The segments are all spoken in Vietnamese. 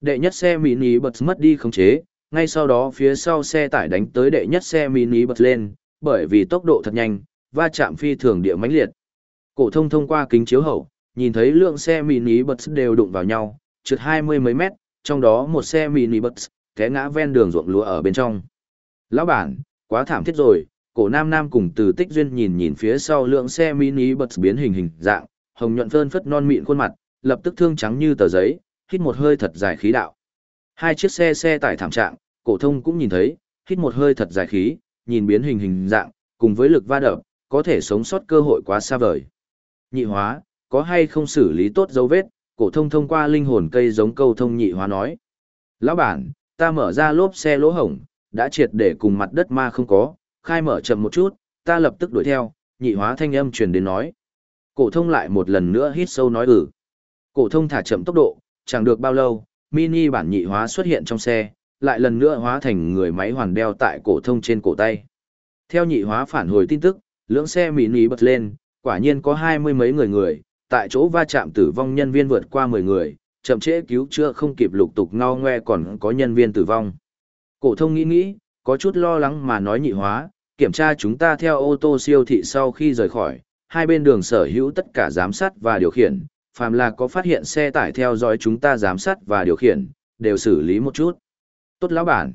Đệ nhất xe mini bật mất đi khống chế, ngay sau đó phía sau xe tải đánh tới đệ nhất xe mini bật lên, bởi vì tốc độ thật nhanh, va chạm phi thường địa mãnh liệt. Cổ thông thông qua kính chiếu hậu, nhìn thấy lượng xe mini bật đều đụng vào nhau, trượt hai mươi mấy mét, trong đó một xe mini bus té ngã ven đường ruộng lúa ở bên trong. Lão bản, quá thảm thiết rồi, cổ nam nam cùng từ tích duyên nhìn nhìn phía sau lượng xe mini bus biến hình hình dạng, hồng nhuận phơn phất non mịn khuôn mặt, lập tức thương trắng như tờ giấy, hít một hơi thật dài khí đạo. Hai chiếc xe xe tải thảm trạng, cổ thông cũng nhìn thấy, hít một hơi thật dài khí, nhìn biến hình hình dạng, cùng với lực va đập, có thể sống sót cơ hội quá xa vời. Nhị hóa, có hay không xử lý tốt dấu vết, cổ thông thông qua linh hồn cây giống câu thông nhị hóa nói. Lão bản, ta mở ra lốp xe lỗ hổng, đã triệt để cùng mặt đất ma không có, khai mở chậm một chút, ta lập tức đuổi theo, nhị hóa thanh âm truyền đến nói. Cổ thông lại một lần nữa hít sâu nói ừ. Cổ thông thả chậm tốc độ, chẳng được bao lâu, mini bản nhị hóa xuất hiện trong xe, lại lần nữa hóa thành người máy hoàn đeo tại cổ thông trên cổ tay. Theo nhị hóa phản hồi tin tức, lưỡng xe mini bật lên, quả nhiên có hai mươi mấy người người, tại chỗ va chạm tử vong nhân viên vượt qua 10 người, chậm trễ cứu chữa không kịp lục tục ngao ngoe còn có nhân viên tử vong. Cổ thông nghĩ nghĩ, có chút lo lắng mà nói nhị hóa, kiểm tra chúng ta theo ô tô siêu thị sau khi rời khỏi, hai bên đường sở hữu tất cả giám sát và điều khiển, phàm là có phát hiện xe tải theo dõi chúng ta giám sát và điều khiển, đều xử lý một chút. Tốt lão bản.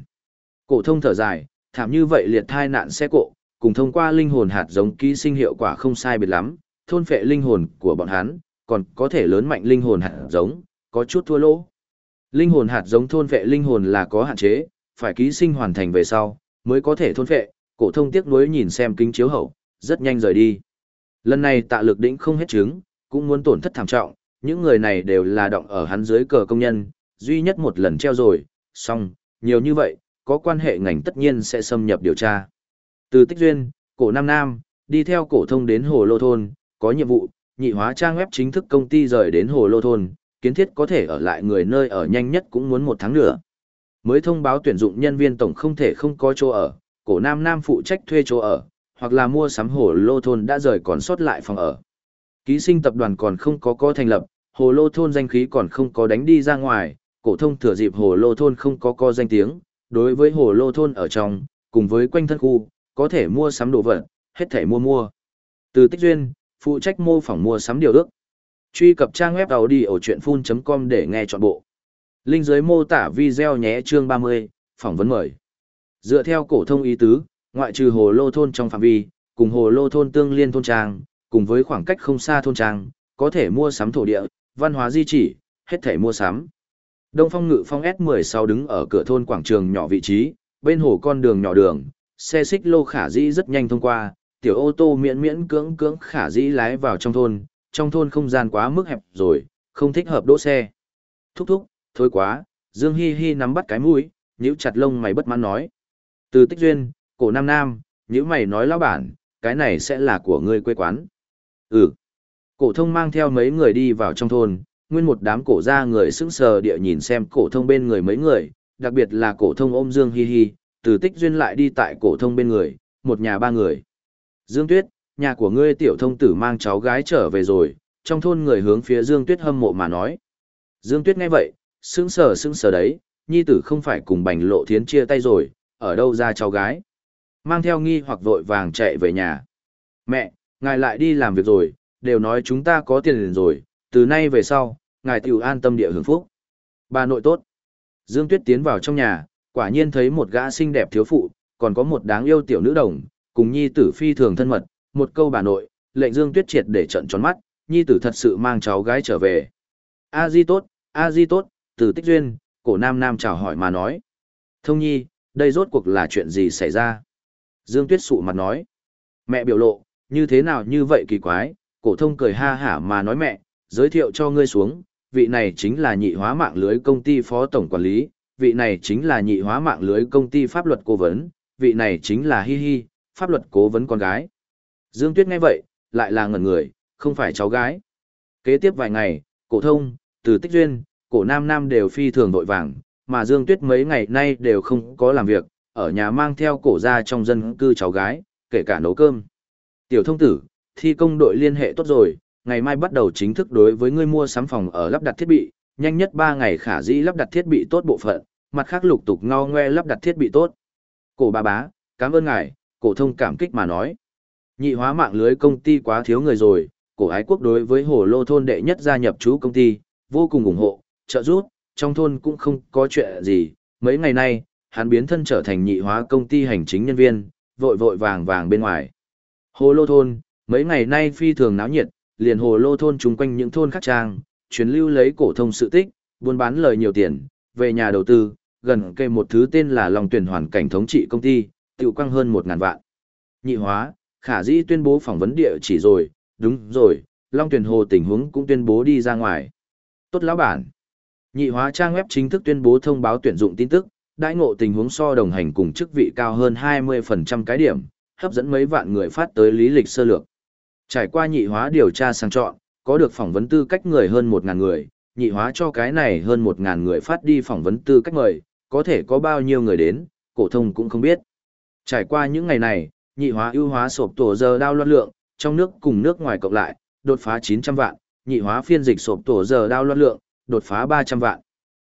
Cổ thông thở dài, thảm như vậy liệt thai nạn xe cộ, cùng thông qua linh hồn hạt giống ký sinh hiệu quả không sai biệt lắm, thôn phệ linh hồn của bọn hắn, còn có thể lớn mạnh linh hồn hạt giống, có chút thua lỗ. Linh hồn hạt giống thôn phệ linh hồn là có hạn chế, phải ký sinh hoàn thành về sau, mới có thể thôn phệ, cổ thông tiếc nuối nhìn xem kính chiếu hậu, rất nhanh rời đi. Lần này tạ lực đỉnh không hết trứng cũng muốn tổn thất thảm trọng, những người này đều là động ở hắn dưới cờ công nhân, duy nhất một lần treo rồi, xong, nhiều như vậy, có quan hệ ngành tất nhiên sẽ xâm nhập điều tra. Từ tích duyên, cổ Nam Nam, đi theo cổ thông đến Hồ Lô Thôn, có nhiệm vụ, nhị hóa trang web chính thức công ty rời đến Hồ Lô Thôn, kiến thiết có thể ở lại người nơi ở nhanh nhất cũng muốn một tháng nữa. Mới thông báo tuyển dụng nhân viên tổng không thể không có chỗ ở, cổ Nam Nam phụ trách thuê chỗ ở, hoặc là mua sắm Hồ Lô Thôn đã rời còn sót lại phòng ở. Ký sinh tập đoàn còn không có có thành lập, Hồ Lô Thôn danh khí còn không có đánh đi ra ngoài, cổ thông thừa dịp Hồ Lô Thôn không có co danh tiếng, đối với Hồ Lô Thôn ở trong, cùng với quanh thân khu, có thể mua sắm đồ vật, hết thể mua mua. Từ tích duyên, phụ trách mô phỏng mua sắm điều ước. Truy cập trang web đầu đi ở chuyện full.com để nghe trọn bộ. Linh dưới mô tả video nhé chương 30, phỏng vấn mời. Dựa theo cổ thông ý tứ, ngoại trừ hồ lô thôn trong phạm vi, cùng hồ lô thôn tương liên thôn trang, cùng với khoảng cách không xa thôn trang, có thể mua sắm thổ địa, văn hóa di chỉ, hết thể mua sắm. Đông Phong Ngự Phong S16 đứng ở cửa thôn quảng trường nhỏ vị trí, bên hồ con đường nhỏ đường, xe xích lô khả dĩ rất nhanh thông qua, tiểu ô tô miễn miễn cưỡng cưỡng khả dĩ lái vào trong thôn, trong thôn không gian quá mức hẹp rồi, không thích hợp đỗ xe. Thúc thúc, thôi quá, Dương Hi Hi nắm bắt cái mũi, nhíu chặt lông mày bất mãn nói. Từ tích duyên, cổ nam nam, nhíu mày nói lão bản, cái này sẽ là của ngươi quê quán. Ừ. Cổ thông mang theo mấy người đi vào trong thôn, nguyên một đám cổ gia người sững sờ địa nhìn xem cổ thông bên người mấy người, đặc biệt là cổ thông ôm Dương Hi Hi, từ tích duyên lại đi tại cổ thông bên người, một nhà ba người. Dương Tuyết, nhà của ngươi tiểu thông tử mang cháu gái trở về rồi, trong thôn người hướng phía Dương Tuyết hâm mộ mà nói. Dương Tuyết nghe vậy, sững sờ sững sờ đấy, nhi tử không phải cùng bành lộ thiến chia tay rồi, ở đâu ra cháu gái. Mang theo nghi hoặc vội vàng chạy về nhà. Mẹ, ngài lại đi làm việc rồi, đều nói chúng ta có tiền rồi, từ nay về sau, ngài tiểu an tâm địa hưởng phúc. Bà nội tốt. Dương Tuyết tiến vào trong nhà, quả nhiên thấy một gã xinh đẹp thiếu phụ, còn có một đáng yêu tiểu nữ đồng, cùng nhi tử phi thường thân mật, một câu bà nội, lệnh Dương Tuyết triệt để trận tròn mắt, nhi tử thật sự mang cháu gái trở về. A Di tốt, A Di tốt, từ tích duyên, cổ nam nam chào hỏi mà nói. Thông nhi, đây rốt cuộc là chuyện gì xảy ra? Dương Tuyết sụ mặt nói. Mẹ biểu lộ, như thế nào như vậy kỳ quái, cổ thông cười ha hả mà nói mẹ, giới thiệu cho ngươi xuống, vị này chính là nhị hóa mạng lưới công ty phó tổng quản lý, vị này chính là nhị hóa mạng lưới công ty pháp luật cố vấn, vị này chính là Hi Hi, pháp luật cố vấn con gái. Dương Tuyết nghe vậy, lại là ngẩn người, không phải cháu gái. Kế tiếp vài ngày, cổ thông, từ tích duyên, cổ nam nam đều phi thường đội vàng, mà Dương Tuyết mấy ngày nay đều không có làm việc, ở nhà mang theo cổ ra trong dân cư cháu gái, kể cả nấu cơm. Tiểu thông tử, thi công đội liên hệ tốt rồi, ngày mai bắt đầu chính thức đối với ngươi mua sắm phòng ở lắp đặt thiết bị, nhanh nhất 3 ngày khả dĩ lắp đặt thiết bị tốt bộ phận, mặt khác lục tục ngao ngoe lắp đặt thiết bị tốt. Cổ bà bá, cảm ơn ngài, cổ thông cảm kích mà nói. Nhị hóa mạng lưới công ty quá thiếu người rồi, cổ ái quốc đối với hồ lô thôn đệ nhất gia nhập chú công ty, vô cùng ủng hộ, trợ giúp, trong thôn cũng không có chuyện gì, mấy ngày nay, hắn biến thân trở thành nhị hóa công ty hành chính nhân viên, vội vội vàng vàng bên ngoài. Hồ lô thôn, mấy ngày nay phi thường náo nhiệt, liền hồ lô thôn chung quanh những thôn khác trang, truyền lưu lấy cổ thông sự tích, buôn bán lời nhiều tiền, về nhà đầu tư, gần kề một thứ tên là Long Tuyển Hoàn Cảnh Thống trị công ty, tiêu quăng hơn một ngàn vạn. Nhị hóa, Khả Dĩ tuyên bố phỏng vấn địa chỉ rồi, đúng rồi, Long Tuyển Hồ tình huống cũng tuyên bố đi ra ngoài. Tốt lão bản. Nhị hóa trang web chính thức tuyên bố thông báo tuyển dụng tin tức, đãi ngộ tình huống so đồng hành cùng chức vị cao hơn 20% cái điểm, hấp dẫn mấy vạn người phát tới lý lịch sơ lược. Trải qua nhị hóa điều tra sang chọn, có được phỏng vấn tư cách người hơn 1.000 người, nhị hóa cho cái này hơn 1.000 người phát đi phỏng vấn tư cách mời, có thể có bao nhiêu người đến, cổ thông cũng không biết. Trải qua những ngày này, nhị hóa ưu hóa sộp tổ giờ đao loan lượng, trong nước cùng nước ngoài cộng lại, đột phá 900 vạn, nhị hóa phiên dịch sộp tổ giờ đao loan lượng, đột phá 300 vạn.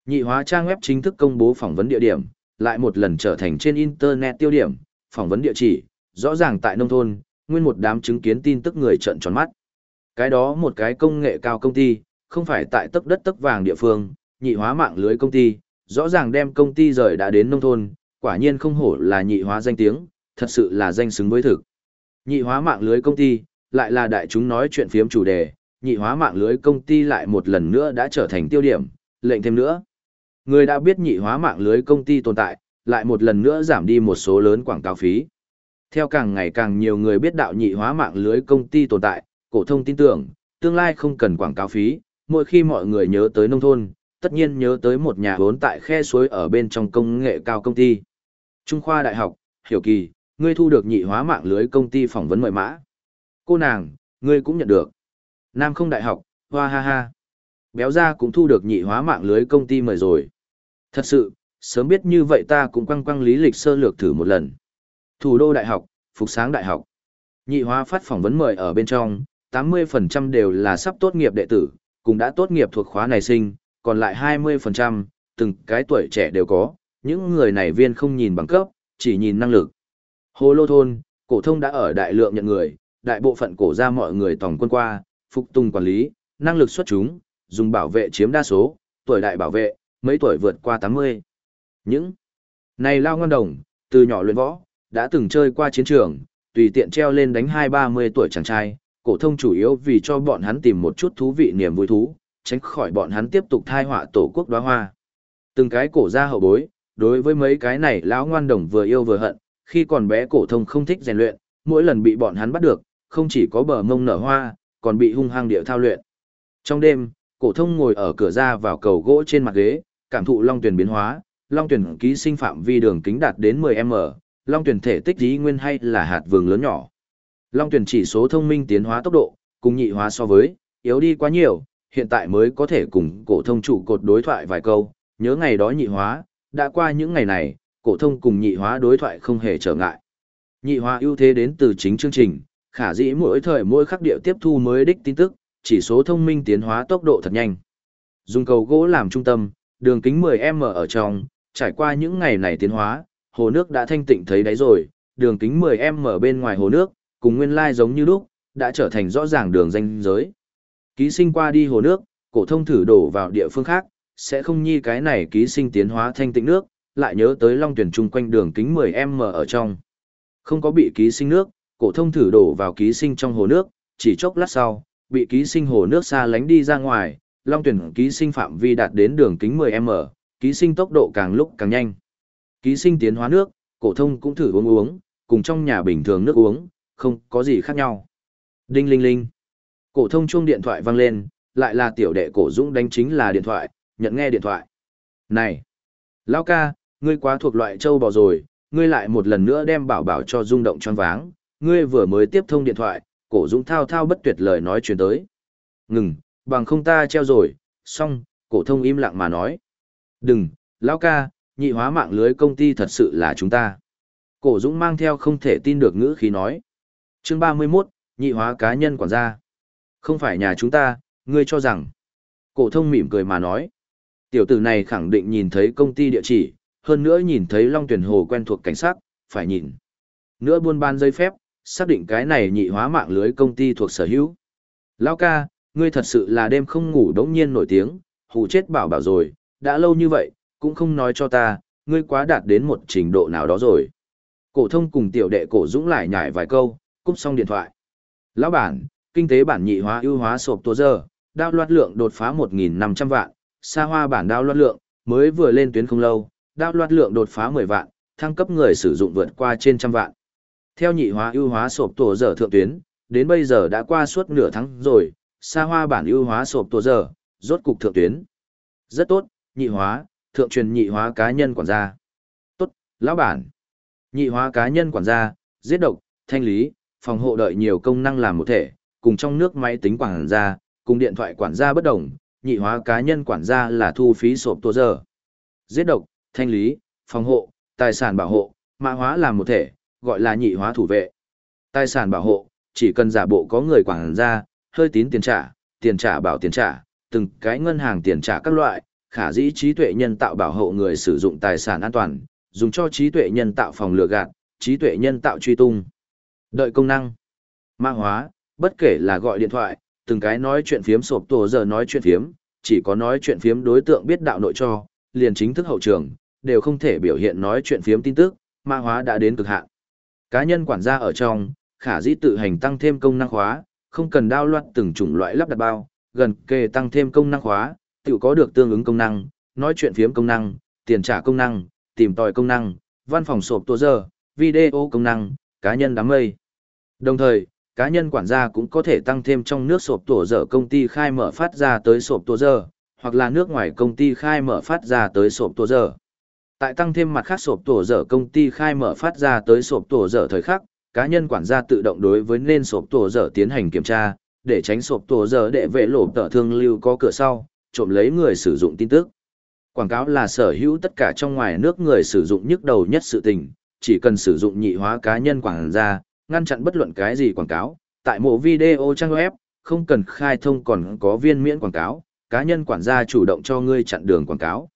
Nhị hóa trang web chính thức công bố phỏng vấn địa điểm, lại một lần trở thành trên internet tiêu điểm, phỏng vấn địa chỉ, rõ ràng tại nông thôn, nguyên một đám chứng kiến tin tức người trợn tròn mắt. Cái đó một cái công nghệ cao công ty, không phải tại tấc đất tấc vàng địa phương, nhị hóa mạng lưới công ty, rõ ràng đem công ty rời đã đến nông thôn, quả nhiên không hổ là nhị hóa danh tiếng, thật sự là danh xứng với thực. Nhị hóa mạng lưới công ty, lại là đại chúng nói chuyện phiếm chủ đề, nhị hóa mạng lưới công ty lại một lần nữa đã trở thành tiêu điểm, lệnh thêm nữa. Người đã biết nhị hóa mạng lưới công ty tồn tại, lại một lần nữa giảm đi một số lớn quảng cáo phí. Theo càng ngày càng nhiều người biết đạo nhị hóa mạng lưới công ty tồn tại, cổ thông tin tưởng, tương lai không cần quảng cáo phí, mỗi khi mọi người nhớ tới nông thôn, tất nhiên nhớ tới một nhà vốn tại khe suối ở bên trong công nghệ cao công ty. Trung khoa Đại học, Hiểu Kỳ, ngươi thu được nhị hóa mạng lưới công ty phỏng vấn mời mã. Cô nàng, ngươi cũng nhận được. Nam không Đại học, hoa ha ha. Béo ra cũng thu được nhị hóa mạng lưới công ty mời rồi. Thật sự, sớm biết như vậy ta cũng quăng quăng lý lịch sơ lược thử một lần. Thủ đô đại học, Phục sáng đại học. Nhị hóa phát phỏng vấn mời ở bên trong, 80% đều là sắp tốt nghiệp đệ tử, cũng đã tốt nghiệp thuộc khóa này sinh, còn lại 20%, từng cái tuổi trẻ đều có, những người này viên không nhìn bằng cấp, chỉ nhìn năng lực. Hồ Lô Thôn, cổ thông đã ở đại lượng nhận người, đại bộ phận cổ ra mọi người tổng quân qua, phục tùng quản lý, năng lực xuất chúng, dùng bảo vệ chiếm đa số, tuổi đại bảo vệ, mấy tuổi vượt qua 80. Những này lao ngân đồng, từ nhỏ luyện võ, đã từng chơi qua chiến trường, tùy tiện treo lên đánh hai ba mươi tuổi chàng trai, cổ thông chủ yếu vì cho bọn hắn tìm một chút thú vị niềm vui thú, tránh khỏi bọn hắn tiếp tục thai họa tổ quốc đóa hoa. Từng cái cổ ra hậu bối, đối với mấy cái này lão ngoan đồng vừa yêu vừa hận, khi còn bé cổ thông không thích rèn luyện, mỗi lần bị bọn hắn bắt được, không chỉ có bờ mông nở hoa, còn bị hung hăng điệu thao luyện. Trong đêm, cổ thông ngồi ở cửa ra vào cầu gỗ trên mặt ghế, cảm thụ long tuyển biến hóa, long tuyển ký sinh phạm vi đường kính đạt đến 10m, long tuyển thể tích dĩ nguyên hay là hạt vườn lớn nhỏ. Long tuyển chỉ số thông minh tiến hóa tốc độ, cùng nhị hóa so với, yếu đi quá nhiều, hiện tại mới có thể cùng cổ thông trụ cột đối thoại vài câu, nhớ ngày đó nhị hóa, đã qua những ngày này, cổ thông cùng nhị hóa đối thoại không hề trở ngại. Nhị hóa ưu thế đến từ chính chương trình, khả dĩ mỗi thời mỗi khắc điệu tiếp thu mới đích tin tức, chỉ số thông minh tiến hóa tốc độ thật nhanh. Dùng cầu gỗ làm trung tâm, đường kính 10m ở trong, trải qua những ngày này tiến hóa, hồ nước đã thanh tịnh thấy đáy rồi, đường kính 10m bên ngoài hồ nước, cùng nguyên lai giống như lúc, đã trở thành rõ ràng đường danh giới. Ký sinh qua đi hồ nước, cổ thông thử đổ vào địa phương khác, sẽ không nhi cái này ký sinh tiến hóa thanh tịnh nước, lại nhớ tới long tuyển chung quanh đường kính 10m ở trong. Không có bị ký sinh nước, cổ thông thử đổ vào ký sinh trong hồ nước, chỉ chốc lát sau, bị ký sinh hồ nước xa lánh đi ra ngoài, long tuyển ký sinh phạm vi đạt đến đường kính 10m, ký sinh tốc độ càng lúc càng nhanh. Ký sinh tiến hóa nước, cổ thông cũng thử uống uống, cùng trong nhà bình thường nước uống, không có gì khác nhau. Đinh linh linh. Cổ thông chuông điện thoại vang lên, lại là tiểu đệ cổ Dũng đánh chính là điện thoại, nhận nghe điện thoại. Này, lão ca, ngươi quá thuộc loại châu bò rồi, ngươi lại một lần nữa đem bảo bảo cho rung động choáng váng, ngươi vừa mới tiếp thông điện thoại, cổ Dũng thao thao bất tuyệt lời nói truyền tới. Ngừng, bằng không ta treo rồi, xong, cổ thông im lặng mà nói. Đừng, lão ca, nhị hóa mạng lưới công ty thật sự là chúng ta. Cổ Dũng mang theo không thể tin được ngữ khí nói. Chương 31, nhị hóa cá nhân quản gia. Không phải nhà chúng ta, ngươi cho rằng. Cổ thông mỉm cười mà nói. Tiểu tử này khẳng định nhìn thấy công ty địa chỉ, hơn nữa nhìn thấy Long Tuyển Hồ quen thuộc cảnh sát, phải nhìn. Nữa buôn ban giấy phép, xác định cái này nhị hóa mạng lưới công ty thuộc sở hữu. Lão ca, ngươi thật sự là đêm không ngủ đống nhiên nổi tiếng, hù chết bảo bảo rồi, đã lâu như vậy, cũng không nói cho ta, ngươi quá đạt đến một trình độ nào đó rồi. Cổ thông cùng tiểu đệ cổ dũng lại nhảy vài câu, cúp xong điện thoại. Lão bản, kinh tế bản nhị hóa ưu hóa sộp tố giờ, đao loạt lượng đột phá 1.500 vạn, xa hoa bản đao loạt lượng, mới vừa lên tuyến không lâu, đao loạt lượng đột phá 10 vạn, thăng cấp người sử dụng vượt qua trên trăm vạn. Theo nhị hóa ưu hóa sộp tổ giờ thượng tuyến, đến bây giờ đã qua suốt nửa tháng rồi, xa hoa bản ưu hóa sộp tổ giờ, rốt cục thượng tuyến. Rất tốt, nhị hóa, thượng truyền nhị hóa cá nhân quản gia. Tốt, lão bản. Nhị hóa cá nhân quản gia, giết độc, thanh lý, phòng hộ đợi nhiều công năng làm một thể, cùng trong nước máy tính quản gia, cùng điện thoại quản gia bất đồng, nhị hóa cá nhân quản gia là thu phí sộp tổ giờ. Giết độc, thanh lý, phòng hộ, tài sản bảo hộ, mã hóa làm một thể, gọi là nhị hóa thủ vệ. Tài sản bảo hộ, chỉ cần giả bộ có người quản gia, hơi tín tiền trả, tiền trả bảo tiền trả, từng cái ngân hàng tiền trả các loại, khả dĩ trí tuệ nhân tạo bảo hộ người sử dụng tài sản an toàn, dùng cho trí tuệ nhân tạo phòng lừa gạt, trí tuệ nhân tạo truy tung. Đợi công năng. Mã hóa, bất kể là gọi điện thoại, từng cái nói chuyện phiếm sộp tổ giờ nói chuyện phiếm, chỉ có nói chuyện phiếm đối tượng biết đạo nội cho, liền chính thức hậu trường, đều không thể biểu hiện nói chuyện phiếm tin tức, mã hóa đã đến cực hạn. Cá nhân quản gia ở trong, khả dĩ tự hành tăng thêm công năng hóa, không cần đao loạt từng chủng loại lắp đặt bao, gần kề tăng thêm công năng hóa tự có được tương ứng công năng, nói chuyện phiếm công năng, tiền trả công năng, tìm tòi công năng, văn phòng sộp tổ giờ, video công năng, cá nhân đám mây. Đồng thời, cá nhân quản gia cũng có thể tăng thêm trong nước sộp tổ giờ công ty khai mở phát ra tới sộp tổ giờ, hoặc là nước ngoài công ty khai mở phát ra tới sộp tổ giờ. Tại tăng thêm mặt khác sộp tổ dở công ty khai mở phát ra tới sộp tổ dở thời khắc, cá nhân quản gia tự động đối với nên sộp tổ dở tiến hành kiểm tra, để tránh sộp tổ dở để vệ lộ tờ thương lưu có cửa sau, trộm lấy người sử dụng tin tức. Quảng cáo là sở hữu tất cả trong ngoài nước người sử dụng nhức đầu nhất sự tình, chỉ cần sử dụng nhị hóa cá nhân quảng gia, ngăn chặn bất luận cái gì quảng cáo, tại mộ video trang web, không cần khai thông còn có viên miễn quảng cáo, cá nhân quản gia chủ động cho ngươi chặn đường quảng cáo.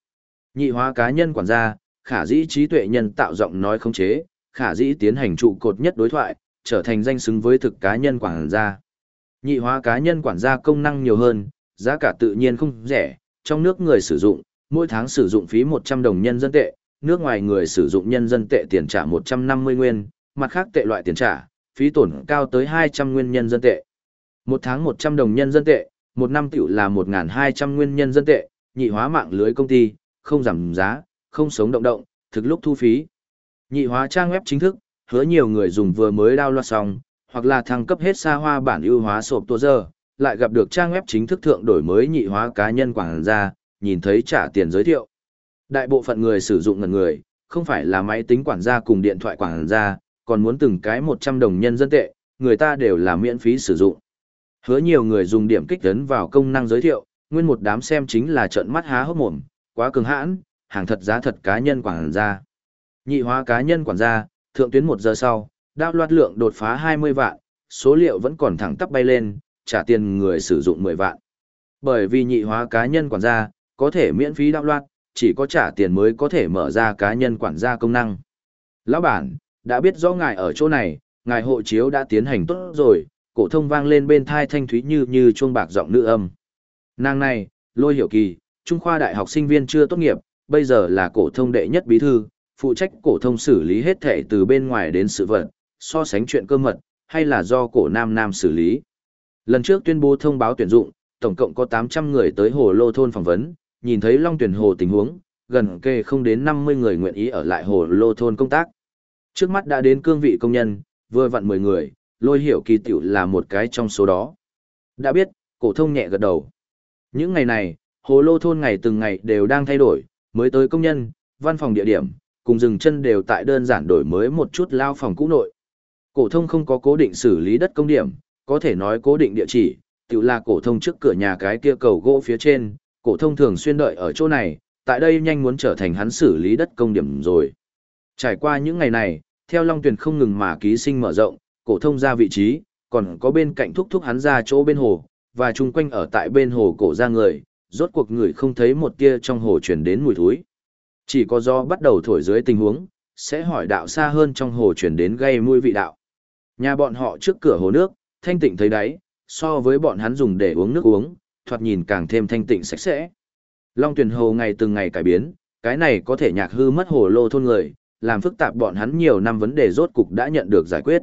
Nhị hóa cá nhân quản gia, khả dĩ trí tuệ nhân tạo giọng nói khống chế, khả dĩ tiến hành trụ cột nhất đối thoại, trở thành danh xứng với thực cá nhân quản gia. Nhị hóa cá nhân quản gia công năng nhiều hơn, giá cả tự nhiên không rẻ, trong nước người sử dụng, mỗi tháng sử dụng phí 100 đồng nhân dân tệ, nước ngoài người sử dụng nhân dân tệ tiền trả 150 nguyên, mặt khác tệ loại tiền trả, phí tổn cao tới 200 nguyên nhân dân tệ. Một tháng 100 đồng nhân dân tệ, một năm tiểu là 1.200 nguyên nhân dân tệ, nhị hóa mạng lưới công ty, không giảm giá, không sống động động, thực lúc thu phí. Nhị hóa trang web chính thức, hứa nhiều người dùng vừa mới download xong, hoặc là thăng cấp hết xa hoa bản ưu hóa sộp tua giờ, lại gặp được trang web chính thức thượng đổi mới nhị hóa cá nhân quảng gia, nhìn thấy trả tiền giới thiệu. Đại bộ phận người sử dụng ngần người, không phải là máy tính quản gia cùng điện thoại quản gia, còn muốn từng cái 100 đồng nhân dân tệ, người ta đều là miễn phí sử dụng. Hứa nhiều người dùng điểm kích tấn vào công năng giới thiệu, nguyên một đám xem chính là trận mắt há hốc mồm, quá cường hãn, hàng thật giá thật cá nhân quản gia. Nhị hóa cá nhân quản gia, thượng tuyến một giờ sau, đao loạt lượng đột phá 20 vạn, số liệu vẫn còn thẳng tắp bay lên, trả tiền người sử dụng 10 vạn. Bởi vì nhị hóa cá nhân quản gia, có thể miễn phí đạo loạt, chỉ có trả tiền mới có thể mở ra cá nhân quản gia công năng. Lão bản, đã biết rõ ngài ở chỗ này, ngài hộ chiếu đã tiến hành tốt rồi, cổ thông vang lên bên thai thanh thúy như như chuông bạc giọng nữ âm. Nàng này, lôi hiểu kỳ, Trung khoa đại học sinh viên chưa tốt nghiệp, bây giờ là cổ thông đệ nhất bí thư, phụ trách cổ thông xử lý hết thảy từ bên ngoài đến sự vật, so sánh chuyện cơ mật, hay là do cổ nam nam xử lý. Lần trước tuyên bố thông báo tuyển dụng, tổng cộng có 800 người tới hồ lô thôn phỏng vấn, nhìn thấy Long Tuyển Hồ tình huống, gần kề không đến 50 người nguyện ý ở lại hồ lô thôn công tác. Trước mắt đã đến cương vị công nhân, vừa vặn 10 người, lôi hiểu kỳ tiểu là một cái trong số đó. Đã biết, cổ thông nhẹ gật đầu. Những ngày này, Hồ lô thôn ngày từng ngày đều đang thay đổi, mới tới công nhân, văn phòng địa điểm, cùng dừng chân đều tại đơn giản đổi mới một chút lao phòng cũ nội. Cổ thông không có cố định xử lý đất công điểm, có thể nói cố định địa chỉ, tự là cổ thông trước cửa nhà cái kia cầu gỗ phía trên, cổ thông thường xuyên đợi ở chỗ này, tại đây nhanh muốn trở thành hắn xử lý đất công điểm rồi. Trải qua những ngày này, theo Long Tuyền không ngừng mà ký sinh mở rộng, cổ thông ra vị trí, còn có bên cạnh thúc thúc hắn ra chỗ bên hồ, và chung quanh ở tại bên hồ cổ ra người, rốt cuộc người không thấy một tia trong hồ chuyển đến mùi thúi. Chỉ có do bắt đầu thổi dưới tình huống, sẽ hỏi đạo xa hơn trong hồ chuyển đến gây mùi vị đạo. Nhà bọn họ trước cửa hồ nước, thanh tịnh thấy đáy, so với bọn hắn dùng để uống nước uống, thoạt nhìn càng thêm thanh tịnh sạch sẽ. Long tuyển hồ ngày từng ngày cải biến, cái này có thể nhạc hư mất hồ lô thôn người, làm phức tạp bọn hắn nhiều năm vấn đề rốt cục đã nhận được giải quyết.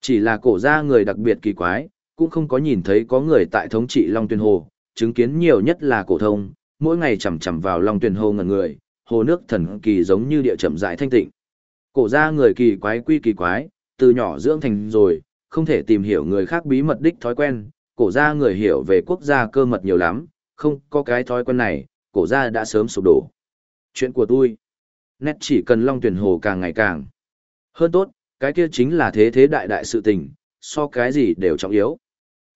Chỉ là cổ gia người đặc biệt kỳ quái, cũng không có nhìn thấy có người tại thống trị Long Tuyền Hồ, chứng kiến nhiều nhất là cổ thông, mỗi ngày chầm chậm vào Long Tuyền Hồ ngẩn người, hồ nước thần kỳ giống như địa chậm rãi thanh tịnh. Cổ gia người kỳ quái quy kỳ quái, từ nhỏ dưỡng thành rồi, không thể tìm hiểu người khác bí mật đích thói quen, cổ gia người hiểu về quốc gia cơ mật nhiều lắm, không có cái thói quen này, cổ gia đã sớm sụp đổ. Chuyện của tôi, nét chỉ cần Long tuyển Hồ càng ngày càng hơn tốt, cái kia chính là thế thế đại đại sự tình, so cái gì đều trọng yếu.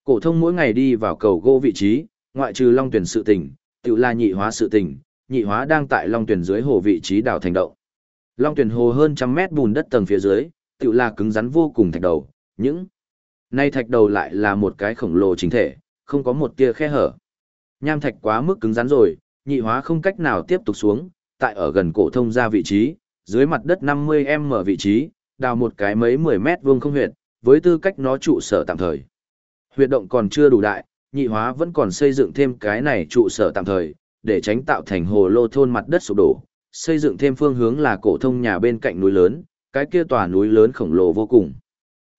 Cổ thông mỗi ngày đi vào cầu gỗ vị trí, ngoại trừ Long Tuyển sự tình, tự là nhị hóa sự tình, nhị hóa đang tại Long Tuyển dưới hồ vị trí đào thành động. Long Tuyển hồ hơn trăm mét bùn đất tầng phía dưới, tự là cứng rắn vô cùng thạch đầu, những nay thạch đầu lại là một cái khổng lồ chính thể, không có một tia khe hở. Nham thạch quá mức cứng rắn rồi, nhị hóa không cách nào tiếp tục xuống, tại ở gần cổ thông ra vị trí, dưới mặt đất 50m vị trí, đào một cái mấy 10 mét vuông không huyệt, với tư cách nó trụ sở tạm thời. Huyệt động còn chưa đủ đại, nhị hóa vẫn còn xây dựng thêm cái này trụ sở tạm thời, để tránh tạo thành hồ lô thôn mặt đất sụp đổ, xây dựng thêm phương hướng là cổ thông nhà bên cạnh núi lớn, cái kia tòa núi lớn khổng lồ vô cùng.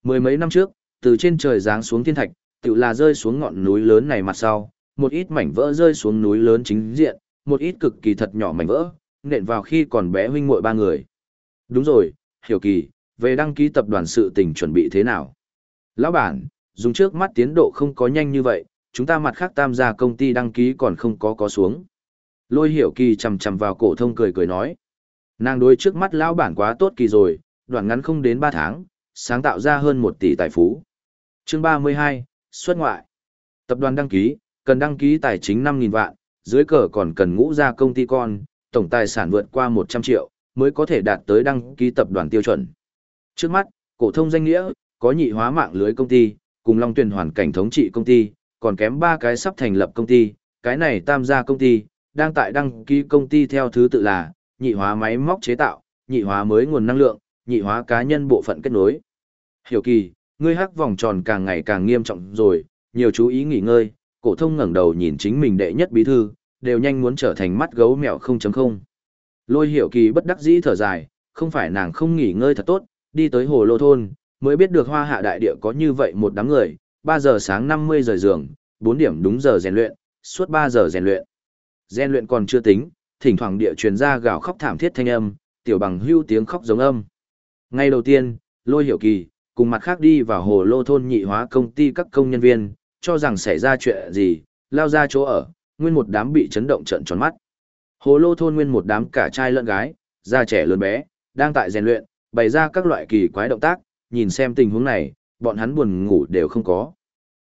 Mười mấy năm trước, từ trên trời giáng xuống thiên thạch, tự là rơi xuống ngọn núi lớn này mặt sau, một ít mảnh vỡ rơi xuống núi lớn chính diện, một ít cực kỳ thật nhỏ mảnh vỡ, nện vào khi còn bé huynh muội ba người. Đúng rồi, hiểu kỳ, về đăng ký tập đoàn sự tình chuẩn bị thế nào? Lão bản, dùng trước mắt tiến độ không có nhanh như vậy, chúng ta mặt khác tam gia công ty đăng ký còn không có có xuống. Lôi hiểu kỳ chầm chầm vào cổ thông cười cười nói. Nàng đối trước mắt lão bản quá tốt kỳ rồi, đoạn ngắn không đến 3 tháng, sáng tạo ra hơn 1 tỷ tài phú. Chương 32, xuất ngoại. Tập đoàn đăng ký, cần đăng ký tài chính 5.000 vạn, dưới cờ còn cần ngũ gia công ty con, tổng tài sản vượt qua 100 triệu, mới có thể đạt tới đăng ký tập đoàn tiêu chuẩn. Trước mắt, cổ thông danh nghĩa, có nhị hóa mạng lưới công ty, cùng Long Tuyền hoàn cảnh thống trị công ty, còn kém ba cái sắp thành lập công ty, cái này tam gia công ty, đang tại đăng ký công ty theo thứ tự là, nhị hóa máy móc chế tạo, nhị hóa mới nguồn năng lượng, nhị hóa cá nhân bộ phận kết nối. Hiểu kỳ, ngươi hắc vòng tròn càng ngày càng nghiêm trọng rồi, nhiều chú ý nghỉ ngơi, cổ thông ngẩng đầu nhìn chính mình đệ nhất bí thư, đều nhanh muốn trở thành mắt gấu mèo 0.0. Lôi hiểu kỳ bất đắc dĩ thở dài, không phải nàng không nghỉ ngơi thật tốt, đi tới hồ lô thôn, mới biết được hoa hạ đại địa có như vậy một đám người, 3 giờ sáng 50 giờ giường, 4 điểm đúng giờ rèn luyện, suốt 3 giờ rèn luyện. Rèn luyện còn chưa tính, thỉnh thoảng địa truyền ra gào khóc thảm thiết thanh âm, tiểu bằng hưu tiếng khóc giống âm. Ngay đầu tiên, lôi hiểu kỳ, cùng mặt khác đi vào hồ lô thôn nhị hóa công ty các công nhân viên, cho rằng xảy ra chuyện gì, lao ra chỗ ở, nguyên một đám bị chấn động trận tròn mắt. Hồ lô thôn nguyên một đám cả trai lẫn gái, già trẻ lớn bé, đang tại rèn luyện, bày ra các loại kỳ quái động tác, nhìn xem tình huống này, bọn hắn buồn ngủ đều không có.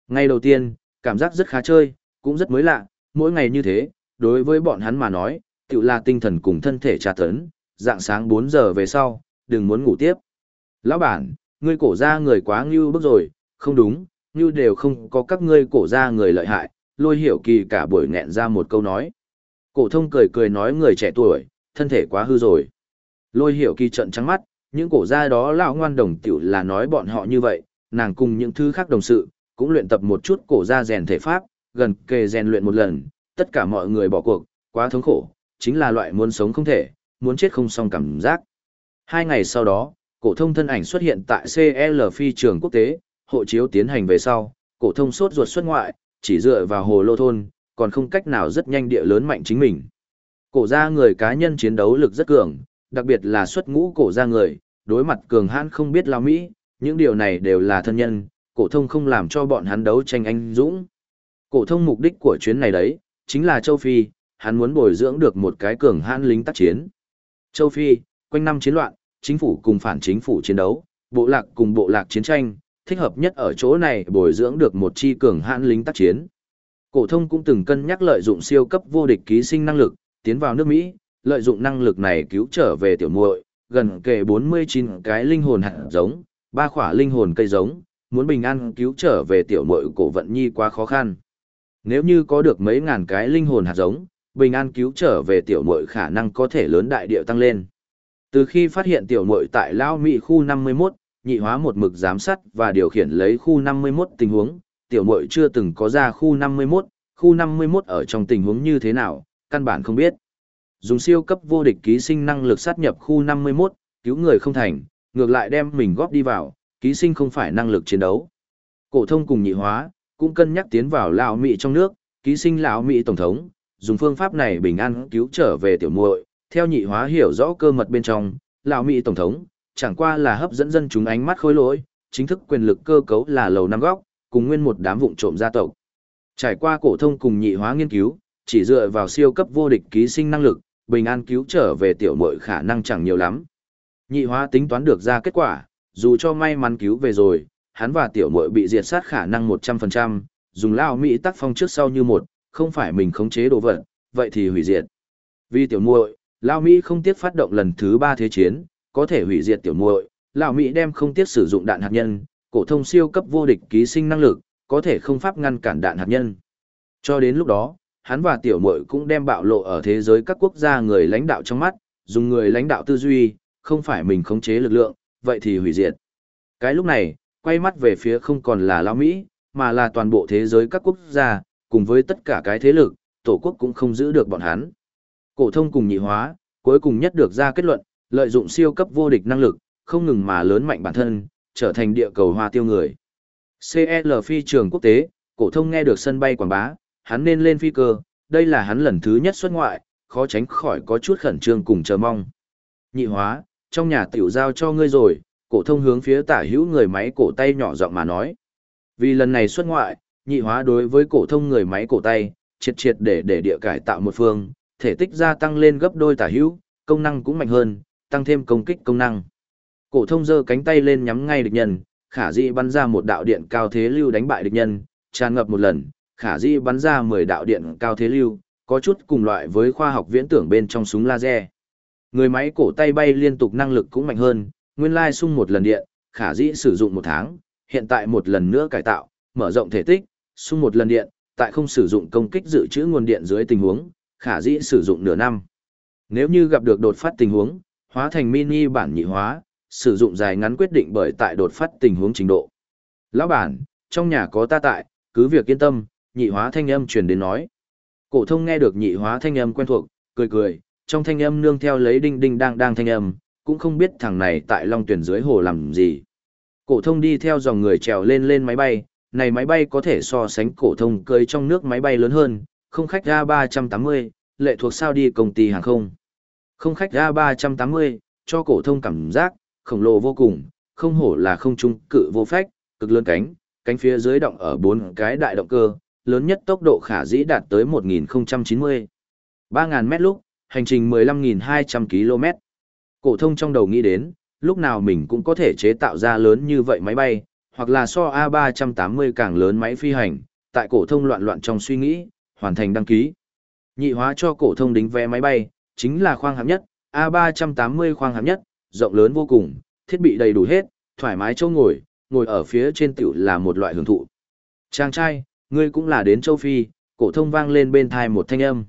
ngay đầu tiên, cảm giác rất khá chơi, cũng rất mới lạ, mỗi ngày như thế, đối với bọn hắn mà nói, tự là tinh thần cùng thân thể tra tấn, dạng sáng 4 giờ về sau, đừng muốn ngủ tiếp. Lão bản, ngươi cổ ra người quá ngưu bức rồi, không đúng, ngưu đều không có các ngươi cổ ra người lợi hại, lôi hiểu kỳ cả buổi nghẹn ra một câu nói. Cổ thông cười cười nói người trẻ tuổi, thân thể quá hư rồi. Lôi hiểu kỳ trận trắng mắt, những cổ gia đó lão ngoan đồng tiểu là nói bọn họ như vậy, nàng cùng những thứ khác đồng sự, cũng luyện tập một chút cổ gia rèn thể pháp, gần kề rèn luyện một lần, tất cả mọi người bỏ cuộc, quá thống khổ, chính là loại muốn sống không thể, muốn chết không xong cảm giác. Hai ngày sau đó, cổ thông thân ảnh xuất hiện tại CL phi trường quốc tế, hộ chiếu tiến hành về sau, cổ thông sốt ruột xuất ngoại, chỉ dựa vào hồ lô thôn, còn không cách nào rất nhanh địa lớn mạnh chính mình. Cổ gia người cá nhân chiến đấu lực rất cường, đặc biệt là xuất ngũ cổ gia người, đối mặt cường hãn không biết lao Mỹ, những điều này đều là thân nhân, cổ thông không làm cho bọn hắn đấu tranh anh dũng. Cổ thông mục đích của chuyến này đấy, chính là châu Phi, hắn muốn bồi dưỡng được một cái cường hãn lính tác chiến. Châu Phi, quanh năm chiến loạn, chính phủ cùng phản chính phủ chiến đấu, bộ lạc cùng bộ lạc chiến tranh, thích hợp nhất ở chỗ này bồi dưỡng được một chi cường hãn lính tác chiến. Cổ thông cũng từng cân nhắc lợi dụng siêu cấp vô địch ký sinh năng lực, tiến vào nước Mỹ, lợi dụng năng lực này cứu trở về tiểu muội, gần kề 49 cái linh hồn hạt giống, ba khỏa linh hồn cây giống, muốn bình an cứu trở về tiểu muội cổ vận nhi quá khó khăn. Nếu như có được mấy ngàn cái linh hồn hạt giống, bình an cứu trở về tiểu muội khả năng có thể lớn đại điệu tăng lên. Từ khi phát hiện tiểu muội tại Lao Mỹ khu 51, nhị hóa một mực giám sát và điều khiển lấy khu 51 tình huống, tiểu muội chưa từng có ra khu 51, khu 51 ở trong tình huống như thế nào, căn bản không biết. Dùng siêu cấp vô địch ký sinh năng lực sát nhập khu 51, cứu người không thành, ngược lại đem mình góp đi vào, ký sinh không phải năng lực chiến đấu. Cổ thông cùng nhị hóa, cũng cân nhắc tiến vào lão Mỹ trong nước, ký sinh lão Mỹ tổng thống, dùng phương pháp này bình an cứu trở về tiểu muội, theo nhị hóa hiểu rõ cơ mật bên trong, lão Mỹ tổng thống, chẳng qua là hấp dẫn dân chúng ánh mắt khôi lỗi, chính thức quyền lực cơ cấu là lầu năm góc, cùng nguyên một đám vụn trộm gia tộc. Trải qua cổ thông cùng nhị hóa nghiên cứu, chỉ dựa vào siêu cấp vô địch ký sinh năng lực, bình an cứu trở về tiểu muội khả năng chẳng nhiều lắm. Nhị hóa tính toán được ra kết quả, dù cho may mắn cứu về rồi, hắn và tiểu muội bị diệt sát khả năng 100%, dùng lao mỹ tác phong trước sau như một, không phải mình khống chế đồ vật, vậy thì hủy diệt. Vì tiểu muội, lao mỹ không tiếc phát động lần thứ ba thế chiến, có thể hủy diệt tiểu muội, lão mỹ đem không tiếc sử dụng đạn hạt nhân, cổ thông siêu cấp vô địch ký sinh năng lực, có thể không pháp ngăn cản đạn hạt nhân. Cho đến lúc đó, hắn và tiểu muội cũng đem bạo lộ ở thế giới các quốc gia người lãnh đạo trong mắt, dùng người lãnh đạo tư duy, không phải mình khống chế lực lượng, vậy thì hủy diệt. Cái lúc này, quay mắt về phía không còn là lão Mỹ, mà là toàn bộ thế giới các quốc gia, cùng với tất cả cái thế lực, tổ quốc cũng không giữ được bọn hắn. Cổ thông cùng nhị hóa, cuối cùng nhất được ra kết luận, lợi dụng siêu cấp vô địch năng lực, không ngừng mà lớn mạnh bản thân, trở thành địa cầu hoa tiêu người. CL phi trường quốc tế, cổ thông nghe được sân bay quảng bá, hắn nên lên phi cơ, đây là hắn lần thứ nhất xuất ngoại, khó tránh khỏi có chút khẩn trương cùng chờ mong. Nhị hóa, trong nhà tiểu giao cho ngươi rồi, cổ thông hướng phía tả hữu người máy cổ tay nhỏ giọng mà nói. Vì lần này xuất ngoại, nhị hóa đối với cổ thông người máy cổ tay, triệt triệt để để địa cải tạo một phương, thể tích gia tăng lên gấp đôi tả hữu, công năng cũng mạnh hơn, tăng thêm công kích công năng. Cổ thông giơ cánh tay lên nhắm ngay địch nhân, khả dĩ bắn ra một đạo điện cao thế lưu đánh bại địch nhân, tràn ngập một lần, khả dĩ bắn ra 10 đạo điện cao thế lưu, có chút cùng loại với khoa học viễn tưởng bên trong súng laser. Người máy cổ tay bay liên tục năng lực cũng mạnh hơn, nguyên lai sung một lần điện, khả dĩ sử dụng một tháng, hiện tại một lần nữa cải tạo, mở rộng thể tích, sung một lần điện, tại không sử dụng công kích dự trữ nguồn điện dưới tình huống, khả dĩ sử dụng nửa năm. Nếu như gặp được đột phát tình huống, hóa thành mini bản nhị hóa, sử dụng dài ngắn quyết định bởi tại đột phát tình huống trình độ. Lão bản, trong nhà có ta tại, cứ việc yên tâm, nhị hóa thanh âm truyền đến nói. Cổ thông nghe được nhị hóa thanh âm quen thuộc, cười cười, trong thanh âm nương theo lấy đinh đinh đang đang thanh âm, cũng không biết thằng này tại Long Tuyển dưới hồ làm gì. Cổ thông đi theo dòng người trèo lên lên máy bay, này máy bay có thể so sánh cổ thông cưỡi trong nước máy bay lớn hơn, không khách A380, lệ thuộc sao đi công ty hàng không. Không khách A380, cho cổ thông cảm giác, khổng lồ vô cùng, không hổ là không trung cự vô phách, cực lớn cánh, cánh phía dưới động ở bốn cái đại động cơ, lớn nhất tốc độ khả dĩ đạt tới 1090. 3000 mét lúc, hành trình 15200 km. Cổ thông trong đầu nghĩ đến, lúc nào mình cũng có thể chế tạo ra lớn như vậy máy bay, hoặc là so A380 càng lớn máy phi hành, tại cổ thông loạn loạn trong suy nghĩ, hoàn thành đăng ký. Nhị hóa cho cổ thông đính vé máy bay, chính là khoang hạng nhất, A380 khoang hạng nhất, rộng lớn vô cùng, thiết bị đầy đủ hết, thoải mái chỗ ngồi, ngồi ở phía trên tiểu là một loại hưởng thụ. Chàng trai, ngươi cũng là đến châu Phi, cổ thông vang lên bên tai một thanh âm.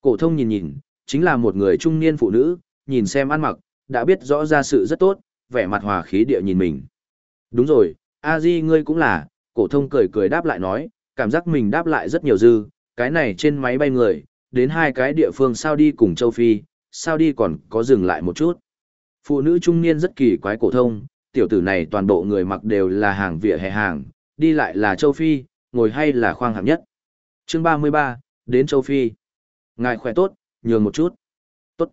Cổ thông nhìn nhìn, chính là một người trung niên phụ nữ, nhìn xem ăn mặc, đã biết rõ ra sự rất tốt, vẻ mặt hòa khí địa nhìn mình. Đúng rồi, a di ngươi cũng là, cổ thông cười cười đáp lại nói, cảm giác mình đáp lại rất nhiều dư, cái này trên máy bay người, đến hai cái địa phương sao đi cùng châu Phi, sao đi còn có dừng lại một chút. Phụ nữ trung niên rất kỳ quái cổ thông, tiểu tử này toàn bộ người mặc đều là hàng vỉa hè hàng, đi lại là châu Phi, ngồi hay là khoang hạng nhất. Chương 33, đến châu Phi. Ngài khỏe tốt, nhường một chút. Tốt.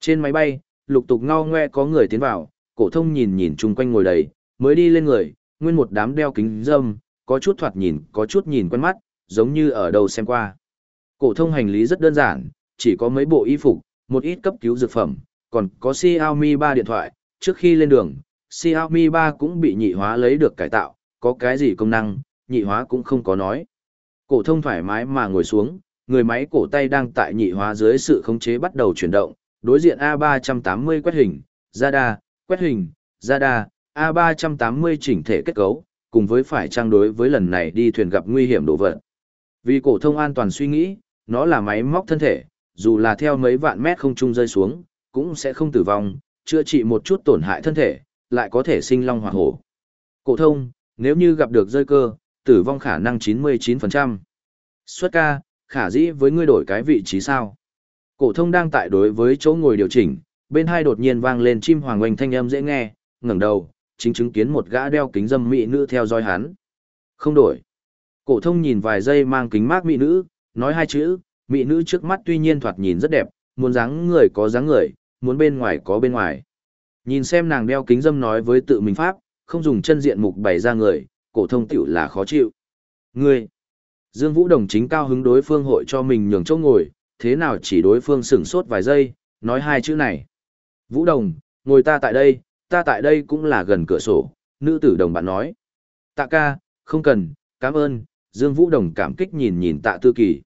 Trên máy bay, lục tục ngao ngoe có người tiến vào, cổ thông nhìn nhìn chung quanh ngồi đầy, mới đi lên người, nguyên một đám đeo kính dâm, có chút thoạt nhìn, có chút nhìn quen mắt, giống như ở đâu xem qua. Cổ thông hành lý rất đơn giản, chỉ có mấy bộ y phục, một ít cấp cứu dược phẩm, còn có Xiaomi 3 điện thoại, trước khi lên đường, Xiaomi 3 cũng bị nhị hóa lấy được cải tạo, có cái gì công năng, nhị hóa cũng không có nói. Cổ thông thoải mái mà ngồi xuống, người máy cổ tay đang tại nhị hóa dưới sự khống chế bắt đầu chuyển động, đối diện A380 quét hình, Zada, quét hình, Zada, A380 chỉnh thể kết cấu, cùng với phải trang đối với lần này đi thuyền gặp nguy hiểm đổ vật. Vì cổ thông an toàn suy nghĩ, nó là máy móc thân thể, dù là theo mấy vạn mét không trung rơi xuống, cũng sẽ không tử vong, chữa trị một chút tổn hại thân thể, lại có thể sinh long hỏa hổ. Cổ thông, nếu như gặp được rơi cơ, tử vong khả năng 99%. Xuất ca, khả dĩ với ngươi đổi cái vị trí sao? Cổ thông đang tại đối với chỗ ngồi điều chỉnh, bên hai đột nhiên vang lên chim hoàng oanh thanh âm dễ nghe, ngẩng đầu, chính chứng kiến một gã đeo kính dâm mỹ nữ theo dõi hắn. Không đổi. Cổ thông nhìn vài giây mang kính mát mỹ nữ, nói hai chữ, mỹ nữ trước mắt tuy nhiên thoạt nhìn rất đẹp, muốn dáng người có dáng người, muốn bên ngoài có bên ngoài. Nhìn xem nàng đeo kính dâm nói với tự mình pháp, không dùng chân diện mục bày ra người, cổ thông tiểu là khó chịu. Ngươi. Dương Vũ Đồng chính cao hứng đối phương hội cho mình nhường chỗ ngồi, thế nào chỉ đối phương sửng sốt vài giây, nói hai chữ này. Vũ Đồng, ngồi ta tại đây, ta tại đây cũng là gần cửa sổ, nữ tử đồng bạn nói. Tạ ca, không cần, cảm ơn, Dương Vũ Đồng cảm kích nhìn nhìn tạ tư kỳ.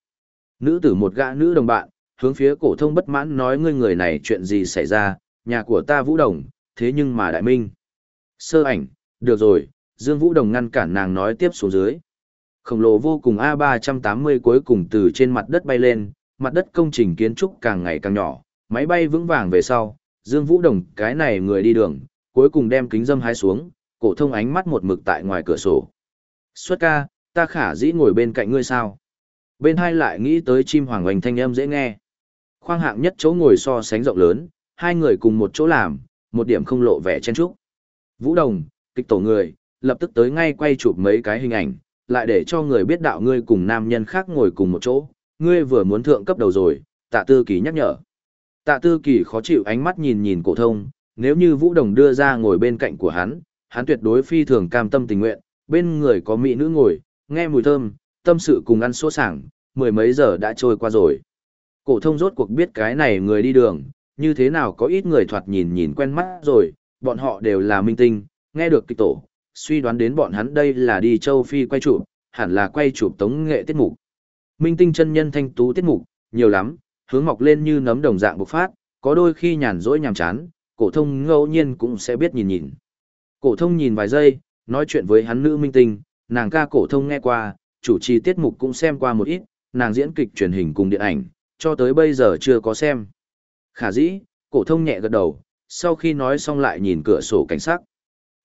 Nữ tử một gã nữ đồng bạn, hướng phía cổ thông bất mãn nói ngươi người này chuyện gì xảy ra, nhà của ta Vũ Đồng, thế nhưng mà đại minh. Sơ ảnh, được rồi, Dương Vũ Đồng ngăn cản nàng nói tiếp xuống dưới. Khổng lồ vô cùng A380 cuối cùng từ trên mặt đất bay lên, mặt đất công trình kiến trúc càng ngày càng nhỏ, máy bay vững vàng về sau, Dương Vũ Đồng cái này người đi đường, cuối cùng đem kính dâm hái xuống, cổ thông ánh mắt một mực tại ngoài cửa sổ. Xuất ca, ta khả dĩ ngồi bên cạnh ngươi sao? Bên hai lại nghĩ tới chim hoàng oanh thanh âm dễ nghe. Khoang hạng nhất chỗ ngồi so sánh rộng lớn, hai người cùng một chỗ làm, một điểm không lộ vẻ chen chúc. Vũ Đồng, kịch tổ người, lập tức tới ngay quay chụp mấy cái hình ảnh, lại để cho người biết đạo ngươi cùng nam nhân khác ngồi cùng một chỗ, ngươi vừa muốn thượng cấp đầu rồi, tạ tư kỳ nhắc nhở. Tạ tư kỳ khó chịu ánh mắt nhìn nhìn cổ thông, nếu như Vũ Đồng đưa ra ngồi bên cạnh của hắn, hắn tuyệt đối phi thường cam tâm tình nguyện, bên người có mỹ nữ ngồi, nghe mùi thơm, tâm sự cùng ăn số sảng, mười mấy giờ đã trôi qua rồi. Cổ thông rốt cuộc biết cái này người đi đường, như thế nào có ít người thoạt nhìn nhìn quen mắt rồi, bọn họ đều là minh tinh, nghe được kịch tổ, suy đoán đến bọn hắn đây là đi châu Phi quay chụp, hẳn là quay chụp tống nghệ tiết mục. Minh tinh chân nhân thanh tú tiết mục, nhiều lắm, hướng mọc lên như nấm đồng dạng bộc phát, có đôi khi nhàn rỗi nhàm chán, cổ thông ngẫu nhiên cũng sẽ biết nhìn nhìn. Cổ thông nhìn vài giây, nói chuyện với hắn nữ minh tinh, nàng ca cổ thông nghe qua, chủ trì tiết mục cũng xem qua một ít, nàng diễn kịch truyền hình cùng điện ảnh, cho tới bây giờ chưa có xem. Khả dĩ, cổ thông nhẹ gật đầu, sau khi nói xong lại nhìn cửa sổ cảnh sát.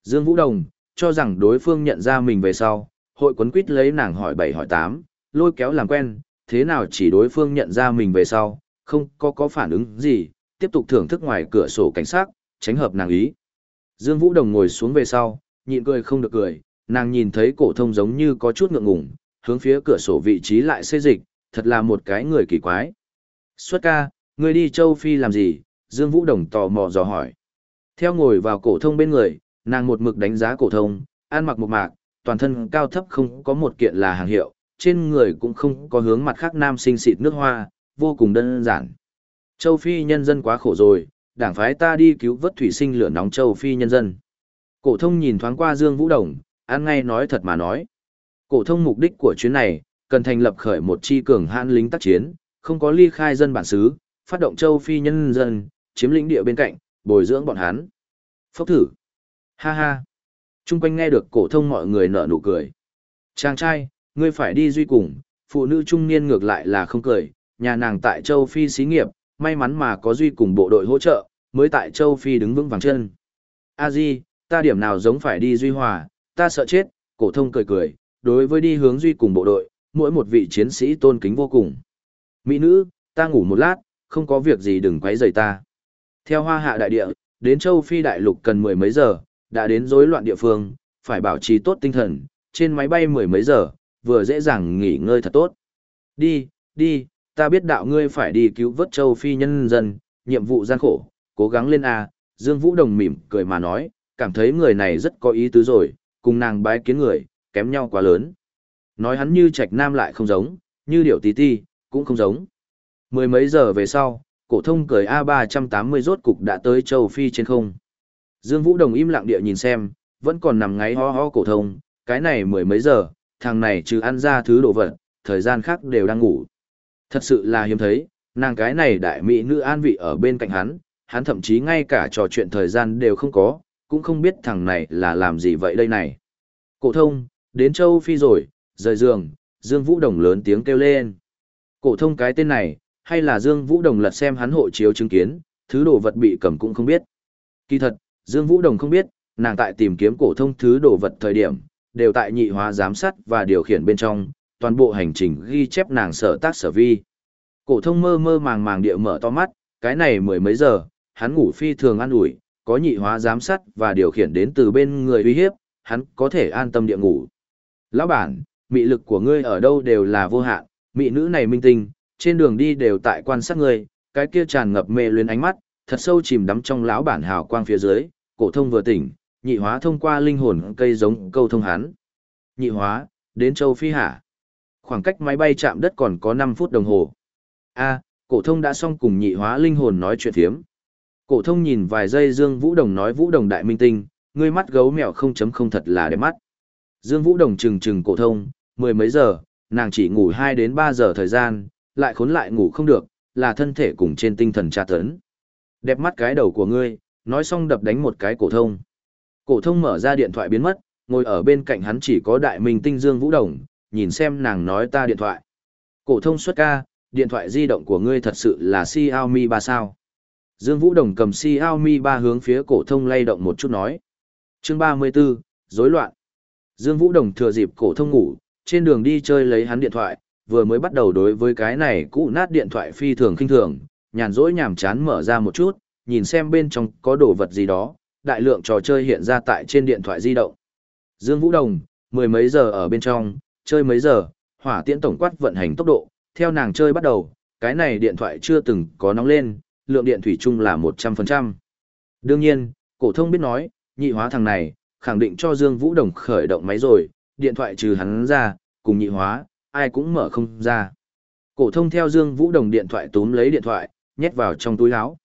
Dương Vũ Đồng, cho rằng đối phương nhận ra mình về sau, hội quấn quýt lấy nàng hỏi bảy hỏi tám, lôi kéo làm quen, thế nào chỉ đối phương nhận ra mình về sau, không có có phản ứng gì, tiếp tục thưởng thức ngoài cửa sổ cảnh sát, tránh hợp nàng ý. Dương Vũ Đồng ngồi xuống về sau, nhịn cười không được cười, nàng nhìn thấy cổ thông giống như có chút ngượng ngùng, hướng phía cửa sổ vị trí lại xê dịch, thật là một cái người kỳ quái. Xuất ca, ngươi đi châu Phi làm gì? Dương Vũ Đồng tò mò dò hỏi. Theo ngồi vào cổ thông bên người, nàng một mực đánh giá cổ thông, ăn mặc một mạc, toàn thân cao thấp không có một kiện là hàng hiệu, trên người cũng không có hướng mặt khác nam sinh xịt nước hoa, vô cùng đơn giản. Châu Phi nhân dân quá khổ rồi, đảng phái ta đi cứu vớt thủy sinh lửa nóng châu Phi nhân dân. Cổ thông nhìn thoáng qua Dương Vũ Đồng, ăn ngay nói thật mà nói. Cổ thông mục đích của chuyến này, cần thành lập khởi một chi cường hãn lính tác chiến, không có ly khai dân bản xứ, phát động châu Phi nhân dân, chiếm lĩnh địa bên cạnh, bồi dưỡng bọn hắn. Phốc thử. Ha ha. Trung quanh nghe được cổ thông mọi người nở nụ cười. Chàng trai, ngươi phải đi duy cùng, phụ nữ trung niên ngược lại là không cười, nhà nàng tại châu Phi xí nghiệp, may mắn mà có duy cùng bộ đội hỗ trợ, mới tại châu Phi đứng vững vàng chân. A Di, ta điểm nào giống phải đi duy hòa, ta sợ chết, cổ thông cười cười, đối với đi hướng duy cùng bộ đội, mỗi một vị chiến sĩ tôn kính vô cùng. Mỹ nữ, ta ngủ một lát, không có việc gì đừng quấy rầy ta. Theo hoa hạ đại địa, đến châu Phi đại lục cần mười mấy giờ, đã đến rối loạn địa phương, phải bảo trì tốt tinh thần, trên máy bay mười mấy giờ, vừa dễ dàng nghỉ ngơi thật tốt. Đi, đi, ta biết đạo ngươi phải đi cứu vớt châu Phi nhân dân, nhiệm vụ gian khổ, cố gắng lên A, Dương Vũ Đồng mỉm cười mà nói, cảm thấy người này rất có ý tứ rồi, cùng nàng bái kiến người, kém nhau quá lớn. Nói hắn như trạch nam lại không giống, như điệu tí ti, cũng không giống. Mười mấy giờ về sau, cổ thông cười A380 rốt cục đã tới châu Phi trên không. Dương Vũ Đồng im lặng địa nhìn xem, vẫn còn nằm ngáy ho ho cổ thông, cái này mười mấy giờ, thằng này trừ ăn ra thứ đồ vật, thời gian khác đều đang ngủ. Thật sự là hiếm thấy, nàng cái này đại mỹ nữ an vị ở bên cạnh hắn, hắn thậm chí ngay cả trò chuyện thời gian đều không có, cũng không biết thằng này là làm gì vậy đây này. Cổ thông, đến châu Phi rồi, rời giường, Dương Vũ Đồng lớn tiếng kêu lên. Cổ thông cái tên này, hay là Dương Vũ Đồng lật xem hắn hộ chiếu chứng kiến, thứ đồ vật bị cầm cũng không biết. Kỳ thật, Dương Vũ Đồng không biết, nàng tại tìm kiếm cổ thông thứ đồ vật thời điểm, đều tại nhị hóa giám sát và điều khiển bên trong, toàn bộ hành trình ghi chép nàng sở tác sở vi. Cổ thông mơ mơ màng màng địa mở to mắt, cái này mười mấy giờ, hắn ngủ phi thường an ủi, có nhị hóa giám sát và điều khiển đến từ bên người uy hiếp, hắn có thể an tâm địa ngủ. Lão bản, mị lực của ngươi ở đâu đều là vô hạn, mị nữ này minh tinh, trên đường đi đều tại quan sát ngươi, cái kia tràn ngập mê luyến ánh mắt, thật sâu chìm đắm trong lão bản hào quang phía dưới, cổ thông vừa tỉnh, nhị hóa thông qua linh hồn cây giống câu thông hắn. Nhị hóa, đến châu Phi hả Khoảng cách máy bay chạm đất còn có 5 phút đồng hồ. A, cổ thông đã xong cùng nhị hóa linh hồn nói chuyện thiếm. Cổ thông nhìn vài giây Dương Vũ Đồng nói Vũ Đồng đại minh tinh, ngươi mắt gấu mèo không chấm không thật là đẹp mắt. Dương Vũ Đồng trừng trừng cổ thông, mười mấy giờ, nàng chỉ ngủ 2 đến 3 giờ thời gian, lại khốn lại ngủ không được, là thân thể cùng trên tinh thần tra tấn. Đẹp mắt cái đầu của ngươi, nói xong đập đánh một cái cổ thông. Cổ thông mở ra điện thoại biến mất, ngồi ở bên cạnh hắn chỉ có đại minh tinh Dương Vũ Đồng, nhìn xem nàng nói ta điện thoại. Cổ thông xuất ca, điện thoại di động của ngươi thật sự là Xiaomi 3 sao. Dương Vũ Đồng cầm Xiaomi 3 hướng phía cổ thông lay động một chút nói. Chương 34, rối loạn. Dương Vũ Đồng thừa dịp cổ thông ngủ, trên đường đi chơi lấy hắn điện thoại, vừa mới bắt đầu đối với cái này cũ nát điện thoại phi thường kinh thường, nhàn rỗi nhàm chán mở ra một chút, nhìn xem bên trong có đồ vật gì đó, đại lượng trò chơi hiện ra tại trên điện thoại di động. Dương Vũ Đồng, mười mấy giờ ở bên trong, chơi mấy giờ, hỏa tiễn tổng quát vận hành tốc độ, theo nàng chơi bắt đầu, cái này điện thoại chưa từng có nóng lên, lượng điện thủy chung là 100%. Đương nhiên, cổ thông biết nói, nhị hóa thằng này, khẳng định cho Dương Vũ Đồng khởi động máy rồi, điện thoại trừ hắn ra, cùng nhị hóa, ai cũng mở không ra. Cổ thông theo Dương Vũ Đồng điện thoại túm lấy điện thoại, nhét vào trong túi áo.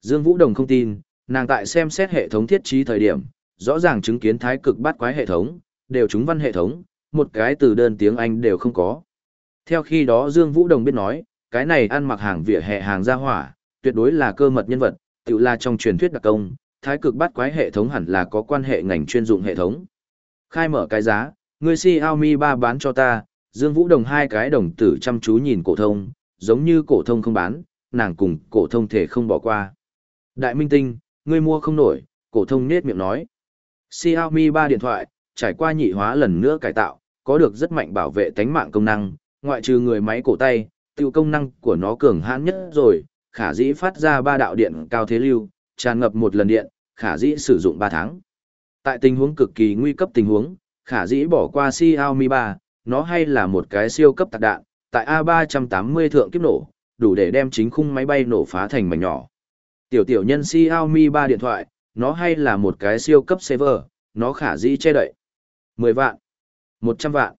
Dương Vũ Đồng không tin, nàng tại xem xét hệ thống thiết trí thời điểm, rõ ràng chứng kiến thái cực bát quái hệ thống, đều chúng văn hệ thống, một cái từ đơn tiếng Anh đều không có. Theo khi đó Dương Vũ Đồng biết nói, cái này ăn mặc hàng vỉa hè hàng gia hỏa, tuyệt đối là cơ mật nhân vật, tự là trong truyền thuyết đặc công, thái cực bắt quái hệ thống hẳn là có quan hệ ngành chuyên dụng hệ thống. Khai mở cái giá, người Xiaomi 3 bán cho ta, Dương Vũ Đồng hai cái đồng tử chăm chú nhìn cổ thông, giống như cổ thông không bán, nàng cùng cổ thông thể không bỏ qua. Đại minh tinh, ngươi mua không nổi, cổ thông nết miệng nói. Xiaomi 3 điện thoại, trải qua nhị hóa lần nữa cải tạo, có được rất mạnh bảo vệ tánh mạng công năng, ngoại trừ người máy cổ tay, tiêu công năng của nó cường hãn nhất rồi, khả dĩ phát ra ba đạo điện cao thế lưu, tràn ngập một lần điện, khả dĩ sử dụng 3 tháng. Tại tình huống cực kỳ nguy cấp tình huống, khả dĩ bỏ qua Xiaomi 3, nó hay là một cái siêu cấp tạc đạn, tại A380 thượng kiếp nổ, đủ để đem chính khung máy bay nổ phá thành mảnh nhỏ. Tiểu tiểu nhân Xiaomi 3 điện thoại, nó hay là một cái siêu cấp server, nó khả dĩ che đậy. 10 vạn, 100 vạn.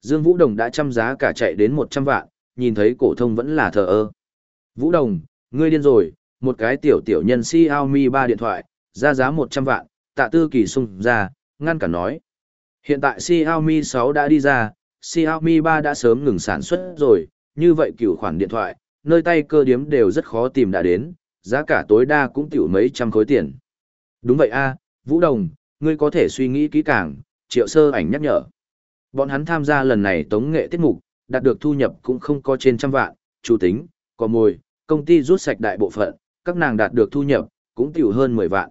Dương Vũ Đồng đã chăm giá cả chạy đến 100 vạn, nhìn thấy cổ thông vẫn là thờ ơ. Vũ Đồng, ngươi điên rồi, một cái tiểu tiểu nhân Xiaomi 3 điện thoại, ra giá 100 vạn, tạ tư kỳ sung ra, ngăn cả nói. Hiện tại Xiaomi 6 đã đi ra, Xiaomi 3 đã sớm ngừng sản xuất rồi, như vậy cửu khoản điện thoại, nơi tay cơ điếm đều rất khó tìm đã đến, giá cả tối đa cũng tiểu mấy trăm khối tiền. Đúng vậy a, Vũ Đồng, ngươi có thể suy nghĩ kỹ càng, triệu sơ ảnh nhắc nhở. Bọn hắn tham gia lần này tống nghệ tiết mục, đạt được thu nhập cũng không có trên trăm vạn, chủ tính, có mồi, công ty rút sạch đại bộ phận, các nàng đạt được thu nhập, cũng tiểu hơn 10 vạn.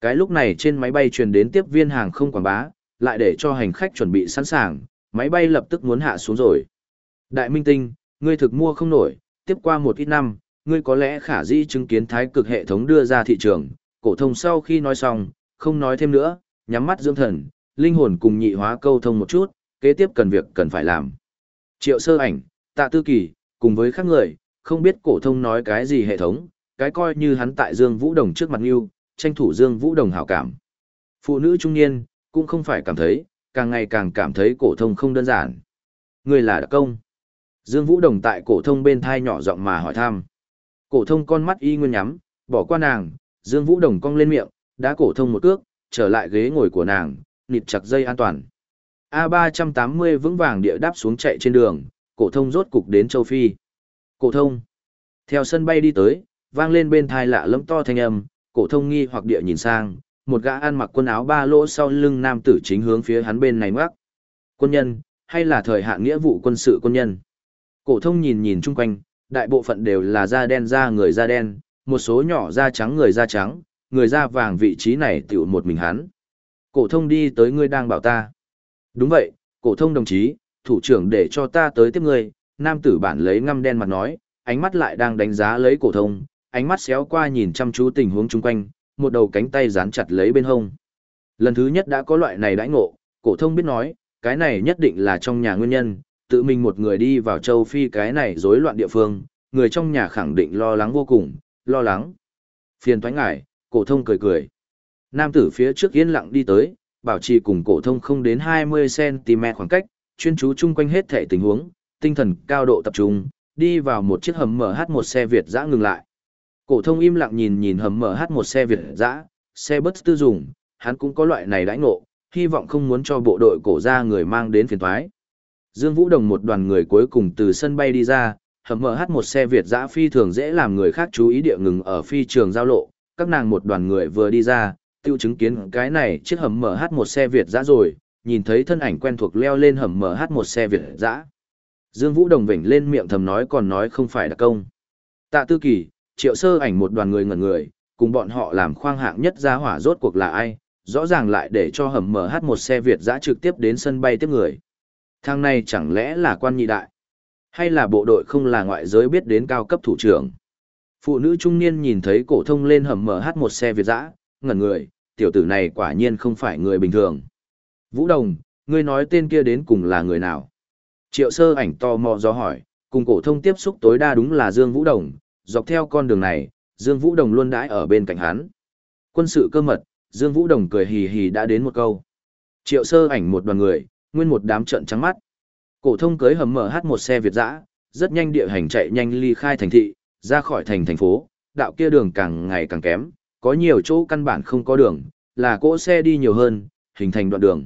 Cái lúc này trên máy bay truyền đến tiếp viên hàng không quảng bá, lại để cho hành khách chuẩn bị sẵn sàng, máy bay lập tức muốn hạ xuống rồi. Đại Minh Tinh, ngươi thực mua không nổi, tiếp qua một ít năm, ngươi có lẽ khả dĩ chứng kiến thái cực hệ thống đưa ra thị trường, cổ thông sau khi nói xong, không nói thêm nữa, nhắm mắt dưỡng thần, linh hồn cùng nhị hóa câu thông một chút, kế tiếp cần việc cần phải làm. Triệu sơ ảnh, tạ tư kỳ, cùng với các người, không biết cổ thông nói cái gì hệ thống, cái coi như hắn tại Dương Vũ Đồng trước mặt yêu, tranh thủ Dương Vũ Đồng hảo cảm. Phụ nữ trung niên, cũng không phải cảm thấy, càng ngày càng cảm thấy cổ thông không đơn giản. Người là đặc công. Dương Vũ Đồng tại cổ thông bên thai nhỏ giọng mà hỏi thăm. Cổ thông con mắt y nguyên nhắm, bỏ qua nàng, Dương Vũ Đồng cong lên miệng, đã cổ thông một cước, trở lại ghế ngồi của nàng, nịt chặt dây an toàn. A380 vững vàng địa đáp xuống chạy trên đường, cổ thông rốt cục đến châu Phi. Cổ thông. Theo sân bay đi tới, vang lên bên thai lạ lẫm to thanh âm, cổ thông nghi hoặc địa nhìn sang, một gã ăn mặc quần áo ba lỗ sau lưng nam tử chính hướng phía hắn bên này ngoắc. Quân nhân, hay là thời hạn nghĩa vụ quân sự quân nhân. Cổ thông nhìn nhìn chung quanh, đại bộ phận đều là da đen da người da đen, một số nhỏ da trắng người da trắng, người da vàng vị trí này tiểu một mình hắn. Cổ thông đi tới ngươi đang bảo ta. Đúng vậy, cổ thông đồng chí, thủ trưởng để cho ta tới tiếp ngươi, nam tử bản lấy ngăm đen mặt nói, ánh mắt lại đang đánh giá lấy cổ thông, ánh mắt xéo qua nhìn chăm chú tình huống chung quanh, một đầu cánh tay dán chặt lấy bên hông. Lần thứ nhất đã có loại này đãi ngộ, cổ thông biết nói, cái này nhất định là trong nhà nguyên nhân, tự mình một người đi vào châu Phi cái này rối loạn địa phương, người trong nhà khẳng định lo lắng vô cùng, lo lắng. Phiền toái ngại, cổ thông cười cười. Nam tử phía trước yên lặng đi tới, bảo trì cùng cổ thông không đến 20cm khoảng cách, chuyên chú chung quanh hết thảy tình huống, tinh thần cao độ tập trung, đi vào một chiếc hầm MH1 xe Việt dã ngừng lại. Cổ thông im lặng nhìn nhìn hầm MH1 xe Việt dã, xe bus tư dùng, hắn cũng có loại này đãi ngộ, hy vọng không muốn cho bộ đội cổ ra người mang đến phiền toái. Dương Vũ Đồng một đoàn người cuối cùng từ sân bay đi ra, hầm MH1 xe Việt dã phi thường dễ làm người khác chú ý địa ngừng ở phi trường giao lộ, các nàng một đoàn người vừa đi ra, tiêu chứng kiến cái này chiếc hầm MH1 xe Việt dã rồi, nhìn thấy thân ảnh quen thuộc leo lên hầm MH1 xe Việt dã. Dương Vũ Đồng vểnh lên miệng thầm nói còn nói không phải là công. Tạ Tư Kỳ, Triệu Sơ ảnh một đoàn người ngẩn người, cùng bọn họ làm khoang hạng nhất ra hỏa rốt cuộc là ai, rõ ràng lại để cho hầm MH1 xe Việt dã trực tiếp đến sân bay tiếp người. Thang này chẳng lẽ là quan nhị đại? Hay là bộ đội không là ngoại giới biết đến cao cấp thủ trưởng? Phụ nữ trung niên nhìn thấy cổ thông lên hầm MH1 xe Việt dã, ngẩn người, tiểu tử này quả nhiên không phải người bình thường. Vũ Đồng, ngươi nói tên kia đến cùng là người nào? Triệu sơ ảnh to mò do hỏi, cùng cổ thông tiếp xúc tối đa đúng là Dương Vũ Đồng, dọc theo con đường này, Dương Vũ Đồng luôn đãi ở bên cạnh hắn. Quân sự cơ mật, Dương Vũ Đồng cười hì hì đã đến một câu. Triệu sơ ảnh một đoàn người, nguyên một đám trận trắng mắt. Cổ thông cưới hầm mở hát một xe Việt dã, rất nhanh địa hành chạy nhanh ly khai thành thị, ra khỏi thành thành phố, đạo kia đường càng ngày càng kém, có nhiều chỗ căn bản không có đường, là cỗ xe đi nhiều hơn, hình thành đoạn đường.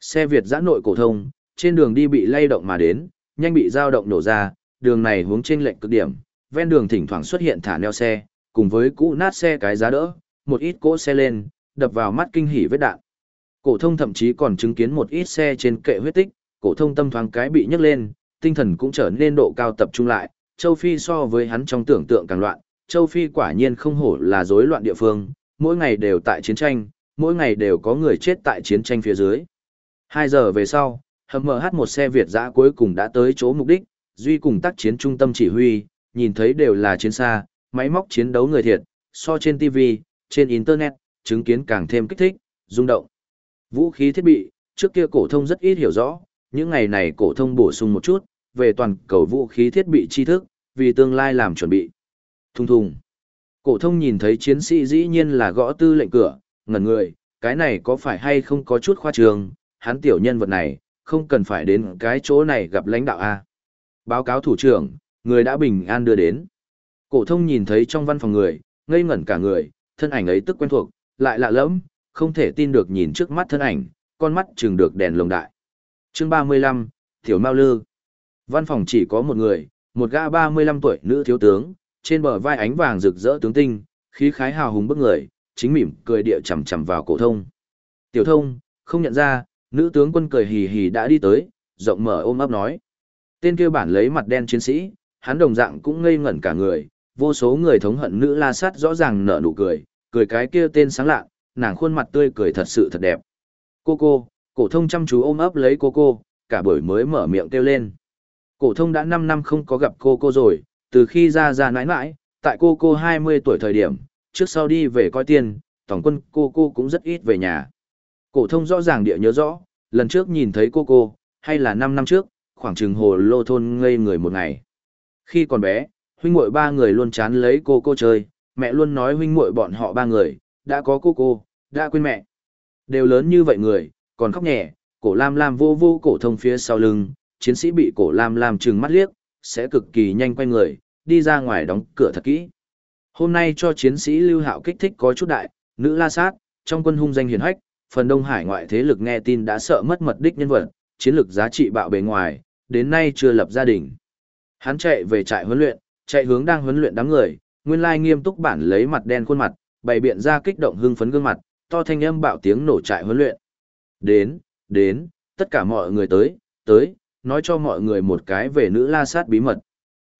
Xe Việt dã nội cổ thông, trên đường đi bị lay động mà đến, nhanh bị dao động nổ ra, đường này hướng trên lệnh cực điểm, ven đường thỉnh thoảng xuất hiện thả neo xe, cùng với cũ nát xe cái giá đỡ, một ít cỗ xe lên, đập vào mắt kinh hỉ vết đạn. Cổ thông thậm chí còn chứng kiến một ít xe trên kệ huyết tích, cổ thông tâm thoáng cái bị nhấc lên, tinh thần cũng trở nên độ cao tập trung lại, châu Phi so với hắn trong tưởng tượng càng loạn, châu Phi quả nhiên không hổ là rối loạn địa phương, mỗi ngày đều tại chiến tranh, mỗi ngày đều có người chết tại chiến tranh phía dưới. 2 giờ về sau, hầm MH một xe Việt giã cuối cùng đã tới chỗ mục đích, duy cùng tác chiến trung tâm chỉ huy, nhìn thấy đều là chiến xa, máy móc chiến đấu người thiệt, so trên TV, trên Internet, chứng kiến càng thêm kích thích, rung động. Vũ khí thiết bị, trước kia cổ thông rất ít hiểu rõ, những ngày này cổ thông bổ sung một chút, về toàn cầu vũ khí thiết bị tri thức, vì tương lai làm chuẩn bị. Thùng thùng. Cổ thông nhìn thấy chiến sĩ dĩ nhiên là gõ tư lệnh cửa, ngẩn người, cái này có phải hay không có chút khoa trương, hắn tiểu nhân vật này, không cần phải đến cái chỗ này gặp lãnh đạo A. Báo cáo thủ trưởng, người đã bình an đưa đến. Cổ thông nhìn thấy trong văn phòng người, ngây ngẩn cả người, thân ảnh ấy tức quen thuộc, lại lạ lẫm, không thể tin được nhìn trước mắt thân ảnh, con mắt chừng được đèn lồng đại. Chương 35, Tiểu Mao Lư. Văn phòng chỉ có một người, một gã 35 tuổi nữ thiếu tướng, trên bờ vai ánh vàng rực rỡ tướng tinh, khí khái hào hùng bức người, chính mỉm cười địa chằm chằm vào cổ thông. Tiểu thông, không nhận ra, nữ tướng quân cười hì hì đã đi tới, rộng mở ôm ấp nói. Tên kia bản lấy mặt đen chiến sĩ, hắn đồng dạng cũng ngây ngẩn cả người, vô số người thống hận nữ la sát rõ ràng nở nụ cười, cười cái kia tên sáng lạ, nàng khuôn mặt tươi cười thật sự thật đẹp. Cô cô, cổ thông chăm chú ôm ấp lấy cô cô, cả buổi mới mở miệng kêu lên. Cổ thông đã 5 năm không có gặp cô cô rồi, từ khi ra ra nãi nãi, tại cô cô 20 tuổi thời điểm, trước sau đi về coi tiền, tổng quân cô cô cũng rất ít về nhà. Cổ thông rõ ràng địa nhớ rõ, lần trước nhìn thấy cô cô, hay là 5 năm trước, khoảng chừng hồ lô thôn ngây người một ngày. Khi còn bé, huynh muội ba người luôn chán lấy cô cô chơi, mẹ luôn nói huynh muội bọn họ ba người, đã có cô cô, đã quên mẹ. Đều lớn như vậy người, còn khóc nhẹ, cổ lam lam vô vô cổ thông phía sau lưng, chiến sĩ bị cổ lam lam trừng mắt liếc, sẽ cực kỳ nhanh quay người, đi ra ngoài đóng cửa thật kỹ. Hôm nay cho chiến sĩ Lưu Hạo kích thích có chút đại, nữ la sát, trong quân hung danh hiển hách, phần đông hải ngoại thế lực nghe tin đã sợ mất mật đích nhân vật, chiến lược giá trị bạo bề ngoài, đến nay chưa lập gia đình. Hắn chạy về trại huấn luyện, chạy hướng đang huấn luyện đám người, nguyên lai nghiêm túc bản lấy mặt đen khuôn mặt, bày biện ra kích động hưng phấn gương mặt, to thanh âm bạo tiếng nổ trại huấn luyện. Đến, đến, tất cả mọi người tới, tới, nói cho mọi người một cái về nữ la sát bí mật.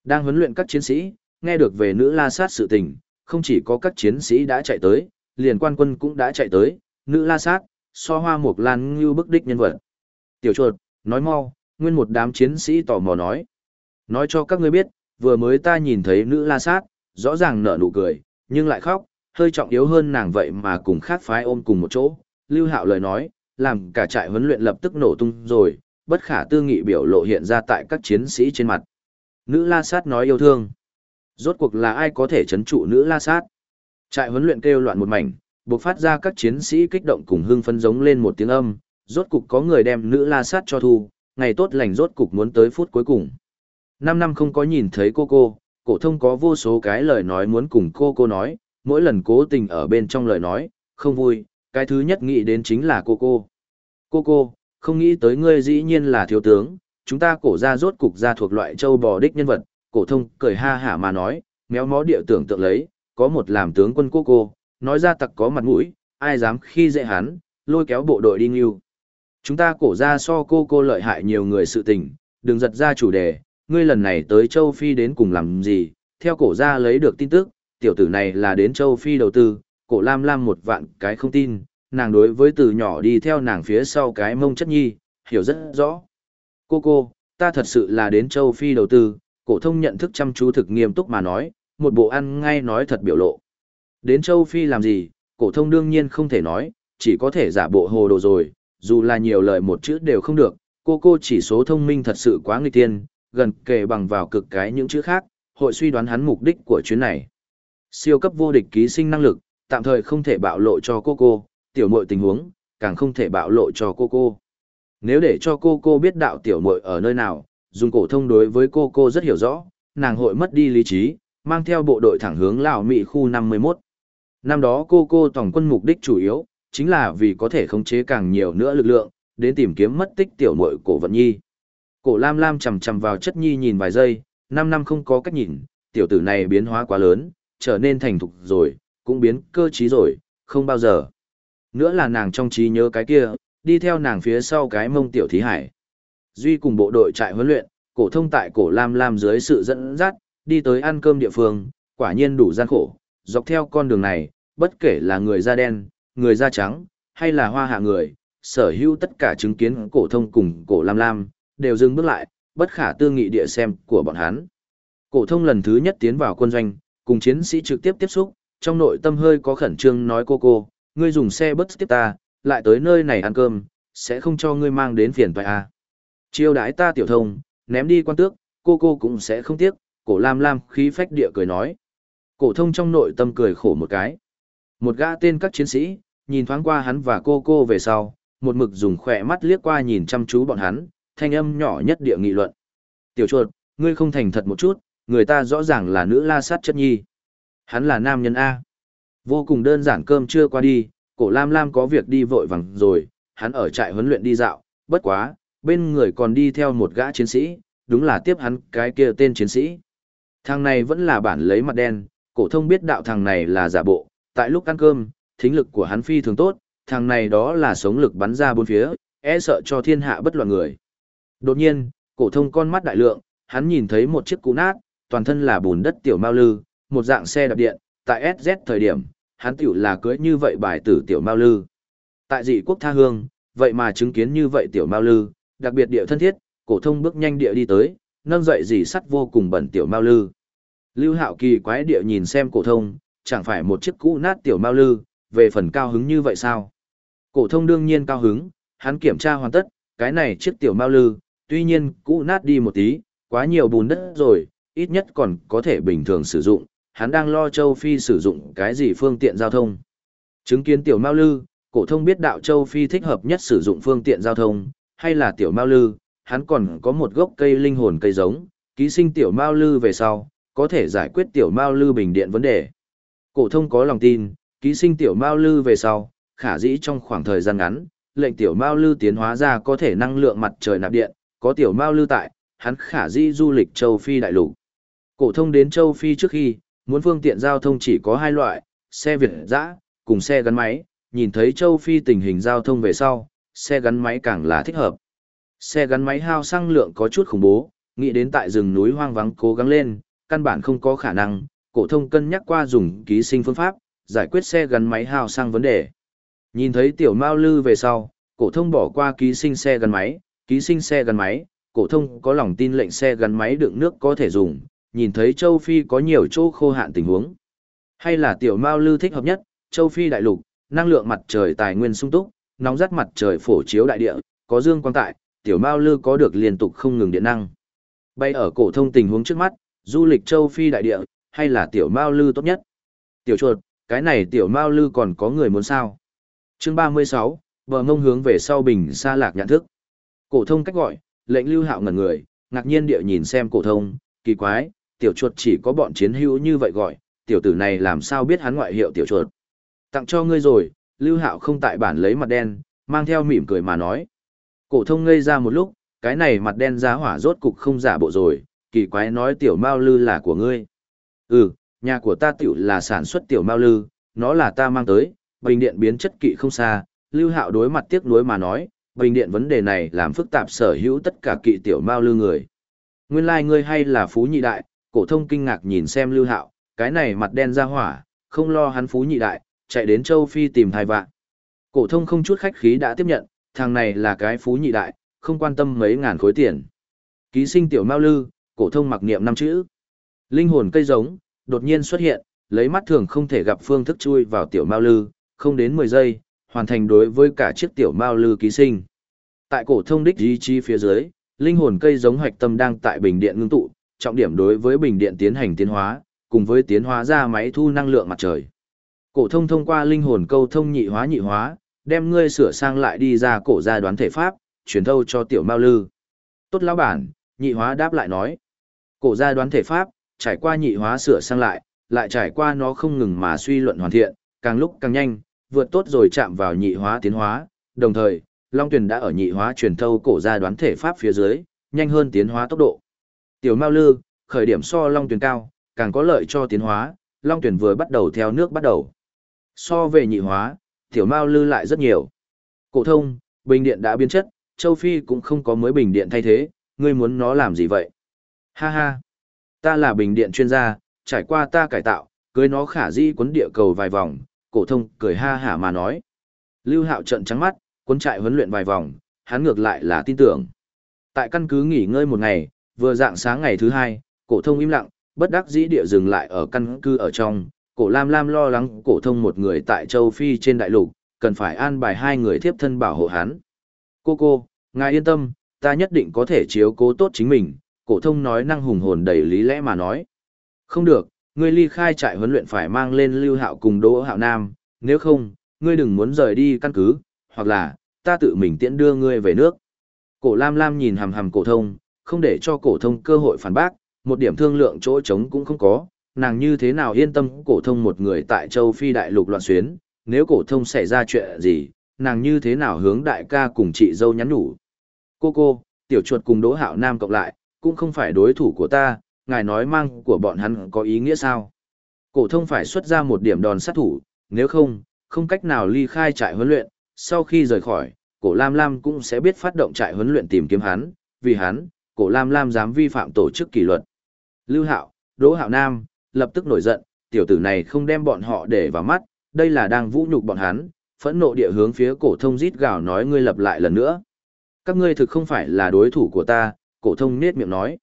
Đang huấn luyện các chiến sĩ, nghe được về nữ la sát sự tình, không chỉ có các chiến sĩ đã chạy tới, liền quan quân cũng đã chạy tới, nữ la sát, so hoa mục lan như bức đích nhân vật. Tiểu chuột, nói mau, nguyên một đám chiến sĩ tò mò nói. Nói cho các ngươi biết, vừa mới ta nhìn thấy nữ la sát, rõ ràng nở nụ cười, nhưng lại khóc, hơi trọng yếu hơn nàng vậy mà cùng khác phái ôm cùng một chỗ. Lưu Hạo lời nói, làm cả trại huấn luyện lập tức nổ tung rồi, bất khả tư nghị biểu lộ hiện ra tại các chiến sĩ trên mặt. Nữ la sát nói yêu thương. Rốt cuộc là ai có thể chấn trụ nữ la sát? Trại huấn luyện kêu loạn một mảnh, bộc phát ra các chiến sĩ kích động cùng hưng phấn giống lên một tiếng âm, rốt cục có người đem nữ la sát cho thu, ngày tốt lành rốt cục muốn tới phút cuối cùng. Năm năm không có nhìn thấy cô cô, cổ thông có vô số cái lời nói muốn cùng cô cô nói, mỗi lần cố tình ở bên trong lời nói, không vui, cái thứ nhất nghĩ đến chính là cô cô. Cô cô, không nghĩ tới ngươi dĩ nhiên là thiếu tướng, chúng ta cổ ra rốt cục ra thuộc loại châu bò đích nhân vật, cổ thông cười ha hả mà nói, méo mó địa tưởng tượng lấy, có một làm tướng quân cô cô, nói ra tặc có mặt mũi, ai dám khi dễ hắn, lôi kéo bộ đội đi nghiêu. Chúng ta cổ ra so cô cô lợi hại nhiều người sự tình, đừng giật ra chủ đề, ngươi lần này tới châu Phi đến cùng làm gì, theo cổ ra lấy được tin tức, tiểu tử này là đến châu Phi đầu tư, cổ lam lam một vạn cái không tin, nàng đối với từ nhỏ đi theo nàng phía sau cái mông chất nhi, hiểu rất rõ. Cô cô, ta thật sự là đến châu Phi đầu tư, cổ thông nhận thức chăm chú thực nghiêm túc mà nói, một bộ ăn ngay nói thật biểu lộ. Đến châu Phi làm gì, cổ thông đương nhiên không thể nói, chỉ có thể giả bộ hồ đồ rồi, dù là nhiều lời một chữ đều không được, cô cô chỉ số thông minh thật sự quá nghịch tiên, gần kề bằng vào cực cái những chữ khác, hội suy đoán hắn mục đích của chuyến này. Siêu cấp vô địch ký sinh năng lực, tạm thời không thể bạo lộ cho cô cô, tiểu muội tình huống, càng không thể bạo lộ cho cô cô. Nếu để cho cô cô biết đạo tiểu muội ở nơi nào, dùng cổ thông đối với cô cô rất hiểu rõ, nàng hội mất đi lý trí, mang theo bộ đội thẳng hướng Lào Mỹ khu 51. Năm đó cô cô tổng quân mục đích chủ yếu, chính là vì có thể khống chế càng nhiều nữa lực lượng, đến tìm kiếm mất tích tiểu muội cổ vận nhi. Cổ Lam Lam chầm chầm vào chất nhi nhìn vài giây, 5 năm không có cách nhìn, tiểu tử này biến hóa quá lớn, trở nên thành thục rồi, cũng biến cơ trí rồi, không bao giờ. Nữa là nàng trong trí nhớ cái kia, đi theo nàng phía sau cái mông tiểu thí hải. Duy cùng bộ đội trại huấn luyện, cổ thông tại cổ Lam Lam dưới sự dẫn dắt, đi tới ăn cơm địa phương, quả nhiên đủ gian khổ, dọc theo con đường này, bất kể là người da đen, người da trắng, hay là hoa hạ người, sở hữu tất cả chứng kiến cổ thông cùng cổ Lam Lam, đều dừng bước lại, bất khả tư nghị địa xem của bọn hắn. Cổ thông lần thứ nhất tiến vào quân doanh, cùng chiến sĩ trực tiếp tiếp xúc, trong nội tâm hơi có khẩn trương nói cô cô, ngươi dùng xe bus tiếp ta, lại tới nơi này ăn cơm, sẽ không cho ngươi mang đến phiền toái à. Chiêu đãi ta tiểu thông, ném đi quan tước, cô cô cũng sẽ không tiếc, cổ lam lam khí phách địa cười nói. Cổ thông trong nội tâm cười khổ một cái. Một gã tên các chiến sĩ, nhìn thoáng qua hắn và cô cô về sau, một mực dùng khỏe mắt liếc qua nhìn chăm chú bọn hắn, thanh âm nhỏ nhất địa nghị luận. Tiểu chuột, ngươi không thành thật một chút, người ta rõ ràng là nữ la sát chất nhi. Hắn là nam nhân A. Vô cùng đơn giản cơm chưa qua đi, cổ Lam Lam có việc đi vội vàng rồi, hắn ở trại huấn luyện đi dạo, bất quá, bên người còn đi theo một gã chiến sĩ, đúng là tiếp hắn cái kia tên chiến sĩ. Thằng này vẫn là bản lấy mặt đen, cổ thông biết đạo thằng này là giả bộ, tại lúc ăn cơm, thính lực của hắn phi thường tốt, thằng này đó là sống lực bắn ra bốn phía, e sợ cho thiên hạ bất loạn người. Đột nhiên, cổ thông con mắt đại lượng, hắn nhìn thấy một chiếc cũ nát, toàn thân là bùn đất tiểu mao lư, một dạng xe đạp điện, tại SZ thời điểm, hắn tiểu là cưới như vậy bài tử tiểu mao lư. Tại dị quốc tha hương, vậy mà chứng kiến như vậy tiểu mao lư, đặc biệt địa thân thiết, cổ thông bước nhanh địa đi tới, nâng dậy dị sắt vô cùng bẩn tiểu mao lư. Lưu Hạo Kỳ quái địa nhìn xem cổ thông, chẳng phải một chiếc cũ nát tiểu mao lư, về phần cao hứng như vậy sao? Cổ thông đương nhiên cao hứng, hắn kiểm tra hoàn tất, cái này chiếc tiểu mao lư, tuy nhiên cũ nát đi một tí, quá nhiều bùn đất rồi, ít nhất còn có thể bình thường sử dụng, hắn đang lo châu Phi sử dụng cái gì phương tiện giao thông. Chứng kiến tiểu Mao Lư, cổ thông biết đạo châu Phi thích hợp nhất sử dụng phương tiện giao thông, hay là tiểu Mao Lư, hắn còn có một gốc cây linh hồn cây giống, ký sinh tiểu Mao Lư về sau, có thể giải quyết tiểu Mao Lư bình điện vấn đề. Cổ thông có lòng tin, ký sinh tiểu Mao Lư về sau, khả dĩ trong khoảng thời gian ngắn, lệnh tiểu Mao Lư tiến hóa ra có thể năng lượng mặt trời nạp điện, có tiểu Mao Lư tại, hắn khả dĩ du lịch châu Phi đại lục. Cổ thông đến châu Phi trước khi, muốn phương tiện giao thông chỉ có hai loại, xe Việt dã, cùng xe gắn máy, nhìn thấy châu Phi tình hình giao thông về sau, xe gắn máy càng là thích hợp. Xe gắn máy hao xăng lượng có chút khủng bố, nghĩ đến tại rừng núi hoang vắng cố gắng lên, căn bản không có khả năng, cổ thông cân nhắc qua dùng ký sinh phương pháp, giải quyết xe gắn máy hao xăng vấn đề. Nhìn thấy tiểu Mao Lư về sau, cổ thông bỏ qua ký sinh xe gắn máy, ký sinh xe gắn máy, cổ thông có lòng tin lệnh xe gắn máy đựng nước có thể dùng, nhìn thấy châu Phi có nhiều chỗ khô hạn tình huống. Hay là tiểu Mao Lư thích hợp nhất, châu Phi đại lục, năng lượng mặt trời tài nguyên sung túc, nóng rất mặt trời phổ chiếu đại địa, có dương quang tại, tiểu Mao Lư có được liên tục không ngừng điện năng. Bay ở cổ thông tình huống trước mắt, du lịch châu Phi đại địa, hay là tiểu Mao Lư tốt nhất? Tiểu chuột, cái này tiểu Mao Lư còn có người muốn sao? Chương 36, bờ ngông hướng về sau bình xa lạc nhận thức. Cổ thông cách gọi, lệnh lưu hạo ngẩn người, ngạc nhiên địa nhìn xem cổ thông, kỳ quái, tiểu chuột chỉ có bọn chiến hữu như vậy gọi, tiểu tử này làm sao biết hắn ngoại hiệu tiểu chuột. Tặng cho ngươi rồi, lưu hạo không tại bản lấy mặt đen, mang theo mỉm cười mà nói. Cổ thông ngây ra một lúc, cái này mặt đen giá hỏa rốt cục không giả bộ rồi, kỳ quái nói tiểu mao lư là của ngươi. Ừ, nhà của ta tiểu là sản xuất tiểu mao lư, nó là ta mang tới, bình điện biến chất kỵ không xa, lưu hạo đối mặt tiếc nuối mà nói, bình điện vấn đề này làm phức tạp sở hữu tất cả kỵ tiểu mao lư người. Nguyên lai like ngươi hay là phú nhị đại, cổ thông kinh ngạc nhìn xem lưu hạo, cái này mặt đen ra hỏa, không lo hắn phú nhị đại, chạy đến châu Phi tìm thai vạn. Cổ thông không chút khách khí đã tiếp nhận, thằng này là cái phú nhị đại, không quan tâm mấy ngàn khối tiền. Ký sinh tiểu mao lư, cổ thông mặc niệm năm chữ. Linh hồn cây giống, đột nhiên xuất hiện, lấy mắt thường không thể gặp phương thức chui vào tiểu mao lư, không đến 10 giây, hoàn thành đối với cả chiếc tiểu mao lư ký sinh. Tại cổ thông đích ý chi phía dưới, linh hồn cây giống hoạch tâm đang tại bình điện ngưng tụ, trọng điểm đối với bình điện tiến hành tiến hóa, cùng với tiến hóa ra máy thu năng lượng mặt trời. Cổ thông thông qua linh hồn câu thông nhị hóa nhị hóa, đem ngươi sửa sang lại đi ra cổ gia đoán thể pháp, truyền thâu cho tiểu Mao Lư. Tốt lão bản, nhị hóa đáp lại nói. Cổ gia đoán thể pháp, trải qua nhị hóa sửa sang lại, lại trải qua nó không ngừng mà suy luận hoàn thiện, càng lúc càng nhanh, vượt tốt rồi chạm vào nhị hóa tiến hóa, đồng thời, Long Tuyền đã ở nhị hóa truyền thâu cổ gia đoán thể pháp phía dưới, nhanh hơn tiến hóa tốc độ. Tiểu Mao Lư, khởi điểm so Long Tuyền cao, càng có lợi cho tiến hóa, Long Tuyền vừa bắt đầu theo nước bắt đầu. So về nhị hóa, Tiểu Mao Lư lại rất nhiều. Cổ thông, bình điện đã biến chất, châu Phi cũng không có mới bình điện thay thế, ngươi muốn nó làm gì vậy? Ha ha, ta là bình điện chuyên gia, trải qua ta cải tạo, cưới nó khả di quấn địa cầu vài vòng, cổ thông cười ha hả mà nói. Lưu Hạo trợn trắng mắt, quấn trại huấn luyện vài vòng, hắn ngược lại là tin tưởng. Tại căn cứ nghỉ ngơi một ngày, vừa dạng sáng ngày thứ hai, cổ thông im lặng, bất đắc dĩ địa dừng lại ở căn cứ ở trong, cổ Lam Lam lo lắng cổ thông một người tại châu Phi trên đại lục, cần phải an bài hai người thiếp thân bảo hộ hắn. Cô cô, ngài yên tâm, ta nhất định có thể chiếu cố tốt chính mình, cổ thông nói năng hùng hồn đầy lý lẽ mà nói. Không được, ngươi ly khai trại huấn luyện phải mang lên Lưu Hạo cùng Đỗ Hạo Nam, nếu không, ngươi đừng muốn rời đi căn cứ, hoặc là, ta tự mình tiễn đưa ngươi về nước. Cổ Lam Lam nhìn hằm hằm cổ thông, không để cho cổ thông cơ hội phản bác, một điểm thương lượng chỗ trống cũng không có, nàng như thế nào yên tâm cổ thông một người tại châu Phi đại lục loạn xuyến, nếu cổ thông xảy ra chuyện gì, nàng như thế nào hướng đại ca cùng chị dâu nhắn nhủ. Cô cô, tiểu chuột cùng Đỗ Hạo Nam cộng lại, cũng không phải đối thủ của ta, ngài nói mang của bọn hắn có ý nghĩa sao? Cổ thông phải xuất ra một điểm đòn sát thủ, nếu không, không cách nào ly khai trại huấn luyện, sau khi rời khỏi, cổ Lam Lam cũng sẽ biết phát động trại huấn luyện tìm kiếm hắn, vì hắn, cổ Lam Lam dám vi phạm tổ chức kỷ luật. Lưu Hạo, Đỗ Hạo Nam, lập tức nổi giận, tiểu tử này không đem bọn họ để vào mắt, đây là đang vũ nhục bọn hắn, phẫn nộ địa hướng phía cổ thông rít gào nói ngươi lập lại lần nữa. Các ngươi thực không phải là đối thủ của ta, cổ thông nết miệng nói.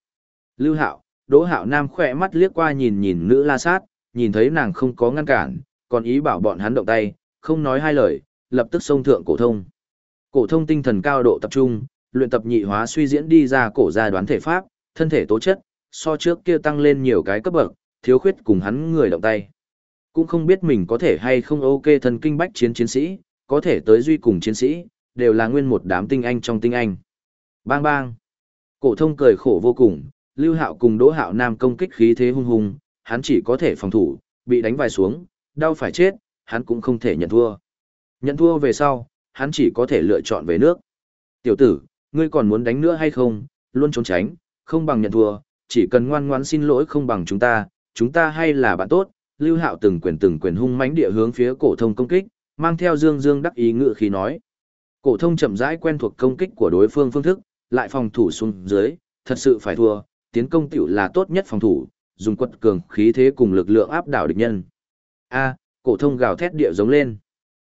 Lưu Hạo, Đỗ Hạo Nam khẽ mắt liếc qua nhìn nhìn nữ La Sát, nhìn thấy nàng không có ngăn cản, còn ý bảo bọn hắn động tay, không nói hai lời, lập tức xông thượng cổ thông. Cổ thông tinh thần cao độ tập trung, luyện tập nhị hóa suy diễn đi ra cổ gia đoán thể pháp, thân thể tố chất, so trước kia tăng lên nhiều cái cấp bậc, thiếu khuyết cùng hắn người động tay. Cũng không biết mình có thể hay không ok thần kinh bách chiến chiến sĩ, có thể tới duy cùng chiến sĩ, đều là nguyên một đám tinh anh trong tinh anh. Bang bang. Cổ thông cười khổ vô cùng, Lưu Hạo cùng Đỗ Hạo Nam công kích khí thế hung hùng, hắn chỉ có thể phòng thủ, bị đánh vài xuống, đau phải chết, hắn cũng không thể nhận thua. Nhận thua về sau, hắn chỉ có thể lựa chọn về nước. Tiểu tử, ngươi còn muốn đánh nữa hay không, luôn trốn tránh, không bằng nhận thua, chỉ cần ngoan ngoãn xin lỗi không bằng chúng ta, chúng ta hay là bạn tốt. Lưu Hạo từng quyền từng quyền hung mãnh địa hướng phía cổ thông công kích, mang theo dương dương đắc ý ngựa khí nói. Cổ thông chậm rãi quen thuộc công kích của đối phương phương thức, lại phòng thủ xuống dưới, thật sự phải thua, tiến công tiểu là tốt nhất phòng thủ, dùng quật cường khí thế cùng lực lượng áp đảo địch nhân. A, cổ thông gào thét địa giống lên.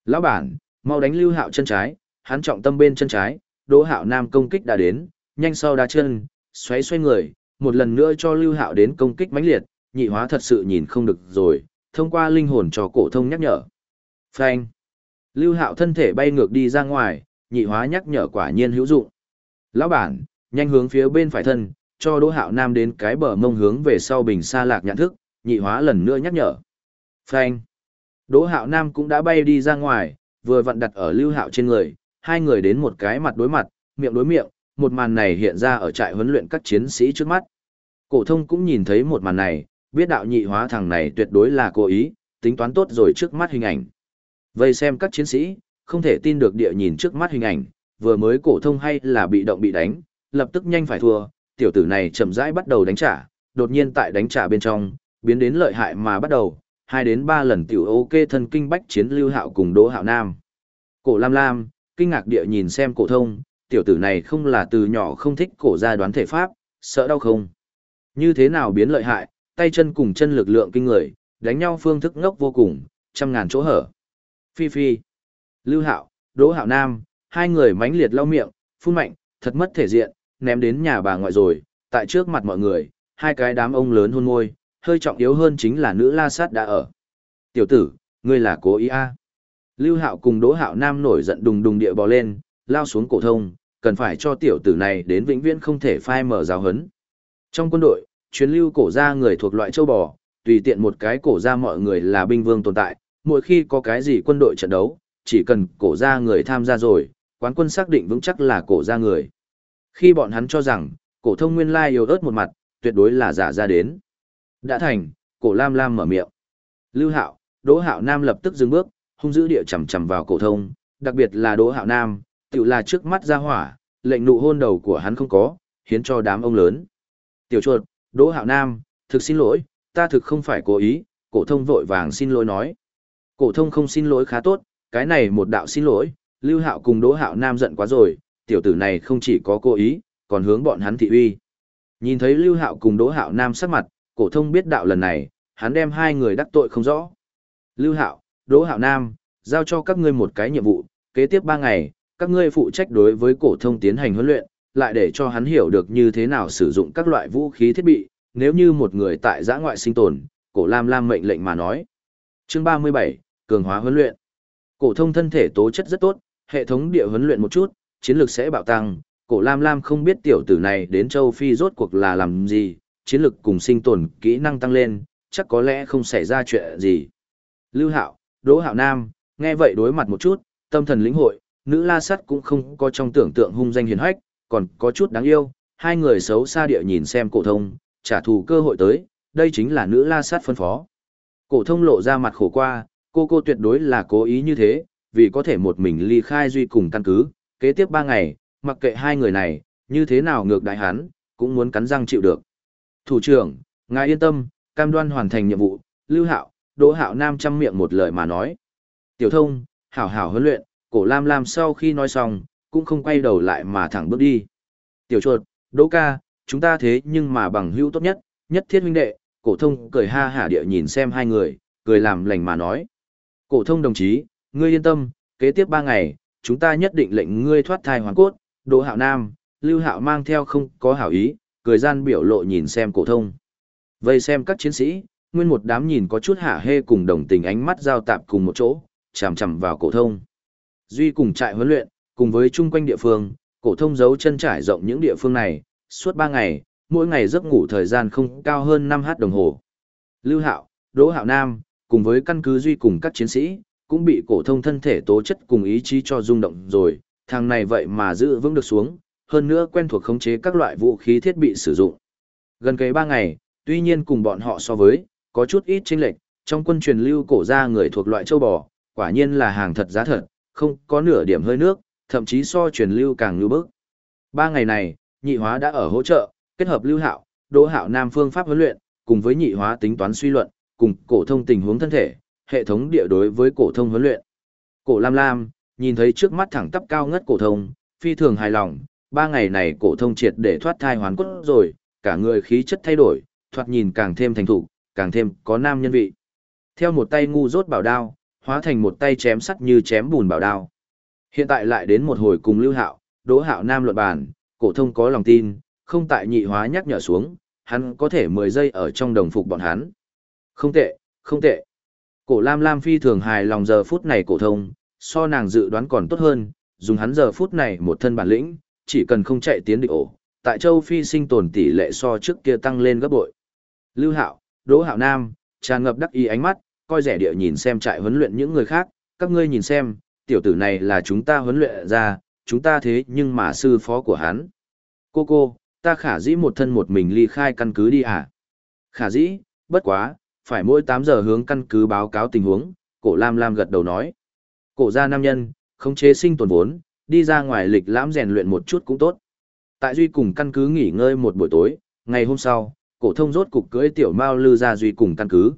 Lão bản, mau đánh Lưu Hạo chân trái, hắn trọng tâm bên chân trái, Đỗ Hạo Nam công kích đã đến, nhanh sau đá chân, xoáy xoay người, một lần nữa cho Lưu Hạo đến công kích mãnh liệt, nhị hóa thật sự nhìn không được rồi, thông qua linh hồn cho cổ thông nhắc nhở. Phanh. Lưu Hạo thân thể bay ngược đi ra ngoài, nhị hóa nhắc nhở quả nhiên hữu dụng. Lão bản, nhanh hướng phía bên phải thân, cho Đỗ Hạo Nam đến cái bờ mông hướng về sau bình xa lạc nhận thức, nhị hóa lần nữa nhắc nhở. Phanh. Đỗ Hạo Nam cũng đã bay đi ra ngoài, vừa vặn đặt ở Lưu Hạo trên người, hai người đến một cái mặt đối mặt, miệng đối miệng, một màn này hiện ra ở trại huấn luyện các chiến sĩ trước mắt. Cổ thông cũng nhìn thấy một màn này, biết đạo nhị hóa thằng này tuyệt đối là cố ý, tính toán tốt rồi trước mắt hình ảnh. Vây xem các chiến sĩ, không thể tin được địa nhìn trước mắt hình ảnh, vừa mới cổ thông hay là bị động bị đánh, lập tức nhanh phải thua, tiểu tử này chậm rãi bắt đầu đánh trả, đột nhiên tại đánh trả bên trong, biến đến lợi hại mà bắt đầu, hai đến ba lần tiểu ok thân kinh bách chiến lưu hạo cùng Đỗ Hạo Nam. Cổ Lam Lam, kinh ngạc địa nhìn xem cổ thông, tiểu tử này không là từ nhỏ không thích cổ gia đoán thể pháp, sợ đau không? Như thế nào biến lợi hại, tay chân cùng chân lực lượng kinh người, đánh nhau phương thức ngốc vô cùng, trăm ngàn chỗ hở. Phi Phi, Lưu Hạo, Đỗ Hạo Nam, hai người mãnh liệt lau miệng, phun mạnh, thật mất thể diện, ném đến nhà bà ngoại rồi, tại trước mặt mọi người, hai cái đám ông lớn hôn môi, hơi trọng yếu hơn chính là nữ la sát đã ở. Tiểu tử, ngươi là cố ý a Lưu Hạo cùng Đỗ Hạo Nam nổi giận đùng đùng địa bò lên, lao xuống cổ thông, cần phải cho tiểu tử này đến vĩnh viễn không thể phai mở giáo hấn. Trong quân đội, chuyến lưu cổ ra người thuộc loại châu bò, tùy tiện một cái cổ ra mọi người là binh vương tồn tại, mỗi khi có cái gì quân đội trận đấu, chỉ cần cổ ra người tham gia rồi, quán quân xác định vững chắc là cổ ra người. Khi bọn hắn cho rằng, cổ thông nguyên lai yếu ớt một mặt, tuyệt đối là giả ra đến. Đã thành, cổ Lam Lam mở miệng. Lưu Hạo, Đỗ Hạo Nam lập tức dừng bước, hung dữ địa chầm chầm vào cổ thông, đặc biệt là Đỗ Hạo Nam, tiểu là trước mắt ra hỏa, lệnh nụ hôn đầu của hắn không có, khiến cho đám ông lớn. Tiểu chuột, Đỗ Hạo Nam, thực xin lỗi, ta thực không phải cố ý, cổ thông vội vàng xin lỗi nói. Cổ thông không xin lỗi khá tốt, cái này một đạo xin lỗi, Lưu Hạo cùng Đỗ Hạo Nam giận quá rồi, tiểu tử này không chỉ có cố ý, còn hướng bọn hắn thị uy. Nhìn thấy Lưu Hạo cùng Đỗ Hạo Nam sắc mặt, cổ thông biết đạo lần này, hắn đem hai người đắc tội không rõ. Lưu Hạo, Đỗ Hạo Nam, giao cho các ngươi một cái nhiệm vụ, kế tiếp 3 ngày, các ngươi phụ trách đối với cổ thông tiến hành huấn luyện, lại để cho hắn hiểu được như thế nào sử dụng các loại vũ khí thiết bị, nếu như một người tại giã ngoại sinh tồn, cổ Lam Lam mệnh lệnh mà nói. Chương 37, cường hóa huấn luyện. Cổ thông thân thể tố chất rất tốt, hệ thống địa huấn luyện một chút, chiến lược sẽ bạo tăng, cổ Lam Lam không biết tiểu tử này đến châu Phi rốt cuộc là làm gì, chiến lược cùng sinh tồn kỹ năng tăng lên, chắc có lẽ không xảy ra chuyện gì. Lưu Hạo, Đỗ Hạo Nam, nghe vậy đối mặt một chút, tâm thần lĩnh hội, nữ la sắt cũng không có trong tưởng tượng hung danh hiền hách, còn có chút đáng yêu, hai người xấu xa địa nhìn xem cổ thông, trả thù cơ hội tới, đây chính là nữ la sát phân phó. Cổ thông lộ ra mặt khổ qua, cô cô tuyệt đối là cố ý như thế, vì có thể một mình ly khai duy cùng căn cứ, kế tiếp ba ngày, mặc kệ hai người này, như thế nào ngược đại hắn, cũng muốn cắn răng chịu được. Thủ trưởng, ngài yên tâm, cam đoan hoàn thành nhiệm vụ, Lưu Hạo, Đỗ Hạo Nam trăm miệng một lời mà nói. Tiểu thông, hảo hảo huấn luyện, cổ Lam Lam sau khi nói xong, cũng không quay đầu lại mà thẳng bước đi. Tiểu chuột, Đỗ ca, chúng ta thế nhưng mà bằng hữu tốt nhất, nhất thiết huynh đệ, cổ thông cười ha hả địa nhìn xem hai người, cười làm lành mà nói. Cổ thông đồng chí, ngươi yên tâm, kế tiếp ba ngày, chúng ta nhất định lệnh ngươi thoát thai hoàn cốt, Đỗ Hạo Nam, Lưu Hạo mang theo không có hảo ý, cười gian biểu lộ nhìn xem cổ thông. Vây xem các chiến sĩ, nguyên một đám nhìn có chút hả hê cùng đồng tình ánh mắt giao tạp cùng một chỗ, chằm chằm vào cổ thông. Duy cùng trại huấn luyện, cùng với chung quanh địa phương, cổ thông giấu chân trải rộng những địa phương này, suốt 3 ngày, mỗi ngày giấc ngủ thời gian không cao hơn 5 h đồng hồ. Lưu Hạo, Đỗ Hạo Nam, cùng với căn cứ duy cùng các chiến sĩ, cũng bị cổ thông thân thể tố chất cùng ý chí cho rung động rồi, thằng này vậy mà giữ vững được xuống, hơn nữa quen thuộc khống chế các loại vũ khí thiết bị sử dụng. Gần kề 3 ngày, tuy nhiên cùng bọn họ so với, có chút ít chênh lệch, trong quân truyền lưu cổ gia người thuộc loại châu bò, quả nhiên là hàng thật giá thật, không có nửa điểm hơi nước, thậm chí so truyền lưu càng lưu bức. Ba ngày này, nhị hóa đã ở hỗ trợ, kết hợp lưu hạo, đỗ hạo nam phương pháp huấn luyện, cùng với nhị hóa tính toán suy luận, cùng cổ thông tình huống thân thể, hệ thống địa đối với cổ thông huấn luyện. Cổ Lam Lam, nhìn thấy trước mắt thẳng tắp cao ngất cổ thông, phi thường hài lòng, ba ngày này cổ thông triệt để thoát thai hoàn cốt rồi, cả người khí chất thay đổi, thoạt nhìn càng thêm thành thục, càng thêm có nam nhân vị. Theo một tay ngu rốt bảo đao, hóa thành một tay chém sắt như chém bùn bảo đao. Hiện tại lại đến một hồi cùng Lưu Hạo, Đỗ Hạo Nam luận bàn, cổ thông có lòng tin, không tại nhị hóa nhắc nhở xuống, hắn có thể 10 giây ở trong đồng phục bọn hắn. Không tệ, không tệ. Cổ Lam Lam phi thường hài lòng giờ phút này cổ thông, so nàng dự đoán còn tốt hơn, dùng hắn giờ phút này một thân bản lĩnh, chỉ cần không chạy tiến địch ổ, tại châu Phi sinh tồn tỷ lệ so trước kia tăng lên gấp bội. Lưu Hạo, Đỗ Hạo Nam, tràn ngập đắc ý ánh mắt, coi rẻ địa nhìn xem trại huấn luyện những người khác, các ngươi nhìn xem, tiểu tử này là chúng ta huấn luyện ra, chúng ta thế nhưng mà sư phó của hắn. Cô cô, ta khả dĩ một thân một mình ly khai căn cứ đi à? Khả dĩ, bất quá, phải mỗi 8 giờ hướng căn cứ báo cáo tình huống, cổ Lam Lam gật đầu nói. Cổ gia nam nhân, không chế sinh tồn vốn, đi ra ngoài lịch lãm rèn luyện một chút cũng tốt. Tại Duy cùng căn cứ nghỉ ngơi một buổi tối, ngày hôm sau, cổ thông rốt cục cưới tiểu Mao Lư ra Duy cùng căn cứ.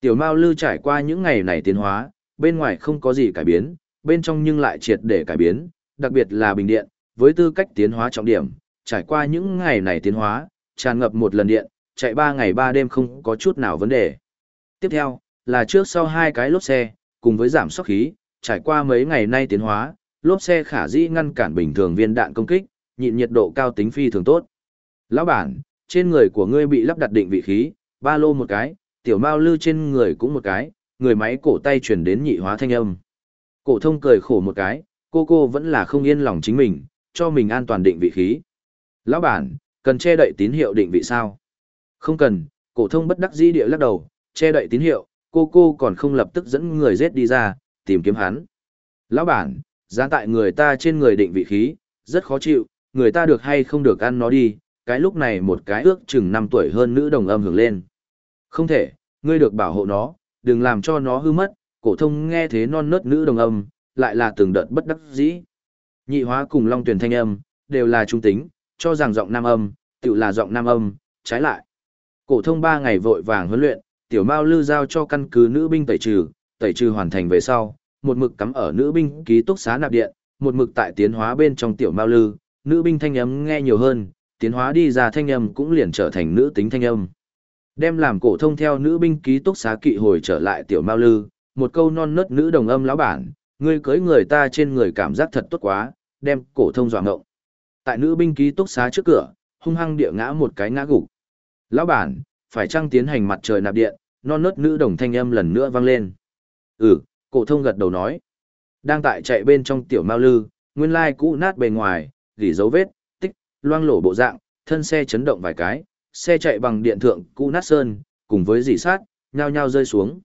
Tiểu Mao Lư trải qua những ngày này tiến hóa, bên ngoài không có gì cải biến, bên trong nhưng lại triệt để cải biến, đặc biệt là bình điện, với tư cách tiến hóa trọng điểm, trải qua những ngày này tiến hóa, tràn ngập một lần điện, chạy 3 ngày 3 đêm không có chút nào vấn đề. Tiếp theo, là trước sau hai cái lốp xe, cùng với giảm sóc khí, trải qua mấy ngày nay tiến hóa, lốp xe khả dĩ ngăn cản bình thường viên đạn công kích, nhịn nhiệt độ cao tính phi thường tốt. Lão bản, trên người của ngươi bị lắp đặt định vị khí, ba lô một cái, tiểu mao lư trên người cũng một cái, người máy cổ tay chuyển đến nhị hóa thanh âm. Cổ thông cười khổ một cái, cô cô vẫn là không yên lòng chính mình, cho mình an toàn định vị khí. Lão bản, cần che đậy tín hiệu định vị sao? Không cần, cổ thông bất đắc dĩ địa lắc đầu, che đậy tín hiệu, cô cô còn không lập tức dẫn người giết đi ra, tìm kiếm hắn. Lão bản, giá tại người ta trên người định vị khí, rất khó chịu, người ta được hay không được ăn nó đi, cái lúc này một cái ước chừng 5 tuổi hơn nữ đồng âm hưởng lên. Không thể, ngươi được bảo hộ nó, đừng làm cho nó hư mất, cổ thông nghe thế non nớt nữ đồng âm, lại là từng đợt bất đắc dĩ. Nhị hóa cùng long tuyển thanh âm, đều là trung tính, cho rằng giọng nam âm, tự là giọng nam âm, trái lại. Cổ thông 3 ngày vội vàng huấn luyện, tiểu mao lư giao cho căn cứ nữ binh tẩy trừ, tẩy trừ hoàn thành về sau, một mực cắm ở nữ binh ký túc xá nạp điện, một mực tại tiến hóa bên trong tiểu mao lư, nữ binh thanh âm nghe nhiều hơn, tiến hóa đi ra thanh âm cũng liền trở thành nữ tính thanh âm. Đem làm cổ thông theo nữ binh ký túc xá kỵ hồi trở lại tiểu mao lư, một câu non nớt nữ đồng âm lão bản, ngươi cưới người ta trên người cảm giác thật tốt quá, đem cổ thông dọa ngộng. Tại nữ binh ký túc xá trước cửa, hung hăng địa ngã một cái ngã gục. Lão bản, phải chăng tiến hành mặt trời nạp điện, non nớt nữ đồng thanh âm lần nữa vang lên. Ừ, cổ thông gật đầu nói. Đang tại chạy bên trong tiểu mao lư, nguyên lai cũ nát bề ngoài, gỉ dấu vết, tích, loang lổ bộ dạng, thân xe chấn động vài cái, xe chạy bằng điện thượng cũ nát sơn, cùng với dỉ sát, nhao nhao rơi xuống.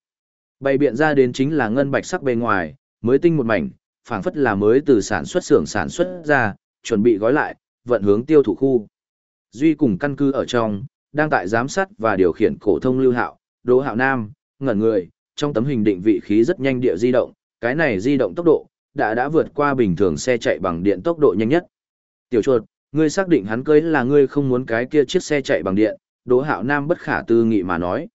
Bày biện ra đến chính là ngân bạch sắc bề ngoài, mới tinh một mảnh, phảng phất là mới từ sản xuất xưởng sản xuất ra, chuẩn bị gói lại, vận hướng tiêu thụ khu. Duy cùng căn cứ ở trong, đang tại giám sát và điều khiển cổ thông lưu hạo, Đỗ Hạo Nam, ngẩn người, trong tấm hình định vị khí rất nhanh địa di động, cái này di động tốc độ đã đã vượt qua bình thường xe chạy bằng điện tốc độ nhanh nhất. Tiểu chuột, ngươi xác định hắn cưới là ngươi không muốn cái kia chiếc xe chạy bằng điện, Đỗ Hạo Nam bất khả tư nghị mà nói.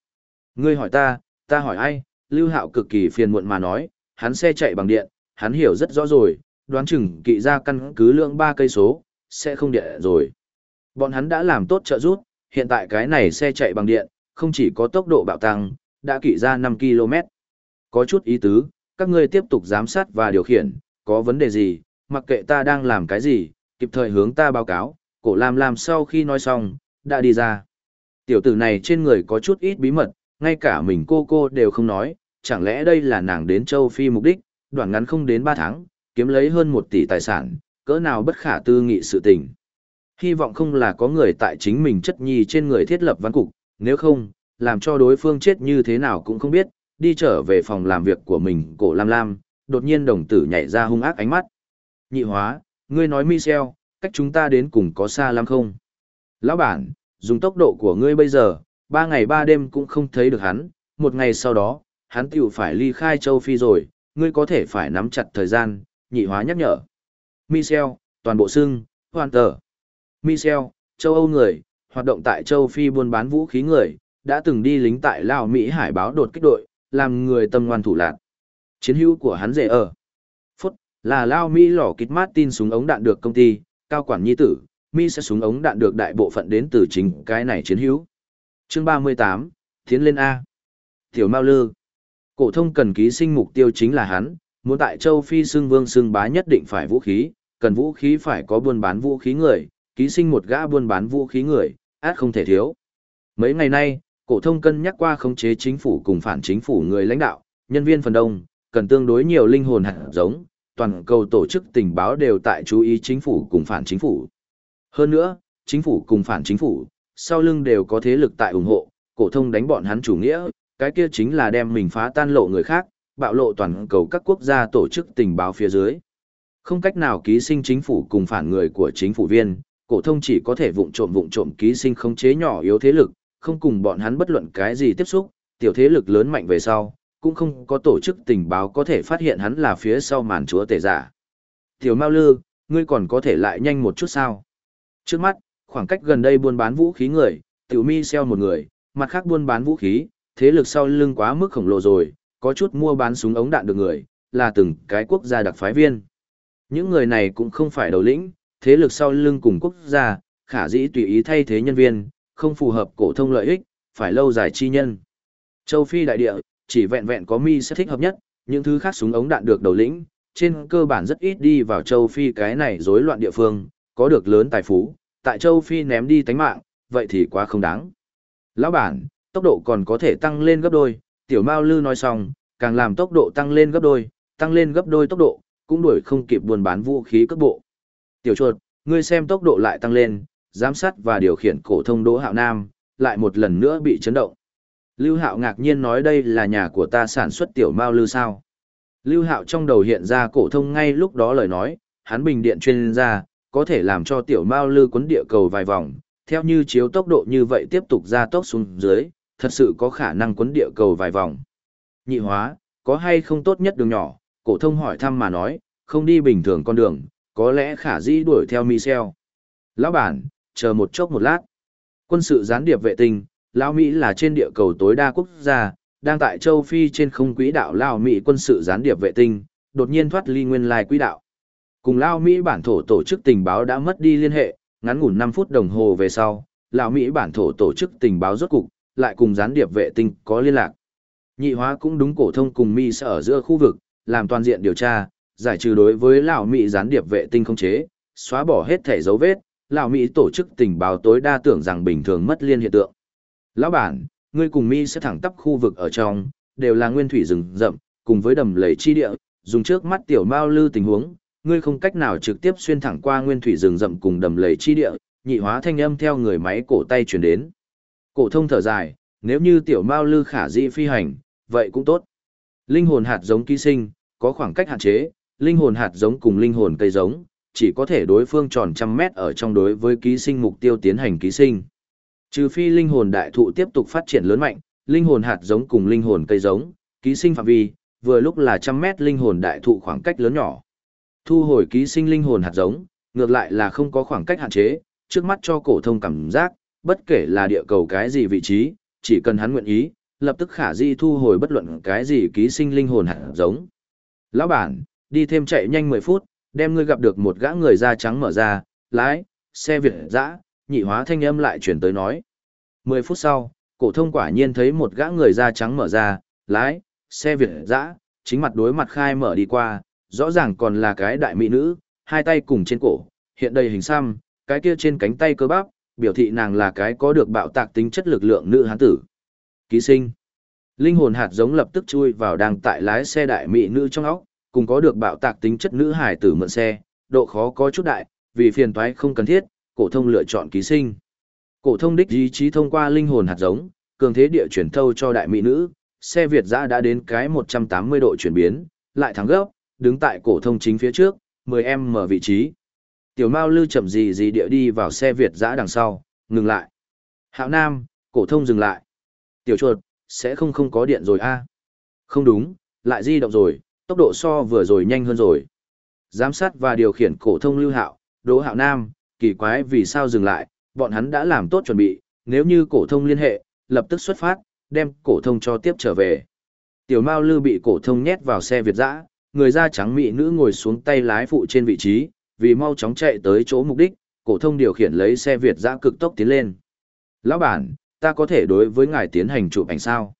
Ngươi hỏi ta, ta hỏi ai, Lưu Hạo cực kỳ phiền muộn mà nói, hắn xe chạy bằng điện, hắn hiểu rất rõ rồi, đoán chừng kỵ ra căn cứ lượng ba cây số, sẽ không điện rồi. Bọn hắn đã làm tốt trợ giúp hiện tại cái này xe chạy bằng điện, không chỉ có tốc độ bạo tăng, đã kỵ ra 5 km. Có chút ý tứ, các ngươi tiếp tục giám sát và điều khiển, có vấn đề gì, mặc kệ ta đang làm cái gì, kịp thời hướng ta báo cáo, cổ Lam làm sau khi nói xong, đã đi ra. Tiểu tử này trên người có chút ít bí mật, ngay cả mình cô cô đều không nói, chẳng lẽ đây là nàng đến châu Phi mục đích, đoạn ngắn không đến 3 tháng, kiếm lấy hơn 1 tỷ tài sản, cỡ nào bất khả tư nghị sự tình. Hy vọng không là có người tại chính mình chất nhi trên người thiết lập văn cục, nếu không, làm cho đối phương chết như thế nào cũng không biết, đi trở về phòng làm việc của mình cổ lam lam, đột nhiên đồng tử nhảy ra hung ác ánh mắt. Nhị hóa, ngươi nói Michel, cách chúng ta đến cùng có xa lắm không? Lão bản, dùng tốc độ của ngươi bây giờ, ba ngày ba đêm cũng không thấy được hắn, một ngày sau đó, hắn tiểu phải ly khai châu Phi rồi, ngươi có thể phải nắm chặt thời gian, nhị hóa nhắc nhở. Michel, toàn bộ xưng, hoàn tờ. Michel, châu Âu người, hoạt động tại châu Phi buôn bán vũ khí người, đã từng đi lính tại Lào Mỹ Hải báo đột kích đội, làm người tâm ngoan thủ lạc. Chiến hữu của hắn dễ ở. Phút, là Lao Mỹ lỏ kít Martin súng ống đạn được công ty, cao quản nhi tử, mi sẽ súng ống đạn được đại bộ phận đến từ chính cái này chiến hữu. Chương 38, tiến lên A. Tiểu Mao Lư. Cổ thông cần ký sinh mục tiêu chính là hắn, muốn tại châu Phi xưng vương xưng bá nhất định phải vũ khí, cần vũ khí phải có buôn bán vũ khí người, ký sinh một gã buôn bán vũ khí người, át không thể thiếu. Mấy ngày nay, cổ thông cân nhắc qua khống chế chính phủ cùng phản chính phủ người lãnh đạo, nhân viên phần đông, cần tương đối nhiều linh hồn hạt giống, toàn cầu tổ chức tình báo đều tại chú ý chính phủ cùng phản chính phủ. Hơn nữa, chính phủ cùng phản chính phủ, sau lưng đều có thế lực tại ủng hộ, cổ thông đánh bọn hắn chủ nghĩa, cái kia chính là đem mình phá tan lộ người khác, bạo lộ toàn cầu các quốc gia tổ chức tình báo phía dưới. Không cách nào ký sinh chính phủ cùng phản người của chính phủ viên, cổ thông chỉ có thể vụng trộm vụng trộm ký sinh khống chế nhỏ yếu thế lực, không cùng bọn hắn bất luận cái gì tiếp xúc, tiểu thế lực lớn mạnh về sau, cũng không có tổ chức tình báo có thể phát hiện hắn là phía sau màn chúa tể giả. Tiểu Mao Lư, ngươi còn có thể lại nhanh một chút sao? Trước mắt, khoảng cách gần đây buôn bán vũ khí người, Tiểu Mi xeo một người, mặt khác buôn bán vũ khí, thế lực sau lưng quá mức khổng lồ rồi, có chút mua bán súng ống đạn được người, là từng cái quốc gia đặc phái viên. Những người này cũng không phải đầu lĩnh, thế lực sau lưng cùng quốc gia, khả dĩ tùy ý thay thế nhân viên, không phù hợp cổ thông lợi ích, phải lâu dài chi nhân. Châu Phi đại địa, chỉ vẹn vẹn có mi sẽ thích hợp nhất, những thứ khác súng ống đạn được đầu lĩnh, trên cơ bản rất ít đi vào châu Phi cái này rối loạn địa phương, có được lớn tài phú, tại châu Phi ném đi tánh mạng, vậy thì quá không đáng. Lão bản, tốc độ còn có thể tăng lên gấp đôi, tiểu Mao Lư nói xong, càng làm tốc độ tăng lên gấp đôi, tăng lên gấp đôi tốc độ, cũng đuổi không kịp buôn bán vũ khí cấp bộ. Tiểu chuột, ngươi xem tốc độ lại tăng lên, giám sát và điều khiển cổ thông Đỗ Hạo Nam, lại một lần nữa bị chấn động. Lưu Hạo ngạc nhiên nói đây là nhà của ta sản xuất tiểu mao lư sao. Lưu Hạo trong đầu hiện ra cổ thông ngay lúc đó lời nói, hắn bình điện chuyên gia, có thể làm cho tiểu mao lư quấn địa cầu vài vòng, theo như chiếu tốc độ như vậy tiếp tục ra tốc xuống dưới, thật sự có khả năng quấn địa cầu vài vòng. Nhị hóa, có hay không tốt nhất đường nhỏ, cổ thông hỏi thăm mà nói, không đi bình thường con đường, có lẽ khả dĩ đuổi theo Michel. Lão bản, chờ một chốc một lát. Quân sự gián điệp vệ tinh, Lão Mỹ là trên địa cầu tối đa quốc gia, đang tại châu Phi trên không quỹ đạo Lão Mỹ quân sự gián điệp vệ tinh, đột nhiên thoát ly nguyên lai quỹ đạo. Cùng Lão Mỹ bản thổ tổ chức tình báo đã mất đi liên hệ, ngắn ngủn 5 phút đồng hồ về sau, Lão Mỹ bản thổ tổ chức tình báo rốt cục, lại cùng gián điệp vệ tinh có liên lạc. Nhị hóa cũng đúng cổ thông cùng Mi sở ở giữa khu vực, làm toàn diện điều tra, giải trừ đối với Lão Mỹ gián điệp vệ tinh không chế, xóa bỏ hết thể dấu vết, Lão Mỹ tổ chức tình báo tối đa tưởng rằng bình thường mất liên hiện tượng. Lão bản, ngươi cùng mi sẽ thẳng tắp khu vực ở trong, đều là nguyên thủy rừng rậm, cùng với đầm lầy chi địa, dùng trước mắt tiểu mao lư tình huống, ngươi không cách nào trực tiếp xuyên thẳng qua nguyên thủy rừng rậm cùng đầm lầy chi địa, nhị hóa thanh âm theo người máy cổ tay truyền đến. Cổ thông thở dài, nếu như tiểu mao lư khả dĩ phi hành, vậy cũng tốt. Linh hồn hạt giống ký sinh, có khoảng cách hạn chế, linh hồn hạt giống cùng linh hồn cây giống, chỉ có thể đối phương tròn trăm mét ở trong đối với ký sinh mục tiêu tiến hành ký sinh. Trừ phi linh hồn đại thụ tiếp tục phát triển lớn mạnh, linh hồn hạt giống cùng linh hồn cây giống, ký sinh phạm vi, vừa lúc là trăm mét linh hồn đại thụ khoảng cách lớn nhỏ. Thu hồi ký sinh linh hồn hạt giống, ngược lại là không có khoảng cách hạn chế, trước mắt cho cổ thông cảm giác, bất kể là địa cầu cái gì vị trí, chỉ cần hắn nguyện ý, lập tức khả di thu hồi bất luận cái gì ký sinh linh hồn hạt giống. Lão bản, đi thêm chạy nhanh 10 phút, đem ngươi gặp được một gã người da trắng mở ra, lái, xe Việt dã, nhị hóa thanh âm lại chuyển tới nói. Mười phút sau, cổ thông quả nhiên thấy một gã người da trắng mở ra, lái, xe Việt dã, chính mặt đối mặt khai mở đi qua, rõ ràng còn là cái đại mỹ nữ, hai tay cùng trên cổ, hiện đầy hình xăm, cái kia trên cánh tay cơ bắp, biểu thị nàng là cái có được bạo tạc tính chất lực lượng nữ hán tử. Ký sinh. Linh hồn hạt giống lập tức chui vào đang tại lái xe đại mỹ nữ trong óc, cùng có được bạo tạc tính chất nữ hải tử mượn xe, độ khó có chút đại, vì phiền toái không cần thiết, cổ thông lựa chọn ký sinh. Cổ thông đích ý chí thông qua linh hồn hạt giống, cường thế địa chuyển thâu cho đại mỹ nữ, xe Việt dã đã đến cái 180 độ chuyển biến, lại thắng gấp, đứng tại cổ thông chính phía trước, 10m mở vị trí. Tiểu Mao Lư chậm gì gì địa đi vào xe Việt dã đằng sau, ngừng lại. Hạo Nam, cổ thông dừng lại. Tiểu chuột, sẽ không không có điện rồi a? Không đúng, lại di động rồi, tốc độ so vừa rồi nhanh hơn rồi. Giám sát và điều khiển cổ thông Lưu Hạo, Đỗ Hạo Nam, kỳ quái vì sao dừng lại, bọn hắn đã làm tốt chuẩn bị, nếu như cổ thông liên hệ, lập tức xuất phát, đem cổ thông cho tiếp trở về. Tiểu Mao Lư bị cổ thông nhét vào xe Việt dã, người da trắng mỹ nữ ngồi xuống tay lái phụ trên vị trí, vì mau chóng chạy tới chỗ mục đích, cổ thông điều khiển lấy xe Việt dã cực tốc tiến lên. Lão bản, ta có thể đối với ngài tiến hành chụp ảnh sao?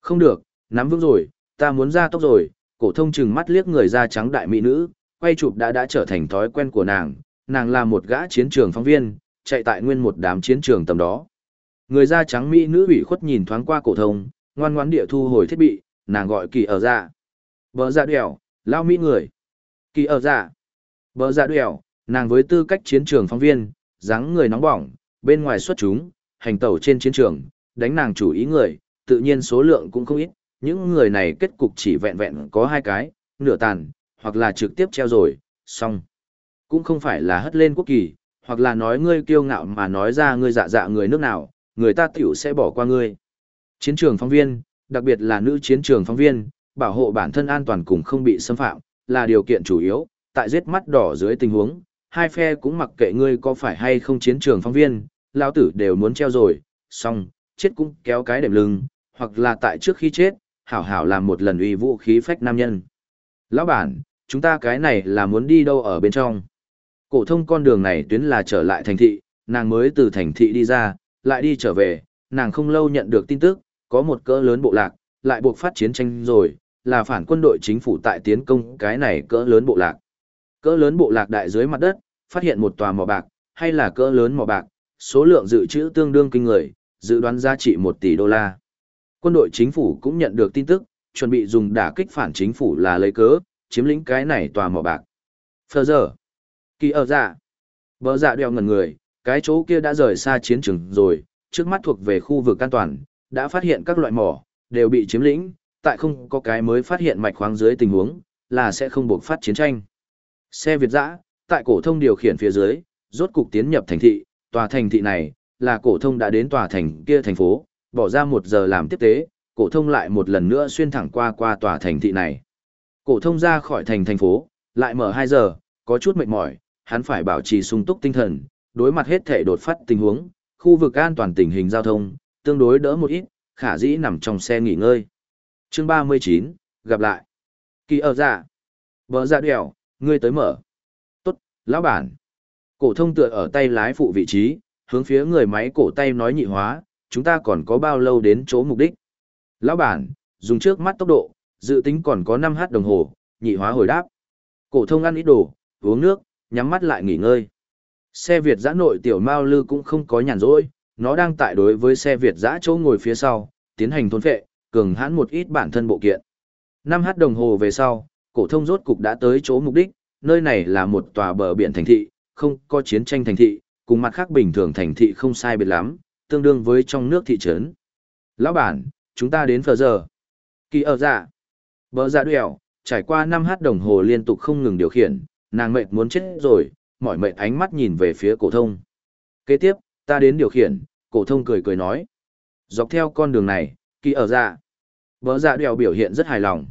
Không được, nắm vững rồi, ta muốn ra tốc rồi, cổ thông chừng mắt liếc người da trắng đại mỹ nữ, quay chụp đã đã trở thành thói quen của nàng, nàng là một gã chiến trường phóng viên, chạy tại nguyên một đám chiến trường tầm đó. Người da trắng mỹ nữ ủy khuất nhìn thoáng qua cổ thông, ngoan ngoãn địa thu hồi thiết bị, nàng gọi kỳ ở ra. bỡ ra đèo, lao mỹ người. Kỳ ở ra. bỡ ra đèo, nàng với tư cách chiến trường phóng viên, dáng người nóng bỏng, bên ngoài xuất chúng, hành tẩu trên chiến trường, đánh nàng chủ ý người, tự nhiên số lượng cũng không ít, những người này kết cục chỉ vẹn vẹn có hai cái, nửa tàn, hoặc là trực tiếp treo rồi, xong. Cũng không phải là hất lên quốc kỳ, hoặc là nói ngươi kiêu ngạo mà nói ra ngươi dạ dạ người nước nào, người ta tiểu sẽ bỏ qua ngươi. Chiến trường phóng viên, đặc biệt là nữ chiến trường phóng viên, bảo hộ bản thân an toàn cùng không bị xâm phạm, là điều kiện chủ yếu, tại giết mắt đỏ dưới tình huống, hai phe cũng mặc kệ ngươi có phải hay không chiến trường phóng viên, lao tử đều muốn treo rồi, xong, chết cũng kéo cái đệm lưng, hoặc là tại trước khi chết, hảo hảo làm một lần uy vũ khí phách nam nhân. Lão bản, chúng ta cái này là muốn đi đâu ở bên trong? Cổ thông con đường này tuyến là trở lại thành thị, nàng mới từ thành thị đi ra, lại đi trở về, nàng không lâu nhận được tin tức, có một cỡ lớn bộ lạc, lại buộc phát chiến tranh rồi, là phản quân đội chính phủ tại tiến công cái này cỡ lớn bộ lạc. Cỡ lớn bộ lạc đại dưới mặt đất, phát hiện một tòa mỏ bạc, hay là cỡ lớn mỏ bạc, số lượng dự trữ tương đương kinh người, dự đoán giá trị 1 tỷ đô la. Quân đội chính phủ cũng nhận được tin tức, chuẩn bị dùng đả kích phản chính phủ là lấy cớ, chiếm lĩnh cái này tòa mỏ bạc. Phờ giờ, kỳ ở dạ, bờ dạ đeo ngần người, cái chỗ kia đã rời xa chiến trường rồi, trước mắt thuộc về khu vực an toàn, đã phát hiện các loại mỏ, đều bị chiếm lĩnh, tại không có cái mới phát hiện mạch khoáng dưới tình huống, là sẽ không buộc phát chiến tranh. Xe Việt dã, tại cổ thông điều khiển phía dưới, rốt cục tiến nhập thành thị, tòa thành thị này, là cổ thông đã đến tòa thành kia thành phố, bỏ ra một giờ làm tiếp tế, cổ thông lại một lần nữa xuyên thẳng qua qua tòa thành thị này. Cổ thông ra khỏi thành thành phố, lại mở 2 giờ, có chút mệt mỏi, hắn phải bảo trì sung túc tinh thần, đối mặt hết thể đột phát tình huống, khu vực an toàn tình hình giao thông, tương đối đỡ một ít, khả dĩ nằm trong xe nghỉ ngơi. Chương 39, gặp lại. Kỳ ở dạ. Bờ dạ đèo, ngươi tới mở. Tốt, lão bản. Cổ thông tựa ở tay lái phụ vị trí, hướng phía người máy cổ tay nói nhị hóa, chúng ta còn có bao lâu đến chỗ mục đích. Lão bản, dùng trước mắt tốc độ, dự tính còn có 5h đồng hồ, nhị hóa hồi đáp. Cổ thông ăn ít đồ, uống nước, nhắm mắt lại nghỉ ngơi. Xe Việt giã nội tiểu Mao Lư cũng không có nhàn rỗi, nó đang tại đối với xe Việt giã chỗ ngồi phía sau, tiến hành thôn phệ, cường hãn một ít bản thân bộ kiện. 5h đồng hồ về sau, cổ thông rốt cục đã tới chỗ mục đích, nơi này là một tòa bờ biển thành thị, không có chiến tranh thành thị, cùng mặt khác bình thường thành thị không sai biệt lắm, tương đương với trong nước thị trấn. Lão bản, chúng ta đến phờ giờ. Kỳ ở dạ. Bờ dạ đèo trải qua 5h đồng hồ liên tục không ngừng điều khiển, nàng mệt muốn chết rồi, mỏi mệt ánh mắt nhìn về phía cổ thông. Kế tiếp, ta đến điều khiển, cổ thông cười cười nói. Dọc theo con đường này, kỳ ở dạ. Bờ dạ đèo biểu hiện rất hài lòng.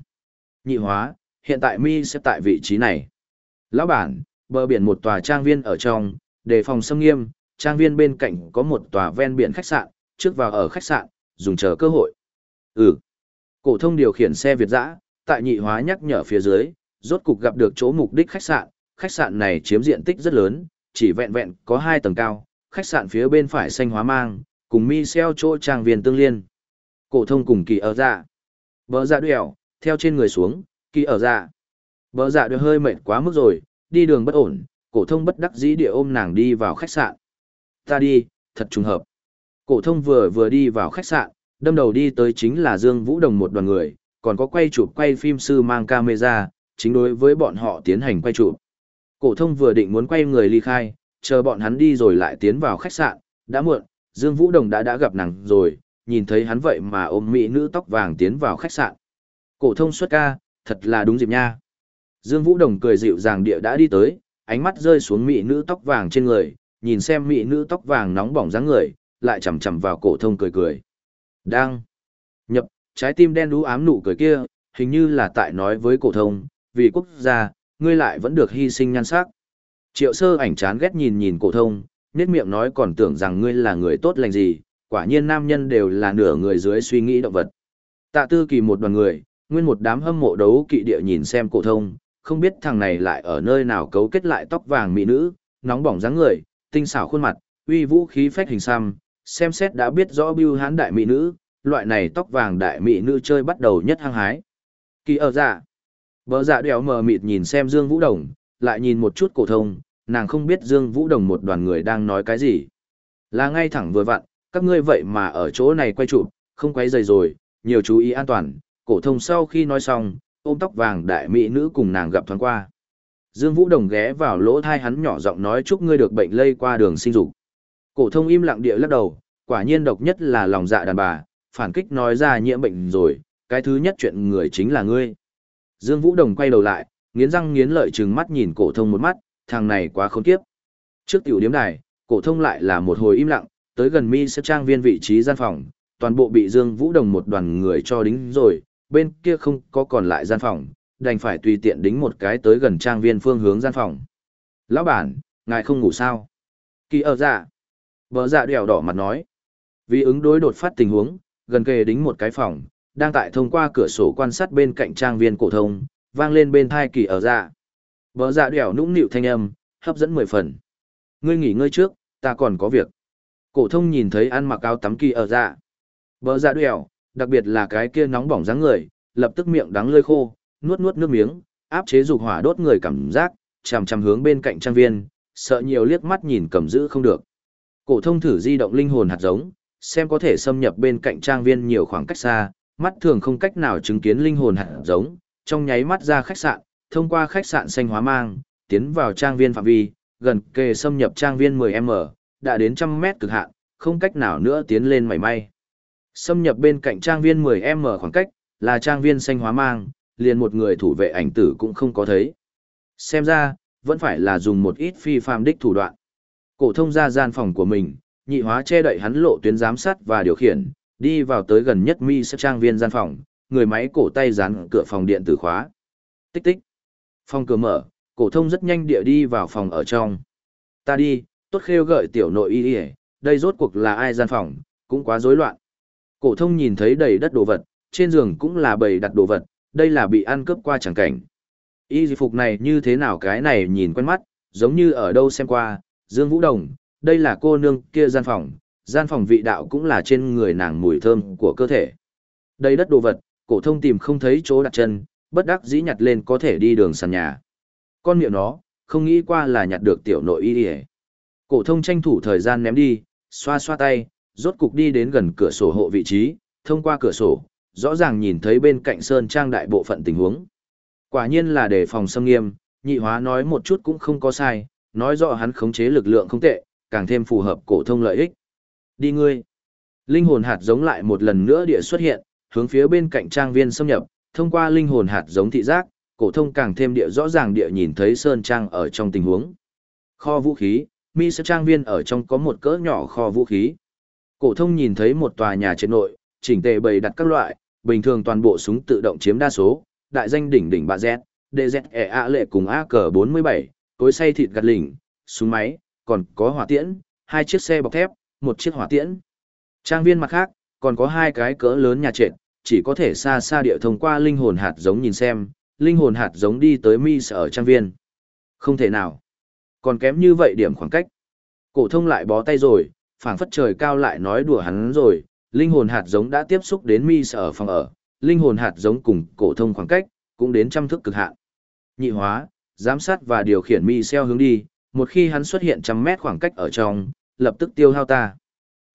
Nhị hóa, hiện tại mi sẽ tại vị trí này. Lão bản, bờ biển một tòa trang viên ở trong, đề phòng xâm nghiêm, trang viên bên cạnh có một tòa ven biển khách sạn, trước vào ở khách sạn, dùng chờ cơ hội. Ừ. Cổ thông điều khiển xe Việt dã, tại nhị hóa nhắc nhở phía dưới, rốt cục gặp được chỗ mục đích khách sạn, khách sạn này chiếm diện tích rất lớn, chỉ vẹn vẹn có 2 tầng cao, khách sạn phía bên phải xanh hóa mang, cùng Michel chỗ trang viên tương liên. Cổ thông cùng kỳ ở dạ. Bỡ dạ đuèo, theo trên người xuống, kỳ ở dạ. Bỡ dạ đuèo hơi mệt quá mức rồi, đi đường bất ổn, cổ thông bất đắc dĩ địa ôm nàng đi vào khách sạn. Ta đi, thật trùng hợp. Cổ thông vừa vừa đi vào khách sạn, đâm đầu đi tới chính là Dương Vũ Đồng một đoàn người, còn có quay chụp quay phim sư mang camera, chính đối với bọn họ tiến hành quay chụp. Cổ thông vừa định muốn quay người ly khai, chờ bọn hắn đi rồi lại tiến vào khách sạn, đã muộn, Dương Vũ Đồng đã đã gặp nàng rồi, nhìn thấy hắn vậy mà ôm mỹ nữ tóc vàng tiến vào khách sạn. Cổ thông xuất ca, thật là đúng dịp nha. Dương Vũ Đồng cười dịu dàng địa đã đi tới, ánh mắt rơi xuống mỹ nữ tóc vàng trên người, nhìn xem mỹ nữ tóc vàng nóng bỏng dáng người, lại chầm chầm vào cổ thông cười cười. Đang nhập, trái tim đen đú ám nụ cười kia, hình như là tại nói với cổ thông, vì quốc gia, ngươi lại vẫn được hy sinh nhan sắc. Triệu sơ ảnh chán ghét nhìn nhìn cổ thông, nét miệng nói còn tưởng rằng ngươi là người tốt lành gì, quả nhiên nam nhân đều là nửa người dưới suy nghĩ động vật. Tạ tư kỳ một đoàn người, nguyên một đám hâm mộ đấu kỵ địa nhìn xem cổ thông, không biết thằng này lại ở nơi nào cấu kết lại tóc vàng mỹ nữ, nóng bỏng dáng người, tinh xảo khuôn mặt, uy vũ khí phách hình xăm, xem xét đã biết rõ bưu hán đại mỹ nữ, loại này tóc vàng đại mỹ nữ chơi bắt đầu nhất hăng hái. Kỳ ở dạ. Bờ dạ đèo mờ mịt nhìn xem Dương Vũ Đồng, lại nhìn một chút cổ thông, nàng không biết Dương Vũ Đồng một đoàn người đang nói cái gì. Là ngay thẳng vừa vặn, các ngươi vậy mà ở chỗ này quay chụp, không quấy rầy rồi, nhiều chú ý an toàn. Cổ thông sau khi nói xong, ôm tóc vàng đại mỹ nữ cùng nàng gặp thoáng qua. Dương Vũ Đồng ghé vào lỗ thai hắn nhỏ giọng nói chúc ngươi được bệnh lây qua đường sinh dục. Cổ thông im lặng địa lắc đầu, quả nhiên độc nhất là lòng dạ đàn bà, phản kích nói ra nhiễm bệnh rồi, cái thứ nhất chuyện người chính là ngươi. Dương Vũ Đồng quay đầu lại, nghiến răng nghiến lợi trừng mắt nhìn cổ thông một mắt, thằng này quá khốn kiếp. Trước tiểu điểm này, cổ thông lại là một hồi im lặng, tới gần mi sẽ trang viên vị trí gian phòng, toàn bộ bị Dương Vũ Đồng một đoàn người cho đính rồi, bên kia không có còn lại gian phòng, đành phải tùy tiện đính một cái tới gần trang viên phương hướng gian phòng. Lão bản, ngài không ngủ sao? Kỳ ở dạ. Bờ dạ đèo đỏ mặt nói. Vì ứng đối đột phát tình huống, gần kề đính một cái phòng, đang tại thông qua cửa sổ quan sát bên cạnh trang viên cổ thông, vang lên bên thai kỳ ở dạ. Bờ dạ đèo nũng nịu thanh âm, hấp dẫn mười phần. Ngươi nghỉ ngơi trước, ta còn có việc. Cổ thông nhìn thấy ăn mặc áo tắm kỳ ở dạ. Bờ dạ đèo, đặc biệt là cái kia nóng bỏng dáng người, lập tức miệng đắng lưỡi khô, nuốt nuốt nước miếng, áp chế dục hỏa đốt người cảm giác, chằm chằm hướng bên cạnh trang viên, sợ nhiều liếc mắt nhìn cầm giữ không được. Cổ thông thử di động linh hồn hạt giống, xem có thể xâm nhập bên cạnh trang viên nhiều khoảng cách xa, mắt thường không cách nào chứng kiến linh hồn hạt giống, trong nháy mắt ra khách sạn, thông qua khách sạn xanh hóa mang, tiến vào trang viên phạm vi, gần kề xâm nhập trang viên 10m, đã đến trăm mét cực hạn, không cách nào nữa tiến lên mảy may. Xâm nhập bên cạnh trang viên 10m khoảng cách, là trang viên xanh hóa mang, liền một người thủ vệ ảnh tử cũng không có thấy. Xem ra, vẫn phải là dùng một ít phi phàm đích thủ đoạn. Cổ thông ra gian phòng của mình, nhị hóa che đậy hắn lộ tuyến giám sát và điều khiển, đi vào tới gần nhất mi sẽ trang viên gian phòng, người máy cổ tay dán cửa phòng điện tử khóa. Tích tích. Phòng cửa mở, cổ thông rất nhanh địa đi vào phòng ở trong. Ta đi, tốt khêu gợi tiểu nội y y, đây rốt cuộc là ai gian phòng, cũng quá rối loạn. Cổ thông nhìn thấy đầy đất đồ vật, trên giường cũng là bầy đặt đồ vật, đây là bị ăn cướp qua chẳng cảnh. Y phục này như thế nào cái này nhìn quen mắt, giống như ở đâu xem qua, Dương Vũ Đồng, đây là cô nương kia gian phòng, gian phòng vị đạo cũng là trên người nàng mùi thơm của cơ thể. Đây đất đồ vật, cổ thông tìm không thấy chỗ đặt chân, bất đắc dĩ nhặt lên có thể đi đường sàn nhà. Con miệng nó, không nghĩ qua là nhặt được tiểu nội y y. Cổ thông tranh thủ thời gian ném đi, xoa xoa tay, rốt cục đi đến gần cửa sổ hộ vị trí, thông qua cửa sổ, rõ ràng nhìn thấy bên cạnh sơn trang đại bộ phận tình huống. Quả nhiên là để phòng xâm nghiêm, nhị hóa nói một chút cũng không có sai, nói rõ hắn khống chế lực lượng không tệ, càng thêm phù hợp cổ thông lợi ích. Đi ngươi. Linh hồn hạt giống lại một lần nữa địa xuất hiện, hướng phía bên cạnh trang viên xâm nhập, thông qua linh hồn hạt giống thị giác, cổ thông càng thêm địa rõ ràng địa nhìn thấy sơn trang ở trong tình huống. Kho vũ khí, mi sẽ trang viên ở trong có một cỡ nhỏ kho vũ khí. Cổ thông nhìn thấy một tòa nhà trên nội, chỉnh tề bày đặt các loại, bình thường toàn bộ súng tự động chiếm đa số, đại danh đỉnh đỉnh bà Z, DZEA lệ cùng AK-47, cối xay thịt gạt lỉnh, súng máy, còn có hỏa tiễn, hai chiếc xe bọc thép, một chiếc hỏa tiễn. Trang viên mặt khác, còn có hai cái cỡ lớn nhà trệt, chỉ có thể xa xa địa thông qua linh hồn hạt giống nhìn xem, linh hồn hạt giống đi tới mi sở trang viên. Không thể nào. Còn kém như vậy điểm khoảng cách. Cổ thông lại bó tay rồi, phảng phất trời cao lại nói đùa hắn rồi, linh hồn hạt giống đã tiếp xúc đến mi sở phòng ở, linh hồn hạt giống cùng cổ thông khoảng cách, cũng đến trăm thước cực hạn. Nhị hóa, giám sát và điều khiển mi xeo hướng đi, một khi hắn xuất hiện trăm mét khoảng cách ở trong, lập tức tiêu hao ta.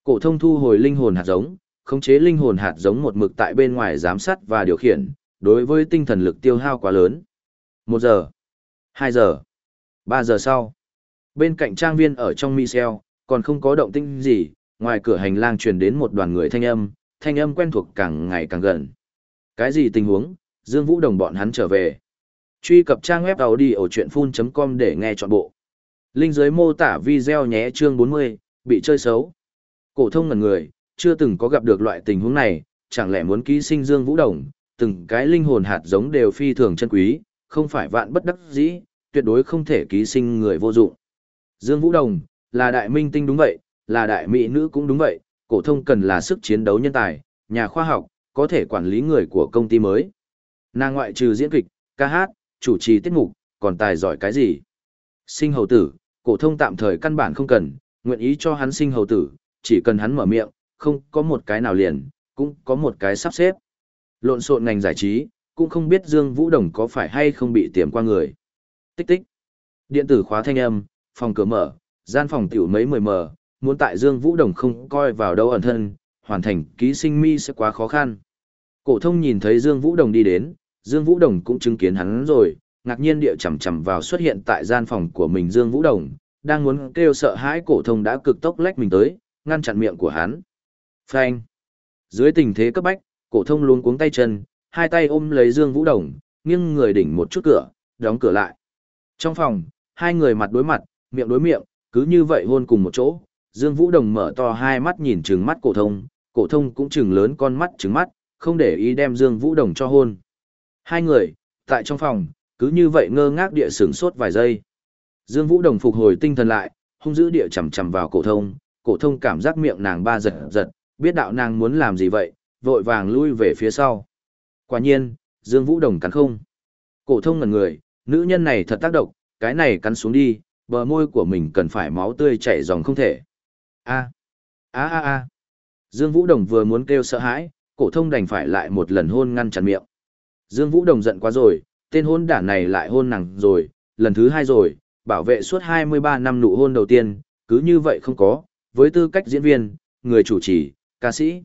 Cổ thông thu hồi linh hồn hạt giống, khống chế linh hồn hạt giống một mực tại bên ngoài giám sát và điều khiển, đối với tinh thần lực tiêu hao quá lớn. Một giờ, hai giờ, ba giờ sau. Bên cạnh trang viên ở trong Michel, còn không có động tĩnh gì, ngoài cửa hành lang truyền đến một đoàn người thanh âm, thanh âm quen thuộc càng ngày càng gần. Cái gì tình huống? Dương Vũ Đồng bọn hắn trở về. Truy cập trang web đầu đi ở chuyện full.com để nghe trọn bộ. Linh dưới mô tả video nhé chương 40, bị chơi xấu. Cổ thông ngần người, chưa từng có gặp được loại tình huống này, chẳng lẽ muốn ký sinh Dương Vũ Đồng, từng cái linh hồn hạt giống đều phi thường chân quý, không phải vạn bất đắc dĩ, tuyệt đối không thể ký sinh người vô dụng. Dương Vũ Đồng, là đại minh tinh đúng vậy, là đại mỹ nữ cũng đúng vậy, cổ thông cần là sức chiến đấu nhân tài, nhà khoa học, có thể quản lý người của công ty mới. Nàng ngoại trừ diễn kịch, ca hát, chủ trì tiết mục, còn tài giỏi cái gì? Sinh hầu tử, cổ thông tạm thời căn bản không cần, nguyện ý cho hắn sinh hầu tử, chỉ cần hắn mở miệng, không có một cái nào liền, cũng có một cái sắp xếp. Lộn xộn ngành giải trí, cũng không biết Dương Vũ Đồng có phải hay không bị tiềm qua người. Tích tích. Điện tử khóa thanh âm, phòng cửa mở, gian phòng tiểu mấy mười mờ, muốn tại Dương Vũ Đồng không coi vào đâu ẩn thân, hoàn thành ký sinh mi sẽ quá khó khăn. Cổ thông nhìn thấy Dương Vũ Đồng đi đến, Dương Vũ Đồng cũng chứng kiến hắn rồi, ngạc nhiên địa chầm chầm vào xuất hiện tại gian phòng của mình Dương Vũ Đồng, đang muốn kêu sợ hãi cổ thông đã cực tốc lách mình tới, ngăn chặn miệng của hắn. Phanh. Dưới tình thế cấp bách, cổ thông luống cuống tay chân, hai tay ôm lấy Dương Vũ Đồng, nghiêng người đỉnh một chút cửa, đóng cửa lại. Trong phòng, hai người mặt đối mặt, miệng đối miệng, cứ như vậy hôn cùng một chỗ. Dương Vũ Đồng mở to hai mắt nhìn trừng mắt cổ thông, cổ thông cũng trừng lớn con mắt trừng mắt, không để ý đem Dương Vũ Đồng cho hôn. Hai người, tại trong phòng, cứ như vậy ngơ ngác địa sửng sốt vài giây. Dương Vũ Đồng phục hồi tinh thần lại, hung dữ địa chầm chầm vào cổ thông, cổ thông cảm giác miệng nàng ba giật giật, biết đạo nàng muốn làm gì vậy, vội vàng lui về phía sau. Quả nhiên, Dương Vũ Đồng cắn không. Cổ thông ngẩn người, nữ nhân này thật tác động, cái này cắn xuống đi, bờ môi của mình cần phải máu tươi chảy dòng không thể. A. A a a. Dương Vũ Đồng vừa muốn kêu sợ hãi, cổ thông đành phải lại một lần hôn ngăn chặn miệng. Dương Vũ Đồng giận quá rồi, tên hôn đản này lại hôn nàng rồi, lần thứ hai rồi, bảo vệ suốt 23 năm nụ hôn đầu tiên, cứ như vậy không có, với tư cách diễn viên, người chủ trì, ca sĩ.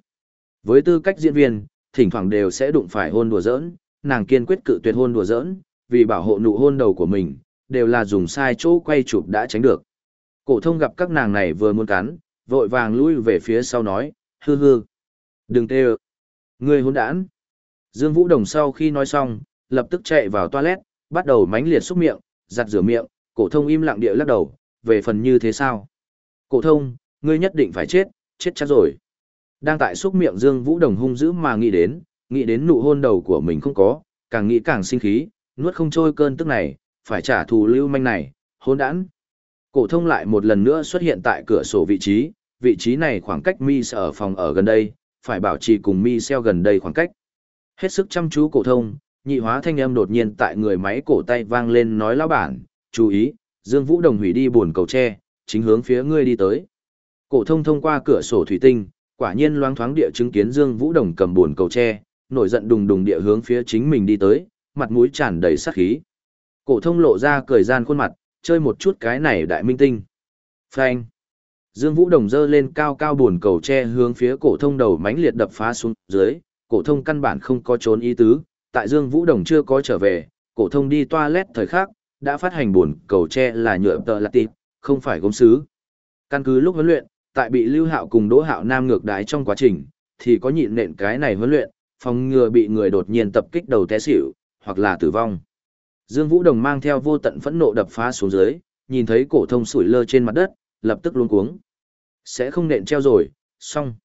Với tư cách diễn viên, thỉnh thoảng đều sẽ đụng phải hôn đùa giỡn, nàng kiên quyết cự tuyệt hôn đùa giỡn, vì bảo hộ nụ hôn đầu của mình, đều là dùng sai chỗ quay chụp đã tránh được. Cổ thông gặp các nàng này vừa muốn cắn, vội vàng lui về phía sau nói, hư hư. Đừng tê ơ. Người hôn đản. Dương Vũ Đồng sau khi nói xong, lập tức chạy vào toilet, bắt đầu mánh liệt xúc miệng, giặt rửa miệng, cổ thông im lặng địa lắc đầu, về phần như thế sao? Cổ thông, ngươi nhất định phải chết, chết chắc rồi. Đang tại xúc miệng Dương Vũ Đồng hung dữ mà nghĩ đến, nghĩ đến nụ hôn đầu của mình không có, càng nghĩ càng sinh khí, nuốt không trôi cơn tức này, phải trả thù lưu manh này, hôn đản. Cổ thông lại một lần nữa xuất hiện tại cửa sổ vị trí, vị trí này khoảng cách mi ở phòng ở gần đây, phải bảo trì cùng mi xeo gần đây khoảng cách. Hết sức chăm chú cổ thông, nhị hóa thanh âm đột nhiên tại người máy cổ tay vang lên nói lão bản, chú ý, Dương Vũ Đồng hủy đi buồn cầu tre, chính hướng phía ngươi đi tới. Cổ thông thông qua cửa sổ thủy tinh, quả nhiên loáng thoáng địa chứng kiến Dương Vũ Đồng cầm buồn cầu tre, nổi giận đùng đùng địa hướng phía chính mình đi tới, mặt mũi tràn đầy sát khí. Cổ thông lộ ra cười gian khuôn mặt, chơi một chút cái này đại minh tinh. Phanh. Dương Vũ Đồng dơ lên cao cao buồn cầu tre hướng phía cổ thông đầu mãnh liệt đập phá xuống dưới, cổ thông căn bản không có trốn ý tứ, tại Dương Vũ Đồng chưa có trở về, cổ thông đi toilet thời khắc, đã phát hành buồn cầu tre là nhựa tờ lạt tịp, không phải gốm sứ. Căn cứ lúc huấn luyện, tại bị Lưu Hạo cùng Đỗ Hạo Nam ngược đái trong quá trình, thì có nhịn nện cái này huấn luyện, phòng ngừa bị người đột nhiên tập kích đầu té xỉu, hoặc là tử vong. Dương Vũ Đồng mang theo vô tận phẫn nộ đập phá xuống dưới, nhìn thấy cổ thông sủi lơ trên mặt đất, lập tức luống cuống. Sẽ không nện treo rồi, xong.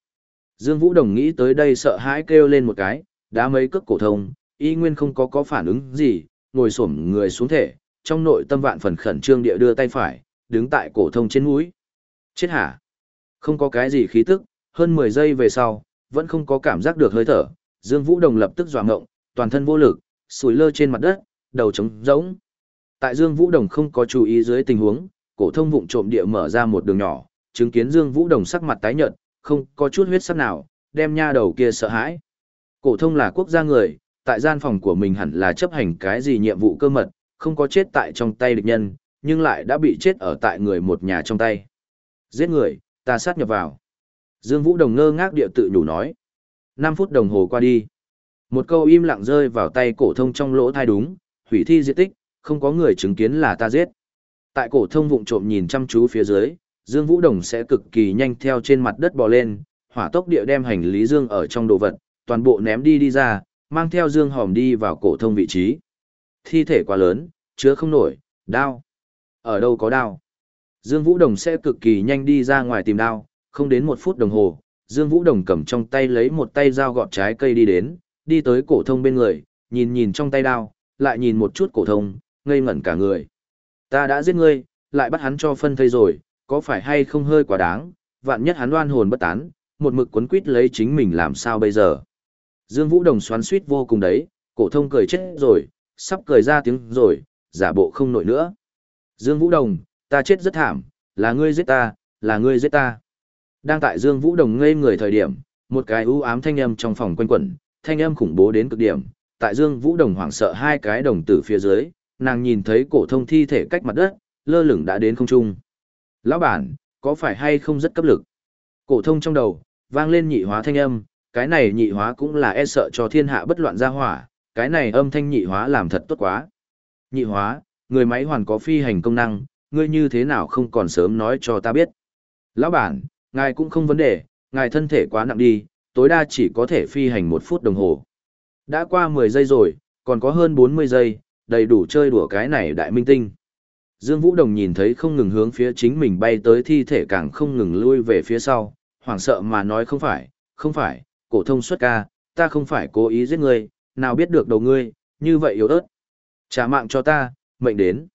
Dương Vũ Đồng nghĩ tới đây sợ hãi kêu lên một cái, đá mấy cước cổ thông, y nguyên không có có phản ứng gì, ngồi xổm người xuống thể, trong nội tâm vạn phần khẩn trương địa đưa tay phải, đứng tại cổ thông trên mũi. Chết hả? Không có cái gì khí tức, hơn 10 giây về sau, vẫn không có cảm giác được hơi thở, Dương Vũ Đồng lập tức dọa ngộng, toàn thân vô lực, sủi lơ trên mặt đất, đầu trống rỗng. Tại Dương Vũ Đồng không có chú ý dưới tình huống, cổ thông vụng trộm địa mở ra một đường nhỏ, chứng kiến Dương Vũ Đồng sắc mặt tái nhợt, không có chút huyết sắc nào, đem nha đầu kia sợ hãi. Cổ thông là quốc gia người, tại gian phòng của mình hẳn là chấp hành cái gì nhiệm vụ cơ mật, không có chết tại trong tay địch nhân, nhưng lại đã bị chết ở tại người một nhà trong tay. Giết người, ta sát nhập vào. Dương Vũ Đồng ngơ ngác địa tự nhủ nói. 5 phút đồng hồ qua đi. Một câu im lặng rơi vào tay cổ thông trong lỗ thai đúng, hủy thi diện tích, không có người chứng kiến là ta giết. Tại cổ thông vụng trộm nhìn chăm chú phía dưới, Dương Vũ Đồng sẽ cực kỳ nhanh theo trên mặt đất bò lên, hỏa tốc địa đem hành lý Dương ở trong đồ vật, toàn bộ ném đi đi ra, mang theo Dương Hòm đi vào cổ thông vị trí. Thi thể quá lớn, chứa không nổi, đao. Ở đâu có đao? Dương Vũ Đồng sẽ cực kỳ nhanh đi ra ngoài tìm đao, không đến một phút đồng hồ, Dương Vũ Đồng cầm trong tay lấy một tay dao gọt trái cây đi đến, đi tới cổ thông bên người, nhìn nhìn trong tay đao, lại nhìn một chút cổ thông, ngây ngẩn cả người. Ta đã giết ngươi, lại bắt hắn cho phân thây rồi, có phải hay không hơi quá đáng, vạn nhất hắn oan hồn bất tán, một mực quấn quýt lấy chính mình làm sao bây giờ. Dương Vũ Đồng xoắn suýt vô cùng đấy, cổ thông cười chết rồi, sắp cười ra tiếng rồi, giả bộ không nổi nữa. Dương Vũ Đồng, ta chết rất thảm, là ngươi giết ta, là ngươi giết ta. Đang tại Dương Vũ Đồng ngây người thời điểm, một cái u ám thanh âm trong phòng quanh quẩn, thanh âm khủng bố đến cực điểm. Tại Dương Vũ Đồng hoảng sợ hai cái đồng tử phía dưới, nàng nhìn thấy cổ thông thi thể cách mặt đất, lơ lửng đã đến không trung. Lão bản, có phải hay không rất cấp lực? Cổ thông trong đầu, vang lên nhị hóa thanh âm, cái này nhị hóa cũng là e sợ cho thiên hạ bất loạn ra hỏa, cái này âm thanh nhị hóa làm thật tốt quá. Nhị hóa, người máy hoàn có phi hành công năng, ngươi như thế nào không còn sớm nói cho ta biết. Lão bản, ngài cũng không vấn đề, ngài thân thể quá nặng đi, tối đa chỉ có thể phi hành một phút đồng hồ. Đã qua 10 giây rồi, còn có hơn 40 giây, đầy đủ chơi đùa cái này đại minh tinh. Dương Vũ Đồng nhìn thấy không ngừng hướng phía chính mình bay tới thi thể càng không ngừng lui về phía sau, hoảng sợ mà nói không phải, không phải, cổ thông xuất ca, ta không phải cố ý giết ngươi, nào biết được đầu ngươi, như vậy yếu ớt. Trả mạng cho ta, mệnh đến.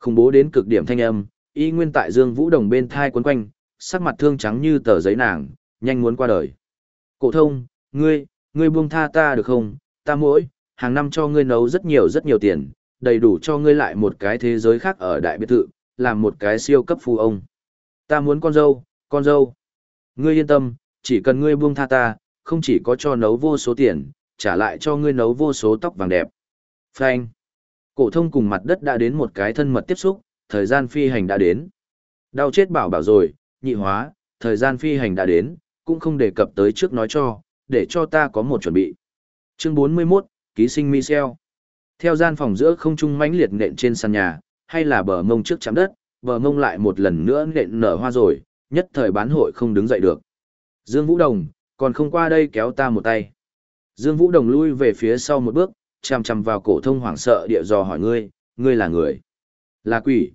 Khủng bố đến cực điểm thanh âm, y nguyên tại Dương Vũ Đồng bên thai quấn quanh, sắc mặt thương trắng như tờ giấy nàng, nhanh muốn qua đời. Cổ thông, ngươi, ngươi buông tha ta được không? Ta mỗi, hàng năm cho ngươi nấu rất nhiều rất nhiều tiền, đầy đủ cho ngươi lại một cái thế giới khác ở đại biệt thự, làm một cái siêu cấp phu ông. Ta muốn con dâu, con dâu. Ngươi yên tâm, chỉ cần ngươi buông tha ta, không chỉ có cho nấu vô số tiền, trả lại cho ngươi nấu vô số tóc vàng đẹp. Frank. Cổ thông cùng mặt đất đã đến một cái thân mật tiếp xúc, thời gian phi hành đã đến. Đau chết bảo bảo rồi, nhị hóa, thời gian phi hành đã đến, cũng không đề cập tới trước nói cho, để cho ta có một chuẩn bị. Chương 41, ký sinh Michel. Theo gian phòng giữa không trung mãnh liệt nện trên sàn nhà, hay là bờ mông trước chạm đất, bờ mông lại một lần nữa nện nở hoa rồi, nhất thời bán hội không đứng dậy được. Dương Vũ Đồng, còn không qua đây kéo ta một tay. Dương Vũ Đồng lui về phía sau một bước, chằm chằm vào cổ thông hoảng sợ địa dò hỏi ngươi, ngươi là người? Là quỷ.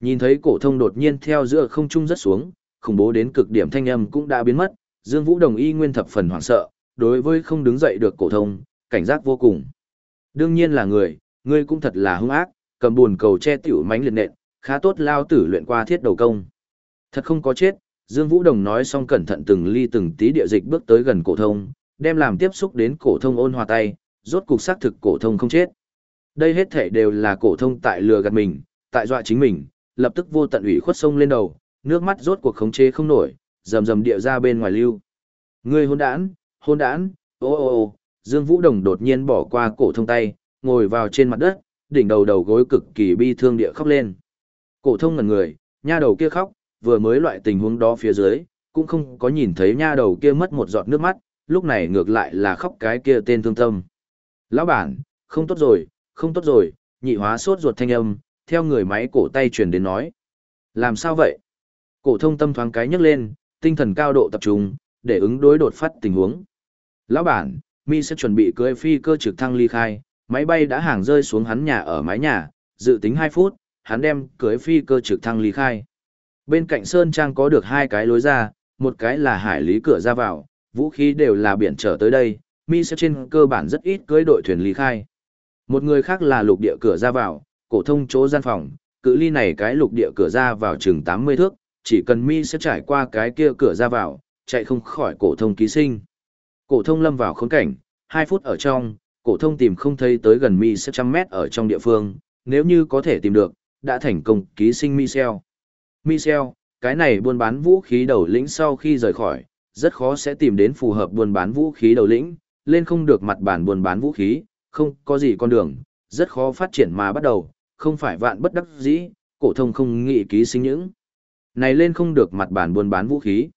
Nhìn thấy cổ thông đột nhiên theo giữa không trung rất xuống, khủng bố đến cực điểm thanh âm cũng đã biến mất, Dương Vũ Đồng y nguyên thập phần hoảng sợ, đối với không đứng dậy được cổ thông, cảnh giác vô cùng. Đương nhiên là người, ngươi cũng thật là hung ác, cầm buồn cầu che tiểu mánh liệt nện, khá tốt lao tử luyện qua thiết đầu công. Thật không có chết, Dương Vũ Đồng nói xong cẩn thận từng ly từng tí địa dịch bước tới gần cổ thông, đem làm tiếp xúc đến cổ thông ôn hòa tay, rốt cục xác thực cổ thông không chết. Đây hết thảy đều là cổ thông tại lừa gạt mình, tại dọa chính mình, lập tức vô tận ủy khuất sông lên đầu, nước mắt rốt cuộc khống chế không nổi, rầm rầm địa ra bên ngoài lưu. Ngươi hỗn đản, hôn đản, ô ô ô, Dương Vũ Đồng đột nhiên bỏ qua cổ thông tay, ngồi vào trên mặt đất, đỉnh đầu đầu gối cực kỳ bi thương địa khóc lên. Cổ thông ngẩn người, nha đầu kia khóc, vừa mới loại tình huống đó phía dưới, cũng không có nhìn thấy nha đầu kia mất một giọt nước mắt, lúc này ngược lại là khóc cái kia tên thương tâm. Lão bản, không tốt rồi, không tốt rồi, nhị hóa sốt ruột thanh âm, theo người máy cổ tay truyền đến nói. Làm sao vậy? Cổ thông tâm thoáng cái nhấc lên, tinh thần cao độ tập trung, để ứng đối đột phát tình huống. Lão bản, mi sẽ chuẩn bị cưỡi phi cơ trực thăng ly khai, máy bay đã hàng rơi xuống hắn nhà ở mái nhà, dự tính 2 phút, hắn đem cưỡi phi cơ trực thăng ly khai. Bên cạnh Sơn Trang có được hai cái lối ra, một cái là hải lý cửa ra vào, vũ khí đều là biển trở tới đây, mi sẽ trên cơ bản rất ít cưỡi đội thuyền ly khai. Một người khác là lục địa cửa ra vào, cổ thông chỗ gian phòng, cự ly này cái lục địa cửa ra vào chừng 80 thước, chỉ cần mi sẽ trải qua cái kia cửa ra vào, chạy không khỏi cổ thông ký sinh. Cổ thông lâm vào khốn cảnh, 2 phút ở trong, cổ thông tìm không thấy tới gần mi sẽ trăm mét ở trong địa phương, nếu như có thể tìm được, đã thành công ký sinh Michel. Michel, cái này buôn bán vũ khí đầu lĩnh sau khi rời khỏi, rất khó sẽ tìm đến phù hợp buôn bán vũ khí đầu lĩnh, lên không được mặt bản buôn bán vũ khí, không có gì con đường, rất khó phát triển mà bắt đầu, không phải vạn bất đắc dĩ, cổ thông không nghĩ ký sinh những. Này lên không được mặt bản buôn bán vũ khí.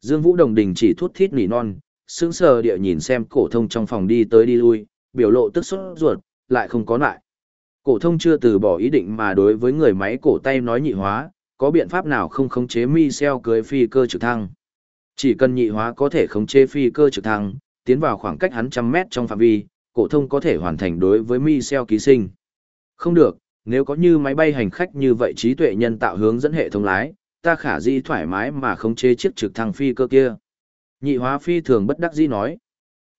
Dương Vũ Đồng đình chỉ thuốc thiết nỉ non, sững sờ địa nhìn xem cổ thông trong phòng đi tới đi lui, biểu lộ tức sốt ruột, lại không có lại. Cổ thông chưa từ bỏ ý định mà đối với người máy cổ tay nói nhị hóa, có biện pháp nào không khống chế Michel cưới phi cơ trực thăng. Chỉ cần nhị hóa có thể khống chế phi cơ trực thăng, tiến vào khoảng cách hắn trăm mét trong phạm vi, cổ thông có thể hoàn thành đối với Michel ký sinh. Không được, nếu có như máy bay hành khách như vậy trí tuệ nhân tạo hướng dẫn hệ thống lái, ta khả di thoải mái mà khống chế chiếc trực thăng phi cơ kia. Nhị hóa phi thường bất đắc dĩ nói.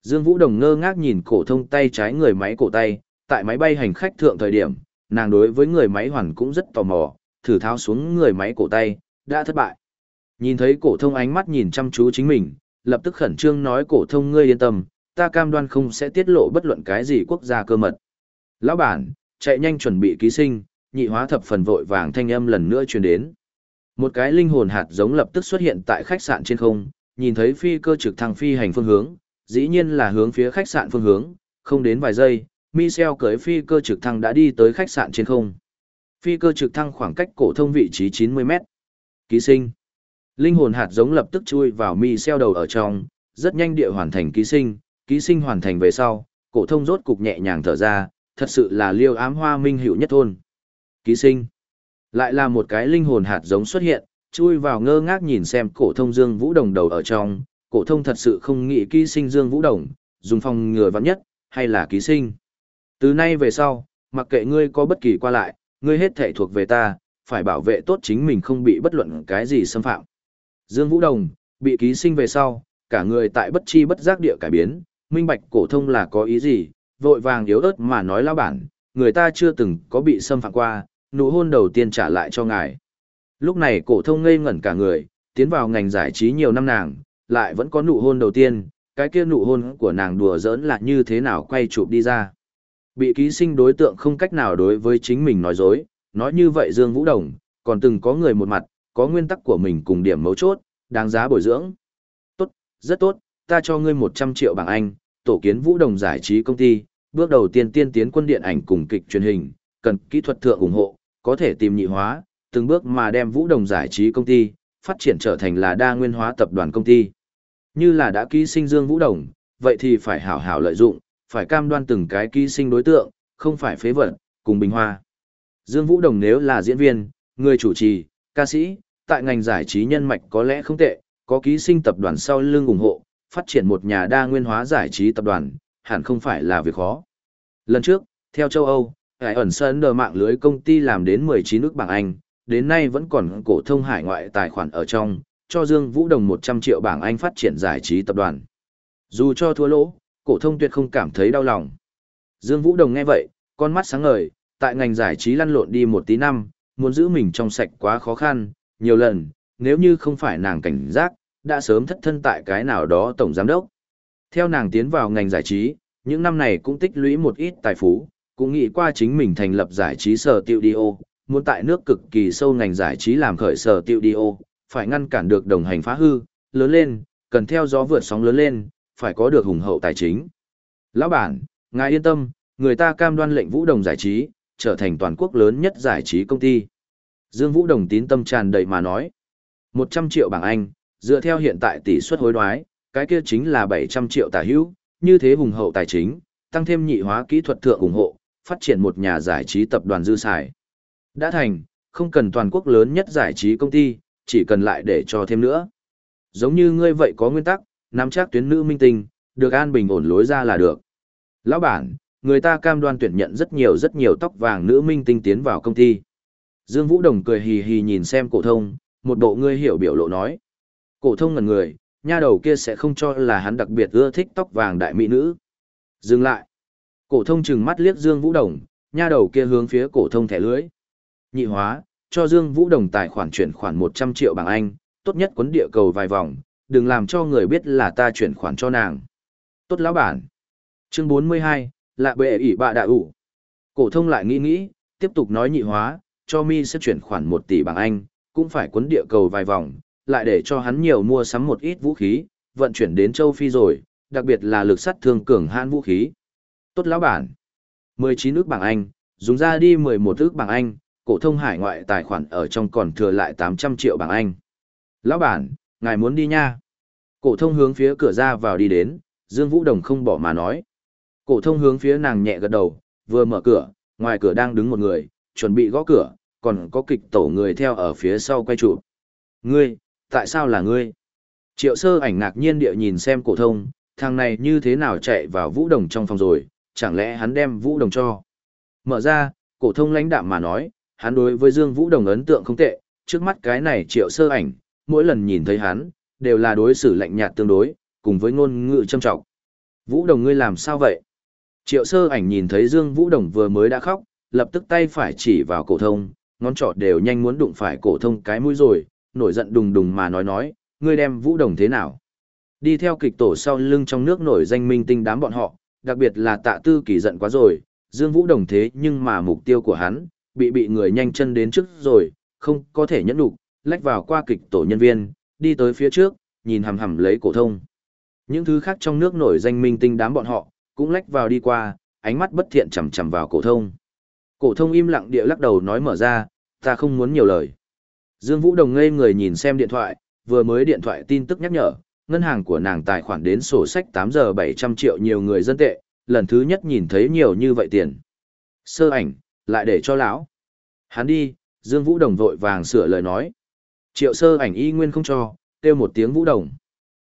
Dương Vũ Đồng ngơ ngác nhìn cổ thông tay trái người máy cổ tay, tại máy bay hành khách thượng thời điểm, nàng đối với người máy hoàn cũng rất tò mò, thử tháo xuống người máy cổ tay, đã thất bại. Nhìn thấy cổ thông ánh mắt nhìn chăm chú chính mình, lập tức khẩn trương nói cổ thông ngươi yên tâm, ta cam đoan không sẽ tiết lộ bất luận cái gì quốc gia cơ mật. Lão bản, chạy nhanh chuẩn bị ký sinh, nhị hóa thập phần vội vàng thanh âm lần nữa truyền đến. Một cái linh hồn hạt giống lập tức xuất hiện tại khách sạn trên không, nhìn thấy phi cơ trực thăng phi hành phương hướng, dĩ nhiên là hướng phía khách sạn phương hướng, không đến vài giây, Michel cưỡi phi cơ trực thăng đã đi tới khách sạn trên không. Phi cơ trực thăng khoảng cách cổ thông vị trí 90 mét. Ký sinh. Linh hồn hạt giống lập tức chui vào Michel đầu ở trong, rất nhanh địa hoàn thành ký sinh, ký sinh hoàn thành về sau, cổ thông rốt cục nhẹ nhàng thở ra, thật sự là liêu ám hoa minh hữu nhất thôn. Ký sinh. Lại là một cái linh hồn hạt giống xuất hiện, chui vào ngơ ngác nhìn xem cổ thông Dương Vũ Đồng đầu ở trong, cổ thông thật sự không nghĩ ký sinh Dương Vũ Đồng, dùng phòng ngừa vạn nhất, hay là ký sinh. Từ nay về sau, mặc kệ ngươi có bất kỳ qua lại, ngươi hết thảy thuộc về ta, phải bảo vệ tốt chính mình không bị bất luận cái gì xâm phạm. Dương Vũ Đồng, bị ký sinh về sau, cả người tại bất chi bất giác địa cải biến, minh bạch cổ thông là có ý gì, vội vàng yếu ớt mà nói lão bản, người ta chưa từng có bị xâm phạm qua, nụ hôn đầu tiên trả lại cho ngài. Lúc này cổ thông ngây ngẩn cả người, tiến vào ngành giải trí nhiều năm nàng, lại vẫn có nụ hôn đầu tiên, cái kia nụ hôn của nàng đùa giỡn là như thế nào quay chụp đi ra. Bị ký sinh đối tượng không cách nào đối với chính mình nói dối, nói như vậy Dương Vũ Đồng, còn từng có người một mặt, có nguyên tắc của mình cùng điểm mấu chốt, đáng giá bồi dưỡng. Tốt, rất tốt, ta cho ngươi 100 triệu bảng Anh, tổ kiến Vũ Đồng giải trí công ty, bước đầu tiên tiên tiến quân điện ảnh cùng kịch truyền hình, cần kỹ thuật thượng ủng hộ, có thể tìm nhị hóa, từng bước mà đem Vũ Đồng giải trí công ty, phát triển trở thành là đa nguyên hóa tập đoàn công ty. Như là đã ký sinh Dương Vũ Đồng, vậy thì phải hảo hảo lợi dụng, phải cam đoan từng cái ký sinh đối tượng, không phải phế vật, cùng bình hoa. Dương Vũ Đồng nếu là diễn viên, người chủ trì, ca sĩ, tại ngành giải trí nhân mạch có lẽ không tệ, có ký sinh tập đoàn sau lưng ủng hộ, phát triển một nhà đa nguyên hóa giải trí tập đoàn, hẳn không phải là việc khó. Lần trước, theo châu Âu, Hải ẩn sơn đờ mạng lưới công ty làm đến 19 nước bảng Anh, đến nay vẫn còn cổ thông hải ngoại tài khoản ở trong, cho Dương Vũ Đồng 100 triệu bảng Anh phát triển giải trí tập đoàn. Dù cho thua lỗ, cổ thông tuyệt không cảm thấy đau lòng. Dương Vũ Đồng nghe vậy, con mắt sáng ngời, tại ngành giải trí lăn lộn đi một tí năm, muốn giữ mình trong sạch quá khó khăn, nhiều lần, nếu như không phải nàng cảnh giác, đã sớm thất thân tại cái nào đó tổng giám đốc. Theo nàng tiến vào ngành giải trí, những năm này cũng tích lũy một ít tài phú, cũng nghĩ qua chính mình thành lập giải trí sở tiệu đi ô, muốn tại nước cực kỳ sâu ngành giải trí làm khởi sở tiêu đi ô, phải ngăn cản được đồng hành phá hư, lớn lên, cần theo gió vượt sóng lớn lên, phải có được hùng hậu tài chính. Lão bản, ngài yên tâm, người ta cam đoan lệnh Vũ Đồng giải trí, trở thành toàn quốc lớn nhất giải trí công ty. Dương Vũ Đồng tín tâm tràn đầy mà nói. 100 triệu bảng Anh, dựa theo hiện tại tỷ suất hối đoái, cái kia chính là 700 triệu tả hữu, như thế hùng hậu tài chính, tăng thêm nhị hóa kỹ thuật thượng ủng hộ, phát triển một nhà giải trí tập đoàn dư xài. Đã thành, không cần toàn quốc lớn nhất giải trí công ty, chỉ cần lại để cho thêm nữa. Giống như ngươi vậy có nguyên tắc, nắm chắc tuyến nữ minh tinh, được an bình ổn lối ra là được. Lão bản, người ta cam đoan tuyển nhận rất nhiều rất nhiều tóc vàng nữ minh tinh tiến vào công ty. Dương Vũ Đồng cười hì hì nhìn xem cổ thông, một bộ ngươi hiểu biểu lộ nói. Cổ thông ngẩn người, nha đầu kia sẽ không cho là hắn đặc biệt ưa thích tóc vàng đại mỹ nữ. Dừng lại. Cổ thông trừng mắt liếc Dương Vũ Đồng, nha đầu kia hướng phía cổ thông thẻ lưới. Nhị hóa, cho Dương Vũ Đồng tài khoản chuyển khoản 100 triệu bảng Anh, tốt nhất quấn địa cầu vài vòng, đừng làm cho người biết là ta chuyển khoản cho nàng. Tốt lão bản. Chương 42, lạ bệ ỷ bạ đạ ủ. Cổ thông lại nghĩ nghĩ, tiếp tục nói nhị hóa, cho mi sẽ chuyển khoản 1 tỷ bảng Anh, cũng phải quấn địa cầu vài vòng, lại để cho hắn nhiều mua sắm một ít vũ khí, vận chuyển đến châu Phi rồi, đặc biệt là lực sắt thương cường hãn vũ khí. Tốt lão bản. 19 nước bảng Anh, dùng ra đi 11 ước bảng Anh, cổ thông hải ngoại tài khoản ở trong còn thừa lại 800 triệu bảng Anh. Lão bản, ngài muốn đi nha. Cổ thông hướng phía cửa ra vào đi đến, Dương Vũ Đồng không bỏ mà nói. Cổ thông hướng phía nàng nhẹ gật đầu, vừa mở cửa, ngoài cửa đang đứng một người, chuẩn bị gõ cửa, còn có kịch tổ người theo ở phía sau quay chụp. Ngươi, tại sao là ngươi? Triệu sơ ảnh ngạc nhiên địa nhìn xem cổ thông, thằng này như thế nào chạy vào Vũ Đồng trong phòng rồi, chẳng lẽ hắn đem Vũ Đồng cho? Mở ra, cổ thông lãnh đạm mà nói, hắn đối với Dương Vũ Đồng ấn tượng không tệ, trước mắt cái này triệu sơ ảnh, mỗi lần nhìn thấy hắn, đều là đối xử lạnh nhạt tương đối, cùng với ngôn ngữ châm trọng. Vũ Đồng ngươi làm sao vậy? Triệu sơ ảnh nhìn thấy Dương Vũ Đồng vừa mới đã khóc, lập tức tay phải chỉ vào cổ thông, ngón trỏ đều nhanh muốn đụng phải cổ thông cái mũi rồi, nổi giận đùng đùng mà nói nói, ngươi đem Vũ Đồng thế nào? Đi theo kịch tổ sau lưng trong nước nổi danh minh tinh đám bọn họ, đặc biệt là tạ tư kỳ giận quá rồi, Dương Vũ Đồng thế nhưng mà mục tiêu của hắn, bị bị người nhanh chân đến trước rồi, không có thể nhẫn đủ, lách vào qua kịch tổ nhân viên, đi tới phía trước, nhìn hầm hầm lấy cổ thông. Những thứ khác trong nước nổi danh minh tinh đám bọn họ, cũng lách vào đi qua, ánh mắt bất thiện chằm chằm vào cổ thông. Cổ thông im lặng địa lắc đầu nói mở ra, ta không muốn nhiều lời. Dương Vũ Đồng ngây người nhìn xem điện thoại, vừa mới điện thoại tin tức nhắc nhở, ngân hàng của nàng tài khoản đến sổ sách 8 giờ 700 triệu nhiều người dân tệ, lần thứ nhất nhìn thấy nhiều như vậy tiền. Sơ ảnh, lại để cho lão. Hắn đi, Dương Vũ Đồng vội vàng sửa lời nói. Triệu sơ ảnh y nguyên không cho, kêu một tiếng Vũ Đồng.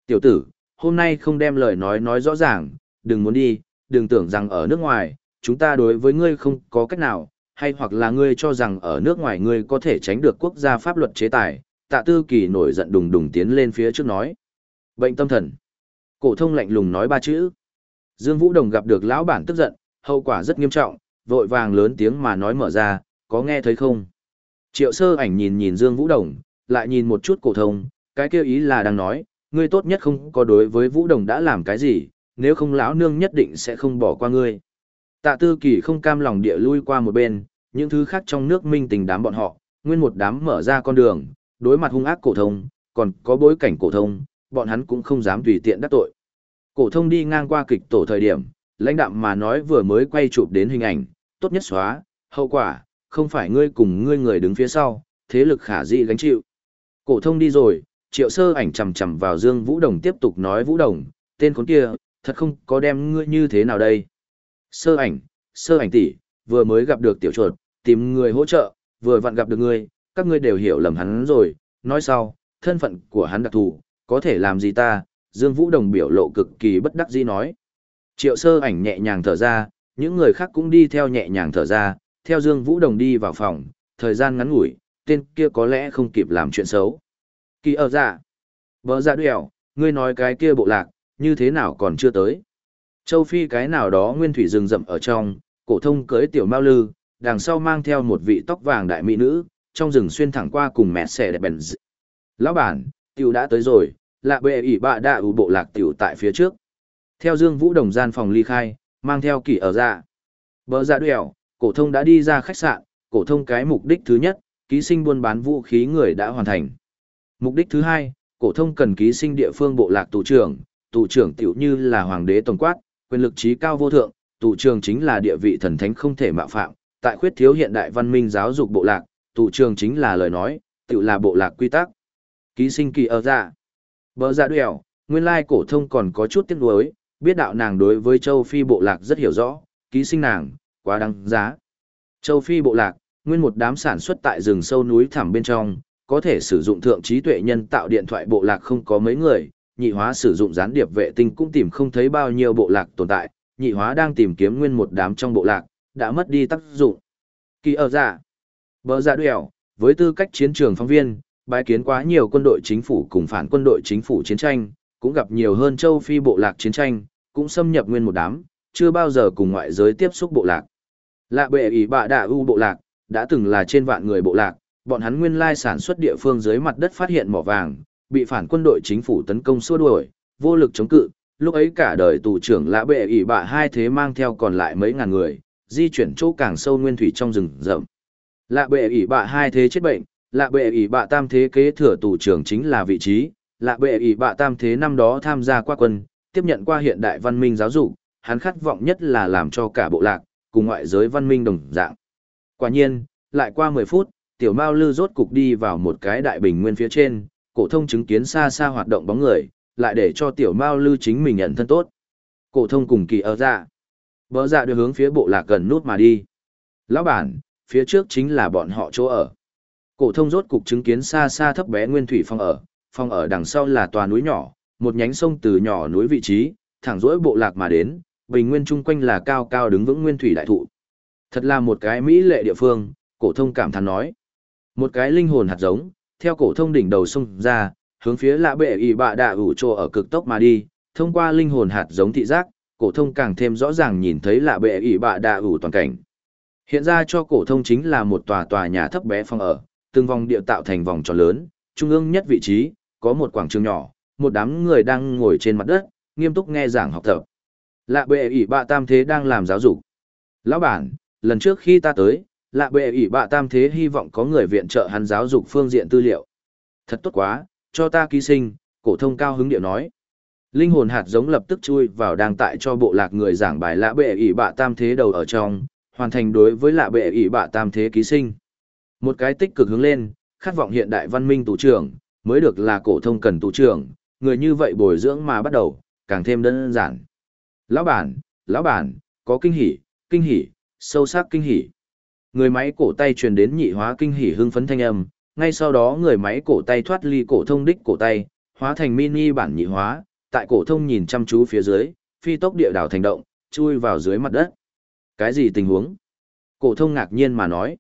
Tiểu tử, hôm nay không đem lời nói nói rõ ràng, đừng muốn đi, đừng tưởng rằng ở nước ngoài, chúng ta đối với ngươi không có cách nào, hay hoặc là ngươi cho rằng ở nước ngoài ngươi có thể tránh được quốc gia pháp luật chế tài. Tạ Tư Kỳ nổi giận đùng đùng tiến lên phía trước nói. Bệnh tâm thần. Cổ thông lạnh lùng nói ba chữ. Dương Vũ Đồng gặp được lão bản tức giận, hậu quả rất nghiêm trọng, vội vàng lớn tiếng mà nói mở ra, có nghe thấy không? Triệu sơ ảnh nhìn nhìn Dương Vũ Đồng, lại nhìn một chút cổ thông, cái kêu ý là đang nói, ngươi tốt nhất không có đối với Vũ Đồng đã làm cái gì, nếu không lão nương nhất định sẽ không bỏ qua ngươi. Tạ Tư Kỳ không cam lòng địa lui qua một bên, những thứ khác trong nước minh tình đám bọn họ, nguyên một đám mở ra con đường, đối mặt hung ác cổ thông, còn có bối cảnh cổ thông, bọn hắn cũng không dám tùy tiện đắc tội. Cổ thông đi ngang qua kịch tổ thời điểm, lãnh đạm mà nói vừa mới quay chụp đến hình ảnh, tốt nhất xóa, hậu quả, không phải ngươi cùng ngươi người đứng phía sau, thế lực khả dĩ gánh chịu. Cổ thông đi rồi, triệu sơ ảnh chầm chầm vào Dương Vũ Đồng tiếp tục nói Vũ Đồng, tên khốn kia, thật không có đem ngươi như thế nào đây. Sơ ảnh, sơ ảnh tỷ, vừa mới gặp được tiểu chuột, tìm người hỗ trợ, vừa vặn gặp được ngươi, các ngươi đều hiểu lầm hắn rồi, nói sau, thân phận của hắn đặc thù, có thể làm gì ta, Dương Vũ Đồng biểu lộ cực kỳ bất đắc dĩ nói. Triệu sơ ảnh nhẹ nhàng thở ra, những người khác cũng đi theo nhẹ nhàng thở ra, theo Dương Vũ Đồng đi vào phòng, thời gian ngắn ngủi, tên kia có lẽ không kịp làm chuyện xấu. Kỳ ở dạ. Bờ dạ đèo, ngươi nói cái kia bộ lạc, như thế nào còn chưa tới. Châu Phi cái nào đó nguyên thủy rừng rậm ở trong, cổ thông cưới tiểu mao lư, đằng sau mang theo một vị tóc vàng đại mỹ nữ, trong rừng xuyên thẳng qua cùng mẹ xe đẹp bèn Lão bản, tiểu đã tới rồi, lạ bệ ỉ bạ đạ ủ bộ lạc tiểu tại phía trước. Theo Dương Vũ Đồng gian phòng ly khai, mang theo kỳ ở dạ. Bờ dạ đèo, cổ thông đã đi ra khách sạn, cổ thông cái mục đích thứ nhất, ký sinh buôn bán vũ khí người đã hoàn thành. Mục đích thứ hai, cổ thông cần ký sinh địa phương bộ lạc tù trưởng, tù trưởng tiểu như là hoàng đế tổng quát, quyền lực trí cao vô thượng, tù trưởng chính là địa vị thần thánh không thể mạo phạm, tại khuyết thiếu hiện đại văn minh giáo dục bộ lạc, tù trưởng chính là lời nói, tiểu là bộ lạc quy tắc. Ký sinh kỳ ở dạ. Bỡ dạ đuèo, nguyên lai cổ thông còn có chút tiếc nuối, biết đạo nàng đối với châu Phi bộ lạc rất hiểu rõ, ký sinh nàng, quá đáng giá. Châu Phi bộ lạc, nguyên một đám sản xuất tại rừng sâu núi thẳm bên trong, có thể sử dụng thượng trí tuệ nhân tạo điện thoại bộ lạc không có mấy người, nhị hóa sử dụng gián điệp vệ tinh cũng tìm không thấy bao nhiêu bộ lạc tồn tại, nhị hóa đang tìm kiếm nguyên một đám trong bộ lạc, đã mất đi tác dụng. Kỳ ở giả. bờ dạ giả đèo, với tư cách chiến trường phóng viên, bái kiến quá nhiều quân đội chính phủ cùng phản quân đội chính phủ chiến tranh, cũng gặp nhiều hơn châu Phi bộ lạc chiến tranh, cũng xâm nhập nguyên một đám, chưa bao giờ cùng ngoại giới tiếp xúc bộ lạc. Lạ bệ ý bạ đạ u bộ lạc, đã từng là trên vạn người bộ lạc, bọn hắn nguyên lai sản xuất địa phương dưới mặt đất phát hiện mỏ vàng, bị phản quân đội chính phủ tấn công xua đuổi, vô lực chống cự, lúc ấy cả đời tù trưởng lạ bệ ỷ bạ hai thế mang theo còn lại mấy ngàn người, di chuyển chỗ càng sâu nguyên thủy trong rừng rậm. Lạ bệ ỷ bạ hai thế chết bệnh, lạ bệ ỷ bạ tam thế kế thừa tù trưởng chính là vị trí, lạ bệ ỷ bạ tam thế năm đó tham gia qua quân, tiếp nhận qua hiện đại văn minh giáo dục, hắn khát vọng nhất là làm cho cả bộ lạc, cùng ngoại giới văn minh đồng dạng. Quả nhiên, lại qua 10 phút, tiểu mao lư rốt cục đi vào một cái đại bình nguyên phía trên, cổ thông chứng kiến xa xa hoạt động bóng người, lại để cho tiểu mao lư chính mình nhận thân tốt. Cổ thông cùng kỳ ở dạ. Bỡ dạ đưa hướng phía bộ lạc gần nút mà đi. Lão bản, phía trước chính là bọn họ chỗ ở. Cổ thông rốt cục chứng kiến xa xa thấp bé nguyên thủy phong ở, phong ở đằng sau là tòa núi nhỏ, một nhánh sông từ nhỏ núi vị trí, thẳng rỗi bộ lạc mà đến, bình nguyên chung quanh là cao cao đứng vững nguyên thủy đại thụ. Thật là một cái mỹ lệ địa phương, cổ thông cảm thán nói. Một cái linh hồn hạt giống, theo cổ thông đỉnh đầu sông ra, hướng phía lạ bệ ỷ bạ đạ ủ trô ở cực tốc mà đi, thông qua linh hồn hạt giống thị giác, cổ thông càng thêm rõ ràng nhìn thấy lạ bệ ỷ bạ đạ ủ toàn cảnh. Hiện ra cho cổ thông chính là một tòa tòa nhà thấp bé phong ở, từng vòng địa tạo thành vòng tròn lớn, trung ương nhất vị trí, có một quảng trường nhỏ, một đám người đang ngồi trên mặt đất, nghiêm túc nghe giảng học tập. Lạ bệ ỷ bạ tam thế đang làm giáo dục. Lão bản, lần trước khi ta tới, lạ bệ ỷ bạ tam thế hy vọng có người viện trợ hắn giáo dục phương diện tư liệu. Thật tốt quá, cho ta ký sinh, cổ thông cao hứng điệu nói. Linh hồn hạt giống lập tức chui vào đang tại cho bộ lạc người giảng bài lạ bệ ỷ bạ tam thế đầu ở trong, hoàn thành đối với lạ bệ ỷ bạ tam thế ký sinh. Một cái tích cực hướng lên, khát vọng hiện đại văn minh tù trưởng, mới được là cổ thông cần tù trưởng, người như vậy bồi dưỡng mà bắt đầu, càng thêm đơn giản. Lão bản, lão bản, có kinh hỉ, kinh hỉ, sâu sắc kinh hỉ. Người máy cổ tay truyền đến nhị hóa kinh hỉ hưng phấn thanh âm, ngay sau đó người máy cổ tay thoát ly cổ thông đích cổ tay, hóa thành mini bản nhị hóa, tại cổ thông nhìn chăm chú phía dưới, phi tốc địa đảo thành động, chui vào dưới mặt đất. Cái gì tình huống? Cổ thông ngạc nhiên mà nói.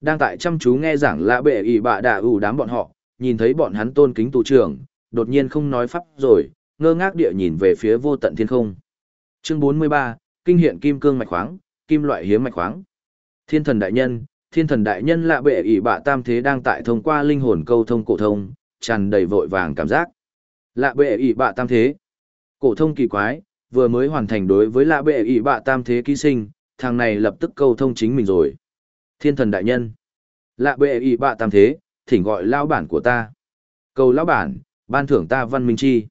Đang tại chăm chú nghe giảng lạ bệ ỷ bạ đà ủ đám bọn họ, nhìn thấy bọn hắn tôn kính tù trưởng, đột nhiên không nói pháp rồi, ngơ ngác địa nhìn về phía vô tận thiên không. Chương 43, Kinh hiện kim cương mạch khoáng, kim loại hiếm mạch khoáng. Thiên thần đại nhân, thiên thần đại nhân lạ bệ ỷ bạ tam thế đang tại thông qua linh hồn câu thông cổ thông, tràn đầy vội vàng cảm giác. Lạ bệ ỷ bạ tam thế. Cổ thông kỳ quái, vừa mới hoàn thành đối với lạ bệ ỷ bạ tam thế ký sinh, thằng này lập tức câu thông chính mình rồi. Thiên thần đại nhân. Lạ bệ ỷ bạ tam thế, thỉnh gọi lao bản của ta. Cầu lão bản, ban thưởng ta văn minh chi.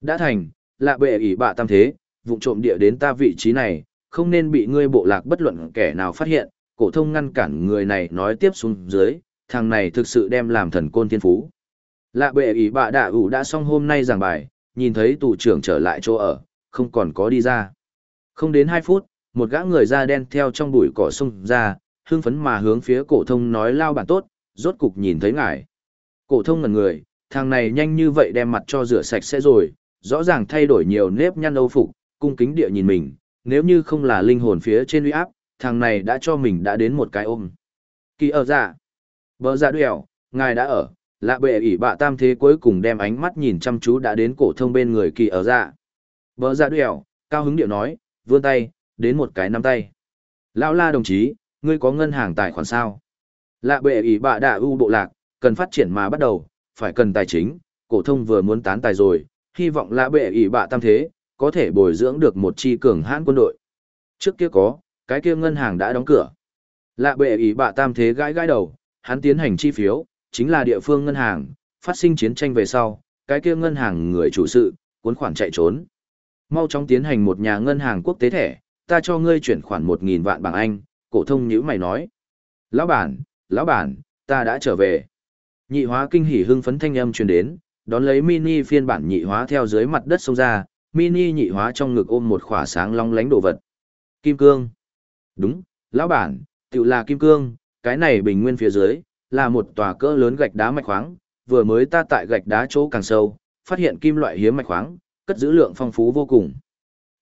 Đã thành, lạ bệ ỷ bạ tam thế, vụng trộm địa đến ta vị trí này, không nên bị ngươi bộ lạc bất luận kẻ nào phát hiện, cổ thông ngăn cản người này nói tiếp xuống dưới, thằng này thực sự đem làm thần côn thiên phú. Lạ bệ ý bà đạ ủ đã xong hôm nay giảng bài, nhìn thấy tù trưởng trở lại chỗ ở, không còn có đi ra. Không đến 2 phút, một gã người da đen theo trong bụi cỏ sung ra, hưng phấn mà hướng phía cổ thông nói lao bản tốt, rốt cục nhìn thấy ngài. Cổ thông ngẩn người, thằng này nhanh như vậy đem mặt cho rửa sạch sẽ rồi, rõ ràng thay đổi nhiều nếp nhăn âu phục, cung kính địa nhìn mình, nếu như không là linh hồn phía trên uy áp, thằng này đã cho mình đã đến một cái ôm. Kỳ ở dạ. Bờ dạ đuèo, ngài đã ở, lạ bệ ỷ bạ tam thế cuối cùng đem ánh mắt nhìn chăm chú đã đến cổ thông bên người kỳ ở dạ. Bờ dạ đuèo, cao hứng điệu nói, vươn tay, đến một cái nắm tay. Lão la đồng chí, ngươi có ngân hàng tài khoản sao? Lạ bệ ỷ bạ đã ưu bộ lạc, cần phát triển mà bắt đầu, phải cần tài chính, cổ thông vừa muốn tán tài rồi, hy vọng lạ bệ ỷ bạ tam thế, có thể bồi dưỡng được một chi cường hãn quân đội. Trước kia có, cái kia ngân hàng đã đóng cửa. Lạ bệ ý bạ tam thế gãi gãi đầu, hắn tiến hành chi phiếu, chính là địa phương ngân hàng, phát sinh chiến tranh về sau, cái kia ngân hàng người chủ sự, cuốn khoản chạy trốn. Mau chóng tiến hành một nhà ngân hàng quốc tế thẻ, ta cho ngươi chuyển khoản 1.000 vạn bảng Anh, cổ thông nhữ mày nói. Lão bản, lão bản, ta đã trở về. Nhị hóa kinh hỉ hưng phấn thanh âm truyền đến, đón lấy mini phiên bản nhị hóa theo dưới mặt đất xông ra, mini nhị hóa trong ngực ôm một khỏa sáng long lánh đồ vật. Kim cương. Đúng, lão bản, tự là kim cương, cái này bình nguyên phía dưới, là một tòa cỡ lớn gạch đá mạch khoáng, vừa mới ta tại gạch đá chỗ càng sâu, phát hiện kim loại hiếm mạch khoáng, cất giữ lượng phong phú vô cùng.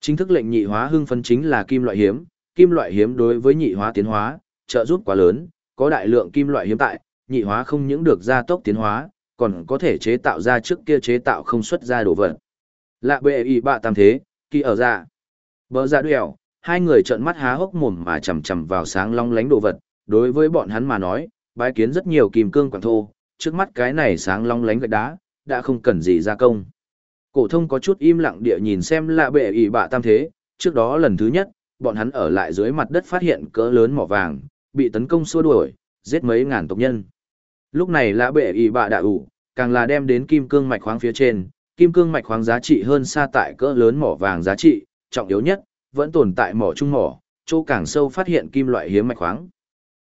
Chính thức lệnh nhị hóa hưng phấn chính là kim loại hiếm, kim loại hiếm đối với nhị hóa tiến hóa, trợ giúp quá lớn, có đại lượng kim loại hiếm tại, nhị hóa không những được gia tốc tiến hóa, còn có thể chế tạo ra trước kia chế tạo không xuất ra đồ vật. Lạ bệ y bạ tam thế, kỳ ở dạ. Bờ dạ đuèo, hai người trợn mắt há hốc mồm mà chầm chầm vào sáng long lánh đồ vật, đối với bọn hắn mà nói, bái kiến rất nhiều kim cương quảng thô, trước mắt cái này sáng long lánh gạch đá, đã không cần gì gia công. Cổ thông có chút im lặng địa nhìn xem lạ bệ ỷ bạ tam thế, trước đó lần thứ nhất, bọn hắn ở lại dưới mặt đất phát hiện cỡ lớn mỏ vàng, bị tấn công xua đuổi, giết mấy ngàn tộc nhân. Lúc này lạ bệ y bạ đạ ủ, càng là đem đến kim cương mạch khoáng phía trên, kim cương mạch khoáng giá trị hơn xa tại cỡ lớn mỏ vàng giá trị, trọng yếu nhất, vẫn tồn tại mỏ trung mỏ, chỗ càng sâu phát hiện kim loại hiếm mạch khoáng.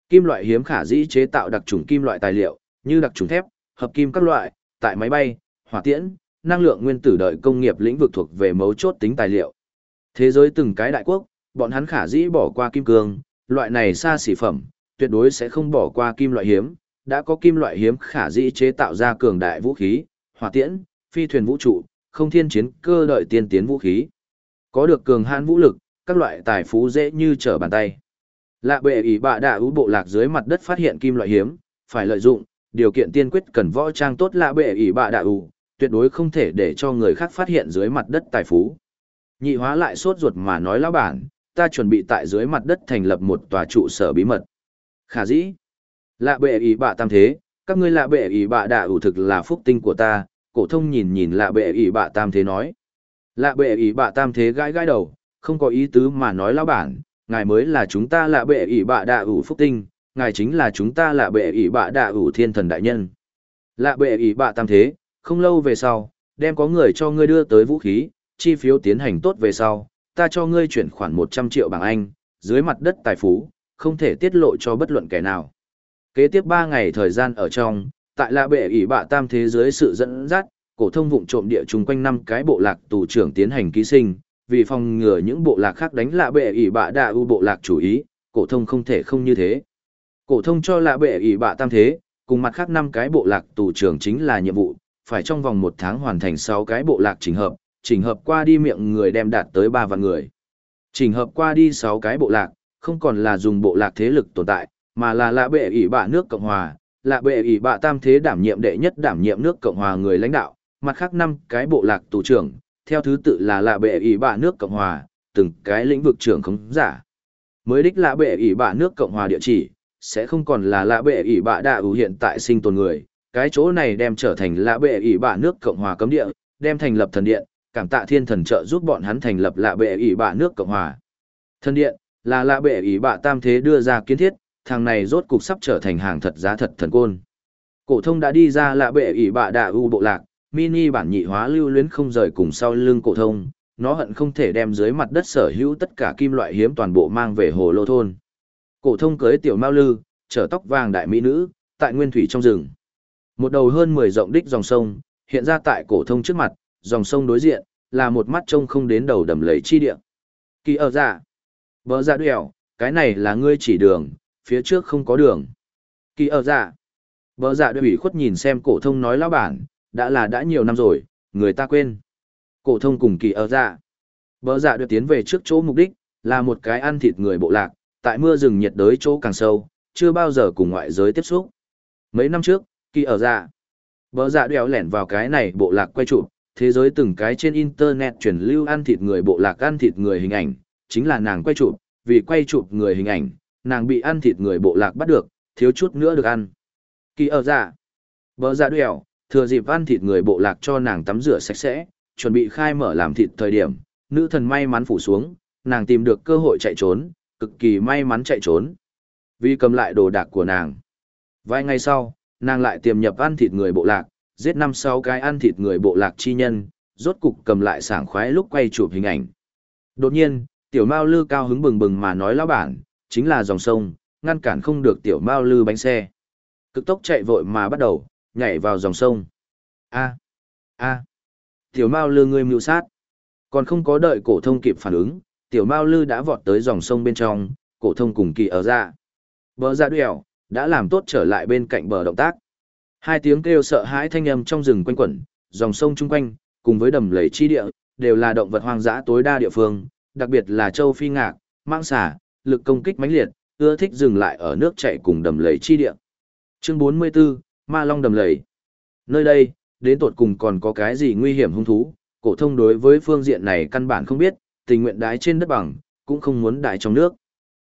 Kim loại hiếm khả dĩ chế tạo đặc trùng kim loại tài liệu, như đặc trùng thép, hợp kim các loại, tại máy bay, hỏa tiễn, năng lượng nguyên tử đợi công nghiệp lĩnh vực thuộc về mấu chốt tính tài liệu. Thế giới từng cái đại quốc, bọn hắn khả dĩ bỏ qua kim cương, loại này xa xỉ phẩm, tuyệt đối sẽ không bỏ qua kim loại hiếm, đã có kim loại hiếm khả dĩ chế tạo ra cường đại vũ khí, hỏa tiễn, phi thuyền vũ trụ, không thiên chiến cơ đợi tiên tiến vũ khí. Có được cường hãn vũ lực, các loại tài phú dễ như trở bàn tay. Lạ bệ ý bạ đạ ú bộ lạc dưới mặt đất phát hiện kim loại hiếm, phải lợi dụng, điều kiện tiên quyết cần võ trang tốt lạ bệ ý bạ đạ ú, tuyệt đối không thể để cho người khác phát hiện dưới mặt đất tài phú. Nhị hóa lại sốt ruột mà nói lão bản, ta chuẩn bị tại dưới mặt đất thành lập một tòa trụ sở bí mật. Khả dĩ. Lạ bệ ý bạ tam thế, các ngươi lạ bệ ý bạ đạ ủ thực là phúc tinh của ta, cổ thông nhìn nhìn lạ bệ ỷ bạ tam thế nói. Lạ bệ ỷ bạ tam thế gãi gãi đầu, không có ý tứ mà nói lão bản, ngài mới là chúng ta lạ bệ ỷ bạ đạ ủ phúc tinh, ngài chính là chúng ta lạ bệ ỷ bạ đạ ủ thiên thần đại nhân. Lạ bệ ỷ bạ tam thế, không lâu về sau, đem có người cho ngươi đưa tới vũ khí, chi phiếu tiến hành tốt về sau, ta cho ngươi chuyển khoản 100 triệu bảng Anh, dưới mặt đất tài phú, không thể tiết lộ cho bất luận kẻ nào. Kế tiếp 3 ngày thời gian ở trong, tại lạ bệ ỷ bạ tam thế giới sự dẫn dắt, cổ thông vụng trộm địa chung quanh năm cái bộ lạc tù trưởng tiến hành ký sinh, vì phòng ngừa những bộ lạc khác đánh lạ bệ ỷ bạ đa ưu bộ lạc chủ ý, cổ thông không thể không như thế. Cổ thông cho lạ bệ ỷ bạ tam thế, cùng mặt khác năm cái bộ lạc tù trưởng chính là nhiệm vụ, phải trong vòng một tháng hoàn thành 6 cái bộ lạc chỉnh hợp, chỉnh hợp qua đi miệng người đem đạt tới 3 vạn người. Chỉnh hợp qua đi 6 cái bộ lạc, không còn là dùng bộ lạc thế lực tồn tại, mà là lạ bệ ỷ bạ nước Cộng Hòa, lạ bệ ỷ bạ tam thế đảm nhiệm đệ nhất đảm nhiệm nước Cộng Hòa người lãnh đạo, mặt khác năm cái bộ lạc tù trưởng, theo thứ tự là lạ bệ ỷ bạ nước Cộng Hòa, từng cái lĩnh vực trưởng khống giả. Mới đích lạ bệ ỷ bạ nước Cộng Hòa địa chỉ, sẽ không còn là lạ bệ ỷ bạ đạ ưu hiện tại sinh tồn người, cái chỗ này đem trở thành lạ bệ ỷ bạ nước Cộng Hòa cấm địa, đem thành lập thần điện, cảm tạ thiên thần trợ giúp bọn hắn thành lập lạ bệ ỷ bạ nước Cộng Hòa. Thần điện, là lạ bệ ỷ bạ tam thế đưa ra kiến thiết, thằng này rốt cục sắp trở thành hàng thật giá thật thần côn. Cổ thông đã đi ra lạ bệ ỷ bạ đạ u bộ lạc, mini bản nhị hóa lưu luyến không rời cùng sau lưng cổ thông, nó hận không thể đem dưới mặt đất sở hữu tất cả kim loại hiếm toàn bộ mang về hồ lô thôn. Cổ thông cưới tiểu mao lư, chở tóc vàng đại mỹ nữ, tại nguyên thủy trong rừng. Một đầu hơn 10 rộng đích dòng sông, hiện ra tại cổ thông trước mặt, dòng sông đối diện là một mắt trông không đến đầu đầm lầy chi địa. Kỳ ở dạ, bỡ dạ đèo, cái này là ngươi chỉ đường, phía trước không có đường. Kỳ ở dạ, bờ dạ đèo ủy khuất nhìn xem cổ thông nói lão bản, đã là đã nhiều năm rồi, người ta quên. Cổ thông cùng kỳ ở dạ. Bờ dạ được tiến về trước chỗ mục đích, là một cái ăn thịt người bộ lạc, tại mưa rừng nhiệt đới chỗ càng sâu, chưa bao giờ cùng ngoại giới tiếp xúc. Mấy năm trước, kỳ ở dạ. Bờ dạ đèo lẻn vào cái này bộ lạc quay chụp, thế giới từng cái trên internet truyền lưu ăn thịt người bộ lạc ăn thịt người hình ảnh, chính là nàng quay chụp, vì quay chụp người hình ảnh, nàng bị ăn thịt người bộ lạc bắt được, thiếu chút nữa được ăn. Kỳ ở dạ. Bờ dạ đèo, thừa dịp ăn thịt người bộ lạc cho nàng tắm rửa sạch sẽ, chuẩn bị khai mở làm thịt thời điểm, nữ thần may mắn phủ xuống, nàng tìm được cơ hội chạy trốn, cực kỳ may mắn chạy trốn. Vì cầm lại đồ đạc của nàng. Vài ngày sau, nàng lại tiềm nhập ăn thịt người bộ lạc, giết năm sáu cái ăn thịt người bộ lạc chi nhân, rốt cục cầm lại sảng khoái lúc quay chụp hình ảnh. Đột nhiên, tiểu mao lư cao hứng bừng bừng mà nói lão bản, chính là dòng sông, ngăn cản không được tiểu mao lư bánh xe. Cực tốc chạy vội mà bắt đầu, nhảy vào dòng sông. A, a, tiểu mao lư ngươi mưu sát. Còn không có đợi cổ thông kịp phản ứng, tiểu mao lư đã vọt tới dòng sông bên trong, cổ thông cùng kỳ ở ra. Bờ ra đuèo, đã làm tốt trở lại bên cạnh bờ động tác. Hai tiếng kêu sợ hãi thanh âm trong rừng quanh quẩn, dòng sông chung quanh, cùng với đầm lầy chi địa, đều là động vật hoang dã tối đa địa phương, đặc biệt là châu phi ngạc, mang xả, lực công kích mãnh liệt, ưa thích dừng lại ở nước chảy cùng đầm lầy chi địa. Chương 44, Ma Long đầm lầy. Nơi đây, đến tột cùng còn có cái gì nguy hiểm hung thú, cổ thông đối với phương diện này căn bản không biết, tình nguyện đái trên đất bằng, cũng không muốn đái trong nước.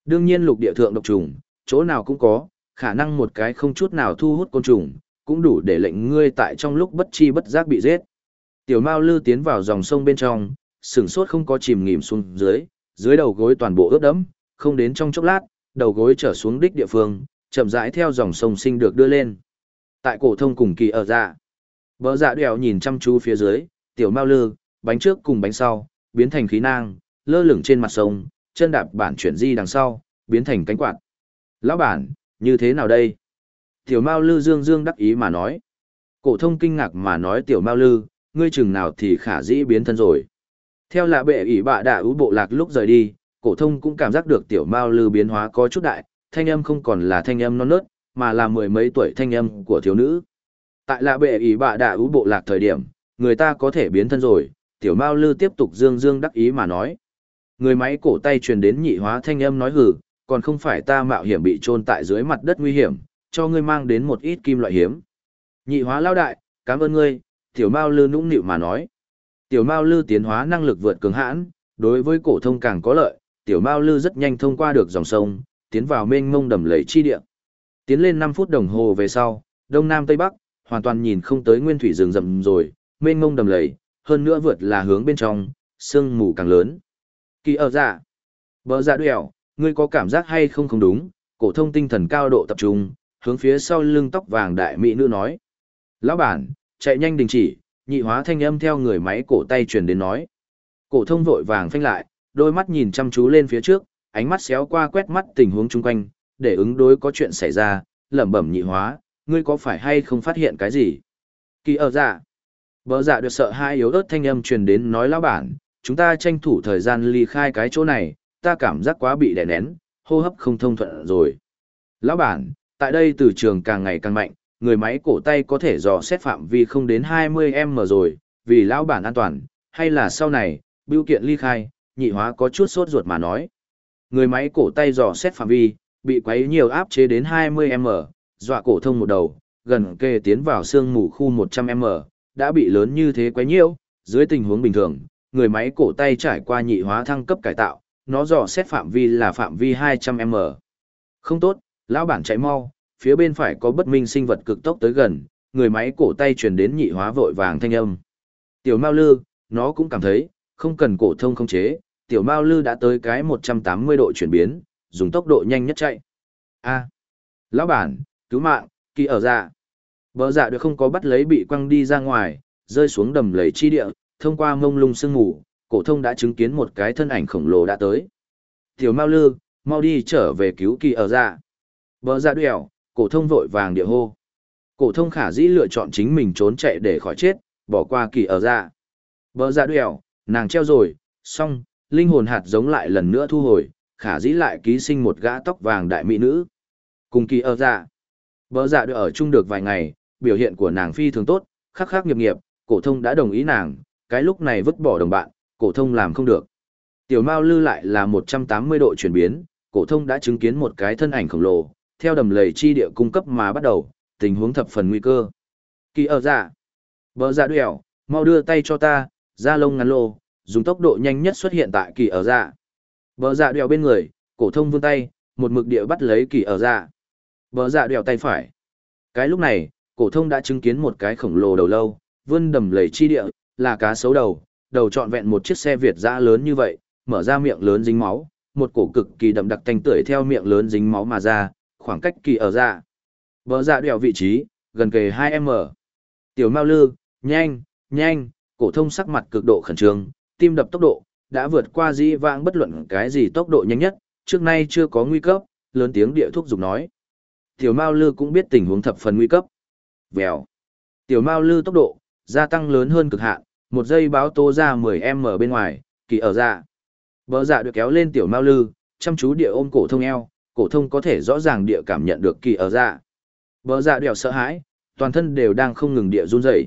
Đương nhiên lục địa thượng độc trùng, chỗ nào cũng có, khả năng một cái không chút nào thu hút côn trùng, cũng đủ để lệnh ngươi tại trong lúc bất chi bất giác bị giết. Tiểu Mao Lư tiến vào dòng sông bên trong, sừng sốt không có chìm nghỉm xuống dưới, dưới đầu gối toàn bộ ướt đẫm, không đến trong chốc lát, đầu gối trở xuống đích địa phương, chậm rãi theo dòng sông sinh được đưa lên. Tại cổ thông cùng kỳ ở dạ. Bờ dạ đèo nhìn chăm chú phía dưới, tiểu mao lư, bánh trước cùng bánh sau, biến thành khí nang, lơ lửng trên mặt sông, chân đạp bản chuyển di đằng sau, biến thành cánh quạt. Lão bản, như thế nào đây? Tiểu mao lư dương dương đắc ý mà nói. Cổ thông kinh ngạc mà nói tiểu mao lư, ngươi chừng nào thì khả dĩ biến thân rồi. Theo lạ bệ ỷ bạ đạ ú bộ lạc lúc rời đi, cổ thông cũng cảm giác được tiểu mao lư biến hóa có chút đại, thanh âm không còn là thanh âm non nớt, mà là mười mấy tuổi thanh âm của thiếu nữ. Tại lạ bệ ý bạ đã ú bộ lạc thời điểm, người ta có thể biến thân rồi, tiểu mao lư tiếp tục dương dương đắc ý mà nói. Người máy cổ tay truyền đến nhị hóa thanh âm nói hử, còn không phải ta mạo hiểm bị trôn tại dưới mặt đất nguy hiểm, cho ngươi mang đến một ít kim loại hiếm. Nhị hóa lao đại, cảm ơn ngươi, tiểu mao lư nũng nịu mà nói. Tiểu mao lư tiến hóa năng lực vượt cường hãn, đối với cổ thông càng có lợi, tiểu mao lư rất nhanh thông qua được dòng sông, tiến vào mênh mông đầm lầy chi địa. Tiến lên năm phút đồng hồ về sau, đông nam tây bắc, hoàn toàn nhìn không tới nguyên thủy rừng rậm rồi, mênh mông đầm lầy, hơn nữa vượt là hướng bên trong, sương mù càng lớn. Kỳ ở dạ, vợ dạ đuèo, ngươi có cảm giác hay không không đúng, cổ thông tinh thần cao độ tập trung, hướng phía sau lưng tóc vàng đại mỹ nữ nói. Lão bản, chạy nhanh đình chỉ, nhị hóa thanh âm theo người máy cổ tay truyền đến nói. Cổ thông vội vàng phanh lại, đôi mắt nhìn chăm chú lên phía trước, ánh mắt xéo qua quét mắt tình huống chung quanh, để ứng đối có chuyện xảy ra, lẩm bẩm nhị hóa, ngươi có phải hay không phát hiện cái gì? Kỳ ở dạ. Bờ dạ được sợ hai yếu ớt thanh âm truyền đến nói lão bản, chúng ta tranh thủ thời gian ly khai cái chỗ này, ta cảm giác quá bị đè nén, hô hấp không thông thuận rồi. Lão bản, tại đây từ trường càng ngày càng mạnh, người máy cổ tay có thể dò xét phạm vi không đến 20m rồi, vì lão bản an toàn, hay là sau này, biểu kiện ly khai, nhị hóa có chút sốt ruột mà nói. Người máy cổ tay dò xét phạm vi, bị quấy nhiều áp chế đến 20m, dọa cổ thông một đầu, gần kề tiến vào xương mù khu 100m, đã bị lớn như thế quấy nhiễu, dưới tình huống bình thường, người máy cổ tay trải qua nhị hóa thăng cấp cải tạo, nó dò xét phạm vi là phạm vi 200m. Không tốt, lão bản chạy mau, phía bên phải có bất minh sinh vật cực tốc tới gần, người máy cổ tay truyền đến nhị hóa vội vàng thanh âm. Tiểu Mao Lư, nó cũng cảm thấy, không cần cổ thông không chế, tiểu Mao Lư đã tới cái 180 độ chuyển biến, dùng tốc độ nhanh nhất chạy. A. lão bản, cứu mạng, kỳ ở dạ. Bờ dạ được không có bắt lấy bị quăng đi ra ngoài, rơi xuống đầm lầy chi địa, thông qua mông lung sương ngủ, cổ thông đã chứng kiến một cái thân ảnh khổng lồ đã tới. Tiểu Mao Lư, mau đi trở về cứu kỳ ở dạ. Bờ dạ đuổi, cổ thông vội vàng địa hô. Cổ thông khả dĩ lựa chọn chính mình trốn chạy để khỏi chết, bỏ qua kỳ ở dạ. Bờ dạ đuổi, nàng treo rồi, xong, linh hồn hạt giống lại lần nữa thu hồi, khả dĩ lại ký sinh một gã tóc vàng đại mỹ nữ. Cùng kỳ ở dạ. Bờ dạ được ở chung được vài ngày, biểu hiện của nàng phi thường tốt, khắc khắc nghiệp nghiệp, cổ thông đã đồng ý nàng, cái lúc này vứt bỏ đồng bạn, cổ thông làm không được. Tiểu Mao Lư lại là 180 độ chuyển biến, cổ thông đã chứng kiến một cái thân ảnh khổng lồ, theo đầm lầy chi địa cung cấp mà bắt đầu, tình huống thập phần nguy cơ. Kỳ ở dạ. Bờ dạ đuèo, mau đưa tay cho ta, da lông ngắn lô, dùng tốc độ nhanh nhất xuất hiện tại kỳ ở dạ. vợ dạ đèo bên người, cổ thông vươn tay, một mực địa bắt lấy kỳ ở dạ. vợ dạ đèo tay phải. Cái lúc này, cổ thông đã chứng kiến một cái khổng lồ đầu lâu, vươn đầm lầy chi địa, là cá sấu đầu, đầu trọn vẹn một chiếc xe Việt dã lớn như vậy, mở ra miệng lớn dính máu, một cổ cực kỳ đậm đặc thanh tưởi theo miệng lớn dính máu mà ra, khoảng cách kỳ ở dạ, vợ dạ đèo vị trí, gần kề 2M. Tiểu Mao Lư, nhanh, nhanh, cổ thông sắc mặt cực độ khẩn trương, tim đập tốc độ đã vượt qua dĩ vãng bất luận cái gì tốc độ nhanh nhất, trước nay chưa có nguy cấp, lớn tiếng địa thuốc dục nói. Tiểu Mao Lư cũng biết tình huống thập phần nguy cấp. Vèo. Tiểu Mao Lư tốc độ gia tăng lớn hơn cực hạn, một giây báo tố ra 10m bên ngoài, kỳ ở ra. Bờ dạ được kéo lên Tiểu Mao Lư, chăm chú địa ôm cổ thông eo, cổ thông có thể rõ ràng địa cảm nhận được kỳ ở dạ. Bờ dạ đèo sợ hãi, toàn thân đều đang không ngừng địa run rẩy.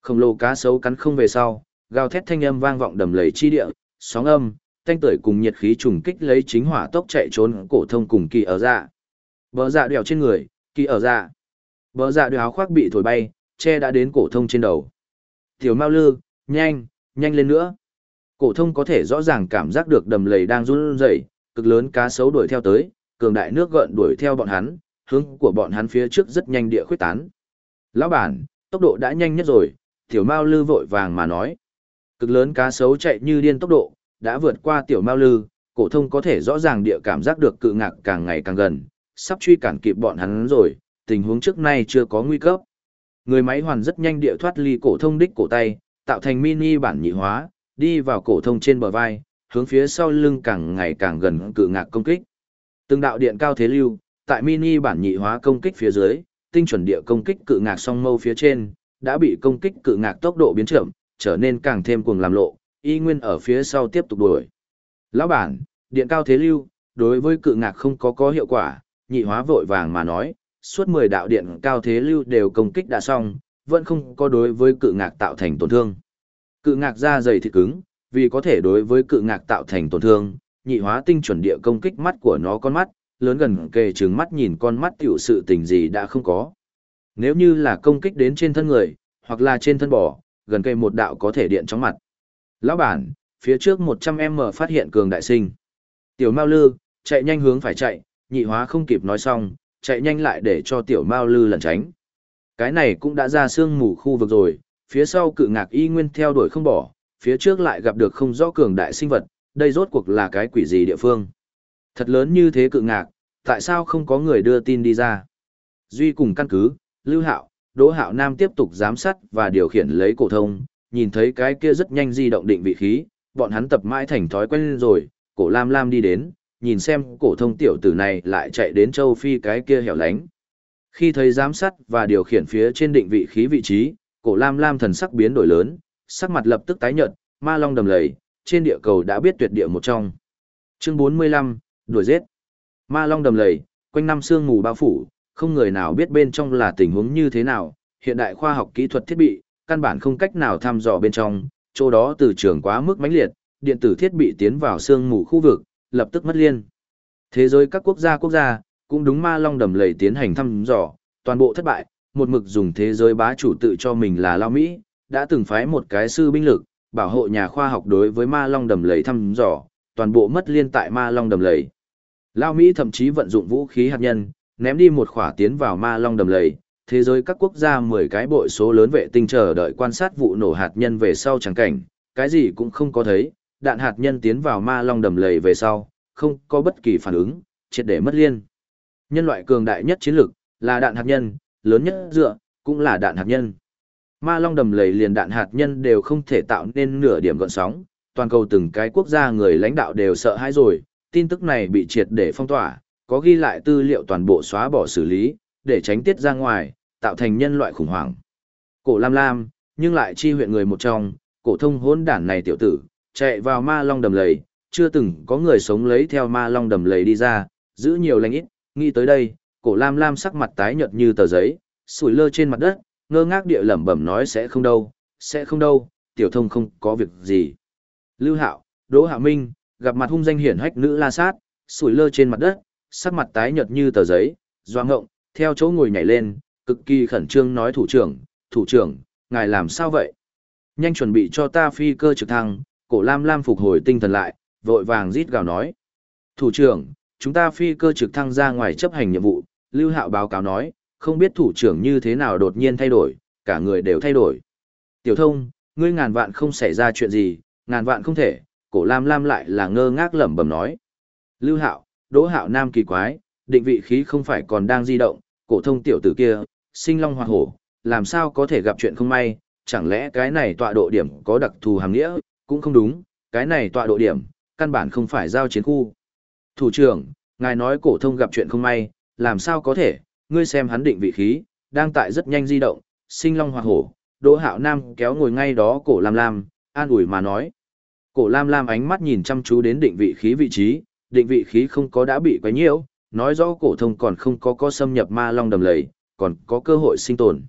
Khổng lồ cá sấu cắn không về sau, gào thét thanh âm vang vọng đầm lầy chi địa, sóng âm, thanh tưởi cùng nhiệt khí trùng kích lấy chính hỏa tốc chạy trốn cổ thông cùng kỳ ở dạ. Bờ dạ đèo trên người, kỳ ở dạ. Bờ dạ đèo áo khoác bị thổi bay, che đã đến cổ thông trên đầu. Tiểu Mao Lư, nhanh, nhanh lên nữa. Cổ thông có thể rõ ràng cảm giác được đầm lầy đang run rẩy, cực lớn cá sấu đuổi theo tới, cường đại nước gợn đuổi theo bọn hắn, hướng của bọn hắn phía trước rất nhanh địa khuyết tán. Lão bản, tốc độ đã nhanh nhất rồi, tiểu mao lư vội vàng mà nói. Cực lớn cá sấu chạy như điên tốc độ, đã vượt qua tiểu mao lư, cổ thông có thể rõ ràng địa cảm giác được cự ngạc càng ngày càng gần, sắp truy cản kịp bọn hắn rồi, tình huống trước nay chưa có nguy cấp. Người máy hoàn rất nhanh địa thoát ly cổ thông đích cổ tay, tạo thành mini bản nhị hóa, đi vào cổ thông trên bờ vai, hướng phía sau lưng càng ngày càng gần cự ngạc công kích. Từng đạo điện cao thế lưu, tại mini bản nhị hóa công kích phía dưới, tinh chuẩn địa công kích cự ngạc song mâu phía trên, đã bị công kích cự ngạc tốc độ biến chậm, trở nên càng thêm cuồng làm lộ, y nguyên ở phía sau tiếp tục đuổi. Lão bản, điện cao thế lưu, đối với cự ngạc không có có hiệu quả, nhị hóa vội vàng mà nói, suốt 10 đạo điện cao thế lưu đều công kích đã xong, vẫn không có đối với cự ngạc tạo thành tổn thương. Cự ngạc da dày thịt cứng, vì có thể đối với cự ngạc tạo thành tổn thương, nhị hóa tinh chuẩn địa công kích mắt của nó con mắt, lớn gần kề trừng mắt nhìn con mắt tiểu sự tình gì đã không có. Nếu như là công kích đến trên thân người, hoặc là trên thân bò, gần cây một đạo có thể điện chóng mặt. Lão bản, phía trước 100m phát hiện cường đại sinh. Tiểu Mao Lư, chạy nhanh hướng phải chạy, nhị hóa không kịp nói xong, chạy nhanh lại để cho tiểu Mao Lư lẩn tránh. Cái này cũng đã ra sương mù khu vực rồi, phía sau cự ngạc y nguyên theo đuổi không bỏ, phía trước lại gặp được không rõ cường đại sinh vật, đây rốt cuộc là cái quỷ gì địa phương. Thật lớn như thế cự ngạc, tại sao không có người đưa tin đi ra? Duy cùng căn cứ, Lưu Hạo, Đỗ Hạo Nam tiếp tục giám sát và điều khiển lấy cổ thông, nhìn thấy cái kia rất nhanh di động định vị khí, bọn hắn tập mãi thành thói quen rồi, cổ Lam Lam đi đến, nhìn xem cổ thông tiểu tử này lại chạy đến châu Phi cái kia hẻo lánh. Khi thấy giám sát và điều khiển phía trên định vị khí vị trí, cổ Lam Lam thần sắc biến đổi lớn, sắc mặt lập tức tái nhợt, ma long đầm lầy, trên địa cầu đã biết tuyệt địa một trong. Chương 45, đuổi giết. Ma long đầm lầy, quanh năm sương mù bao phủ, không người nào biết bên trong là tình huống như thế nào, hiện đại khoa học kỹ thuật thiết bị, căn bản không cách nào thăm dò bên trong, chỗ đó từ trường quá mức mãnh liệt, điện tử thiết bị tiến vào sương mù khu vực, lập tức mất liên. Thế giới các quốc gia quốc gia, cũng đúng ma long đầm lầy tiến hành thăm dò, toàn bộ thất bại, một mực dùng thế giới bá chủ tự cho mình là Lao Mỹ, đã từng phái một cái sư binh lực, bảo hộ nhà khoa học đối với ma long đầm lầy thăm dò, toàn bộ mất liên tại ma long đầm lầy. Lao Mỹ thậm chí vận dụng vũ khí hạt nhân, ném đi một khỏa tiến vào ma long đầm lầy, thế giới các quốc gia 10 cái bội số lớn vệ tinh chờ đợi quan sát vụ nổ hạt nhân về sau chẳng cảnh, cái gì cũng không có thấy, đạn hạt nhân tiến vào ma long đầm lầy về sau, không có bất kỳ phản ứng, triệt để mất liên. Nhân loại cường đại nhất chiến lược là đạn hạt nhân, lớn nhất dựa, cũng là đạn hạt nhân. Ma long đầm lầy liền đạn hạt nhân đều không thể tạo nên nửa điểm gọn sóng, toàn cầu từng cái quốc gia người lãnh đạo đều sợ hãi rồi, tin tức này bị triệt để phong tỏa, có ghi lại tư liệu toàn bộ xóa bỏ xử lý, để tránh tiết ra ngoài, tạo thành nhân loại khủng hoảng. Cổ Lam Lam, nhưng lại chi huyện người một trong, cổ thông hỗn đản này tiểu tử, chạy vào ma long đầm lầy, chưa từng có người sống lấy theo ma long đầm lầy đi ra, giữ nhiều lành ít, nghĩ tới đây, cổ Lam Lam sắc mặt tái nhợt như tờ giấy, sủi lơ trên mặt đất, ngơ ngác địa lẩm bẩm nói sẽ không đâu, sẽ không đâu, tiểu thông không có việc gì. Lưu Hạo, Đỗ Hạ Minh, gặp mặt hung danh hiển hách nữ la sát, sủi lơ trên mặt đất, sắc mặt tái nhợt như tờ giấy, doa ngộng, theo chỗ ngồi nhảy lên, cực kỳ khẩn trương nói thủ trưởng, thủ trưởng, ngài làm sao vậy? Nhanh chuẩn bị cho ta phi cơ trực thăng, cổ lam lam phục hồi tinh thần lại, vội vàng rít gào nói. Thủ trưởng, chúng ta phi cơ trực thăng ra ngoài chấp hành nhiệm vụ, Lưu Hạo báo cáo nói, không biết thủ trưởng như thế nào đột nhiên thay đổi, cả người đều thay đổi. Tiểu thông, ngươi ngàn vạn không xảy ra chuyện gì, ngàn vạn không thể, cổ lam lam lại là ngơ ngác lẩm bẩm nói. Lưu Hạo, Đỗ Hạo Nam kỳ quái, định vị khí không phải còn đang di động, cổ thông tiểu tử kia, sinh long hoa hổ, làm sao có thể gặp chuyện không may, chẳng lẽ cái này tọa độ điểm có đặc thù hàm nghĩa, cũng không đúng, cái này tọa độ điểm, căn bản không phải giao chiến khu. Thủ trưởng, ngài nói cổ thông gặp chuyện không may, làm sao có thể, ngươi xem hắn định vị khí, đang tại rất nhanh di động, sinh long hoa hổ, Đỗ Hạo Nam kéo ngồi ngay đó cổ Lam Lam, an ủi mà nói. Cổ Lam Lam ánh mắt nhìn chăm chú đến định vị khí vị trí, định vị khí không có đã bị quấy nhiễu, nói rõ cổ thông còn không có có xâm nhập ma long đầm lầy, còn có cơ hội sinh tồn.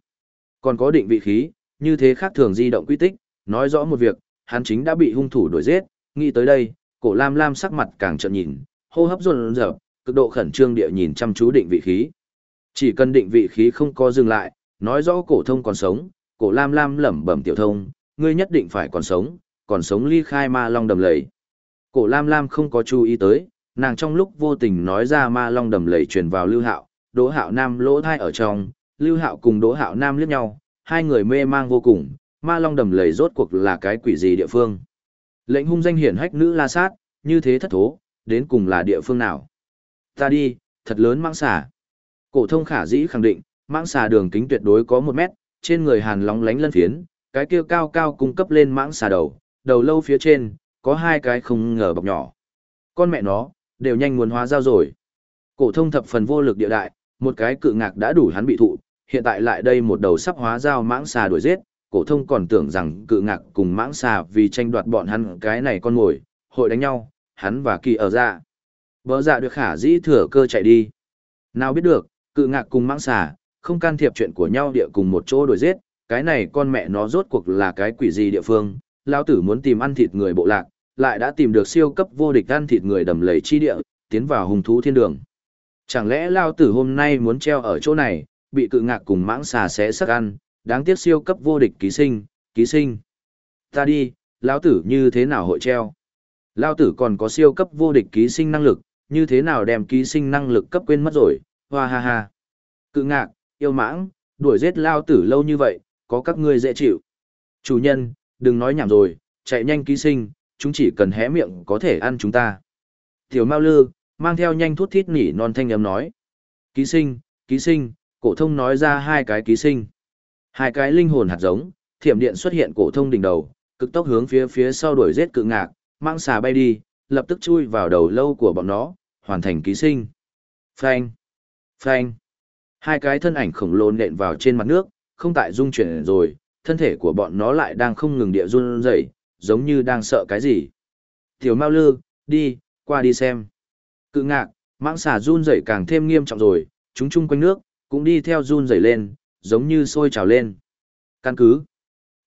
Còn có định vị khí, như thế khác thường di động quy tích, nói rõ một việc, hắn chính đã bị hung thủ đuổi giết, nghĩ tới đây, cổ lam lam sắc mặt càng trợn nhìn, hô hấp run rợn, cực độ khẩn trương địa nhìn chăm chú định vị khí. Chỉ cần định vị khí không có dừng lại, nói rõ cổ thông còn sống, cổ lam lam lẩm bẩm tiểu thông, ngươi nhất định phải còn sống, còn sống ly khai ma long đầm lầy. Cổ lam lam không có chú ý tới, nàng trong lúc vô tình nói ra ma long đầm lầy truyền vào lưu hạo, đỗ hạo nam lỗ thai ở trong, lưu hạo cùng đỗ hạo nam liếc nhau, hai người mê mang vô cùng, ma long đầm lầy rốt cuộc là cái quỷ gì địa phương. Lệnh hung danh hiển hách nữ la sát, như thế thất thố, đến cùng là địa phương nào. Ta đi, thật lớn mãng xà. Cổ thông khả dĩ khẳng định, mãng xà đường kính tuyệt đối có một mét, trên người hàn lóng lánh lân phiến, cái kia cao cao cung cấp lên mãng xà đầu, đầu lâu phía trên, có hai cái không ngờ bọc nhỏ. Con mẹ nó, đều nhanh muốn hóa giao rồi. Cổ thông thập phần vô lực địa đại, một cái cự ngạc đã đủ hắn bị thụ, hiện tại lại đây một đầu sắp hóa giao mãng xà đuổi giết, cổ thông còn tưởng rằng cự ngạc cùng mãng xà vì tranh đoạt bọn hắn cái này con ngồi, hội đánh nhau, hắn và kỳ ở ra. Bỡ dạ được khả dĩ thừa cơ chạy đi. Nào biết được, cự ngạc cùng mãng xà, không can thiệp chuyện của nhau địa cùng một chỗ đuổi giết, cái này con mẹ nó rốt cuộc là cái quỷ gì địa phương, lão tử muốn tìm ăn thịt người bộ lạc, lại đã tìm được siêu cấp vô địch ăn thịt người đầm lầy chi địa, tiến vào hùng thú thiên đường. Chẳng lẽ lao tử hôm nay muốn treo ở chỗ này, bị cự ngạc cùng mãng xà xé sắc ăn, đáng tiếc siêu cấp vô địch ký sinh, ký sinh. Ta đi, lão tử như thế nào hội treo? Lao tử còn có siêu cấp vô địch ký sinh năng lực, như thế nào đem ký sinh năng lực cấp quên mất rồi, hoa ha ha. Cự ngạc, yêu mãng, đuổi giết lao tử lâu như vậy, có các ngươi dễ chịu. Chủ nhân, đừng nói nhảm rồi, chạy nhanh ký sinh, chúng chỉ cần hé miệng có thể ăn chúng ta. Tiểu Mao Lư, mang theo nhanh thuốc thít nỉ non thanh âm nói. Ký sinh, ký sinh, cổ thông nói ra hai cái ký sinh. Hai cái linh hồn hạt giống, thiểm điện xuất hiện cổ thông đỉnh đầu, cực tốc hướng phía phía sau đuổi giết cự ngạc, mang xà bay đi, lập tức chui vào đầu lâu của bọn nó, hoàn thành ký sinh. Phanh, phanh. Hai cái thân ảnh khổng lồ nện vào trên mặt nước, không tại dung chuyển rồi, thân thể của bọn nó lại đang không ngừng địa run rẩy, giống như đang sợ cái gì. Tiểu Mao Lư, đi, qua đi xem. Cự ngạc, mãng xà run rẩy càng thêm nghiêm trọng rồi, chúng chung quanh nước, cũng đi theo run rẩy lên, giống như sôi trào lên. Căn cứ.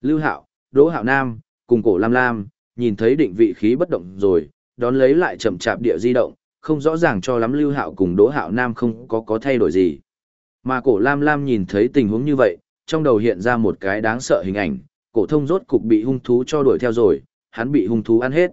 Lưu Hạo, Đỗ Hạo Nam, cùng cổ Lam Lam, nhìn thấy định vị khí bất động rồi, đón lấy lại chậm chạp địa di động, không rõ ràng cho lắm Lưu Hạo cùng Đỗ Hạo Nam không có có thay đổi gì. Mà cổ Lam Lam nhìn thấy tình huống như vậy, trong đầu hiện ra một cái đáng sợ hình ảnh, cổ thông rốt cục bị hung thú cho đuổi theo rồi, hắn bị hung thú ăn hết.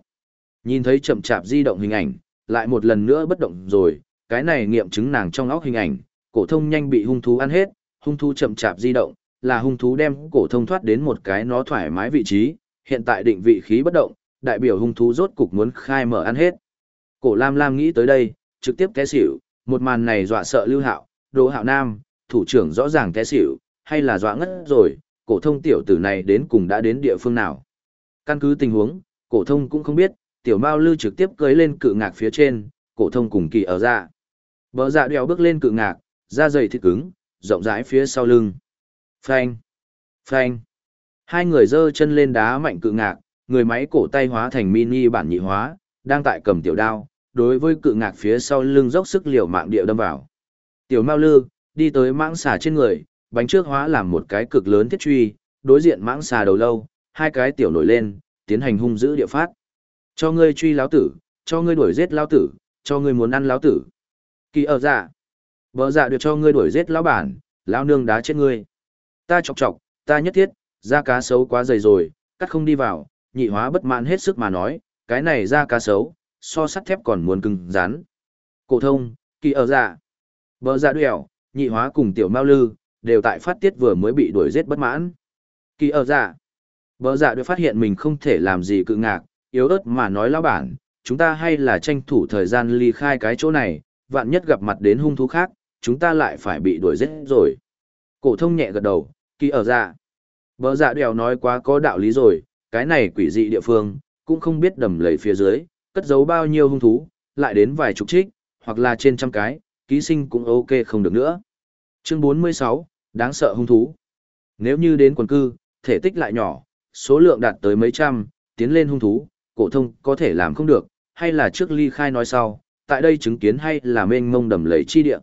Nhìn thấy chậm chạp di động hình ảnh, lại một lần nữa bất động rồi, cái này nghiệm chứng nàng trong óc hình ảnh, cổ thông nhanh bị hung thú ăn hết, hung thú chậm chạp di động, là hung thú đem cổ thông thoát đến một cái nó thoải mái vị trí, hiện tại định vị khí bất động, đại biểu hung thú rốt cục muốn khai mở ăn hết. Cổ Lam Lam nghĩ tới đây, trực tiếp té xỉu, một màn này dọa sợ Lưu Hạo, Đỗ Hạo Nam, thủ trưởng rõ ràng té xỉu, hay là dọa ngất rồi, cổ thông tiểu tử này đến cùng đã đến địa phương nào. Căn cứ tình huống, cổ thông cũng không biết, tiểu Mao Lư trực tiếp cưỡi lên cự ngạc phía trên, cổ thông cùng kỳ ở ra. Bỡ dạ, dạ đeo bước lên cự ngạc, da dày thịt cứng, rộng rãi phía sau lưng. Phanh! Phanh! Hai người giơ chân lên đá mạnh cự ngạc, người máy cổ tay hóa thành mini bản nhị hóa, đang tại cầm tiểu đao, đối với cự ngạc phía sau lưng dốc sức liều mạng địa đâm vào. Tiểu Mao Lư đi tới mãng xà trên người, bánh trước hóa làm một cái cực lớn thiết truy, đối diện mãng xà đầu lâu, hai cái tiểu nổi lên, tiến hành hung dữ địa phát. Cho ngươi truy lão tử, cho ngươi đuổi giết lão tử, cho ngươi muốn ăn lão tử. Kỳ ở dạ. Bỡ dạ được cho ngươi đuổi giết lão bản, lão nương đá chết ngươi. Ta chọc chọc, ta nhất thiết, da cá sấu quá dày rồi, cắt không đi vào, nhị hóa bất mãn hết sức mà nói, cái này da cá sấu, so sắt thép còn muốn cứng rắn. Cổ thông, kỳ ở dạ. Bỡ dạ đuẻo, nhị hóa cùng tiểu mao lư, đều tại phát tiết vừa mới bị đuổi giết bất mãn. Kỳ ở dạ. Bỡ dạ được phát hiện mình không thể làm gì cự ngạc, yếu ớt mà nói lão bản, chúng ta hay là tranh thủ thời gian ly khai cái chỗ này, vạn nhất gặp mặt đến hung thú khác, chúng ta lại phải bị đuổi giết rồi. Cổ thông nhẹ gật đầu, kỳ ở dạ. Bỡ dạ đèo nói quá có đạo lý rồi, cái này quỷ dị địa phương, cũng không biết đầm lầy phía dưới, cất giấu bao nhiêu hung thú, lại đến vài chục trích, hoặc là trên trăm cái, ký sinh cũng ok không được nữa. Chương 46, đáng sợ hung thú. Nếu như đến quần cư, thể tích lại nhỏ, số lượng đạt tới mấy trăm, tiến lên hung thú, cổ thông có thể làm không được, hay là trước ly khai nói sau, tại đây chứng kiến hay là mênh mông đầm lầy chi địa.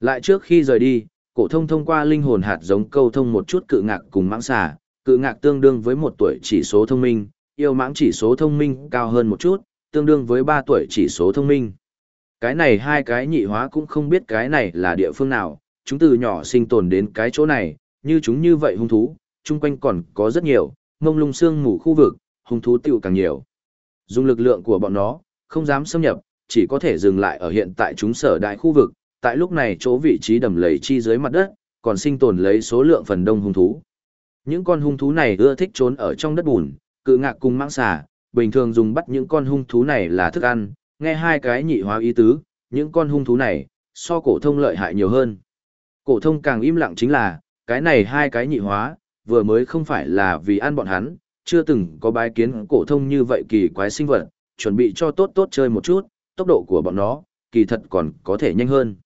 Lại trước khi rời đi, cổ thông thông qua linh hồn hạt giống câu thông một chút cự ngạc cùng mãng xà, cự ngạc tương đương với một tuổi chỉ số thông minh, yêu mãng chỉ số thông minh cao hơn một chút, tương đương với ba tuổi chỉ số thông minh. Cái này hai cái nhị hóa cũng không biết cái này là địa phương nào, chúng từ nhỏ sinh tồn đến cái chỗ này, như chúng như vậy hung thú, chung quanh còn có rất nhiều, mông lung xương mù khu vực, hung thú tiêu càng nhiều. Dùng lực lượng của bọn nó, không dám xâm nhập, chỉ có thể dừng lại ở hiện tại chúng sở đại khu vực, tại lúc này chỗ vị trí đầm lầy chi dưới mặt đất, còn sinh tồn lấy số lượng phần đông hung thú. Những con hung thú này ưa thích trốn ở trong đất bùn, cự ngạc cùng mãng xà, bình thường dùng bắt những con hung thú này là thức ăn, nghe hai cái nhị hóa ý tứ, những con hung thú này, so cổ thông lợi hại nhiều hơn. Cổ thông càng im lặng chính là, cái này hai cái nhị hóa, vừa mới không phải là vì ăn bọn hắn, chưa từng có bái kiến cổ thông như vậy kỳ quái sinh vật, chuẩn bị cho tốt tốt chơi một chút, tốc độ của bọn nó, kỳ thật còn có thể nhanh hơn.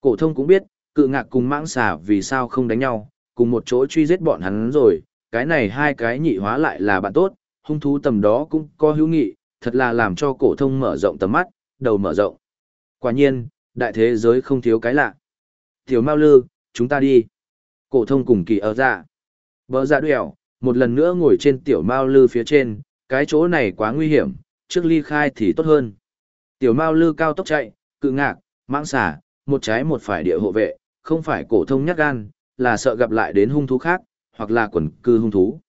Cổ thông cũng biết, cự ngạc cùng mãng xà vì sao không đánh nhau, cùng một chỗ truy giết bọn hắn rồi, cái này hai cái nhị hóa lại là bạn tốt, hung thú tầm đó cũng có hữu nghị, thật là làm cho cổ thông mở rộng tầm mắt, đầu mở rộng. Quả nhiên, đại thế giới không thiếu cái lạ. Tiểu Mao Lư, chúng ta đi. Cổ thông cùng kỳ ở dạ. Bờ dạ đuèo, một lần nữa ngồi trên tiểu Mao Lư phía trên, cái chỗ này quá nguy hiểm, trước ly khai thì tốt hơn. Tiểu Mao Lư cao tốc chạy, cự ngạc, mãng xả, một trái một phải địa hộ vệ, không phải cổ thông nhát gan, là sợ gặp lại đến hung thú khác, hoặc là quần cư hung thú.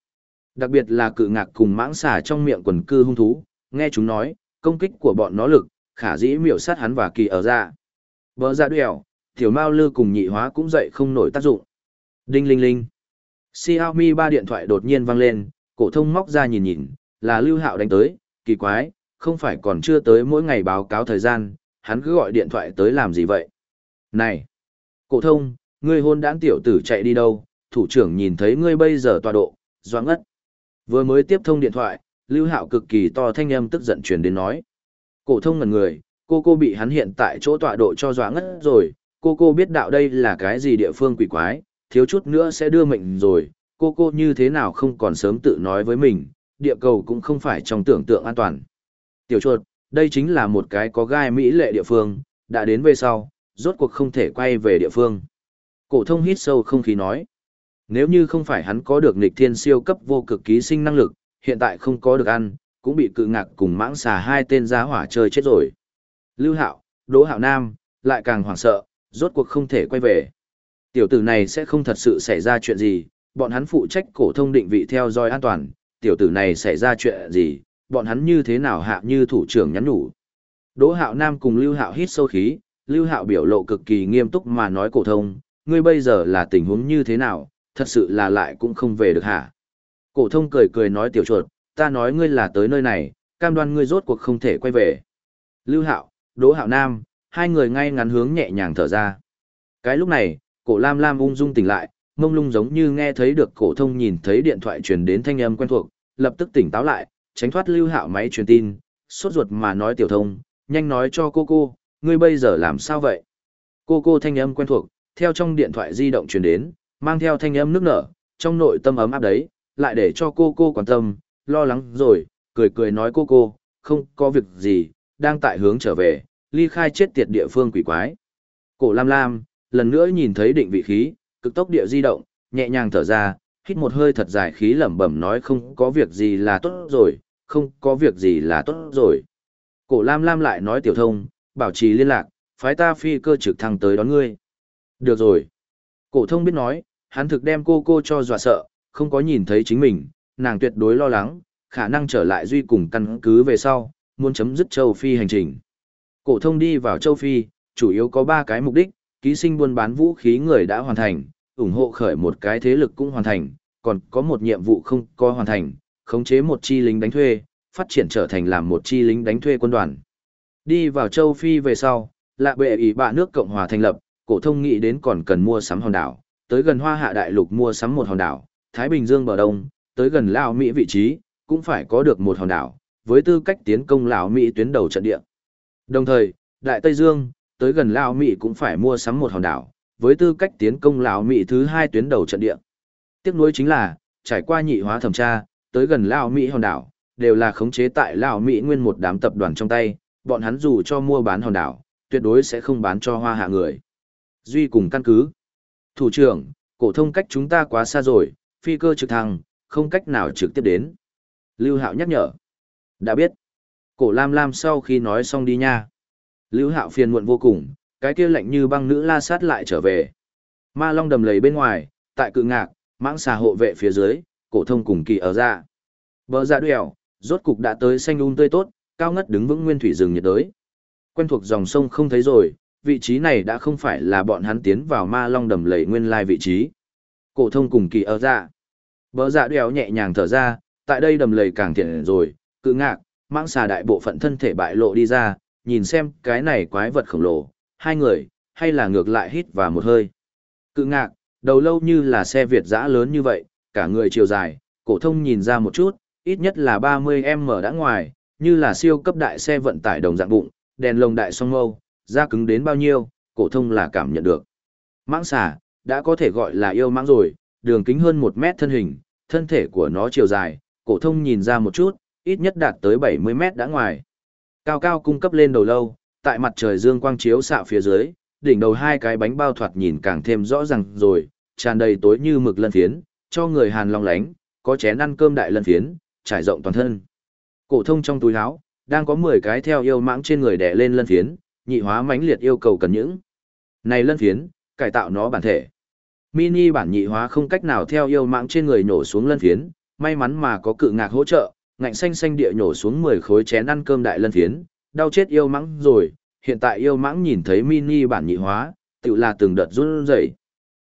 Đặc biệt là cự ngạc cùng mãng xả trong miệng quần cư hung thú, nghe chúng nói, công kích của bọn nó lực, khả dĩ miểu sát hắn và kỳ ở ra. Bờ dạ ra đuèo, tiểu mao lư cùng nhị hóa cũng dậy không nổi tác dụng. Đinh linh linh. Xiaomi ba điện thoại đột nhiên vang lên, cổ thông móc ra nhìn nhìn, là Lưu Hạo đánh tới, kỳ quái, không phải còn chưa tới mỗi ngày báo cáo thời gian, hắn cứ gọi điện thoại tới làm gì vậy? Này! Cổ thông, ngươi hôn đãng tiểu tử chạy đi đâu? Thủ trưởng nhìn thấy ngươi bây giờ tọa độ, doãn ngất. Vừa mới tiếp thông điện thoại, Lưu Hạo cực kỳ to thanh âm tức giận truyền đến nói. Cổ thông ngẩn người, cô cô bị hắn hiện tại chỗ tọa độ cho doãn ngất rồi, cô cô biết đạo đây là cái gì địa phương quỷ quái, thiếu chút nữa sẽ đưa mệnh rồi, cô cô như thế nào không còn sớm tự nói với mình, địa cầu cũng không phải trong tưởng tượng an toàn. Tiểu chuột, đây chính là một cái có gai mỹ lệ địa phương, đã đến về sau, rốt cuộc không thể quay về địa phương. Cổ thông hít sâu không khí nói. Nếu như không phải hắn có được nghịch thiên siêu cấp vô cực ký sinh năng lực, hiện tại không có được ăn, cũng bị cự ngạc cùng mãng xà hai tên giá hỏa chơi chết rồi. Lưu Hạo, Đỗ Hạo Nam, lại càng hoảng sợ, rốt cuộc không thể quay về. Tiểu tử này sẽ không thật sự xảy ra chuyện gì, bọn hắn phụ trách cổ thông định vị theo dõi an toàn, tiểu tử này xảy ra chuyện gì, bọn hắn như thế nào hạ như thủ trưởng nhắn nhủ. Đỗ Hạo Nam cùng Lưu Hạo hít sâu khí, Lưu Hạo biểu lộ cực kỳ nghiêm túc mà nói cổ thông, ngươi bây giờ là tình huống như thế nào, thật sự là lại cũng không về được hả? Cổ thông cười cười nói tiểu chuột, ta nói ngươi là tới nơi này, cam đoan ngươi rốt cuộc không thể quay về. Lưu Hạo, Đỗ Hạo Nam, hai người ngay ngắn hướng nhẹ nhàng thở ra. Cái lúc này, cổ Lam Lam ung dung tỉnh lại, mông lung giống như nghe thấy được cổ thông nhìn thấy điện thoại truyền đến thanh âm quen thuộc, lập tức tỉnh táo lại, tránh thoát Lưu Hạo máy truyền tin, sốt ruột mà nói tiểu thông, nhanh nói cho cô cô, ngươi bây giờ làm sao vậy? Cô cô thanh âm quen thuộc, theo trong điện thoại di động truyền đến, mang theo thanh âm nước nở, trong nội tâm ấm áp đấy, lại để cho cô cô quan tâm, lo lắng rồi, cười cười nói cô cô, không có việc gì, đang tại hướng trở về, ly khai chết tiệt địa phương quỷ quái. Cổ Lam Lam, lần nữa nhìn thấy định vị khí, cực tốc địa di động, nhẹ nhàng thở ra, hít một hơi thật dài khí lẩm bẩm nói không có việc gì là tốt rồi, không có việc gì là tốt rồi. Cổ Lam Lam lại nói tiểu thông, bảo trì liên lạc, phái ta phi cơ trực thăng tới đón ngươi. Được rồi. Cổ thông biết nói, hắn thực đem cô cô cho dọa sợ, không có nhìn thấy chính mình, nàng tuyệt đối lo lắng, khả năng trở lại duy cùng căn cứ về sau, muốn chấm dứt châu Phi hành trình. Cổ thông đi vào châu Phi, chủ yếu có 3 cái mục đích, ký sinh buôn bán vũ khí người đã hoàn thành, ủng hộ khởi một cái thế lực cũng hoàn thành, còn có một nhiệm vụ không có hoàn thành, khống chế một chi lính đánh thuê, phát triển trở thành làm một chi lính đánh thuê quân đoàn. Đi vào châu Phi về sau, lạ bệ ý bạ nước Cộng hòa thành lập, cổ thông nghĩ đến còn cần mua sắm hòn đảo, tới gần Hoa Hạ Đại Lục mua sắm một hòn đảo, Thái Bình Dương bờ đông, tới gần Lào Mỹ vị trí, cũng phải có được một hòn đảo, với tư cách tiến công Lào Mỹ tuyến đầu trận địa. Đồng thời, Đại Tây Dương, tới gần Lào Mỹ cũng phải mua sắm một hòn đảo, với tư cách tiến công Lào Mỹ thứ hai tuyến đầu trận địa. Tiếc nuối chính là, trải qua nhị hóa thẩm tra, tới gần Lào Mỹ hòn đảo, đều là khống chế tại Lào Mỹ nguyên một đám tập đoàn trong tay, bọn hắn dù cho mua bán hòn đảo, tuyệt đối sẽ không bán cho hoa hạ người. Duy cùng căn cứ. Thủ trưởng, cổ thông cách chúng ta quá xa rồi, phi cơ trực thăng, không cách nào trực tiếp đến. Lưu Hạo nhắc nhở. Đã biết. Cổ Lam Lam sau khi nói xong đi nha. Lưu Hạo phiền muộn vô cùng, cái kia lạnh như băng nữ la sát lại trở về. Ma Long đầm lầy bên ngoài, tại cự ngạc, mãng xà hộ vệ phía dưới, cổ thông cùng kỳ ở ra. Bờ ra đèo, rốt cục đã tới xanh um tươi tốt, cao ngất đứng vững nguyên thủy rừng nhiệt đới. Quen thuộc dòng sông không thấy rồi, vị trí này đã không phải là bọn hắn tiến vào ma long đầm lầy nguyên lai vị trí. Cổ thông cùng kỳ ở ra. Bờ dạ đèo nhẹ nhàng thở ra, tại đây đầm lầy càng thiện rồi, cự ngạc, mãng xà đại bộ phận thân thể bại lộ đi ra, nhìn xem cái này quái vật khổng lồ, hai người, hay là ngược lại hít vào một hơi. Cự ngạc, đầu lâu như là xe Việt dã lớn như vậy, cả người chiều dài, cổ thông nhìn ra một chút, ít nhất là 30m đã ngoài, như là siêu cấp đại xe vận tải đồng dạng bụng, đèn lồng đại song mâu, da cứng đến bao nhiêu, cổ thông là cảm nhận được. Mãng xà, đã có thể gọi là yêu mãng rồi, đường kính hơn 1 mét thân hình, thân thể của nó chiều dài, cổ thông nhìn ra một chút, ít nhất đạt tới 70 mét đã ngoài. Cao cao cung cấp lên đầu lâu, tại mặt trời dương quang chiếu xạ phía dưới, đỉnh đầu hai cái bánh bao thoạt nhìn càng thêm rõ ràng rồi, tràn đầy tối như mực lân phiến, cho người Hàn long lánh, có chén ăn cơm đại lân phiến, trải rộng toàn thân. Cổ thông trong túi áo, đang có 10 cái theo yêu mãng trên người đè lên lân phiến, nhị hóa mãnh liệt yêu cầu cần những. Này lân phiến, cải tạo nó bản thể. Mini bản nhị hóa không cách nào theo yêu mãng trên người nổ xuống lân phiến, may mắn mà có cự ngạc hỗ trợ, ngạnh xanh xanh địa nhổ xuống 10 khối chén ăn cơm đại lân phiến, đau chết yêu mãng rồi, hiện tại yêu mãng nhìn thấy mini bản nhị hóa, tự là từng đợt run rẩy.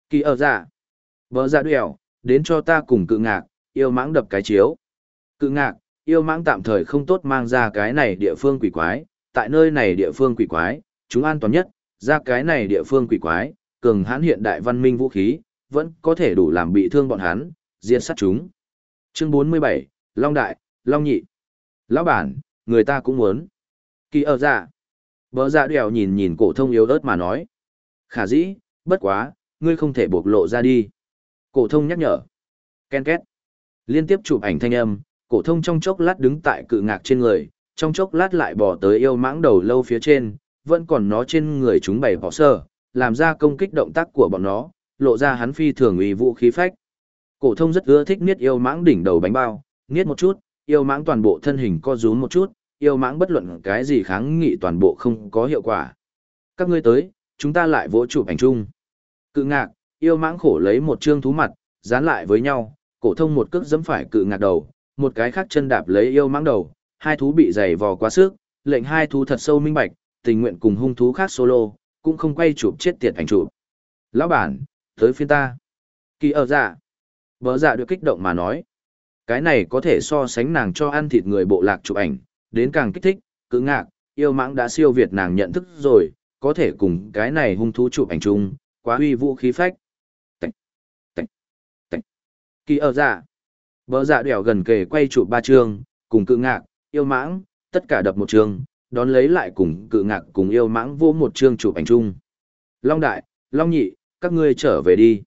Kỳ ở dạ, vợ dạ đèo, đến cho ta cùng cự ngạc, yêu mãng đập cái chiếu. Cự ngạc, yêu mãng tạm thời không tốt mang ra cái này địa phương quỷ quái, tại nơi này địa phương quỷ quái, chúng an toàn nhất, ra cái này địa phương quỷ quái, cường hãn hiện đại văn minh vũ khí, vẫn có thể đủ làm bị thương bọn hắn, diệt sát chúng. Chương 47, Long Đại, Long Nhị. Lão bản, người ta cũng muốn. Kỳ ở dạ. Bờ dạ đèo nhìn nhìn cổ thông yếu ớt mà nói. Khả dĩ, bất quá, ngươi không thể bộc lộ ra đi. Cổ thông nhắc nhở. Ken két. Liên tiếp chụp ảnh thanh âm, cổ thông trong chốc lát đứng tại cự ngạc trên người, trong chốc lát lại bỏ tới yêu mãng đầu lâu phía trên, vẫn còn nó trên người chúng bày bỏ sơ, làm ra công kích động tác của bọn nó, lộ ra hắn phi thường uy vũ khí phách. Cổ thông rất ưa thích niết yêu mãng đỉnh đầu bánh bao, niết một chút, yêu mãng toàn bộ thân hình co rúm một chút, yêu mãng bất luận cái gì kháng nghị toàn bộ không có hiệu quả. Các ngươi tới, chúng ta lại vỗ chụp ảnh chung. Cự ngạc, yêu mãng khổ lấy một trương thú mặt, dán lại với nhau, cổ thông một cước giẫm phải cự ngạc đầu, một cái khác chân đạp lấy yêu mãng đầu, hai thú bị giày vò quá sức, lệnh hai thú thật sâu minh bạch, tình nguyện cùng hung thú khác solo, cũng không quay chụp chết tiệt ảnh chụp. Lão bản, tới phiên ta. Kỳ ở dạ. Bỡ dạ được kích động mà nói. Cái này có thể so sánh nàng cho ăn thịt người bộ lạc chụp ảnh, đến càng kích thích, cứ ngạc, yêu mãng đã siêu việt nàng nhận thức rồi, có thể cùng cái này hung thú chụp ảnh chung, quá huy vũ khí phách. Tạch, tạch, tạch. Kỳ ở dạ. bờ dạ đèo gần kề quay chụp ba chương, cùng cự ngạc, yêu mãng, tất cả đập một chương, đón lấy lại cùng cự ngạc cùng yêu mãng vô một chương chụp ảnh chung. Long đại, Long nhị, các ngươi trở về đi.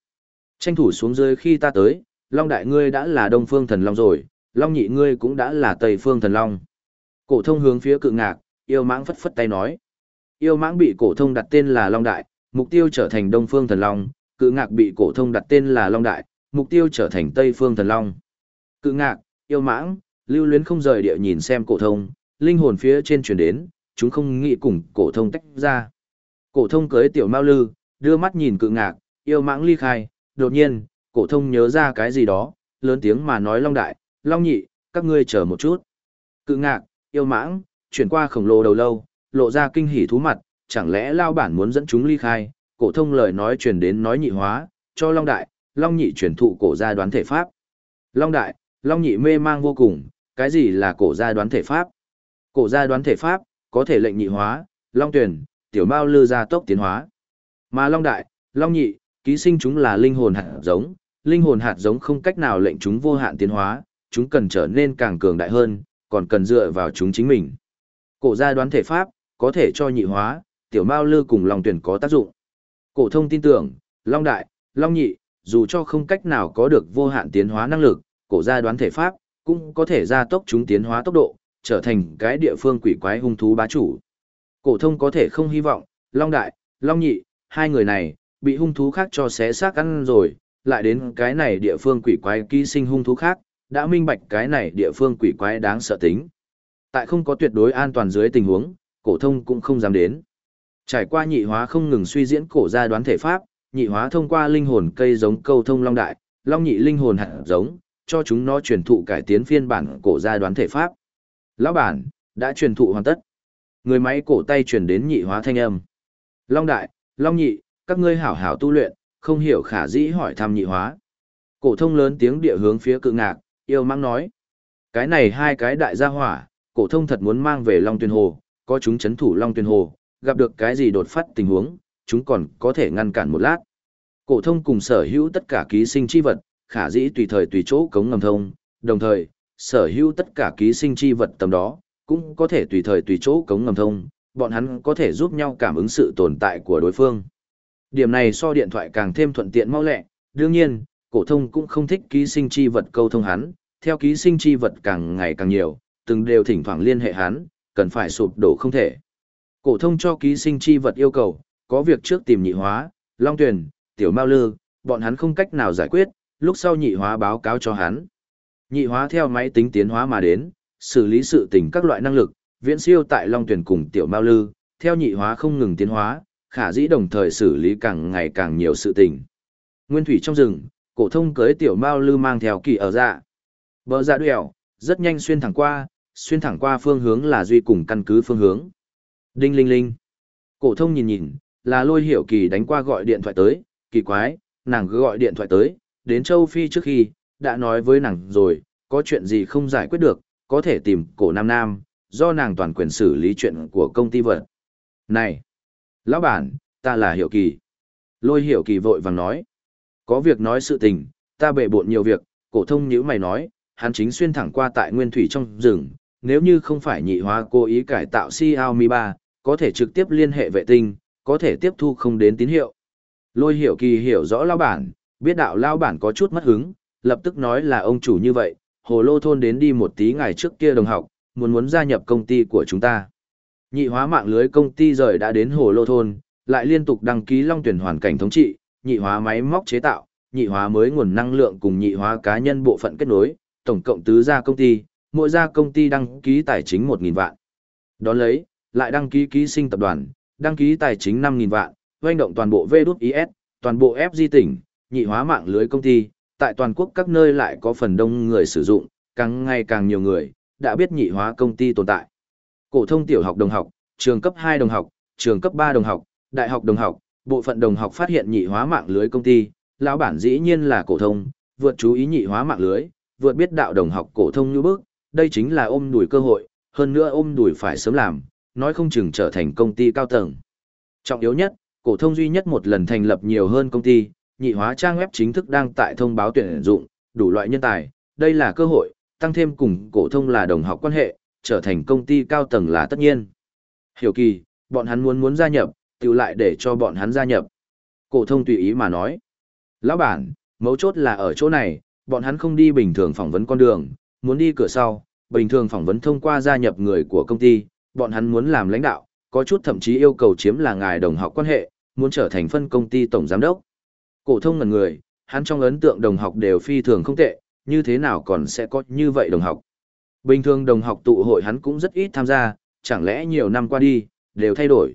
Tranh thủ xuống dưới khi ta tới, Long đại ngươi đã là Đông Phương Thần Long rồi, Long nhị ngươi cũng đã là Tây Phương Thần Long. Cổ thông hướng phía cự ngạc, yêu mãng phất phất tay nói. Yêu mãng bị cổ thông đặt tên là Long đại, mục tiêu trở thành Đông Phương Thần Long, cự ngạc bị cổ thông đặt tên là Long đại, mục tiêu trở thành Tây Phương Thần Long. Cự ngạc, yêu mãng, lưu luyến không rời địa nhìn xem cổ thông, linh hồn phía trên truyền đến, chúng không nghĩ cùng cổ thông tách ra. Cổ thông cưới tiểu Mao Lư, đưa mắt nhìn cự ngạc, yêu mãng ly khai, đột nhiên, cổ thông nhớ ra cái gì đó, lớn tiếng mà nói Long Đại, Long Nhị, các ngươi chờ một chút. Cự ngạc, yêu mãng, chuyển qua khổng lồ đầu lâu, lộ ra kinh hỉ thú mặt, chẳng lẽ lao bản muốn dẫn chúng ly khai, cổ thông lời nói truyền đến nói nhị hóa, cho Long Đại, Long Nhị truyền thụ cổ gia đoán thể pháp. Long Đại, Long Nhị mê mang vô cùng, cái gì là cổ gia đoán thể pháp? Cổ gia đoán thể pháp, có thể lệnh nhị hóa, Long Tuyển, tiểu mao lư gia tốc tiến hóa. Mà Long Đại, Long Nhị, ký sinh chúng là linh hồn hạt giống, linh hồn hạt giống không cách nào lệnh chúng vô hạn tiến hóa, chúng cần trở nên càng cường đại hơn, còn cần dựa vào chúng chính mình. Cổ gia đoán thể pháp, có thể cho nhị hóa, tiểu mao lư cùng Long Tuyển có tác dụng. Cổ thông tin tưởng, Long Đại, Long Nhị, dù cho không cách nào có được vô hạn tiến hóa năng lực, cổ gia đoán thể pháp, cũng có thể gia tốc chúng tiến hóa tốc độ, trở thành cái địa phương quỷ quái hung thú bá chủ. Cổ thông có thể không hy vọng, Long Đại, Long Nhị, hai người này, bị hung thú khác cho xé xác ăn rồi, lại đến cái này địa phương quỷ quái ký sinh hung thú khác, đã minh bạch cái này địa phương quỷ quái đáng sợ tính. Tại không có tuyệt đối an toàn dưới tình huống, cổ thông cũng không dám đến. Trải qua nhị hóa không ngừng suy diễn cổ gia đoán thể pháp, nhị hóa thông qua linh hồn cây giống câu thông long đại, long nhị linh hồn hạt giống, cho chúng nó truyền thụ cải tiến phiên bản cổ gia đoán thể pháp. Lão bản, đã truyền thụ hoàn tất. Người máy cổ tay truyền đến nhị hóa thanh âm. Long đại, Long nhị, các ngươi hảo hảo tu luyện, không hiểu khả dĩ hỏi thăm nhị hóa. Cổ thông lớn tiếng địa hướng phía cự ngạc, yêu mang nói. Cái này hai cái đại gia hỏa, cổ thông thật muốn mang về Long Tuyền Hồ, có chúng chấn thủ Long Tuyền Hồ, gặp được cái gì đột phát tình huống, chúng còn có thể ngăn cản một lát. Cổ thông cùng sở hữu tất cả ký sinh chi vật, khả dĩ tùy thời tùy chỗ cống ngầm thông, đồng thời, sở hữu tất cả ký sinh chi vật tầm đó, cũng có thể tùy thời tùy chỗ cống ngầm thông, bọn hắn có thể giúp nhau cảm ứng sự tồn tại của đối phương. Điểm này so điện thoại càng thêm thuận tiện mau lẹ, đương nhiên, cổ thông cũng không thích ký sinh chi vật câu thông hắn, theo ký sinh chi vật càng ngày càng nhiều, từng đều thỉnh thoảng liên hệ hắn, cần phải sụp đổ không thể. Cổ thông cho ký sinh chi vật yêu cầu, có việc trước tìm nhị hóa, Long Tuyền, Tiểu Mao Lư, bọn hắn không cách nào giải quyết, lúc sau nhị hóa báo cáo cho hắn. Nhị hóa theo máy tính tiến hóa mà đến, xử lý sự tình các loại năng lực, viễn siêu tại Long Tuyển cùng Tiểu Mao Lư, theo nhị hóa không ngừng tiến hóa, khả dĩ đồng thời xử lý càng ngày càng nhiều sự tình. Nguyên thủy trong rừng, cổ thông cưới Tiểu Mao Lư mang theo kỳ ở dạ. Bờ dạ đuèo, rất nhanh xuyên thẳng qua, xuyên thẳng qua phương hướng là duy cùng căn cứ phương hướng. Đinh linh linh. Cổ thông nhìn nhìn, là lôi hiểu kỳ đánh qua gọi điện thoại tới, kỳ quái, nàng cứ gọi điện thoại tới, đến châu Phi trước khi, đã nói với nàng rồi, có chuyện gì không giải quyết được, có thể tìm cổ Nam Nam, do nàng toàn quyền xử lý chuyện của công ty vật. Này! Lão bản, ta là Hiểu Kỳ. Lôi Hiểu Kỳ vội vàng nói. Có việc nói sự tình, ta bệ bộn nhiều việc, cổ thông nhữ mày nói, hắn chính xuyên thẳng qua tại nguyên thủy trong rừng, nếu như không phải nhị hóa cố ý cải tạo Xiaomi 3, có thể trực tiếp liên hệ vệ tinh, có thể tiếp thu không đến tín hiệu. Lôi hiểu kỳ hiểu rõ lao bản, biết đạo lao bản có chút mất hứng, lập tức nói là ông chủ như vậy, hồ lô thôn đến đi một tí ngày trước kia đồng học, muốn muốn gia nhập công ty của chúng ta. Nhị hóa mạng lưới công ty rời đã đến hồ lô thôn, lại liên tục đăng ký long tuyển hoàn cảnh thống trị, nhị hóa máy móc chế tạo, nhị hóa mới nguồn năng lượng cùng nhị hóa cá nhân bộ phận kết nối, tổng cộng tứ gia công ty, mỗi gia công ty đăng ký tài chính 1.000 vạn. Đón lấy, lại đăng ký ký sinh tập đoàn, đăng ký tài chính 5.000 vạn, doanh động toàn bộ VWIS, toàn bộ FG tỉnh, nhị hóa mạng lưới công ty, tại toàn quốc các nơi lại có phần đông người sử dụng, càng ngày càng nhiều người, đã biết nhị hóa công ty tồn tại. Cổ thông tiểu học đồng học, trường cấp 2 đồng học, trường cấp 3 đồng học, đại học đồng học, bộ phận đồng học phát hiện nhị hóa mạng lưới công ty, lão bản dĩ nhiên là cổ thông, vượt chú ý nhị hóa mạng lưới, vượt biết đạo đồng học cổ thông như bước, đây chính là ôm đùi cơ hội, hơn nữa ôm đùi phải sớm làm, nói không chừng trở thành công ty cao tầng. Trọng yếu nhất, cổ thông duy nhất một lần thành lập nhiều hơn công ty, nhị hóa trang web chính thức đang tại thông báo tuyển dụng, đủ loại nhân tài, đây là cơ hội, tăng thêm cùng cổ thông là đồng học quan hệ, trở thành công ty cao tầng là tất nhiên. Hiểu kỳ, bọn hắn muốn muốn gia nhập, tự lại để cho bọn hắn gia nhập. Cổ thông tùy ý mà nói. Lão bản, mấu chốt là ở chỗ này, bọn hắn không đi bình thường phỏng vấn con đường, muốn đi cửa sau, bình thường phỏng vấn thông qua gia nhập người của công ty, bọn hắn muốn làm lãnh đạo, có chút thậm chí yêu cầu chiếm là ngài đồng học quan hệ, muốn trở thành phân công ty tổng giám đốc. Cổ thông ngẩn người, hắn trong ấn tượng đồng học đều phi thường không tệ, như thế nào còn sẽ có như vậy đồng học. Bình thường đồng học tụ hội hắn cũng rất ít tham gia, chẳng lẽ nhiều năm qua đi, đều thay đổi.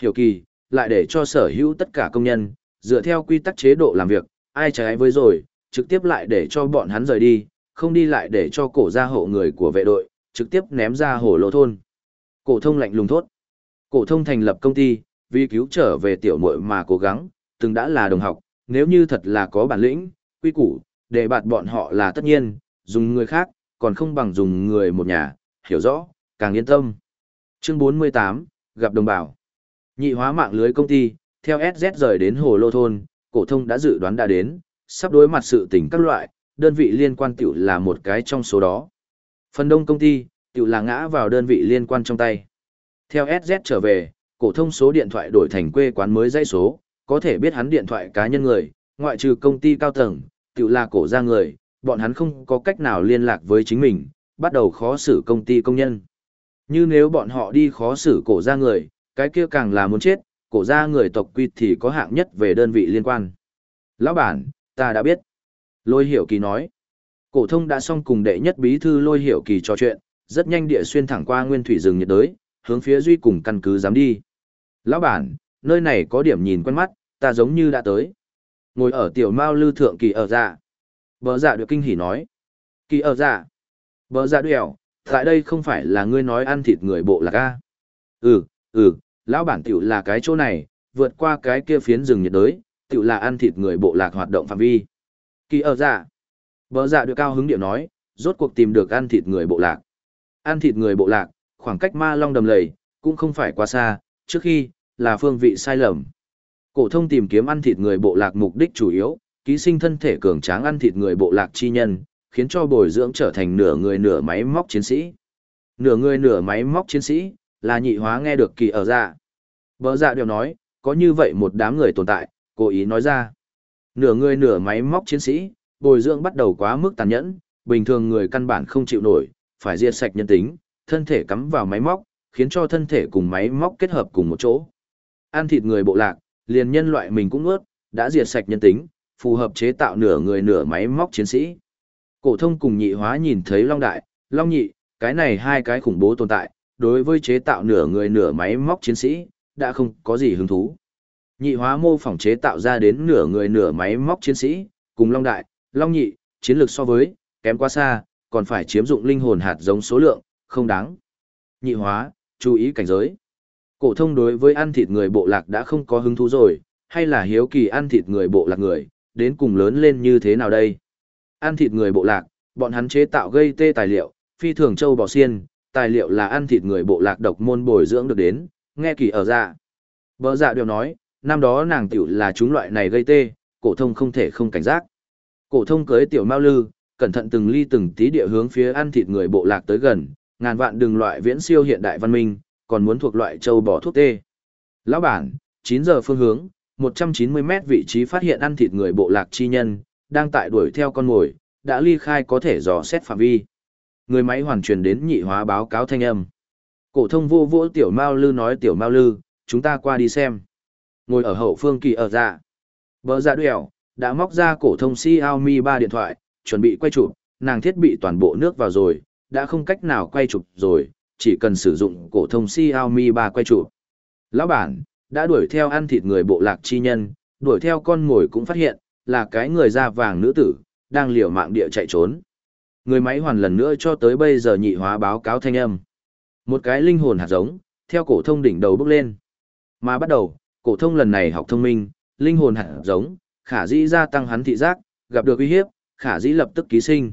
Hiểu kỳ, lại để cho sở hữu tất cả công nhân, dựa theo quy tắc chế độ làm việc, ai trái với rồi, trực tiếp lại để cho bọn hắn rời đi, không đi lại để cho cổ gia hộ người của vệ đội, trực tiếp ném ra hồ lô thôn. Cổ thông lạnh lùng thốt. Cổ thông thành lập công ty, vì cứu trở về tiểu muội mà cố gắng, từng đã là đồng học, nếu như thật là có bản lĩnh, quy củ, để bạt bọn họ là tất nhiên, dùng người khác, còn không bằng dùng người một nhà, hiểu rõ, càng yên tâm. Chương 48, gặp đồng bào. Nhị hóa mạng lưới công ty, theo SZ rời đến hồ lô thôn, cổ thông đã dự đoán đã đến, sắp đối mặt sự tình các loại, đơn vị liên quan tiểu là một cái trong số đó. Phần đông công ty, tiểu là ngã vào đơn vị liên quan trong tay. Theo SZ trở về, cổ thông số điện thoại đổi thành quê quán mới dãy số, có thể biết hắn điện thoại cá nhân người, ngoại trừ công ty cao tầng, tiểu là cổ ra người, bọn hắn không có cách nào liên lạc với chính mình, bắt đầu khó xử công ty công nhân. Như nếu bọn họ đi khó xử cổ ra người, cái kia càng là muốn chết, cổ ra người tộc quy thì có hạng nhất về đơn vị liên quan. Lão bản, ta đã biết. Lôi hiểu kỳ nói. Cổ thông đã xong cùng đệ nhất bí thư lôi hiểu kỳ trò chuyện, rất nhanh địa xuyên thẳng qua nguyên thủy rừng nhiệt đới, hướng phía duy cùng căn cứ dám đi. Lão bản, nơi này có điểm nhìn quen mắt, ta giống như đã tới. Ngồi ở tiểu mao lư thượng kỳ ở dạ. Bờ dạ được kinh hỉ nói. Kỳ ở dạ. Bờ dạ đèo, tại đây không phải là ngươi nói ăn thịt người bộ lạc a? Ừ, ừ, lão bản tiểu là cái chỗ này, vượt qua cái kia phiến rừng nhiệt đới, tiểu là ăn thịt người bộ lạc hoạt động phạm vi. Kỳ ở dạ. Bờ dạ được cao hứng điệu nói, rốt cuộc tìm được ăn thịt người bộ lạc. Ăn thịt người bộ lạc, khoảng cách ma long đầm lầy, cũng không phải quá xa, trước khi, là phương vị sai lầm. Cổ thông tìm kiếm ăn thịt người bộ lạc mục đích chủ yếu, ký sinh thân thể cường tráng ăn thịt người bộ lạc chi nhân, khiến cho bồi dưỡng trở thành nửa người nửa máy móc chiến sĩ. Nửa người nửa máy móc chiến sĩ, là nhị hóa nghe được kỳ ở dạ. Bờ dạ đều nói, có như vậy một đám người tồn tại, cố ý nói ra. Nửa người nửa máy móc chiến sĩ, bồi dưỡng bắt đầu quá mức tàn nhẫn, bình thường người căn bản không chịu nổi, phải diệt sạch nhân tính, thân thể cắm vào máy móc, khiến cho thân thể cùng máy móc kết hợp cùng một chỗ. Ăn thịt người bộ lạc, liền nhân loại mình cũng ướt, đã diệt sạch nhân tính, phù hợp chế tạo nửa người nửa máy móc chiến sĩ. Cổ thông cùng nhị hóa nhìn thấy Long Đại, Long Nhị, cái này hai cái khủng bố tồn tại, đối với chế tạo nửa người nửa máy móc chiến sĩ, đã không có gì hứng thú. Nhị hóa mô phỏng chế tạo ra đến nửa người nửa máy móc chiến sĩ, cùng Long Đại, Long Nhị, chiến lược so với, kém quá xa, còn phải chiếm dụng linh hồn hạt giống số lượng, không đáng. Nhị hóa, chú ý cảnh giới. Cổ thông đối với ăn thịt người bộ lạc đã không có hứng thú rồi, hay là hiếu kỳ ăn thịt người bộ lạc người, đến cùng lớn lên như thế nào đây? Ăn thịt người bộ lạc, bọn hắn chế tạo gây tê tài liệu, phi thường châu bò xiên, tài liệu là ăn thịt người bộ lạc độc môn bồi dưỡng được đến, nghe kỳ ở dạ. Bờ dạ đều nói, năm đó nàng tiểu là chúng loại này gây tê, cổ thông không thể không cảnh giác. Cổ thông cưới tiểu mao lư, cẩn thận từng ly từng tí địa hướng phía ăn thịt người bộ lạc tới gần, ngàn vạn đường loại viễn siêu hiện đại văn minh, còn muốn thuộc loại châu bò thuốc tê. Lão bản, 9 giờ phương hướng, 190 mét vị trí phát hiện ăn thịt người bộ lạc chi nhân, đang tại đuổi theo con mồi, đã ly khai có thể dò xét phạm vi. Người máy hoàn truyền đến nhị hóa báo cáo thanh âm. Cổ thông vô vỗ tiểu Mao Lư nói tiểu Mao Lư, chúng ta qua đi xem. Ngồi ở hậu phương kỳ ở dạ. Bờ dạ đuèo, đã móc ra cổ thông Xiaomi 3 điện thoại, chuẩn bị quay chụp, nàng thiết bị toàn bộ nước vào rồi, đã không cách nào quay chụp rồi, chỉ cần sử dụng cổ thông Xiaomi 3 quay chụp. Lão bản, đã đuổi theo ăn thịt người bộ lạc chi nhân, đuổi theo con ngồi cũng phát hiện, là cái người da vàng nữ tử, đang liều mạng địa chạy trốn. Người máy hoàn lần nữa cho tới bây giờ nhị hóa báo cáo thanh âm. Một cái linh hồn hạt giống, theo cổ thông đỉnh đầu bước lên. Mà bắt đầu, cổ thông lần này học thông minh, linh hồn hạt giống, khả dĩ gia tăng hắn thị giác, gặp được uy hiếp, khả dĩ lập tức ký sinh.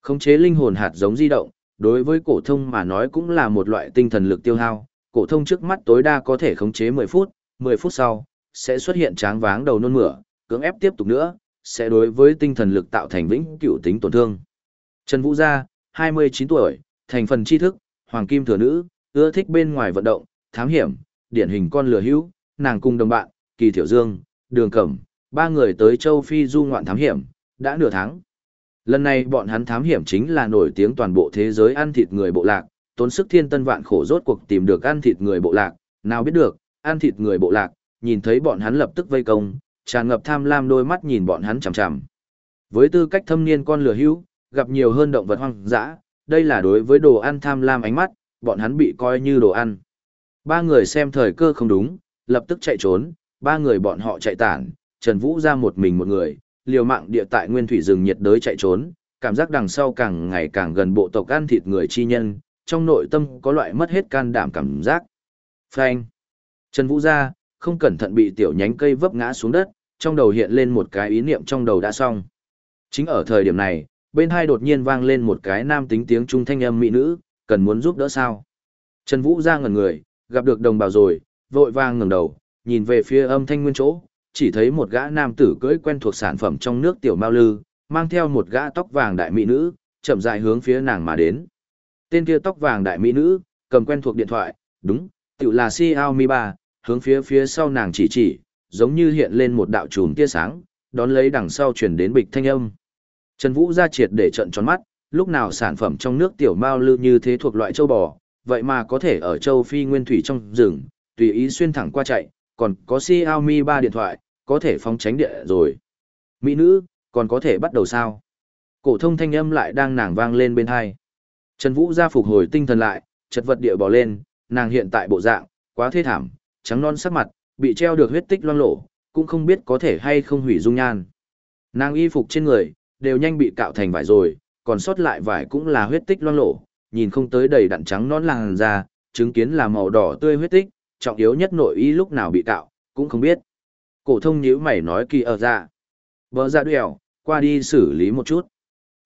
Khống chế linh hồn hạt giống di động, đối với cổ thông mà nói cũng là một loại tinh thần lực tiêu hao, cổ thông trước mắt tối đa có thể khống chế 10 phút, 10 phút sau sẽ xuất hiện tráng váng đầu nôn mửa, cưỡng ép tiếp tục nữa, sẽ đối với tinh thần lực tạo thành vĩnh cửu tính tổn thương. Trần Vũ Gia, 29 tuổi, thành phần tri thức, hoàng kim thừa nữ, ưa thích bên ngoài vận động, thám hiểm, điển hình con lừa hữu, nàng cùng đồng bạn, Kỳ Thiểu Dương, Đường Cẩm, ba người tới châu Phi du ngoạn thám hiểm, đã nửa tháng. Lần này bọn hắn thám hiểm chính là nổi tiếng toàn bộ thế giới ăn thịt người bộ lạc, tốn sức thiên tân vạn khổ rốt cuộc tìm được ăn thịt người bộ lạc, nào biết được, ăn thịt người bộ lạc, nhìn thấy bọn hắn lập tức vây công, tràn ngập tham lam đôi mắt nhìn bọn hắn chằm chằm. Với tư cách thâm niên con lừa hữu, gặp nhiều hơn động vật hoang dã, đây là đối với đồ ăn tham lam ánh mắt, bọn hắn bị coi như đồ ăn. Ba người xem thời cơ không đúng, lập tức chạy trốn, ba người bọn họ chạy tản, Trần Vũ ra một mình một người, liều mạng địa tại nguyên thủy rừng nhiệt đới chạy trốn, cảm giác đằng sau càng ngày càng gần bộ tộc ăn thịt người chi nhân, trong nội tâm có loại mất hết can đảm cảm giác. Phanh. Trần Vũ ra, không cẩn thận bị tiểu nhánh cây vấp ngã xuống đất, trong đầu hiện lên một cái ý niệm trong đầu đã xong. Chính ở thời điểm này, bên hai đột nhiên vang lên một cái nam tính tiếng trung thanh âm mỹ nữ, cần muốn giúp đỡ sao. Trần Vũ ra ngẩn người, gặp được đồng bào rồi, vội vang ngẩng đầu, nhìn về phía âm thanh nguyên chỗ, chỉ thấy một gã nam tử cưỡi quen thuộc sản phẩm trong nước tiểu mao lư, mang theo một gã tóc vàng đại mỹ nữ, chậm rãi hướng phía nàng mà đến. Tên kia tóc vàng đại mỹ nữ, cầm quen thuộc điện thoại, đúng, tự là Xiaomi 3, hướng phía phía sau nàng chỉ chỉ, giống như hiện lên một đạo chùm tia sáng, đón lấy đằng sau chuyển đến bịch thanh âm. Trần Vũ ra triệt để trận tròn mắt, lúc nào sản phẩm trong nước tiểu mao lư như thế thuộc loại châu bò, vậy mà có thể ở châu Phi nguyên thủy trong rừng, tùy ý xuyên thẳng qua chạy, còn có Xiaomi 3 điện thoại, có thể phóng tránh địa rồi. Mỹ nữ, còn có thể bắt đầu sao? Cổ thông thanh âm lại đang nàng vang lên bên hai. Trần Vũ ra phục hồi tinh thần lại, chật vật địa bò lên, nàng hiện tại bộ dạng, quá thê thảm, trắng non sắc mặt, bị treo được huyết tích loang lổ, cũng không biết có thể hay không hủy dung nhan. Nàng y phục trên người, đều nhanh bị cạo thành vải rồi, còn sót lại vải cũng là huyết tích loang lổ, nhìn không tới đầy đặn trắng non làn da, chứng kiến là màu đỏ tươi huyết tích, trọng yếu nhất nội y lúc nào bị cạo, cũng không biết. Cổ thông nhíu mày nói kỳ ở ra. Bờ dạ ra đèo, qua đi xử lý một chút.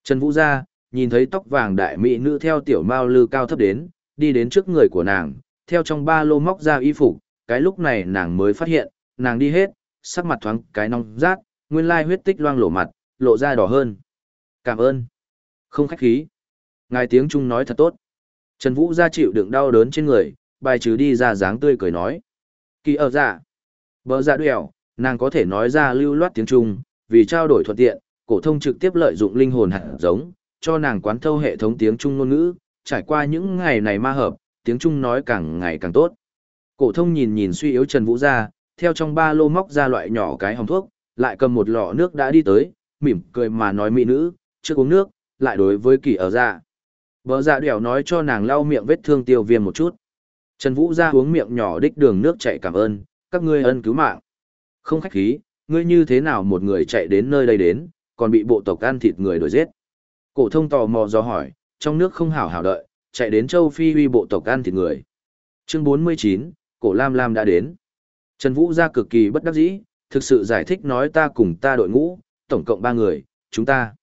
Trần Vũ ra, nhìn thấy tóc vàng đại mỹ nữ theo tiểu mao lư cao thấp đến, đi đến trước người của nàng, theo trong ba lô móc ra y phục, cái lúc này nàng mới phát hiện, nàng đi hết, sắc mặt thoáng cái nóng rát, nguyên lai huyết tích loang lổ mặt, lộ ra đỏ hơn. Cảm ơn. Không khách khí. Ngài tiếng Trung nói thật tốt. Trần Vũ ra chịu đựng đau đớn trên người, bài trừ đi ra dáng tươi cười nói. Kỳ ở dạ. Bờ dạ đuèo, nàng có thể nói ra lưu loát tiếng Trung, vì trao đổi thuận tiện, cổ thông trực tiếp lợi dụng linh hồn hạt giống, cho nàng quán thâu hệ thống tiếng Trung ngôn ngữ, trải qua những ngày này ma hợp, tiếng Trung nói càng ngày càng tốt. Cổ thông nhìn nhìn suy yếu Trần Vũ ra, theo trong ba lô móc ra loại nhỏ cái hồng thuốc, lại cầm một lọ nước đã đi tới, mỉm cười mà nói mỹ nữ, trước uống nước, lại đối với kỳ ở ra. Bờ dạ đẻo nói cho nàng lau miệng vết thương tiêu viêm một chút. Trần Vũ ra uống miệng nhỏ đích đường nước chạy cảm ơn, các ngươi ân cứu mạng. Không khách khí, ngươi như thế nào một người chạy đến nơi đây đến, còn bị bộ tộc ăn thịt người đuổi giết. Cổ thông tò mò do hỏi, trong nước không hảo hảo đợi, chạy đến châu Phi uy bộ tộc ăn thịt người. Chương 49, Cổ Lam Lam đã đến. Trần Vũ ra cực kỳ bất đắc dĩ, thực sự giải thích nói ta cùng ta đội ngũ, tổng cộng 3 người, chúng ta.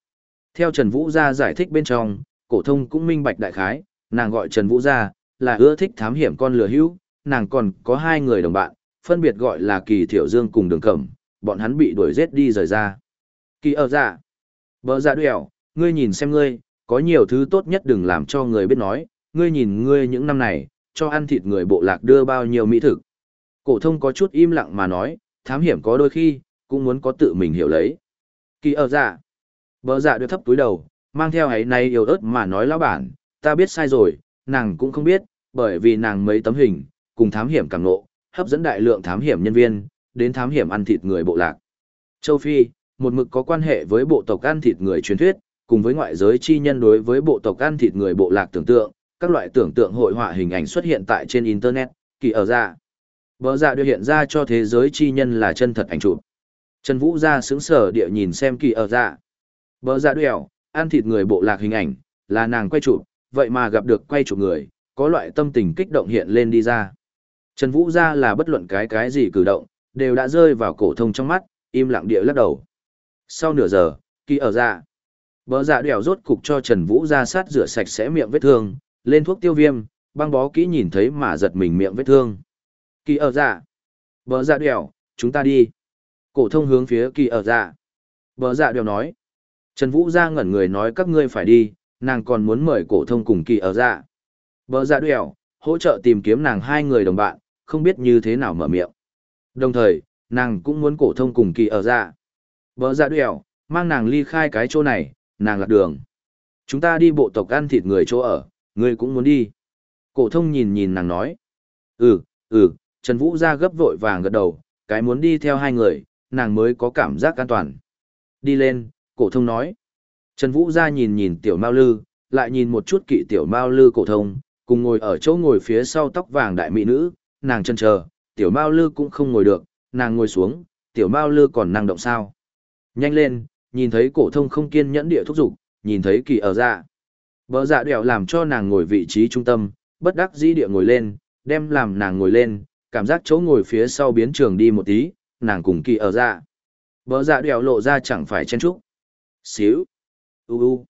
Theo Trần Vũ ra giải thích bên trong, cổ thông cũng minh bạch đại khái, nàng gọi Trần Vũ ra, là ưa thích thám hiểm con lừa hữu, nàng còn có hai người đồng bạn, phân biệt gọi là Kỳ Thiểu Dương cùng Đường Cẩm, bọn hắn bị đuổi giết đi rời ra. Kỳ ở dạ. Bờ dạ đuèo, ngươi nhìn xem ngươi, có nhiều thứ tốt nhất đừng làm cho người biết nói, ngươi nhìn ngươi những năm này, cho ăn thịt người bộ lạc đưa bao nhiêu mỹ thực. Cổ thông có chút im lặng mà nói, thám hiểm có đôi khi, cũng muốn có tự mình hiểu lấy. Kỳ ở dạ. Bờ dạ đưa thấp túi đầu, mang theo ấy này yêu ớt mà nói lão bản, ta biết sai rồi, nàng cũng không biết, bởi vì nàng mấy tấm hình, cùng thám hiểm càng nộ, hấp dẫn đại lượng thám hiểm nhân viên, đến thám hiểm ăn thịt người bộ lạc. Châu Phi, một mực có quan hệ với bộ tộc ăn thịt người truyền thuyết, cùng với ngoại giới chi nhân đối với bộ tộc ăn thịt người bộ lạc tưởng tượng, các loại tưởng tượng hội họa hình ảnh xuất hiện tại trên Internet, kỳ ở ra. Bờ dạ đưa hiện ra cho thế giới chi nhân là chân thật ảnh chụp. Trần Vũ ra sướng sở địa nhìn xem kỳ ở ra. Bờ dạ đuèo, ăn thịt người bộ lạc hình ảnh, là nàng quay chụp, vậy mà gặp được quay chụp người, có loại tâm tình kích động hiện lên đi ra. Trần Vũ ra là bất luận cái cái gì cử động, đều đã rơi vào cổ thông trong mắt, im lặng địa lắc đầu. Sau nửa giờ, kỳ ở ra. Bờ dạ đèo rốt cục cho Trần Vũ ra sát rửa sạch sẽ miệng vết thương, lên thuốc tiêu viêm, băng bó kỹ nhìn thấy mà giật mình miệng vết thương. Kỳ ở dạ. Bờ dạ đèo, chúng ta đi. Cổ thông hướng phía kỳ ở dạ. Bờ dạ đèo nói. Trần Vũ ra ngẩn người nói các ngươi phải đi, nàng còn muốn mời cổ thông cùng kỳ ở dạ. Bờ dạ đèo, hỗ trợ tìm kiếm nàng hai người đồng bạn, không biết như thế nào mở miệng. Đồng thời, nàng cũng muốn cổ thông cùng kỳ ở dạ. Bờ dạ đèo, mang nàng ly khai cái chỗ này, nàng lạc đường. Chúng ta đi bộ tộc ăn thịt người chỗ ở, ngươi cũng muốn đi. Cổ thông nhìn nhìn nàng nói. Ừ, ừ, Trần Vũ ra gấp vội vàng gật đầu, cái muốn đi theo hai người, nàng mới có cảm giác an toàn. Đi lên, cổ thông nói. Trần Vũ ra nhìn nhìn tiểu Mao Lư, lại nhìn một chút kỵ tiểu Mao Lư cổ thông, cùng ngồi ở chỗ ngồi phía sau tóc vàng đại mỹ nữ, nàng chân chờ, tiểu Mao Lư cũng không ngồi được, nàng ngồi xuống, tiểu Mao Lư còn năng động sao? Nhanh lên, nhìn thấy cổ thông không kiên nhẫn địa thúc giục, nhìn thấy kỳ ở dạ. Bờ dạ đèo làm cho nàng ngồi vị trí trung tâm, bất đắc dĩ địa ngồi lên, đem làm nàng ngồi lên, cảm giác chỗ ngồi phía sau biến trường đi một tí, nàng cùng kỳ ở dạ. Bờ dạ đèo lộ ra chẳng phải chen chúc. Xíu. U u.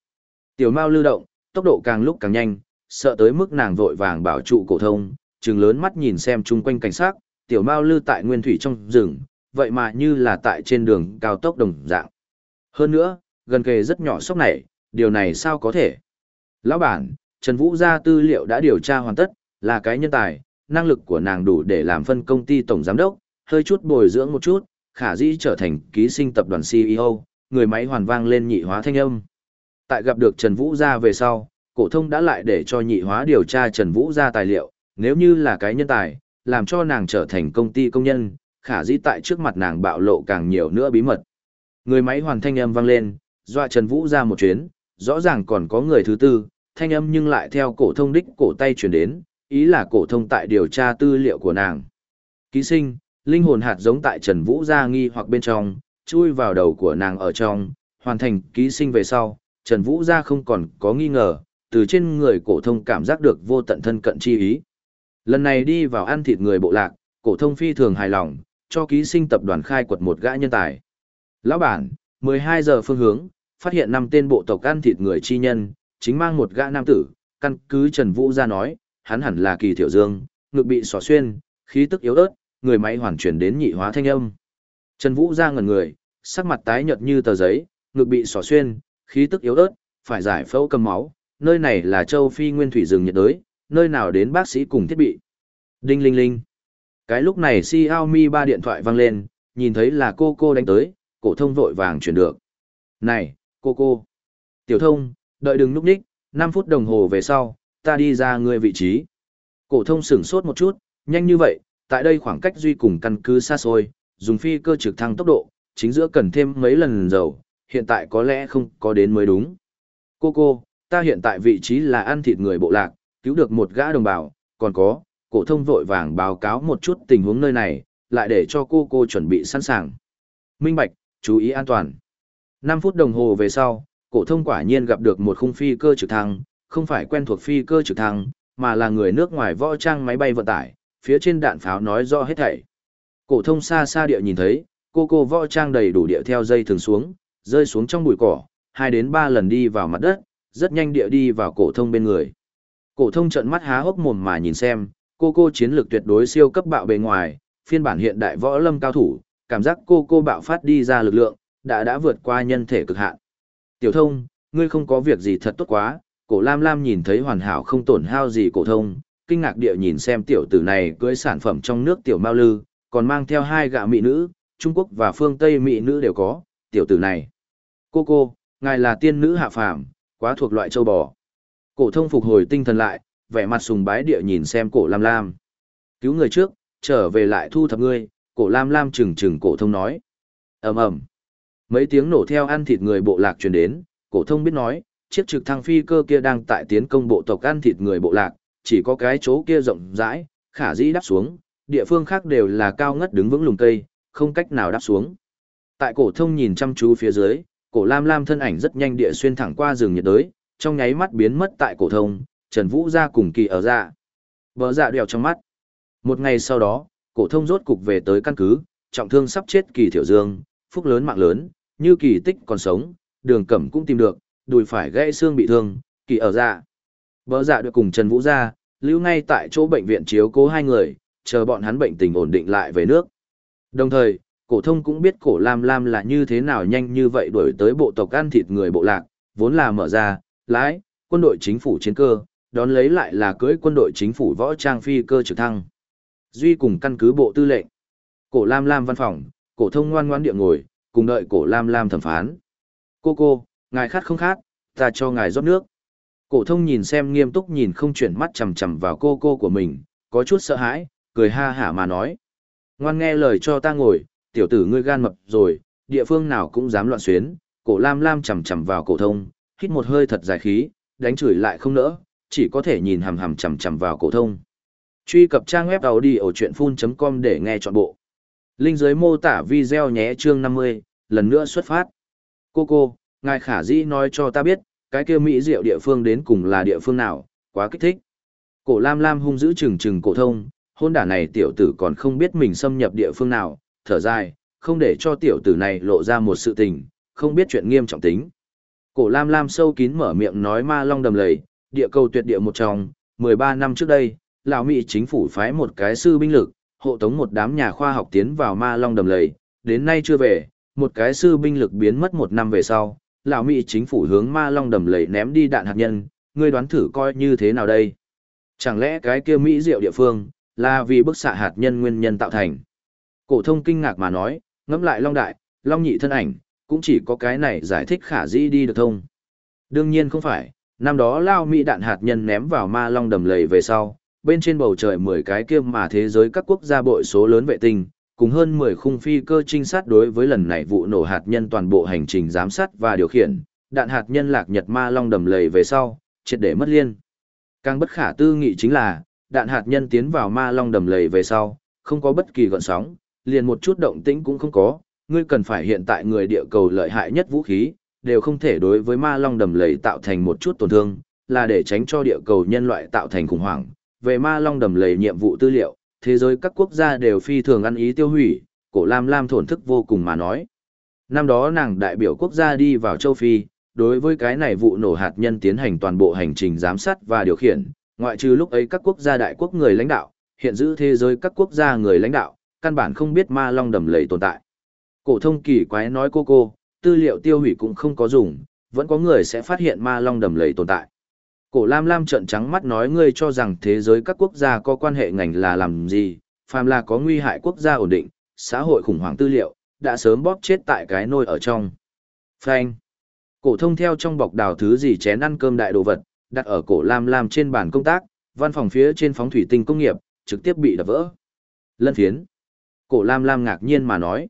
Tiểu Mao lưu động, tốc độ càng lúc càng nhanh, sợ tới mức nàng vội vàng bảo trụ cổ thông, trừng lớn mắt nhìn xem chung quanh cảnh sát, tiểu Mao lưu tại nguyên thủy trong rừng, vậy mà như là tại trên đường cao tốc đồng dạng. Hơn nữa, gần kề rất nhỏ sốc này, điều này sao có thể? Lão bản, Trần Vũ gia tư liệu đã điều tra hoàn tất, là cái nhân tài, năng lực của nàng đủ để làm phân công ty tổng giám đốc, hơi chút bồi dưỡng một chút, khả dĩ trở thành ký sinh tập đoàn CEO, người máy hoàn vang lên nhị hóa thanh âm. Tại gặp được Trần Vũ gia về sau, cổ thông đã lại để cho nhị hóa điều tra Trần Vũ gia tài liệu, nếu như là cái nhân tài, làm cho nàng trở thành công ty công nhân, khả dĩ tại trước mặt nàng bạo lộ càng nhiều nữa bí mật. Người máy hoàn thanh âm vang lên, dọa Trần Vũ ra một chuyến, rõ ràng còn có người thứ tư, thanh âm nhưng lại theo cổ thông đích cổ tay truyền đến, ý là cổ thông tại điều tra tư liệu của nàng. Ký sinh, linh hồn hạt giống tại Trần Vũ ra nghi hoặc bên trong, chui vào đầu của nàng ở trong, hoàn thành ký sinh về sau, Trần Vũ ra không còn có nghi ngờ, từ trên người cổ thông cảm giác được vô tận thân cận chi ý. Lần này đi vào ăn thịt người bộ lạc, cổ thông phi thường hài lòng, cho ký sinh tập đoàn khai quật một gã nhân tài. Lão bản, 12 giờ phương hướng, phát hiện năm tên bộ tộc ăn thịt người chi nhân, chính mang một gã nam tử, căn cứ Trần Vũ ra nói, hắn hẳn là Kỳ Thiểu Dương, ngực bị xỏ xuyên, khí tức yếu ớt, người máy hoàn chuyển đến nhị hóa thanh âm. Trần Vũ ra ngẩn người, sắc mặt tái nhợt như tờ giấy, ngực bị xỏ xuyên, khí tức yếu ớt, phải giải phẫu cầm máu, nơi này là châu Phi nguyên thủy rừng nhiệt đới, nơi nào đến bác sĩ cùng thiết bị. Đinh linh linh. Cái lúc này Xiaomi ba điện thoại vang lên, nhìn thấy là cô cô đánh tới, cổ thông vội vàng chuyển được. Này, cô cô. Tiểu thông, đợi đừng núp đích, 5 phút đồng hồ về sau, ta đi ra người vị trí. Cổ thông sửng sốt một chút, nhanh như vậy, tại đây khoảng cách duy cùng căn cứ xa xôi, dùng phi cơ trực thăng tốc độ, chính giữa cần thêm mấy lần dầu, hiện tại có lẽ không có đến mới đúng. Cô cô, ta hiện tại vị trí là ăn thịt người bộ lạc, cứu được một gã đồng bào, còn có, cổ thông vội vàng báo cáo một chút tình huống nơi này, lại để cho cô cô chuẩn bị sẵn sàng. Minh Bạch, chú ý an toàn. 5 phút đồng hồ về sau, cổ thông quả nhiên gặp được một khung phi cơ trực thăng, không phải quen thuộc phi cơ trực thăng, mà là người nước ngoài võ trang máy bay vận tải, phía trên đạn pháo nói rõ hết thảy. Cổ thông xa xa địa nhìn thấy, cô cô võ trang đầy đủ địa theo dây thường xuống, rơi xuống trong bụi cỏ, hai đến ba lần đi vào mặt đất, rất nhanh địa đi vào cổ thông bên người. Cổ thông trợn mắt há hốc mồm mà nhìn xem, cô cô chiến lược tuyệt đối siêu cấp bạo bề ngoài, phiên bản hiện đại võ lâm cao thủ, cảm giác cô cô bạo phát đi ra lực lượng, đã đã vượt qua nhân thể cực hạn. Tiểu thông, ngươi không có việc gì thật tốt quá, cổ lam lam nhìn thấy hoàn hảo không tổn hao gì cổ thông, kinh ngạc địa nhìn xem tiểu tử này cưới sản phẩm trong nước tiểu mao lư, còn mang theo hai gạ mỹ nữ, Trung Quốc và phương Tây mỹ nữ đều có, tiểu tử này. Cô cô, ngài là tiên nữ hạ phàm, quá thuộc loại châu bò. Cổ thông phục hồi tinh thần lại, vẻ mặt sùng bái địa nhìn xem cổ lam lam. Cứu người trước, trở về lại thu thập ngươi, cổ lam lam trừng trừng cổ thông nói. ầm ầm Mấy tiếng nổ theo ăn thịt người bộ lạc truyền đến, cổ thông biết nói, chiếc trực thăng phi cơ kia đang tại tiến công bộ tộc ăn thịt người bộ lạc, chỉ có cái chỗ kia rộng rãi, khả dĩ đáp xuống, địa phương khác đều là cao ngất đứng vững lùm cây, không cách nào đáp xuống. Tại cổ thông nhìn chăm chú phía dưới, cổ lam lam thân ảnh rất nhanh địa xuyên thẳng qua rừng nhiệt đới, trong nháy mắt biến mất tại cổ thông, Trần Vũ ra cùng kỳ ở dạ. ra, Vỡ dạ đèo trong mắt. Một ngày sau đó, cổ thông rốt cục về tới căn cứ, trọng thương sắp chết kỳ thiểu dương, phúc lớn mạng lớn, như kỳ tích còn sống, đường cẩm cũng tìm được, đùi phải gãy xương bị thương, kỳ ở dạ. Vỡ dạ được cùng Trần Vũ ra, lưu ngay tại chỗ bệnh viện chiếu cố hai người, chờ bọn hắn bệnh tình ổn định lại về nước. Đồng thời, cổ thông cũng biết cổ Lam Lam là như thế nào nhanh như vậy đuổi tới bộ tộc ăn thịt người bộ lạc, vốn là mở ra, lái, quân đội chính phủ chiến cơ, đón lấy lại là cưỡi quân đội chính phủ võ trang phi cơ trực thăng. Duy cùng căn cứ bộ tư lệnh. Cổ Lam Lam văn phòng, cổ thông ngoan ngoãn địa ngồi, cùng đợi cổ Lam Lam thẩm phán. Cô cô, ngài khát không khát, ta cho ngài rót nước. Cổ thông nhìn xem nghiêm túc nhìn không chuyển mắt chằm chằm vào cô cô của mình, có chút sợ hãi, cười ha hả mà nói. Ngoan nghe lời cho ta ngồi, tiểu tử ngươi gan mập rồi, địa phương nào cũng dám loạn xuyến. Cổ Lam Lam chằm chằm vào cổ thông, hít một hơi thật dài khí, đánh chửi lại không nỡ, chỉ có thể nhìn hằm hằm chằm chằm vào cổ thông. Truy cập trang web audiochuyenphun.com để nghe trọn bộ. Linh dưới mô tả video nhé chương 50, lần nữa xuất phát. Cô cô, ngài khả dĩ nói cho ta biết, cái kia mỹ diệu địa phương đến cùng là địa phương nào, quá kích thích. Cổ Lam Lam hung dữ chừng chừng cổ thông, hôn đả này tiểu tử còn không biết mình xâm nhập địa phương nào, thở dài, không để cho tiểu tử này lộ ra một sự tình, không biết chuyện nghiêm trọng tính. Cổ Lam Lam sâu kín mở miệng nói ma long đầm lầy, địa cầu tuyệt địa một trong, 13 năm trước đây, lão Mỹ chính phủ phái một cái sư binh lực, hộ tống một đám nhà khoa học tiến vào ma long đầm lầy, đến nay chưa về, một cái sư binh lực biến mất một năm về sau, lão Mỹ chính phủ hướng ma long đầm lầy ném đi đạn hạt nhân, ngươi đoán thử coi như thế nào đây? Chẳng lẽ cái kia Mỹ diệu địa phương, là vì bức xạ hạt nhân nguyên nhân tạo thành? Cổ thông kinh ngạc mà nói, ngẫm lại long đại, long nhị thân ảnh, cũng chỉ có cái này giải thích khả dĩ đi được thông. Đương nhiên không phải, năm đó lao Mỹ đạn hạt nhân ném vào ma long đầm lầy về sau, bên trên bầu trời 10 cái kia mà thế giới các quốc gia bội số lớn vệ tinh, cùng hơn 10 khung phi cơ trinh sát đối với lần này vụ nổ hạt nhân toàn bộ hành trình giám sát và điều khiển, đạn hạt nhân lạc nhật ma long đầm lầy về sau, triệt để mất liên. Càng bất khả tư nghị chính là, đạn hạt nhân tiến vào ma long đầm lầy về sau, không có bất kỳ gợn sóng, liền một chút động tĩnh cũng không có, ngươi cần phải hiện tại người địa cầu lợi hại nhất vũ khí, đều không thể đối với ma long đầm lầy tạo thành một chút tổn thương, là để tránh cho địa cầu nhân loại tạo thành khủng hoảng. Về ma long đầm lầy nhiệm vụ tư liệu, thế giới các quốc gia đều phi thường ăn ý tiêu hủy, cổ Lam Lam thổn thức vô cùng mà nói. Năm đó nàng đại biểu quốc gia đi vào châu Phi, đối với cái này vụ nổ hạt nhân tiến hành toàn bộ hành trình giám sát và điều khiển, ngoại trừ lúc ấy các quốc gia đại quốc người lãnh đạo, hiện giữ thế giới các quốc gia người lãnh đạo, căn bản không biết ma long đầm lầy tồn tại. Cổ thông kỳ quái nói cô cô, tư liệu tiêu hủy cũng không có dùng, vẫn có người sẽ phát hiện ma long đầm lầy tồn tại. Cổ Lam Lam trợn trắng mắt nói ngươi cho rằng thế giới các quốc gia có quan hệ ngành là làm gì, phàm là có nguy hại quốc gia ổn định, xã hội khủng hoảng tư liệu, đã sớm bóp chết tại cái nôi ở trong. Phanh. Cổ thông theo trong bọc đào thứ gì chén ăn cơm đại đồ vật, đặt ở cổ Lam Lam trên bàn công tác, văn phòng phía trên phóng thủy tinh công nghiệp, trực tiếp bị đập vỡ. Lân phiến. Cổ Lam Lam ngạc nhiên mà nói.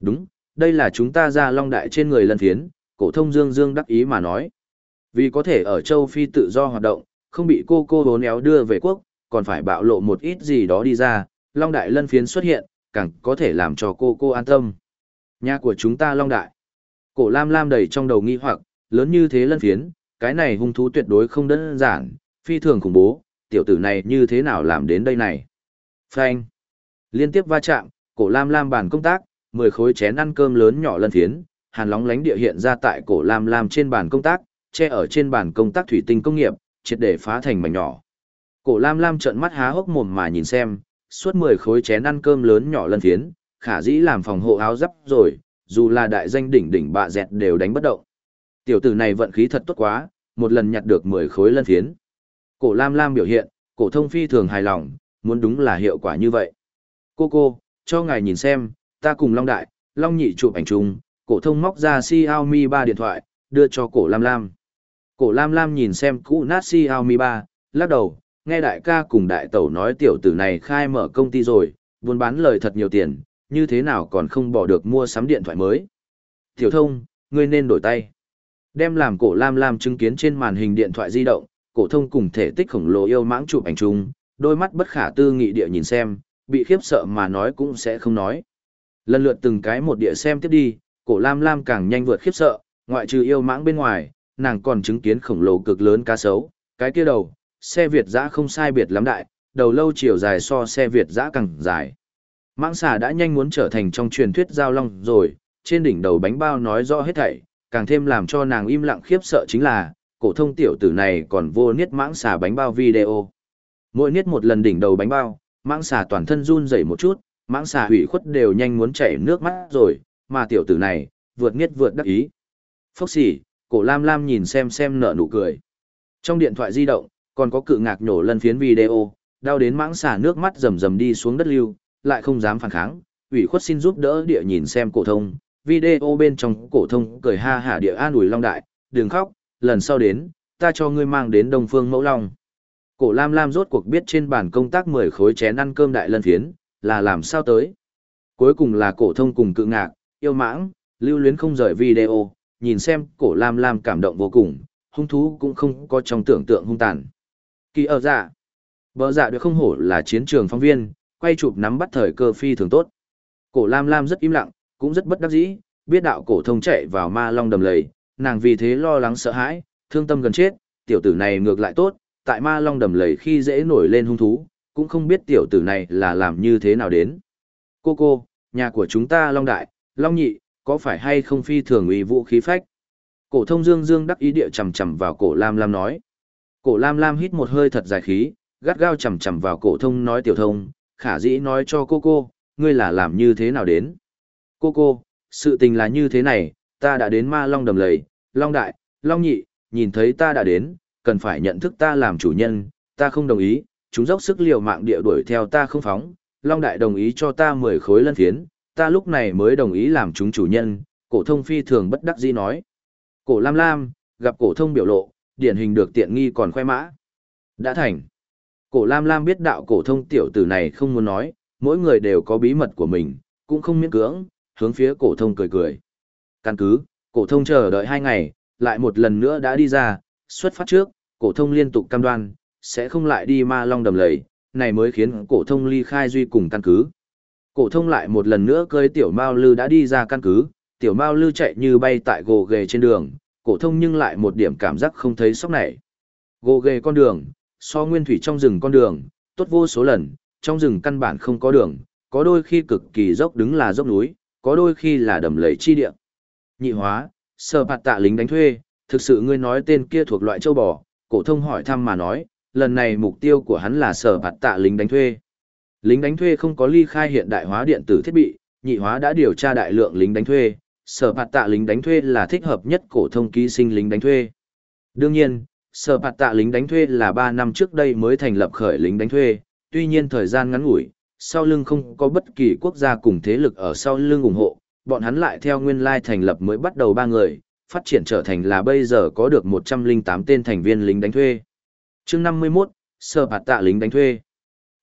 Đúng, đây là chúng ta ra long đại trên người lân phiến, cổ thông dương dương đắc ý mà nói. Vì có thể ở châu Phi tự do hoạt động, không bị cô cô bốn éo đưa về quốc, còn phải bạo lộ một ít gì đó đi ra, long đại lân phiến xuất hiện, càng có thể làm cho cô cô an tâm. Nhà của chúng ta long đại. Cổ lam lam đầy trong đầu nghi hoặc, lớn như thế lân phiến, cái này hung thú tuyệt đối không đơn giản, phi thường khủng bố, tiểu tử này như thế nào làm đến đây này. Phanh. Liên tiếp va chạm, cổ lam lam bàn công tác, mười khối chén ăn cơm lớn nhỏ lân phiến, hàn lóng lánh địa hiện ra tại cổ lam lam trên bàn công tác, che ở trên bàn công tác thủy tinh công nghiệp, triệt để phá thành mảnh nhỏ. Cổ Lam Lam trợn mắt há hốc mồm mà nhìn xem, suốt 10 khối chén ăn cơm lớn nhỏ lân phiến, khả dĩ làm phòng hộ áo giáp rồi, dù là đại danh đỉnh đỉnh bạ dẹt đều đánh bất động. Tiểu tử này vận khí thật tốt quá, một lần nhặt được 10 khối lân phiến. Cổ Lam Lam biểu hiện, cổ thông phi thường hài lòng, muốn đúng là hiệu quả như vậy. Cô cô, cho ngài nhìn xem, ta cùng Long Đại, Long Nhị chụp ảnh chung, cổ thông móc ra Xiaomi 3 điện thoại, đưa cho cổ Lam Lam. Cổ Lam Lam nhìn xem cũ nát Xiaomi 3, lắc đầu, nghe đại ca cùng đại tẩu nói tiểu tử này khai mở công ty rồi, buôn bán lời thật nhiều tiền, như thế nào còn không bỏ được mua sắm điện thoại mới. Tiểu thông, ngươi nên đổi tay. Đem làm cổ Lam Lam chứng kiến trên màn hình điện thoại di động, cổ thông cùng thể tích khổng lồ yêu mãng chụp ảnh chung, đôi mắt bất khả tư nghị địa nhìn xem, bị khiếp sợ mà nói cũng sẽ không nói. Lần lượt từng cái một địa xem tiếp đi, cổ Lam Lam càng nhanh vượt khiếp sợ, ngoại trừ yêu mãng bên ngoài, nàng còn chứng kiến khổng lồ cực lớn cá sấu, cái kia đầu, xe Việt dã không sai biệt lắm đại, đầu lâu chiều dài so xe Việt dã càng dài. Mãng xà đã nhanh muốn trở thành trong truyền thuyết giao long rồi, trên đỉnh đầu bánh bao nói rõ hết thảy, càng thêm làm cho nàng im lặng khiếp sợ chính là, cổ thông tiểu tử này còn vô niết mãng xà bánh bao video. Mỗi niết một lần đỉnh đầu bánh bao, mãng xà toàn thân run rẩy một chút, mãng xà hủy khuất đều nhanh muốn chảy nước mắt rồi, mà tiểu tử này, vượt niết vượt đắc ý. Phốc xỉ, cổ lam lam nhìn xem xem nở nụ cười. Trong điện thoại di động, còn có cự ngạc nhổ lân phiến video, đau đến mãng xả nước mắt rầm rầm đi xuống đất lưu, lại không dám phản kháng, ủy khuất xin giúp đỡ địa nhìn xem cổ thông. Video bên trong cổ thông cười ha hả địa an ủi Long Đại, đừng khóc, lần sau đến, ta cho ngươi mang đến Đông Phương Mẫu Long. Cổ Lam Lam rốt cuộc biết trên bàn công tác 10 khối chén ăn cơm đại lân phiến, là làm sao tới. Cuối cùng là cổ thông cùng cự ngạc, yêu mãng, lưu luyến không rời video, nhìn xem cổ Lam Lam cảm động vô cùng, hung thú cũng không có trong tưởng tượng hung tàn. Kỳ ở dạ. vợ dạ được không hổ là chiến trường phóng viên, quay chụp nắm bắt thời cơ phi thường tốt. Cổ Lam Lam rất im lặng, cũng rất bất đắc dĩ, biết đạo cổ thông chạy vào ma long đầm lầy, nàng vì thế lo lắng sợ hãi, thương tâm gần chết, tiểu tử này ngược lại tốt, tại ma long đầm lầy khi dễ nổi lên hung thú, cũng không biết tiểu tử này là làm như thế nào đến. Cô cô, nhà của chúng ta long đại, long nhị, có phải hay không phi thường uy vũ khí phách? Cổ thông dương dương đắc ý địa chầm chầm vào cổ lam lam nói. Cổ lam lam hít một hơi thật dài khí, gắt gao chầm chầm vào cổ thông nói tiểu thông, khả dĩ nói cho cô cô, ngươi là làm như thế nào đến. Cô cô, sự tình là như thế này, ta đã đến ma long đầm lầy, long đại, long nhị, nhìn thấy ta đã đến, cần phải nhận thức ta làm chủ nhân, ta không đồng ý, chúng dốc sức liều mạng địa đuổi theo ta không phóng, long đại đồng ý cho ta 10 khối lân phiến, ta lúc này mới đồng ý làm chúng chủ nhân, cổ thông phi thường bất đắc dĩ nói. Cổ Lam Lam, gặp cổ thông biểu lộ, điển hình được tiện nghi còn khoe mã. Đã thành. Cổ Lam Lam biết đạo cổ thông tiểu tử này không muốn nói, mỗi người đều có bí mật của mình, cũng không miễn cưỡng, hướng phía cổ thông cười cười. Căn cứ, cổ thông chờ đợi hai ngày, lại một lần nữa đã đi ra, xuất phát trước, cổ thông liên tục cam đoan, sẽ không lại đi ma long đầm lầy, này mới khiến cổ thông ly khai duy cùng căn cứ. Cổ thông lại một lần nữa cưới tiểu Mao Lư đã đi ra căn cứ, tiểu Mao Lư chạy như bay tại gồ ghề trên đường, cổ thông nhưng lại một điểm cảm giác không thấy sốc này. Gồ ghề con đường, so nguyên thủy trong rừng con đường, tốt vô số lần, trong rừng căn bản không có đường, có đôi khi cực kỳ dốc đứng là dốc núi, có đôi khi là đầm lầy chi địa. Nhị hóa, sở bạt tạ lính đánh thuê, thực sự ngươi nói tên kia thuộc loại châu bò, cổ thông hỏi thăm mà nói, lần này mục tiêu của hắn là sở bạt tạ lính đánh thuê. Lính đánh thuê không có ly khai hiện đại hóa điện tử thiết bị, nhị hóa đã điều tra đại lượng lính đánh thuê, sở bạt tạ lính đánh thuê là thích hợp nhất cổ thông ký sinh lính đánh thuê. Đương nhiên, sở bạt tạ lính đánh thuê là 3 năm trước đây mới thành lập khởi lính đánh thuê, tuy nhiên thời gian ngắn ngủi, sau lưng không có bất kỳ quốc gia cùng thế lực ở sau lưng ủng hộ, bọn hắn lại theo nguyên lai thành lập mới bắt đầu ba người, phát triển trở thành là bây giờ có được 108 tên thành viên lính đánh thuê. chương 51, Sở Bạt Tạ lính đánh thuê.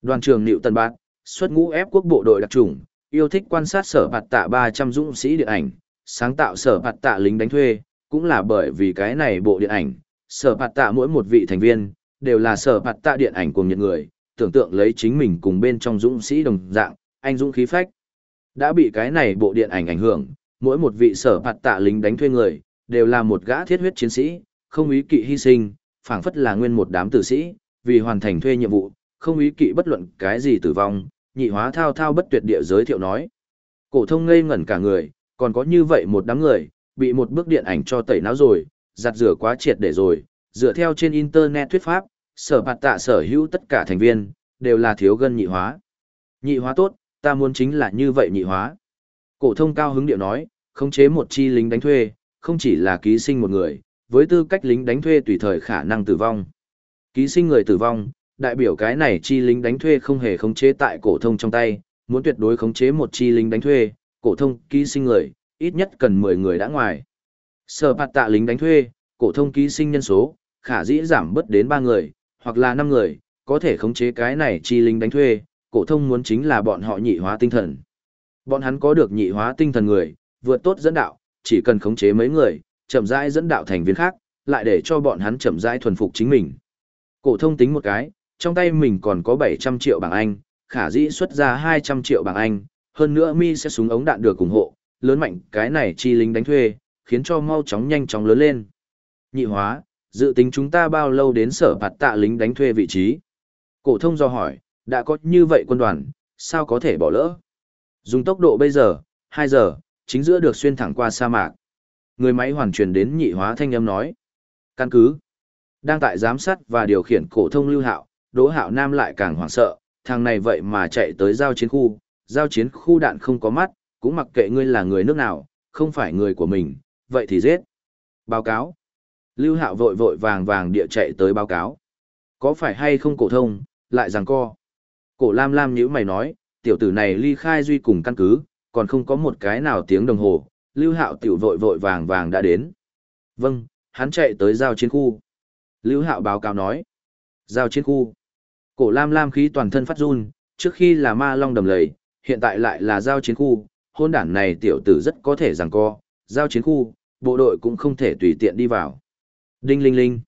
Đoàn trưởng Nịu Tân Bạc, xuất ngũ ép quốc bộ đội đặc trùng, yêu thích quan sát Sở Bạt Tạ 300 dũng sĩ điện ảnh, sáng tạo Sở Bạt Tạ lính đánh thuê, cũng là bởi vì cái này bộ điện ảnh, Sở Bạt Tạ mỗi một vị thành viên, đều là Sở Bạt Tạ điện ảnh của những người, tưởng tượng lấy chính mình cùng bên trong dũng sĩ đồng dạng, anh dũng khí phách. Đã bị cái này bộ điện ảnh ảnh hưởng, mỗi một vị sở bạt tạ lính đánh thuê người, đều là một gã thiết huyết chiến sĩ, không ý kỵ hy sinh, phảng phất là nguyên một đám tử sĩ, vì hoàn thành thuê nhiệm vụ, không ý kỵ bất luận cái gì tử vong, nhị hóa thao thao bất tuyệt địa giới thiệu nói. Cổ thông ngây ngẩn cả người, còn có như vậy một đám người, bị một bước điện ảnh cho tẩy não rồi, giặt rửa quá triệt để rồi, dựa theo trên Internet thuyết pháp, sở bạt tạ sở hữu tất cả thành viên, đều là thiếu gân nhị hóa. Nhị hóa tốt, ta muốn chính là như vậy nhị hóa. Cổ thông cao hứng điệu nói, khống chế một chi lính đánh thuê, không chỉ là ký sinh một người, với tư cách lính đánh thuê tùy thời khả năng tử vong. Ký sinh người tử vong, đại biểu cái này chi lính đánh thuê không hề khống chế tại cổ thông trong tay, muốn tuyệt đối khống chế một chi lính đánh thuê, cổ thông ký sinh người, ít nhất cần 10 người đã ngoài. Sở phạt tạ lính đánh thuê, cổ thông ký sinh nhân số, khả dĩ giảm bớt đến 3 người, hoặc là 5 người, có thể khống chế cái này chi lính đánh thuê, cổ thông muốn chính là bọn họ nhị hóa tinh thần. Bọn hắn có được nhị hóa tinh thần người, vượt tốt dẫn đạo, chỉ cần khống chế mấy người, chậm rãi dẫn đạo thành viên khác, lại để cho bọn hắn chậm rãi thuần phục chính mình. Cổ thông tính một cái, trong tay mình còn có 700 triệu bảng Anh, khả dĩ xuất ra 200 triệu bảng Anh, hơn nữa mi sẽ súng ống đạn được ủng hộ, lớn mạnh cái này chi lính đánh thuê, khiến cho mau chóng nhanh chóng lớn lên. Nhị hóa, dự tính chúng ta bao lâu đến sở bạt tạ lính đánh thuê vị trí? Cổ thông do hỏi, đã có như vậy quân đoàn, sao có thể bỏ lỡ? Dùng tốc độ bây giờ, 2 giờ, chính giữa được xuyên thẳng qua sa mạc. Người máy hoàn truyền đến nhị hóa thanh âm nói. Căn cứ. Đang tại giám sát và điều khiển cổ thông lưu hạo, Đỗ Hạo Nam lại càng hoảng sợ, thằng này vậy mà chạy tới giao chiến khu, giao chiến khu đạn không có mắt, cũng mặc kệ ngươi là người nước nào, không phải người của mình, vậy thì giết. Báo cáo. Lưu Hạo vội vội vàng vàng địa chạy tới báo cáo. Có phải hay không cổ thông, lại rằng co. Cổ Lam Lam nhíu mày nói, tiểu tử này ly khai duy cùng căn cứ, còn không có một cái nào tiếng đồng hồ, Lưu Hạo tiểu vội vội vàng vàng đã đến. Vâng, hắn chạy tới giao chiến khu. Lưu Hạo báo cáo nói. Giao chiến khu. Cổ Lam Lam khí toàn thân phát run, trước khi là ma long đầm lầy, hiện tại lại là giao chiến khu, hôn đản này tiểu tử rất có thể giằng co, giao chiến khu, bộ đội cũng không thể tùy tiện đi vào. Đinh linh linh.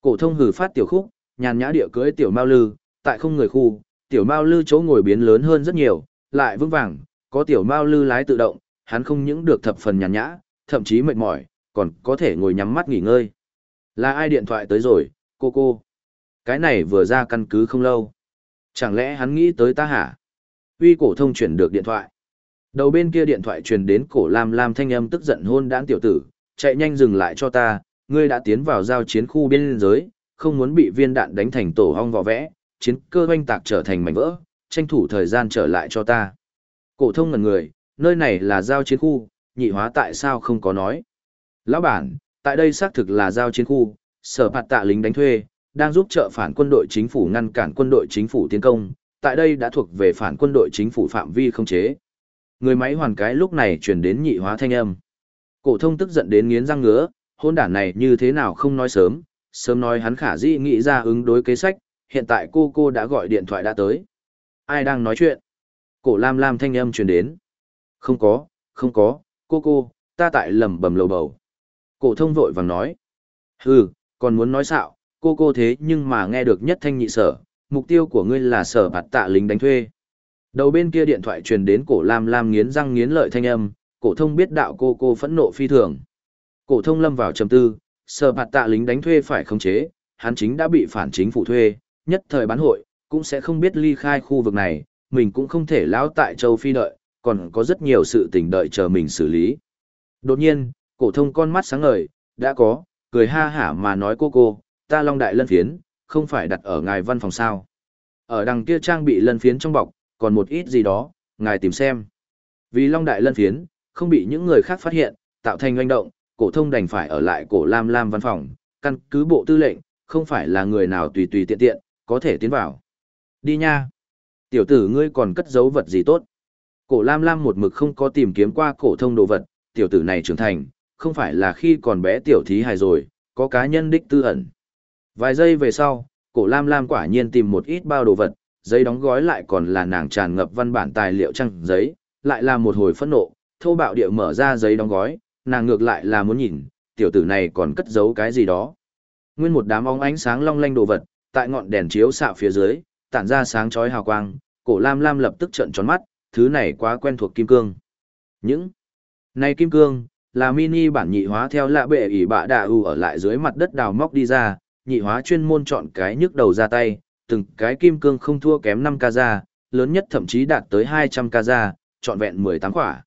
Cổ thông hử phát tiểu khúc, nhàn nhã địa cưỡi tiểu mao lư, tại không người khu, tiểu mao lư chỗ ngồi biến lớn hơn rất nhiều, lại vững vàng, có tiểu mao lư lái tự động, hắn không những được thập phần nhàn nhã, thậm chí mệt mỏi, còn có thể ngồi nhắm mắt nghỉ ngơi. Là ai điện thoại tới rồi, cô cô? Cái này vừa ra căn cứ không lâu. Chẳng lẽ hắn nghĩ tới ta hả? Uy cổ thông chuyển được điện thoại. Đầu bên kia điện thoại truyền đến cổ Lam Lam thanh âm tức giận hôn đãn tiểu tử, chạy nhanh dừng lại cho ta, ngươi đã tiến vào giao chiến khu biên giới, không muốn bị viên đạn đánh thành tổ hong vỏ vẽ, chiến cơ oanh tạc trở thành mảnh vỡ, tranh thủ thời gian trở lại cho ta. Cổ thông ngẩn người, nơi này là giao chiến khu, nhị hóa tại sao không có nói. Lão bản, tại đây xác thực là giao chiến khu, sở phạt tạ lính đánh thuê, đang giúp trợ phản quân đội chính phủ ngăn cản quân đội chính phủ tiến công, tại đây đã thuộc về phản quân đội chính phủ phạm vi không chế. Người máy hoàn cái lúc này truyền đến nhị hóa thanh âm. Cổ thông tức giận đến nghiến răng ngứa, hôn đản này như thế nào không nói sớm, sớm nói hắn khả dĩ nghĩ ra ứng đối kế sách, hiện tại cô cô đã gọi điện thoại đã tới. Ai đang nói chuyện? Cổ lam lam thanh âm truyền đến. Không có, không có, cô cô, ta tại lầm bầm lầu bầu. Cổ thông vội vàng nói. Hừ, còn muốn nói xạo, cô cô thế nhưng mà nghe được nhất thanh nhị sở, mục tiêu của ngươi là sở bạt tạ lính đánh thuê. Đầu bên kia điện thoại truyền đến cổ lam lam nghiến răng nghiến lợi thanh âm, cổ thông biết đạo cô cô phẫn nộ phi thường. Cổ thông lâm vào trầm tư, sở bạt tạ lính đánh thuê phải khống chế, hắn chính đã bị phản chính phủ thuê, nhất thời bán hội, cũng sẽ không biết ly khai khu vực này, mình cũng không thể lão tại châu Phi đợi, còn có rất nhiều sự tình đợi chờ mình xử lý. Đột nhiên, cổ thông con mắt sáng ngời, đã có, cười ha hả mà nói cô cô, ta long đại lân phiến, không phải đặt ở ngài văn phòng sao. Ở đằng kia trang bị lân phiến trong bọc, còn một ít gì đó, ngài tìm xem. Vì long đại lân phiến, không bị những người khác phát hiện, tạo thành doanh động, cổ thông đành phải ở lại cổ lam lam văn phòng, căn cứ bộ tư lệnh, không phải là người nào tùy tùy tiện tiện, có thể tiến vào. Đi nha. Tiểu tử ngươi còn cất giấu vật gì tốt. Cổ lam lam một mực không có tìm kiếm qua cổ thông đồ vật, tiểu tử này trưởng thành, không phải là khi còn bé tiểu thí hài rồi, có cá nhân đích tư ẩn. Vài giây về sau, cổ lam lam quả nhiên tìm một ít bao đồ vật, giấy đóng gói lại còn là nàng tràn ngập văn bản tài liệu trăng giấy, lại là một hồi phẫn nộ, thô bạo địa mở ra giấy đóng gói, nàng ngược lại là muốn nhìn, tiểu tử này còn cất giấu cái gì đó. Nguyên một đám óng ánh sáng long lanh đồ vật, tại ngọn đèn chiếu xạ phía dưới, tản ra sáng chói hào quang, cổ lam lam lập tức trợn tròn mắt, thứ này quá quen thuộc kim cương. Những này kim cương, là mini bản nhị hóa theo lạ bệ ỷ bạ đà u ở lại dưới mặt đất đào móc đi ra, nhị hóa chuyên môn chọn cái nhức đầu ra tay, từng cái kim cương không thua kém 5 ca ra, lớn nhất thậm chí đạt tới 200 ca ra, chọn vẹn 18 quả.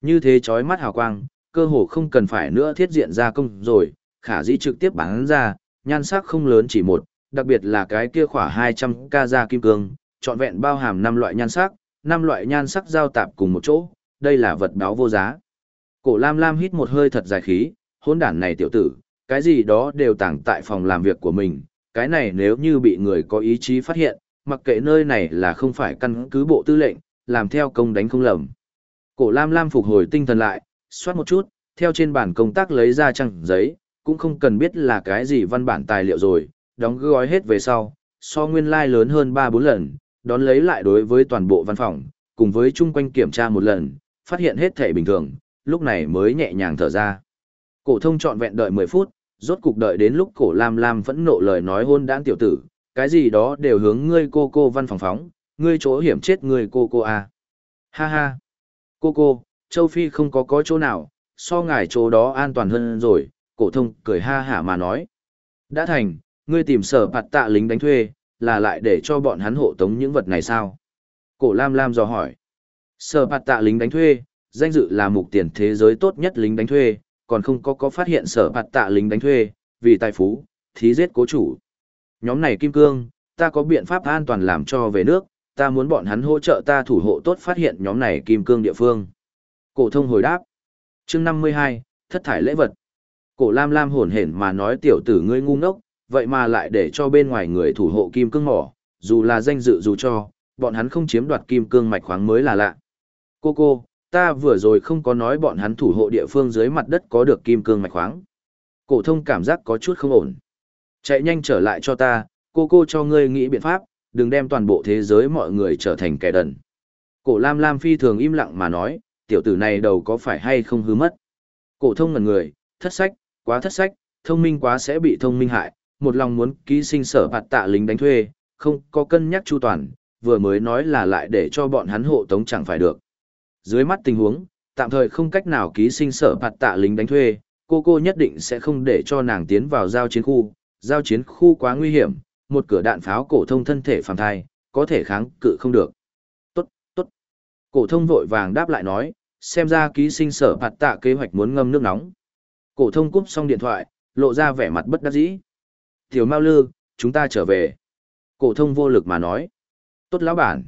Như thế chói mắt hào quang, cơ hồ không cần phải nữa thiết diện ra công rồi, khả dĩ trực tiếp bán ra, nhan sắc không lớn chỉ một, đặc biệt là cái kia khỏa 200 ca ra kim cương, trọn vẹn bao hàm năm loại nhan sắc, năm loại nhan sắc giao tạp cùng một chỗ, đây là vật báo vô giá. Cổ Lam Lam hít một hơi thật dài khí, hỗn đản này tiểu tử, cái gì đó đều tàng tại phòng làm việc của mình, cái này nếu như bị người có ý chí phát hiện, mặc kệ nơi này là không phải căn cứ bộ tư lệnh, làm theo công đánh không lầm. Cổ Lam Lam phục hồi tinh thần lại, xoát một chút, theo trên bản công tác lấy ra trang giấy, cũng không cần biết là cái gì văn bản tài liệu rồi, đóng gói hết về sau, so nguyên lai like lớn hơn 3-4 lần, đón lấy lại đối với toàn bộ văn phòng, cùng với chung quanh kiểm tra một lần, phát hiện hết thể bình thường, lúc này mới nhẹ nhàng thở ra. Cổ thông trọn vẹn đợi 10 phút, rốt cục đợi đến lúc cổ Lam Lam phẫn nộ lời nói hôn đãng tiểu tử, cái gì đó đều hướng ngươi cô cô văn phòng phóng, ngươi chỗ hiểm chết ngươi cô cô à. Ha ha. Cô cô, châu Phi không có có chỗ nào, so ngài chỗ đó an toàn hơn rồi, cổ thông cười ha hả mà nói. Đã thành, ngươi tìm sở bạt tạ lính đánh thuê, là lại để cho bọn hắn hộ tống những vật này sao? Cổ Lam Lam dò hỏi. Sở bạt tạ lính đánh thuê, danh dự là mục tiền thế giới tốt nhất lính đánh thuê, còn không có có phát hiện sở bạt tạ lính đánh thuê, vì tài phú, thí giết cố chủ. Nhóm này kim cương, ta có biện pháp an toàn làm cho về nước, ta muốn bọn hắn hỗ trợ ta thủ hộ tốt phát hiện nhóm này kim cương địa phương. Cổ thông hồi đáp. Chương 52, thất thải lễ vật. Cổ Lam Lam hồn hển mà nói tiểu tử ngươi ngu ngốc, vậy mà lại để cho bên ngoài người thủ hộ kim cương mỏ, dù là danh dự dù cho, bọn hắn không chiếm đoạt kim cương mạch khoáng mới là lạ. Cô cô, ta vừa rồi không có nói bọn hắn thủ hộ địa phương dưới mặt đất có được kim cương mạch khoáng. Cổ thông cảm giác có chút không ổn. Chạy nhanh trở lại cho ta, cô cô cho ngươi nghĩ biện pháp, đừng đem toàn bộ thế giới mọi người trở thành kẻ đần. Cổ Lam Lam phi thường im lặng mà nói, tiểu tử này đầu có phải hay không hư mất. Cổ thông ngẩn người, thất sách, quá thất sách, thông minh quá sẽ bị thông minh hại, một lòng muốn ký sinh sở bạt tạ lính đánh thuê, không có cân nhắc chu toàn, vừa mới nói là lại để cho bọn hắn hộ tống chẳng phải được. Dưới mắt tình huống, tạm thời không cách nào ký sinh sở phạt tạ lính đánh thuê, cô cô nhất định sẽ không để cho nàng tiến vào giao chiến khu, giao chiến khu quá nguy hiểm, một cửa đạn pháo cổ thông thân thể phàm thai, có thể kháng cự không được. Tốt, tốt. Cổ thông vội vàng đáp lại nói, xem ra ký sinh sở phạt tạ kế hoạch muốn ngâm nước nóng. Cổ thông cúp xong điện thoại, lộ ra vẻ mặt bất đắc dĩ. Tiểu Mao Lư, chúng ta trở về. Cổ thông vô lực mà nói. Tốt lão bản.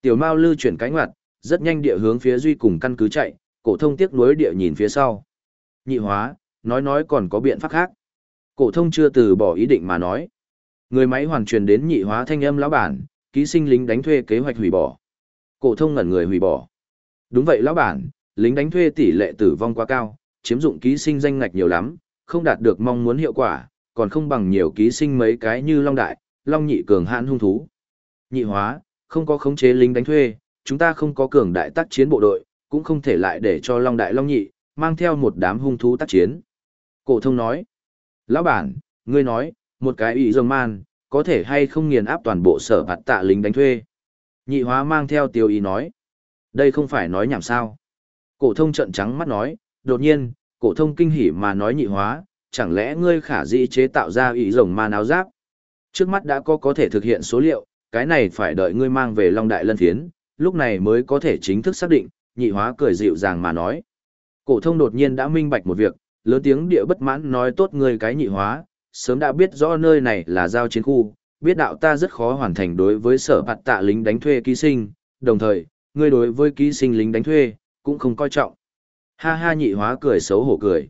Tiểu Mao Lư chuyển cánh ngoặt, rất nhanh địa hướng phía duy cùng căn cứ chạy, cổ thông tiếc nuối địa nhìn phía sau. Nhị hóa, nói nói còn có biện pháp khác. Cổ thông chưa từ bỏ ý định mà nói. Người máy hoàn truyền đến nhị hóa thanh âm lão bản, ký sinh lính đánh thuê kế hoạch hủy bỏ. Cổ thông ngẩn người hủy bỏ. Đúng vậy lão bản, lính đánh thuê tỷ lệ tử vong quá cao, chiếm dụng ký sinh danh ngạch nhiều lắm, không đạt được mong muốn hiệu quả, còn không bằng nhiều ký sinh mấy cái như Long Đại, Long Nhị cường hãn hung thú. Nhị hóa, không có khống chế lính đánh thuê, chúng ta không có cường đại tác chiến bộ đội, cũng không thể lại để cho Long Đại Long Nhị, mang theo một đám hung thú tác chiến. Cổ thông nói, Lão bản, ngươi nói, một cái ủy dòng man, có thể hay không nghiền áp toàn bộ sở hạt tạ lính đánh thuê. Nhị hóa mang theo tiêu ý nói, đây không phải nói nhảm sao. Cổ thông trận trắng mắt nói, đột nhiên, cổ thông kinh hỉ mà nói nhị hóa, chẳng lẽ ngươi khả dĩ chế tạo ra ủy rồng man áo giáp? Trước mắt đã có có thể thực hiện số liệu, cái này phải đợi ngươi mang về Long Đại Lân Thiến, lúc này mới có thể chính thức xác định, nhị hóa cười dịu dàng mà nói. Cổ thông đột nhiên đã minh bạch một việc, lớn tiếng địa bất mãn nói tốt ngươi cái nhị hóa, sớm đã biết rõ nơi này là giao chiến khu, biết đạo ta rất khó hoàn thành đối với sở bạt tạ lính đánh thuê ký sinh, đồng thời, ngươi đối với ký sinh lính đánh thuê, cũng không coi trọng. Ha ha nhị hóa cười xấu hổ cười.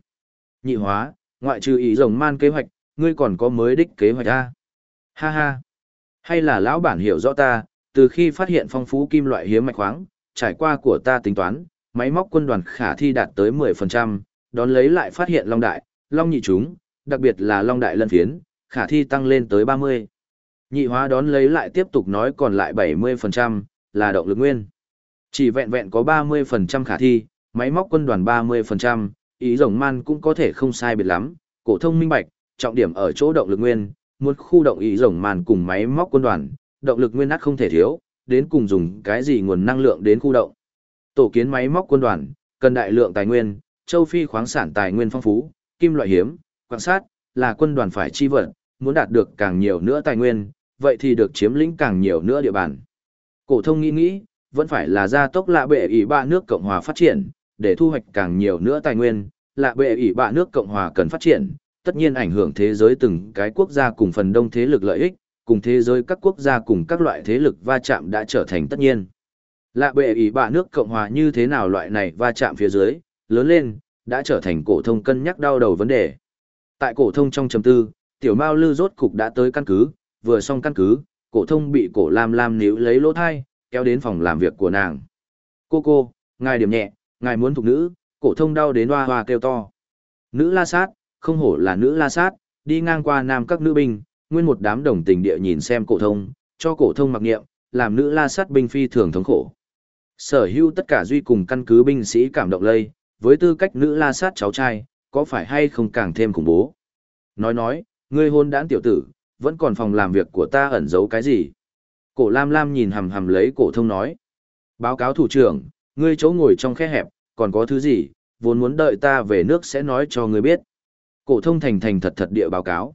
Nhị hóa, ngoại trừ ý rồng man kế hoạch, ngươi còn có mới đích kế hoạch a Ha ha. Hay là lão bản hiểu rõ ta, từ khi phát hiện phong phú kim loại hiếm mạch khoáng, trải qua của ta tính toán, máy móc quân đoàn khả thi đạt tới 10%, đón lấy lại phát hiện long đại, long nhị chúng, đặc biệt là long đại lân phiến, khả thi tăng lên tới 30. Nhị hóa đón lấy lại tiếp tục nói còn lại 70%, là động lực nguyên. Chỉ vẹn vẹn có 30% khả thi, máy móc quân đoàn 30%, ý rồng man cũng có thể không sai biệt lắm, cổ thông minh bạch, trọng điểm ở chỗ động lực nguyên, muốn khu động ý rồng man cùng máy móc quân đoàn, động lực nguyên nát không thể thiếu, đến cùng dùng cái gì nguồn năng lượng đến khu động. Tổ kiến máy móc quân đoàn, cần đại lượng tài nguyên, châu Phi khoáng sản tài nguyên phong phú, kim loại hiếm, quan sát, là quân đoàn phải chi vận, muốn đạt được càng nhiều nữa tài nguyên, vậy thì được chiếm lĩnh càng nhiều nữa địa bàn. Cổ thông nghĩ nghĩ, vẫn phải là gia tốc lạ bệ ỷ ba nước Cộng hòa phát triển, để thu hoạch càng nhiều nữa tài nguyên, lạ bệ ỷ ba nước Cộng hòa cần phát triển, tất nhiên ảnh hưởng thế giới từng cái quốc gia cùng phần đông thế lực lợi ích, cùng thế giới các quốc gia cùng các loại thế lực va chạm đã trở thành tất nhiên. Lạ bệ ý bạ nước Cộng hòa như thế nào loại này va chạm phía dưới, lớn lên, đã trở thành cổ thông cân nhắc đau đầu vấn đề. Tại cổ thông trong chấm tư, tiểu mao lư rốt cục đã tới căn cứ, vừa xong căn cứ, cổ thông bị cổ lam lam níu lấy lỗ thai, kéo đến phòng làm việc của nàng. Cô cô, ngài điểm nhẹ, ngài muốn thuộc nữ, cổ thông đau đến hoa hoa kêu to. Nữ la sát, không hổ là nữ la sát, đi ngang qua nam các nữ binh, nguyên một đám đồng tình địa nhìn xem cổ thông, cho cổ thông mặc niệm, làm nữ la sát binh phi thường thống khổ. Sở hữu tất cả duy cùng căn cứ binh sĩ cảm động lây, với tư cách nữ la sát cháu trai, có phải hay không càng thêm khủng bố. Nói nói, ngươi hôn đản tiểu tử, vẫn còn phòng làm việc của ta ẩn giấu cái gì? Cổ Lam Lam nhìn hầm hầm lấy cổ thông nói. Báo cáo thủ trưởng, ngươi chỗ ngồi trong khe hẹp, còn có thứ gì, vốn muốn đợi ta về nước sẽ nói cho ngươi biết. Cổ thông thành thành thật thật địa báo cáo.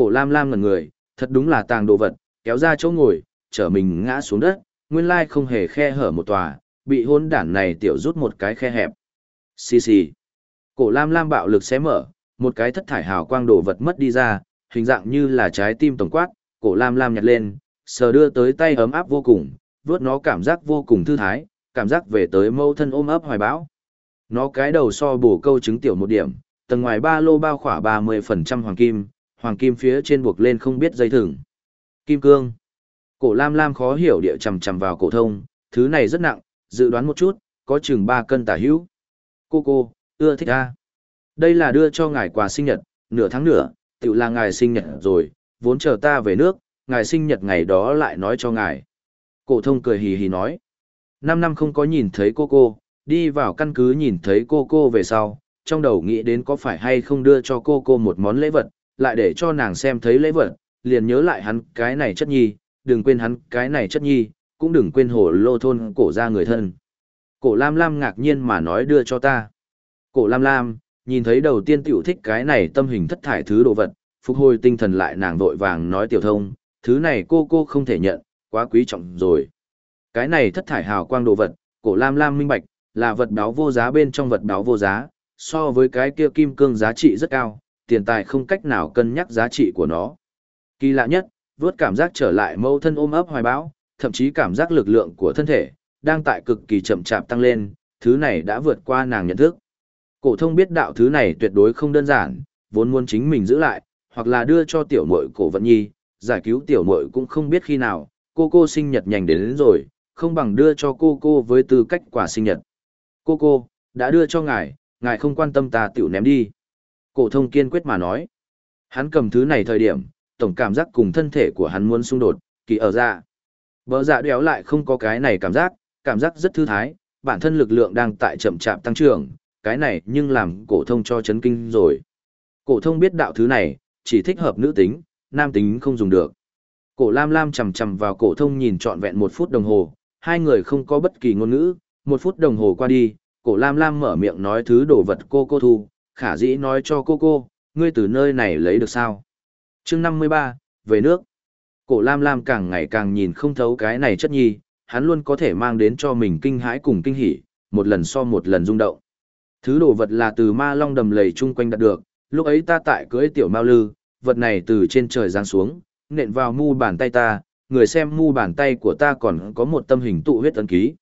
Cổ Lam Lam ngẩn người, thật đúng là tàng đồ vật, kéo ra chỗ ngồi, trở mình ngã xuống đất, nguyên lai không hề khe hở một tòa, bị hôn đản này tiểu rút một cái khe hẹp. Xì xì. Cổ Lam Lam bạo lực xé mở, một cái thất thải hào quang đồ vật mất đi ra, hình dạng như là trái tim tổng quát, cổ Lam Lam nhặt lên, sờ đưa tới tay ấm áp vô cùng, vuốt nó cảm giác vô cùng thư thái, cảm giác về tới mâu thân ôm ấp hoài bão. Nó cái đầu so bổ câu trứng tiểu một điểm, tầng ngoài ba lô bao khỏa 30% hoàng kim, hoàng kim phía trên buộc lên không biết dây thừng. Kim cương. Cổ Lam Lam khó hiểu địa chầm chầm vào cổ thông, thứ này rất nặng, dự đoán một chút, có chừng 3 cân tả hữu. Cô cô, ưa thích a. Đây là đưa cho ngài quà sinh nhật, nửa tháng nữa, tự là ngài sinh nhật rồi, vốn chờ ta về nước, ngài sinh nhật ngày đó lại nói cho ngài. Cổ thông cười hì hì nói. Năm năm không có nhìn thấy cô cô, đi vào căn cứ nhìn thấy cô cô về sau, trong đầu nghĩ đến có phải hay không đưa cho cô cô một món lễ vật, lại để cho nàng xem thấy lễ vật, liền nhớ lại hắn cái này chất nhi, đừng quên hắn cái này chất nhi, cũng đừng quên hồ lô thôn cổ ra người thân. Cổ Lam Lam ngạc nhiên mà nói đưa cho ta. Cổ Lam Lam, nhìn thấy đầu tiên tiểu thích cái này tâm hình thất thải thứ đồ vật, phục hồi tinh thần lại nàng vội vàng nói tiểu thông, thứ này cô cô không thể nhận, quá quý trọng rồi. Cái này thất thải hào quang đồ vật, cổ lam lam minh bạch, là vật đáo vô giá bên trong vật đáo vô giá, so với cái kia kim cương giá trị rất cao, tiền tài không cách nào cân nhắc giá trị của nó. Kỳ lạ nhất, vớt cảm giác trở lại mâu thân ôm ấp hoài bão, thậm chí cảm giác lực lượng của thân thể, đang tại cực kỳ chậm chạp tăng lên, thứ này đã vượt qua nàng nhận thức. Cổ thông biết đạo thứ này tuyệt đối không đơn giản, vốn muốn chính mình giữ lại, hoặc là đưa cho tiểu muội cổ vận nhi, giải cứu tiểu muội cũng không biết khi nào, cô cô sinh nhật nhanh đến, đến rồi, không bằng đưa cho cô cô với tư cách quả sinh nhật. Cô cô, đã đưa cho ngài, ngài không quan tâm ta tiểu ném đi. Cổ thông kiên quyết mà nói. Hắn cầm thứ này thời điểm, tổng cảm giác cùng thân thể của hắn muốn xung đột, kỳ ở ra. Bờ dạ đéo lại không có cái này cảm giác, cảm giác rất thư thái, bản thân lực lượng đang tại chậm chạp tăng trưởng, cái này nhưng làm cổ thông cho chấn kinh rồi. Cổ thông biết đạo thứ này, chỉ thích hợp nữ tính, nam tính không dùng được. Cổ Lam Lam chầm chầm vào cổ thông nhìn trọn vẹn một phút đồng hồ, hai người không có bất kỳ ngôn ngữ, một phút đồng hồ qua đi, cổ Lam Lam mở miệng nói thứ đồ vật cô cô thu, khả dĩ nói cho cô cô, ngươi từ nơi này lấy được sao. chương 53, về nước. Cổ Lam Lam càng ngày càng nhìn không thấu cái này chất nhi, hắn luôn có thể mang đến cho mình kinh hãi cùng kinh hỉ, một lần so một lần rung động. Thứ đồ vật là từ ma long đầm lầy chung quanh đạt được, lúc ấy ta tại cưới tiểu mao lư, vật này từ trên trời giáng xuống, nện vào mu bàn tay ta, người xem mu bàn tay của ta còn có một tâm hình tụ huyết ấn ký.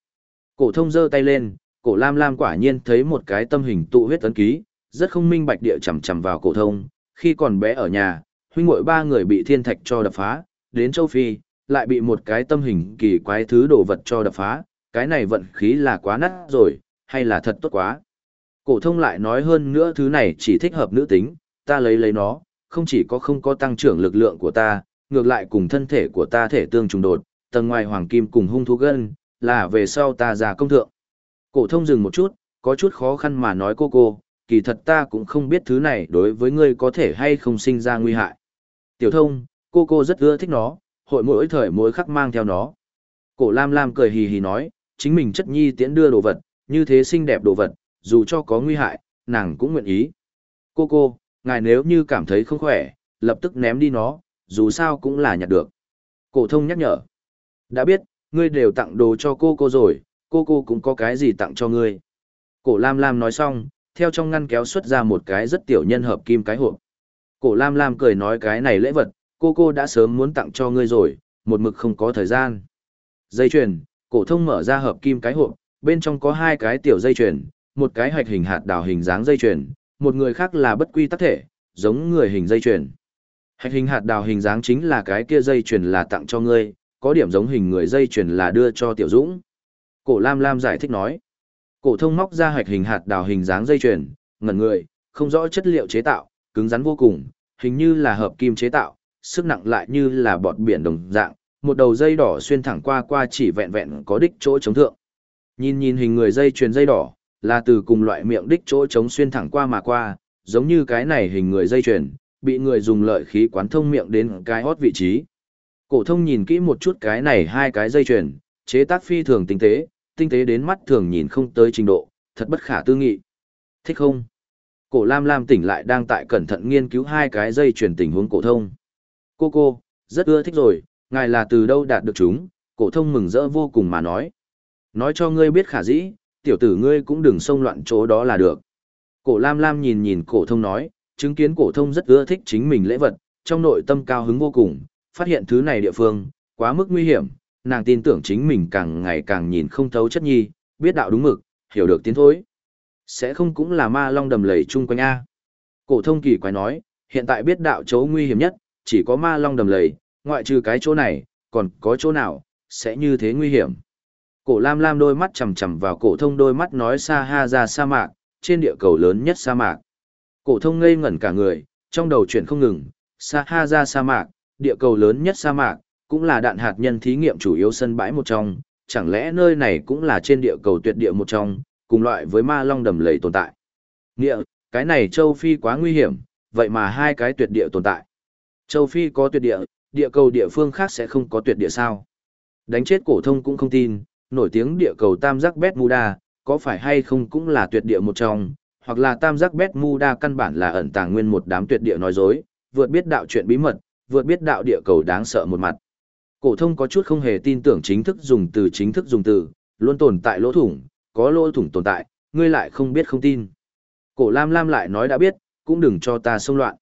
Cổ thông giơ tay lên, cổ lam lam quả nhiên thấy một cái tâm hình tụ huyết ấn ký, rất không minh bạch địa chầm chầm vào cổ thông, khi còn bé ở nhà, huynh muội ba người bị thiên thạch cho đập phá, đến châu Phi, lại bị một cái tâm hình kỳ quái thứ đồ vật cho đập phá, cái này vận khí là quá nát rồi, hay là thật tốt quá. Cổ thông lại nói hơn nữa thứ này chỉ thích hợp nữ tính, ta lấy lấy nó, không chỉ có không có tăng trưởng lực lượng của ta, ngược lại cùng thân thể của ta thể tương trùng đột, tầng ngoài hoàng kim cùng hung thú gân, là về sau ta già công thượng. Cổ thông dừng một chút, có chút khó khăn mà nói cô cô, kỳ thật ta cũng không biết thứ này đối với ngươi có thể hay không sinh ra nguy hại. Tiểu thông, cô cô rất ưa thích nó, hội mỗi thời mỗi khắc mang theo nó. Cổ Lam Lam cười hì hì nói, chính mình chất nhi tiễn đưa đồ vật, như thế xinh đẹp đồ vật, dù cho có nguy hại, nàng cũng nguyện ý. Cô cô, ngài nếu như cảm thấy không khỏe, lập tức ném đi nó, dù sao cũng là nhặt được. Cổ thông nhắc nhở. Đã biết, ngươi đều tặng đồ cho cô cô rồi, cô cô cũng có cái gì tặng cho ngươi. Cổ Lam Lam nói xong, theo trong ngăn kéo xuất ra một cái rất tiểu nhân hợp kim cái hộp. Cổ Lam Lam cười nói cái này lễ vật, cô cô đã sớm muốn tặng cho ngươi rồi, một mực không có thời gian. Dây chuyền, cổ thông mở ra hợp kim cái hộp, bên trong có hai cái tiểu dây chuyền, một cái hạch hình hạt đào hình dáng dây chuyền, một người khác là bất quy tắc thể, giống người hình dây chuyền. Hạch hình hạt đào hình dáng chính là cái kia dây chuyền là tặng cho ngươi, có điểm giống hình người dây chuyền là đưa cho Tiểu Dũng. Cổ Lam Lam giải thích nói. Cổ thông móc ra hạch hình hạt đào hình dáng dây chuyền, ngẩn người, không rõ chất liệu chế tạo, cứng rắn vô cùng, hình như là hợp kim chế tạo, sức nặng lại như là bọt biển đồng dạng, một đầu dây đỏ xuyên thẳng qua qua chỉ vẹn vẹn có đích chỗ chống thượng. Nhìn nhìn hình người dây chuyền dây đỏ, là từ cùng loại miệng đích chỗ chống xuyên thẳng qua mà qua, giống như cái này hình người dây chuyền, bị người dùng lợi khí quán thông miệng đến cái hót vị trí. Cổ thông nhìn kỹ một chút cái này hai cái dây chuyền, chế tác phi thường tinh tế, tinh tế đến mắt thường nhìn không tới trình độ, thật bất khả tư nghị. Thích không? Cổ Lam Lam tỉnh lại đang tại cẩn thận nghiên cứu hai cái dây chuyển tình huống cổ thông. Cô cô, rất ưa thích rồi, ngài là từ đâu đạt được chúng, cổ thông mừng rỡ vô cùng mà nói. Nói cho ngươi biết khả dĩ, tiểu tử ngươi cũng đừng xông loạn chỗ đó là được. Cổ Lam Lam nhìn nhìn cổ thông nói, chứng kiến cổ thông rất ưa thích chính mình lễ vật, trong nội tâm cao hứng vô cùng, phát hiện thứ này địa phương, quá mức nguy hiểm, nàng tin tưởng chính mình càng ngày càng nhìn không thấu chất nhi, biết đạo đúng mực, hiểu được tiến thối. Sẽ không cũng là ma long đầm lầy chung quanh A. Cổ thông kỳ quái nói, hiện tại biết đạo chỗ nguy hiểm nhất, chỉ có ma long đầm lầy, ngoại trừ cái chỗ này, còn có chỗ nào, sẽ như thế nguy hiểm. Cổ lam lam đôi mắt chầm chầm vào cổ thông đôi mắt nói xa ha ra sa mạc, trên địa cầu lớn nhất sa mạc. Cổ thông ngây ngẩn cả người, trong đầu chuyển không ngừng, sa ha ra sa mạc, địa cầu lớn nhất sa mạc, cũng là đạn hạt nhân thí nghiệm chủ yếu sân bãi một trong, chẳng lẽ nơi này cũng là trên địa cầu tuyệt địa một trong, cùng loại với ma long đầm lầy tồn tại. Nghĩa, cái này châu Phi quá nguy hiểm, vậy mà hai cái tuyệt địa tồn tại. Châu Phi có tuyệt địa, địa cầu địa phương khác sẽ không có tuyệt địa sao. Đánh chết cổ thông cũng không tin, nổi tiếng địa cầu tam giác Bermuda, có phải hay không cũng là tuyệt địa một trong, hoặc là tam giác Bermuda căn bản là ẩn tàng nguyên một đám tuyệt địa nói dối, vượt biết đạo chuyện bí mật, vượt biết đạo địa cầu đáng sợ một mặt. Cổ thông có chút không hề tin tưởng chính thức dùng từ chính thức dùng từ, luôn tồn tại lỗ thủng, có lỗ thủng tồn tại, ngươi lại không biết không tin. Cổ Lam Lam lại nói đã biết, cũng đừng cho ta xông loạn.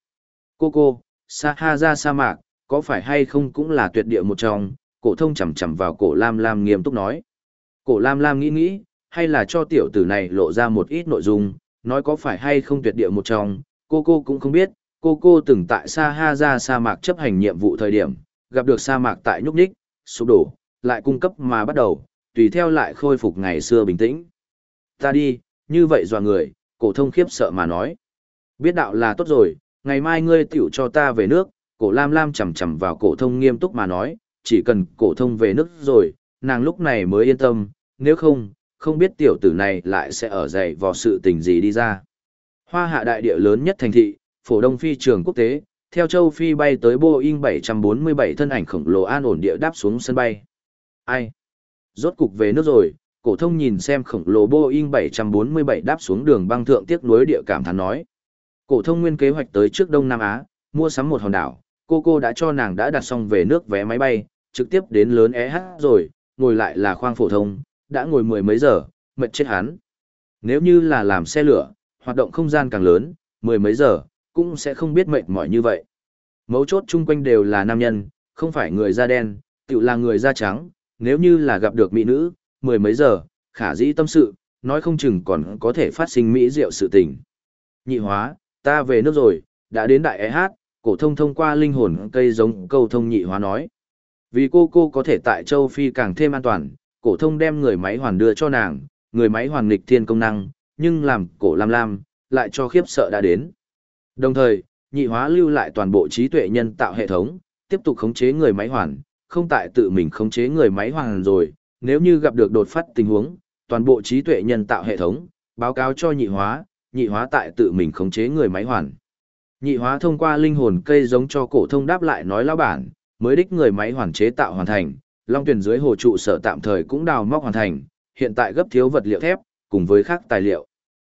Cô cô, Sa Ha ra sa mạc, có phải hay không cũng là tuyệt địa một trong, cổ thông chầm chầm vào cổ Lam Lam nghiêm túc nói. Cổ Lam Lam nghĩ nghĩ, hay là cho tiểu tử này lộ ra một ít nội dung, nói có phải hay không tuyệt địa một trong, cô cô cũng không biết, cô cô từng tại Sa Ha ra sa mạc chấp hành nhiệm vụ thời điểm, gặp được sa mạc tại nhúc nhích, sụp đổ, lại cung cấp mà bắt đầu, tùy theo lại khôi phục ngày xưa bình tĩnh. Ta đi, như vậy dò người, cổ thông khiếp sợ mà nói. Biết đạo là tốt rồi, ngày mai ngươi tiểu cho ta về nước, cổ lam lam chầm chầm vào cổ thông nghiêm túc mà nói, chỉ cần cổ thông về nước rồi, nàng lúc này mới yên tâm, nếu không, không biết tiểu tử này lại sẽ ở dậy vào sự tình gì đi ra. Hoa hạ đại địa lớn nhất thành thị, phổ đông phi trường quốc tế, theo châu Phi bay tới Boeing 747 thân ảnh khổng lồ an ổn địa đáp xuống sân bay. Ai? Rốt cục về nước rồi, cổ thông nhìn xem khổng lồ Boeing 747 đáp xuống đường băng thượng tiếc nuối địa cảm thán nói. Cổ thông nguyên kế hoạch tới trước Đông Nam Á, mua sắm một hòn đảo, cô cô đã cho nàng đã đặt xong về nước vé máy bay, trực tiếp đến lớn EH rồi, ngồi lại là khoang phổ thông, đã ngồi mười mấy giờ, mệt chết hắn. Nếu như là làm xe lửa, hoạt động không gian càng lớn, mười mấy giờ, cũng sẽ không biết mệt mỏi như vậy. Mấu chốt chung quanh đều là nam nhân, không phải người da đen, tự là người da trắng, nếu như là gặp được mỹ nữ, mười mấy giờ, khả dĩ tâm sự, nói không chừng còn có thể phát sinh mỹ diệu sự tình. Nhị hóa, ta về nước rồi, đã đến đại EH, cổ thông thông qua linh hồn cây giống câu thông nhị hóa nói. Vì cô cô có thể tại châu Phi càng thêm an toàn, cổ thông đem người máy hoàn đưa cho nàng, người máy hoàn nghịch thiên công năng, nhưng làm cổ lam lam, lại cho khiếp sợ đã đến. Đồng thời, nhị hóa lưu lại toàn bộ trí tuệ nhân tạo hệ thống, tiếp tục khống chế người máy hoàn, không tại tự mình khống chế người máy hoàn rồi, nếu như gặp được đột phát tình huống, toàn bộ trí tuệ nhân tạo hệ thống, báo cáo cho nhị hóa, nhị hóa tại tự mình khống chế người máy hoàn. Nhị hóa thông qua linh hồn cây giống cho cổ thông đáp lại nói lão bản, mới đích người máy hoàn chế tạo hoàn thành, long tuyển dưới hồ trụ sở tạm thời cũng đào móc hoàn thành, hiện tại gấp thiếu vật liệu thép, cùng với khác tài liệu.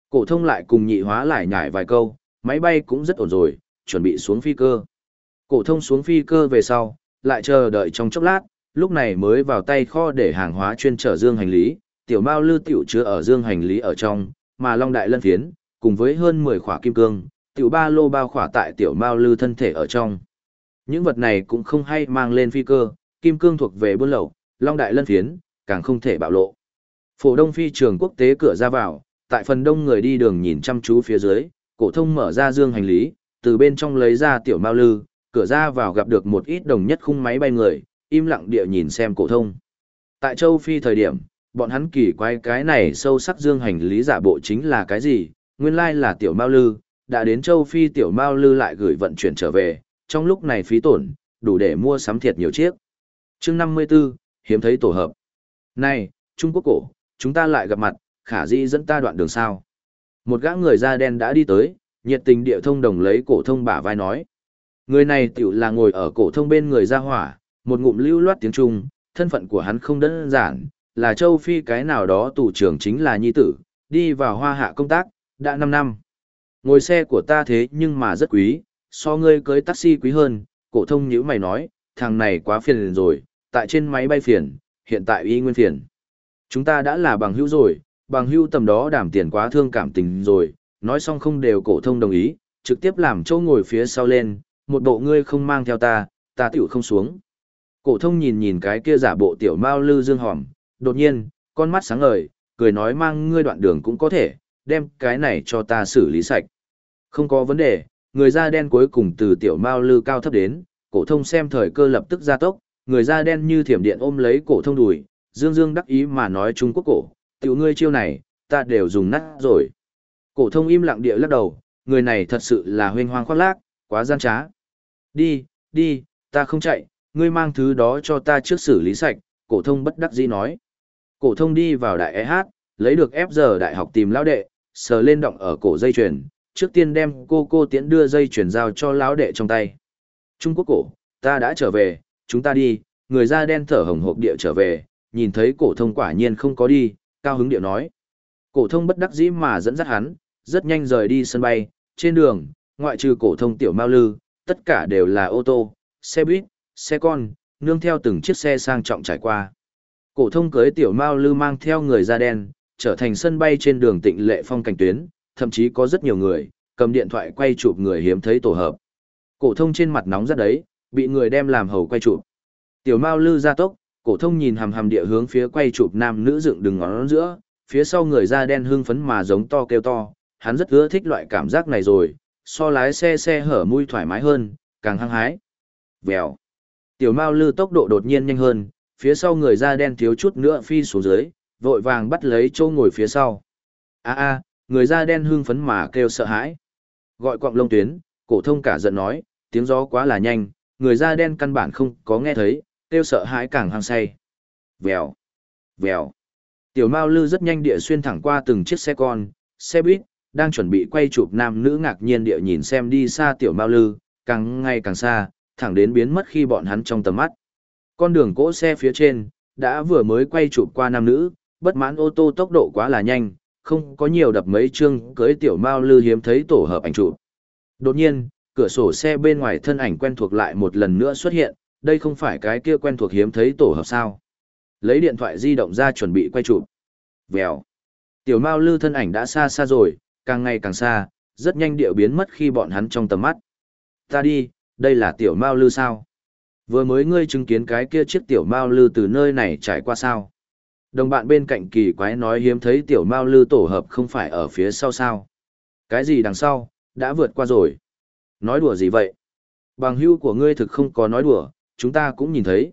Cổ thông lại cùng nhị hóa lại nhải vài câu, máy bay cũng rất ổn rồi, chuẩn bị xuống phi cơ. Cổ thông xuống phi cơ về sau, lại chờ đợi trong chốc lát, lúc này mới vào tay kho để hàng hóa chuyên chở dương hành lý, tiểu mao lư tiểu chứa ở dương hành lý ở trong, mà long đại lân phiến, cùng với hơn 10 khỏa kim cương, tiểu ba lô bao khỏa tại tiểu mao lư thân thể ở trong. Những vật này cũng không hay mang lên phi cơ, kim cương thuộc về buôn lậu, long đại lân phiến, càng không thể bạo lộ. Phổ đông phi trường quốc tế cửa ra vào, tại phần đông người đi đường nhìn chăm chú phía dưới, cổ thông mở ra dương hành lý, từ bên trong lấy ra tiểu mao lư, cửa ra vào gặp được một ít đồng nhất khung máy bay người, im lặng địa nhìn xem cổ thông. Tại châu Phi thời điểm, bọn hắn kỳ quái cái này sâu sắc dương hành lý giả bộ chính là cái gì, nguyên lai là tiểu mao lư, đã đến châu Phi tiểu mao lư lại gửi vận chuyển trở về, trong lúc này phí tổn, đủ để mua sắm thiệt nhiều chiếc. Chương 54, hiếm thấy tổ hợp. Này, Trung Quốc cổ, chúng ta lại gặp mặt, khả dĩ dẫn ta đoạn đường sao. Một gã người da đen đã đi tới, nhiệt tình địa thông đồng lấy cổ thông bả vai nói. Người này tiểu là ngồi ở cổ thông bên người ra hỏa, một ngụm lưu loát tiếng Trung, thân phận của hắn không đơn giản, là châu Phi cái nào đó tù trưởng chính là nhi tử, đi vào hoa hạ công tác, đã năm năm. Ngồi xe của ta thế nhưng mà rất quý, so ngươi cưới taxi quý hơn, cổ thông nhữ mày nói, thằng này quá phiền rồi, tại trên máy bay phiền, hiện tại y nguyên phiền. Chúng ta đã là bằng hữu rồi, bằng Hưu tầm đó đảm tiền quá thương cảm tình rồi, nói xong không đều cổ thông đồng ý, trực tiếp làm chỗ ngồi phía sau lên, một bộ ngươi không mang theo ta, ta tiểu không xuống. Cổ thông nhìn nhìn cái kia giả bộ tiểu mao lư dương hòm, đột nhiên, con mắt sáng ngời, cười nói mang ngươi đoạn đường cũng có thể, đem cái này cho ta xử lý sạch. Không có vấn đề, người da đen cuối cùng từ tiểu mao lư cao thấp đến, cổ thông xem thời cơ lập tức gia tốc, người da đen như thiểm điện ôm lấy cổ thông đùi, dương dương đắc ý mà nói Trung Quốc cổ, tiểu ngươi chiêu này, ta đều dùng nát rồi. Cổ thông im lặng địa lắc đầu, người này thật sự là huynh hoang khoác lác, quá gian trá. Đi, đi, ta không chạy, ngươi mang thứ đó cho ta trước xử lý sạch, cổ thông bất đắc dĩ nói. Cổ thông đi vào đại EH, lấy được ép giờ đại học tìm lão đệ, sờ lên động ở cổ dây chuyền, trước tiên đem cô cô tiễn đưa dây chuyền giao cho lão đệ trong tay. Trung Quốc cổ, ta đã trở về, chúng ta đi, người da đen thở hồng hộc địa trở về, nhìn thấy cổ thông quả nhiên không có đi, cao hứng điệu nói. Cổ thông bất đắc dĩ mà dẫn dắt hắn, rất nhanh rời đi sân bay, trên đường, ngoại trừ cổ thông tiểu Mao Lư, tất cả đều là ô tô, xe buýt, xe con, nương theo từng chiếc xe sang trọng trải qua. Cổ thông cưới tiểu Mao Lư mang theo người da đen, trở thành sân bay trên đường tịnh lệ phong cảnh tuyến, thậm chí có rất nhiều người, cầm điện thoại quay chụp người hiếm thấy tổ hợp. Cổ thông trên mặt nóng rất đấy, bị người đem làm hầu quay chụp. Tiểu Mao Lư ra tốc, cổ thông nhìn hằm hằm địa hướng phía quay chụp nam nữ dựng đứng ngón giữa, phía sau người da đen hưng phấn mà giống to kêu to, hắn rất ưa thích loại cảm giác này rồi, so lái xe xe hở mui thoải mái hơn, càng hăng hái. Vèo. Tiểu Mao Lư tốc độ đột nhiên nhanh hơn, phía sau người da đen thiếu chút nữa phi xuống dưới, vội vàng bắt lấy chỗ ngồi phía sau. A a, người da đen hưng phấn mà kêu sợ hãi. Gọi quạng lông tuyến, cổ thông cả giận nói, tiếng gió quá là nhanh, người da đen căn bản không có nghe thấy, kêu sợ hãi càng hăng say. Vèo, vèo. Tiểu Mao Lư rất nhanh địa xuyên thẳng qua từng chiếc xe con, xe buýt, đang chuẩn bị quay chụp nam nữ ngạc nhiên địa nhìn xem đi xa Tiểu Mao Lư, càng ngày càng xa, thẳng đến biến mất khi bọn hắn trong tầm mắt. Con đường cỗ xe phía trên, đã vừa mới quay chụp qua nam nữ, bất mãn ô tô tốc độ quá là nhanh, không có nhiều đập mấy chương cưới Tiểu Mao Lư hiếm thấy tổ hợp ảnh chụp. Đột nhiên, cửa sổ xe bên ngoài thân ảnh quen thuộc lại một lần nữa xuất hiện, đây không phải cái kia quen thuộc hiếm thấy tổ hợp sao. Lấy điện thoại di động ra chuẩn bị quay chụp. Vèo. Tiểu Mao Lư thân ảnh đã xa xa rồi, càng ngày càng xa, rất nhanh điệu biến mất khi bọn hắn trong tầm mắt. Ta đi, đây là Tiểu Mao Lư sao? Vừa mới ngươi chứng kiến cái kia chiếc Tiểu Mao Lư từ nơi này trải qua sao? Đồng bạn bên cạnh kỳ quái nói hiếm thấy Tiểu Mao Lư tổ hợp không phải ở phía sau sao? Cái gì đằng sau, đã vượt qua rồi. Nói đùa gì vậy? Bằng hưu của ngươi thực không có nói đùa, chúng ta cũng nhìn thấy.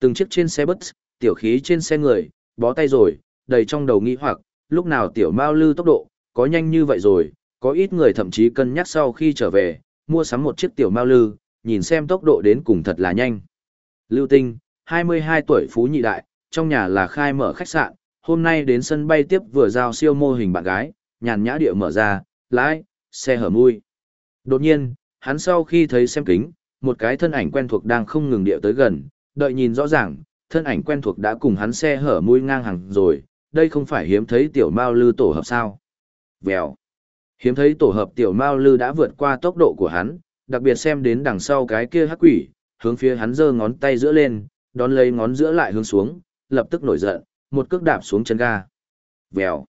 Từng chiếc trên xe bus, tiểu khí trên xe người, bó tay rồi, đầy trong đầu nghĩ hoặc, lúc nào tiểu mao lư tốc độ, có nhanh như vậy rồi, có ít người thậm chí cân nhắc sau khi trở về, mua sắm một chiếc tiểu mao lư, nhìn xem tốc độ đến cùng thật là nhanh. Lưu Tinh, 22 tuổi phú nhị đại, trong nhà là khai mở khách sạn, hôm nay đến sân bay tiếp vừa giao siêu mô hình bạn gái, nhàn nhã địa mở ra, lái, xe hở mui. Đột nhiên, hắn sau khi thấy xem kính, một cái thân ảnh quen thuộc đang không ngừng điệu tới gần, đợi nhìn rõ ràng, thân ảnh quen thuộc đã cùng hắn xe hở mũi ngang hàng rồi, đây không phải hiếm thấy tiểu mao lư tổ hợp sao. Vèo. Hiếm thấy tổ hợp tiểu mao lư đã vượt qua tốc độ của hắn, đặc biệt xem đến đằng sau cái kia hắc quỷ, hướng phía hắn giơ ngón tay giữa lên, đón lấy ngón giữa lại hướng xuống, lập tức nổi giận, một cước đạp xuống chân ga. Vèo.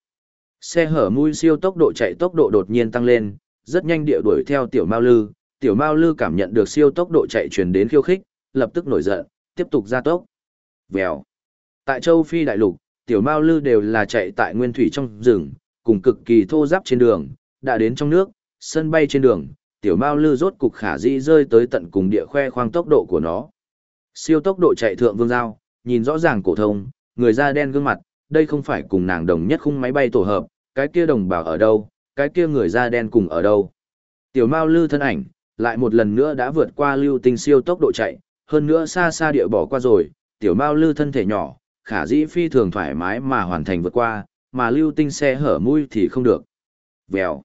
Xe hở mũi siêu tốc độ chạy tốc độ đột nhiên tăng lên, rất nhanh địa đuổi theo tiểu Mao Lư, tiểu Mao Lư cảm nhận được siêu tốc độ chạy truyền đến khiêu khích, lập tức nổi giận, tiếp tục gia tốc. Vèo. Tại châu Phi đại lục, tiểu Mao Lư đều là chạy tại nguyên thủy trong rừng, cùng cực kỳ thô giáp trên đường, đã đến trong nước, sân bay trên đường, tiểu Mao Lư rốt cục khả dĩ rơi tới tận cùng địa khoe khoang tốc độ của nó. Siêu tốc độ chạy thượng vương giao, nhìn rõ ràng cổ thông, người da đen gương mặt, đây không phải cùng nàng đồng nhất khung máy bay tổ hợp, cái kia đồng bào ở đâu, cái kia người da đen cùng ở đâu. Tiểu Mao Lư thân ảnh, lại một lần nữa đã vượt qua lưu tinh siêu tốc độ chạy, hơn nữa xa xa địa bỏ qua rồi, tiểu Mao Lư thân thể nhỏ, khả dĩ phi thường thoải mái mà hoàn thành vượt qua, mà lưu tinh xe hở mũi thì không được. Vèo.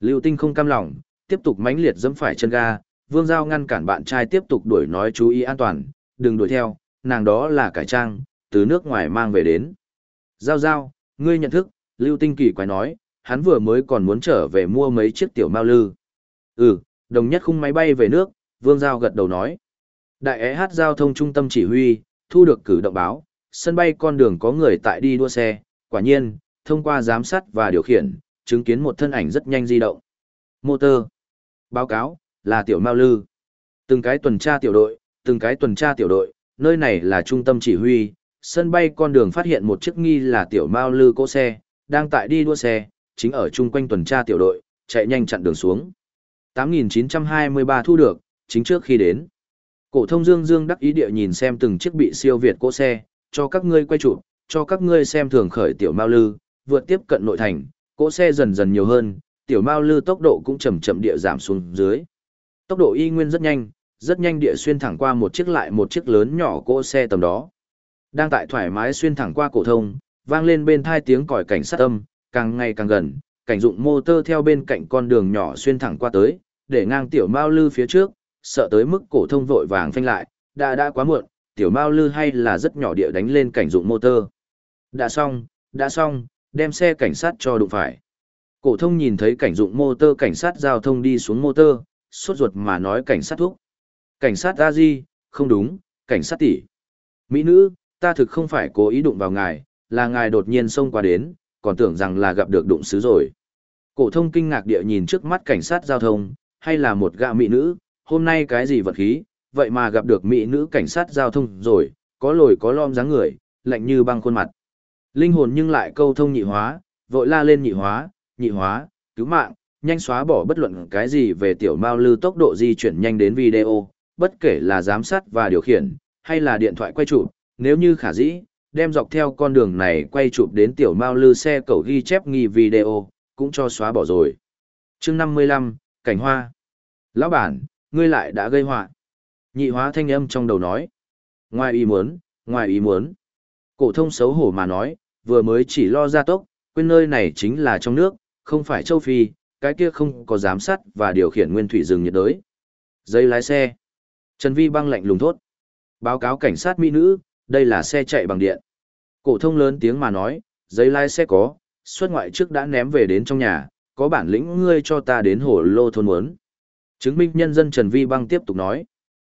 Lưu tinh không cam lòng, tiếp tục mãnh liệt dẫm phải chân ga, Vương Giao ngăn cản bạn trai tiếp tục đuổi nói chú ý an toàn, đừng đuổi theo, nàng đó là cải trang, từ nước ngoài mang về đến. Giao Giao, ngươi nhận thức, Lưu Tinh kỳ quái nói, hắn vừa mới còn muốn trở về mua mấy chiếc tiểu mao lư. Ừ, đồng nhất khung máy bay về nước, Vương Giao gật đầu nói. Đại é hát giao thông trung tâm chỉ huy, thu được cử động báo, sân bay con đường có người tại đi đua xe, quả nhiên, thông qua giám sát và điều khiển, chứng kiến một thân ảnh rất nhanh di động. Motor. Báo cáo, là tiểu Mao Lư. Từng cái tuần tra tiểu đội, từng cái tuần tra tiểu đội, nơi này là trung tâm chỉ huy, sân bay con đường phát hiện một chiếc nghi là tiểu Mao Lư cỗ xe, đang tại đi đua xe, chính ở chung quanh tuần tra tiểu đội, chạy nhanh chặn đường xuống. 8.923 thu được, chính trước khi đến. Cổ thông Dương Dương đắc ý địa nhìn xem từng chiếc bị siêu việt cỗ xe, cho các ngươi quay chụp, cho các ngươi xem thường khởi tiểu Mao Lư, vượt tiếp cận nội thành, cỗ xe dần dần nhiều hơn, tiểu Mao Lư tốc độ cũng chậm chậm địa giảm xuống dưới. Tốc độ y nguyên rất nhanh, rất nhanh địa xuyên thẳng qua một chiếc lại một chiếc lớn nhỏ cỗ xe tầm đó. Đang tại thoải mái xuyên thẳng qua cổ thông, vang lên bên tai tiếng còi cảnh sát âm, càng ngày càng gần, cảnh dụng motor theo bên cạnh con đường nhỏ xuyên thẳng qua tới, để ngang tiểu Mao Lư phía trước, sợ tới mức cổ thông vội vàng phanh lại, đã đã quá muộn, tiểu Mao Lư hay là rất nhỏ địa đánh lên cảnh dụng motor. Đã xong, đã xong, đem xe cảnh sát cho đụng phải. Cổ thông nhìn thấy cảnh dụng motor cảnh sát giao thông đi xuống motor, sốt ruột mà nói cảnh sát thuốc. Cảnh sát ra gì? không đúng, cảnh sát tỷ. Mỹ nữ, ta thực không phải cố ý đụng vào ngài, là ngài đột nhiên xông qua đến, còn tưởng rằng là gặp được đụng xứ rồi. Cổ thông kinh ngạc địa nhìn trước mắt cảnh sát giao thông, hay là một gã mỹ nữ, hôm nay cái gì vật khí, vậy mà gặp được mỹ nữ cảnh sát giao thông rồi, có lồi có lõm dáng người, lạnh như băng khuôn mặt. Linh hồn nhưng lại câu thông nhị hóa, vội la lên nhị hóa, nhị hóa, cứu mạng, nhanh xóa bỏ bất luận cái gì về tiểu mao lư tốc độ di chuyển nhanh đến video, bất kể là giám sát và điều khiển, hay là điện thoại quay chụp, nếu như khả dĩ, đem dọc theo con đường này quay chụp đến tiểu mao lư xe cầu ghi chép nghi video, cũng cho xóa bỏ rồi. chương 55, Cảnh Hoa. Lão bản, ngươi lại đã gây họa Nhị hóa thanh âm trong đầu nói. Ngoài ý muốn, ngoài ý muốn. Cổ thông xấu hổ mà nói, vừa mới chỉ lo ra tốc, quên nơi này chính là trong nước, không phải châu Phi, cái kia không có giám sát và điều khiển nguyên thủy rừng nhiệt đới. Giấy lái xe. Trần Vi băng lạnh lùng thốt. Báo cáo cảnh sát mỹ nữ, đây là xe chạy bằng điện. Cổ thông lớn tiếng mà nói, giấy lái xe có, xuất ngoại trước đã ném về đến trong nhà, có bản lĩnh ngươi cho ta đến hồ lô thôn muốn. Chứng minh nhân dân Trần Vi băng tiếp tục nói.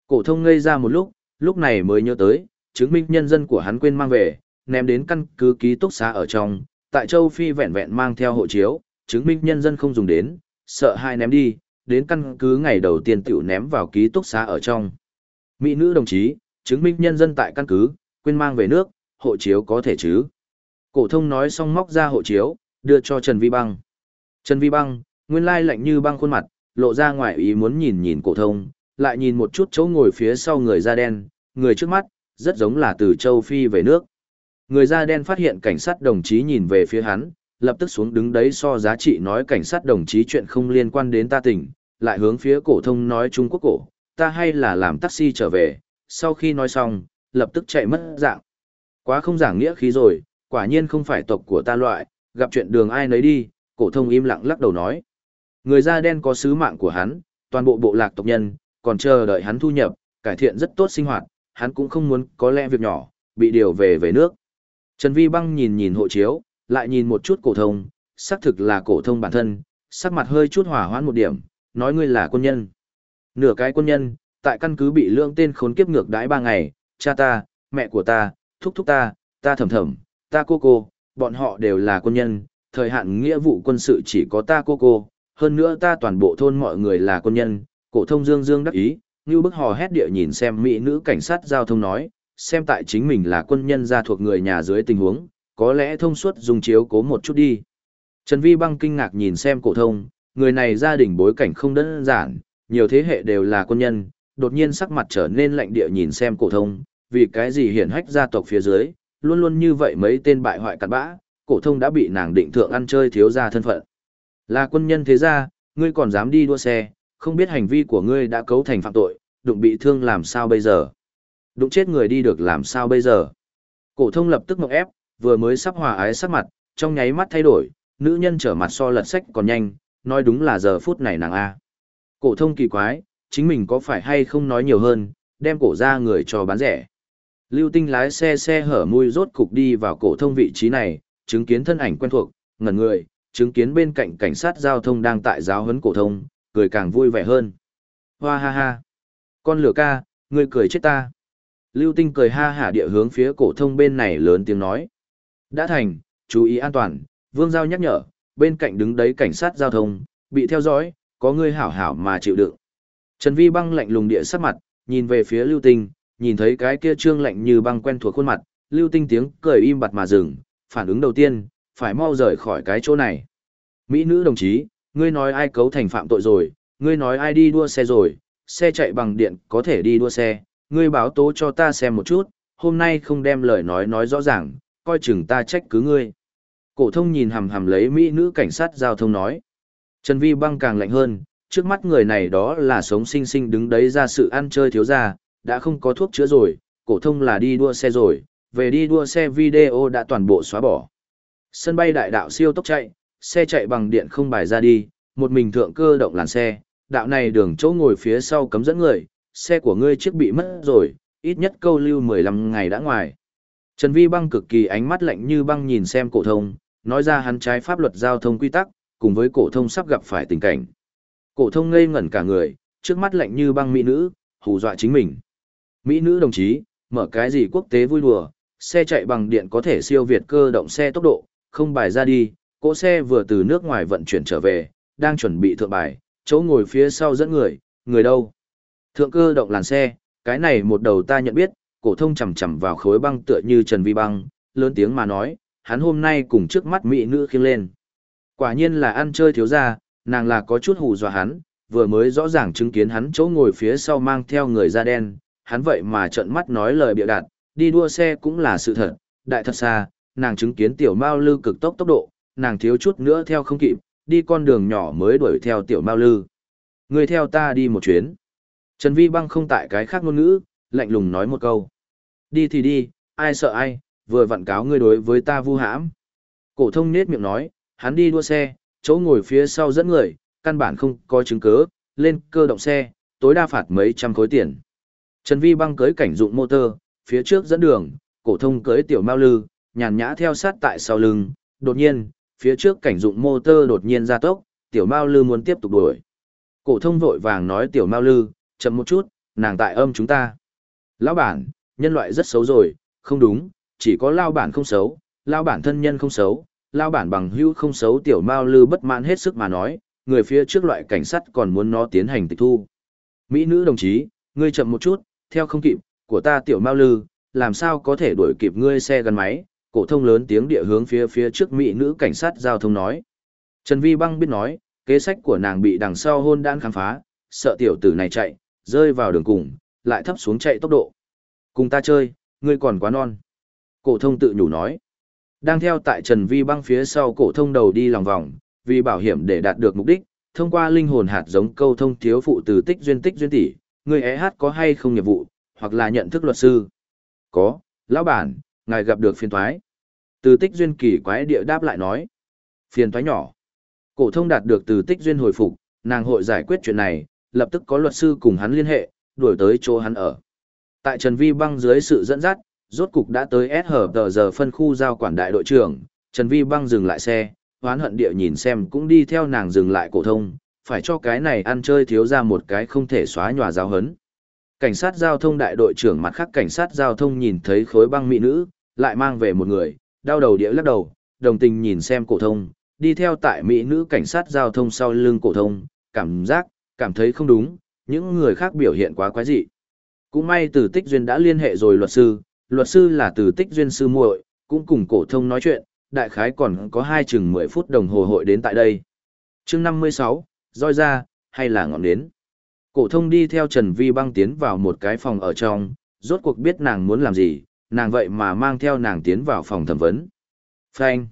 Cổ thông ngây ra một lúc, lúc này mới nhớ tới, chứng minh nhân dân của hắn quên mang về, ném đến căn cứ ký túc xá ở trong, tại châu Phi vẹn vẹn mang theo hộ chiếu, chứng minh nhân dân không dùng đến, sợ hai ném đi, đến căn cứ ngày đầu tiên tiểu ném vào ký túc xá ở trong. Mỹ nữ đồng chí, chứng minh nhân dân tại căn cứ, quên mang về nước, hộ chiếu có thể chứ. Cổ thông nói xong móc ra hộ chiếu, đưa cho Trần Vi Băng. Trần Vi Băng, nguyên lai lạnh như băng khuôn mặt, lộ ra ngoài ý muốn nhìn nhìn cổ thông, lại nhìn một chút chỗ ngồi phía sau người da đen, người trước mắt, rất giống là từ châu Phi về nước. Người da đen phát hiện cảnh sát đồng chí nhìn về phía hắn, lập tức xuống đứng đấy so giá trị nói cảnh sát đồng chí chuyện không liên quan đến ta tỉnh, lại hướng phía cổ thông nói Trung Quốc cổ, ta hay là làm taxi trở về, sau khi nói xong, lập tức chạy mất dạng. Quá không giảng nghĩa khí rồi, quả nhiên không phải tộc của ta loại, gặp chuyện đường ai nấy đi, cổ thông im lặng lắc đầu nói. Người da đen có sứ mạng của hắn, toàn bộ bộ lạc tộc nhân, còn chờ đợi hắn thu nhập, cải thiện rất tốt sinh hoạt, hắn cũng không muốn có lẽ việc nhỏ, bị điều về về nước. Trần Vi Băng nhìn nhìn hộ chiếu, lại nhìn một chút cổ thông, xác thực là cổ thông bản thân, sắc mặt hơi chút hỏa hoãn một điểm, nói ngươi là quân nhân. Nửa cái quân nhân, tại căn cứ bị lương tên khốn kiếp ngược đãi ba ngày, cha ta, mẹ của ta, thúc thúc ta, ta thầm thầm, ta cô cô, bọn họ đều là quân nhân, thời hạn nghĩa vụ quân sự chỉ có ta cô cô, hơn nữa ta toàn bộ thôn mọi người là quân nhân, cổ thông dương dương đắc ý, như bức hò hét địa nhìn xem mỹ nữ cảnh sát giao thông nói, xem tại chính mình là quân nhân gia thuộc người nhà dưới tình huống, có lẽ thông suốt dùng chiếu cố một chút đi. Trần Vi băng kinh ngạc nhìn xem cổ thông, người này gia đình bối cảnh không đơn giản, nhiều thế hệ đều là quân nhân, đột nhiên sắc mặt trở nên lạnh địa nhìn xem cổ thông, vì cái gì hiển hách gia tộc phía dưới, luôn luôn như vậy mấy tên bại hoại cặn bã, cổ thông đã bị nàng định thượng ăn chơi thiếu gia thân phận. Là quân nhân thế gia, ngươi còn dám đi đua xe, không biết hành vi của ngươi đã cấu thành phạm tội, đụng bị thương làm sao bây giờ? Đụng chết người đi được làm sao bây giờ? Cổ thông lập tức ngộp ép, vừa mới sắp hòa ái sắc mặt, trong nháy mắt thay đổi, nữ nhân trở mặt so lật sách còn nhanh, nói đúng là giờ phút này nàng a. Cổ thông kỳ quái, chính mình có phải hay không nói nhiều hơn, đem cổ ra người cho bán rẻ. Lưu Tinh lái xe xe hở mui rốt cục đi vào cổ thông vị trí này, chứng kiến thân ảnh quen thuộc, ngẩn người, chứng kiến bên cạnh cảnh sát giao thông đang tại giáo huấn cổ thông, cười càng vui vẻ hơn. Hoa ha ha. Con lửa ca, ngươi cười chết ta. Lưu Tinh cười ha hả địa hướng phía cổ thông bên này lớn tiếng nói. Đã thành, chú ý an toàn, Vương Giao nhắc nhở, bên cạnh đứng đấy cảnh sát giao thông, bị theo dõi, có ngươi hảo hảo mà chịu đựng. Trần Vi băng lạnh lùng địa sắc mặt, nhìn về phía Lưu Tinh, nhìn thấy cái kia trương lạnh như băng quen thuộc khuôn mặt, Lưu Tinh tiếng cười im bặt mà dừng, phản ứng đầu tiên, phải mau rời khỏi cái chỗ này. Mỹ nữ đồng chí, ngươi nói ai cấu thành phạm tội rồi, ngươi nói ai đi đua xe rồi, xe chạy bằng điện có thể đi đua xe, ngươi báo tố cho ta xem một chút, hôm nay không đem lời nói nói rõ ràng, coi chừng ta trách cứ ngươi. Cổ thông nhìn hầm hầm lấy Mỹ nữ cảnh sát giao thông nói. Trần Vi băng càng lạnh hơn, trước mắt người này đó là sống sinh sinh đứng đấy ra sự ăn chơi thiếu gia, đã không có thuốc chữa rồi, cổ thông là đi đua xe rồi, về đi đua xe video đã toàn bộ xóa bỏ. Sân bay đại đạo siêu tốc chạy, xe chạy bằng điện không bài ra đi, một mình thượng cơ động làn xe, đạo này đường chỗ ngồi phía sau cấm dẫn người, xe của ngươi chiếc bị mất rồi, ít nhất câu lưu 15 ngày đã ngoài. Trần Vi băng cực kỳ ánh mắt lạnh như băng nhìn xem cổ thông, nói ra hắn trái pháp luật giao thông quy tắc, cùng với cổ thông sắp gặp phải tình cảnh. Cổ thông ngây ngẩn cả người, trước mắt lạnh như băng mỹ nữ, hù dọa chính mình. Mỹ nữ đồng chí, mở cái gì quốc tế vui đùa, xe chạy bằng điện có thể siêu việt cơ động xe tốc độ, không bài ra đi, cỗ xe vừa từ nước ngoài vận chuyển trở về, đang chuẩn bị thượng bài, chỗ ngồi phía sau dẫn người, người đâu? Thượng cơ động làn xe, cái này một đầu ta nhận biết, cổ thông chầm chầm vào khối băng tựa như Trần Vi băng, lớn tiếng mà nói, hắn hôm nay cùng trước mắt mỹ nữ khiêng lên. Quả nhiên là ăn chơi thiếu gia, nàng là có chút hù dọa hắn, vừa mới rõ ràng chứng kiến hắn chỗ ngồi phía sau mang theo người da đen, hắn vậy mà trợn mắt nói lời bịa đặt, đi đua xe cũng là sự thật, đại thật xa, nàng chứng kiến tiểu mao lư cực tốc tốc độ, nàng thiếu chút nữa theo không kịp, đi con đường nhỏ mới đuổi theo tiểu mao lư. Người theo ta đi một chuyến. Trần Vi băng không tại cái khác ngôn ngữ, lạnh lùng nói một câu. Đi thì đi, ai sợ ai, vừa vặn cáo ngươi đối với ta vu hãm. Cổ thông nết miệng nói, hắn đi đua xe, chỗ ngồi phía sau dẫn người, căn bản không có chứng cứ, lên cơ động xe, tối đa phạt mấy trăm khối tiền. Trần Vi băng cưới cảnh dụng motor, phía trước dẫn đường, cổ thông cưới tiểu mao lư, nhàn nhã theo sát tại sau lưng, đột nhiên, phía trước cảnh dụng motor đột nhiên ra tốc, tiểu mao lư muốn tiếp tục đuổi. Cổ thông vội vàng nói tiểu mao lư, chậm một chút, nàng tại âm chúng ta. Lão bản, nhân loại rất xấu rồi, không đúng, chỉ có lao bản không xấu, lao bản thân nhân không xấu, lao bản bằng hữu không xấu tiểu mao lư bất mãn hết sức mà nói, người phía trước loại cảnh sát còn muốn nó tiến hành tịch thu. Mỹ nữ đồng chí, ngươi chậm một chút, theo không kịp, của ta tiểu mao lư, làm sao có thể đuổi kịp ngươi xe gắn máy, cổ thông lớn tiếng địa hướng phía phía trước mỹ nữ cảnh sát giao thông nói. Trần Vi Băng biết nói, kế sách của nàng bị đằng sau hôn đan khám phá, sợ tiểu tử này chạy, rơi vào đường cùng, lại thấp xuống chạy tốc độ. Cùng ta chơi, ngươi còn quá non. Cổ thông tự nhủ nói. Đang theo tại Trần Vi băng phía sau cổ thông đầu đi lòng vòng, vì bảo hiểm để đạt được mục đích, thông qua linh hồn hạt giống câu thông thiếu phụ từ tích duyên tích duyên tỷ, người é e hát có hay không nghiệp vụ, hoặc là nhận thức luật sư. Có, lão bản, ngài gặp được phiền toái. Từ tích duyên kỳ quái địa đáp lại nói. Phiền toái nhỏ. Cổ thông đạt được từ tích duyên hồi phục, nàng hội giải quyết chuyện này, lập tức có luật sư cùng hắn liên hệ, đuổi tới chỗ hắn ở. Tại Trần Vi băng dưới sự dẫn dắt, rốt cục đã tới S hở tờ giờ phân khu giao quản đại đội trưởng, Trần Vi băng dừng lại xe, hoán hận địa nhìn xem cũng đi theo nàng dừng lại cổ thông, phải cho cái này ăn chơi thiếu ra một cái không thể xóa nhòa giáo hấn. Cảnh sát giao thông đại đội trưởng mặt khác cảnh sát giao thông nhìn thấy khối băng mỹ nữ, lại mang về một người, đau đầu địa lắc đầu, đồng tình nhìn xem cổ thông, đi theo tại Mỹ nữ cảnh sát giao thông sau lưng cổ thông, cảm giác, cảm thấy không đúng, những người khác biểu hiện quá quái dị. Cũng may từ tích duyên đã liên hệ rồi luật sư, luật sư là từ tích duyên sư muội, cũng cùng cổ thông nói chuyện, đại khái còn có hai chừng 10 phút đồng hồ hội đến tại đây. Chương 56, roi ra, hay là ngọn đến. Cổ thông đi theo Trần Vi băng tiến vào một cái phòng ở trong, rốt cuộc biết nàng muốn làm gì, nàng vậy mà mang theo nàng tiến vào phòng thẩm vấn. Phanh.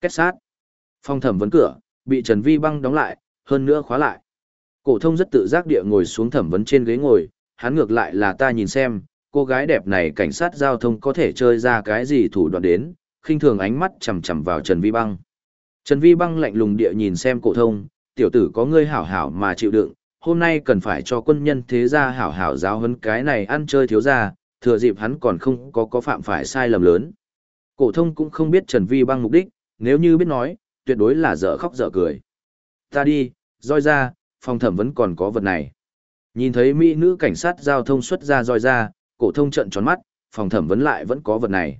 Kết sát. Phòng thẩm vấn cửa, bị Trần Vi băng đóng lại, hơn nữa khóa lại. Cổ thông rất tự giác địa ngồi xuống thẩm vấn trên ghế ngồi, hắn ngược lại là ta nhìn xem, cô gái đẹp này cảnh sát giao thông có thể chơi ra cái gì thủ đoạn đến, khinh thường ánh mắt chằm chằm vào Trần Vi băng. Trần Vi băng lạnh lùng địa nhìn xem cổ thông, tiểu tử có ngươi hảo hảo mà chịu đựng, hôm nay cần phải cho quân nhân thế gia hảo hảo giáo huấn cái này ăn chơi thiếu gia, thừa dịp hắn còn không có có phạm phải sai lầm lớn. Cổ thông cũng không biết Trần Vi băng mục đích, nếu như biết nói, tuyệt đối là dở khóc dở cười. Ta đi, roi ra, phòng thẩm vẫn còn có vật này. Nhìn thấy mỹ nữ cảnh sát giao thông xuất ra roi ra, cổ thông trợn tròn mắt, phòng thẩm vấn lại vẫn có vật này.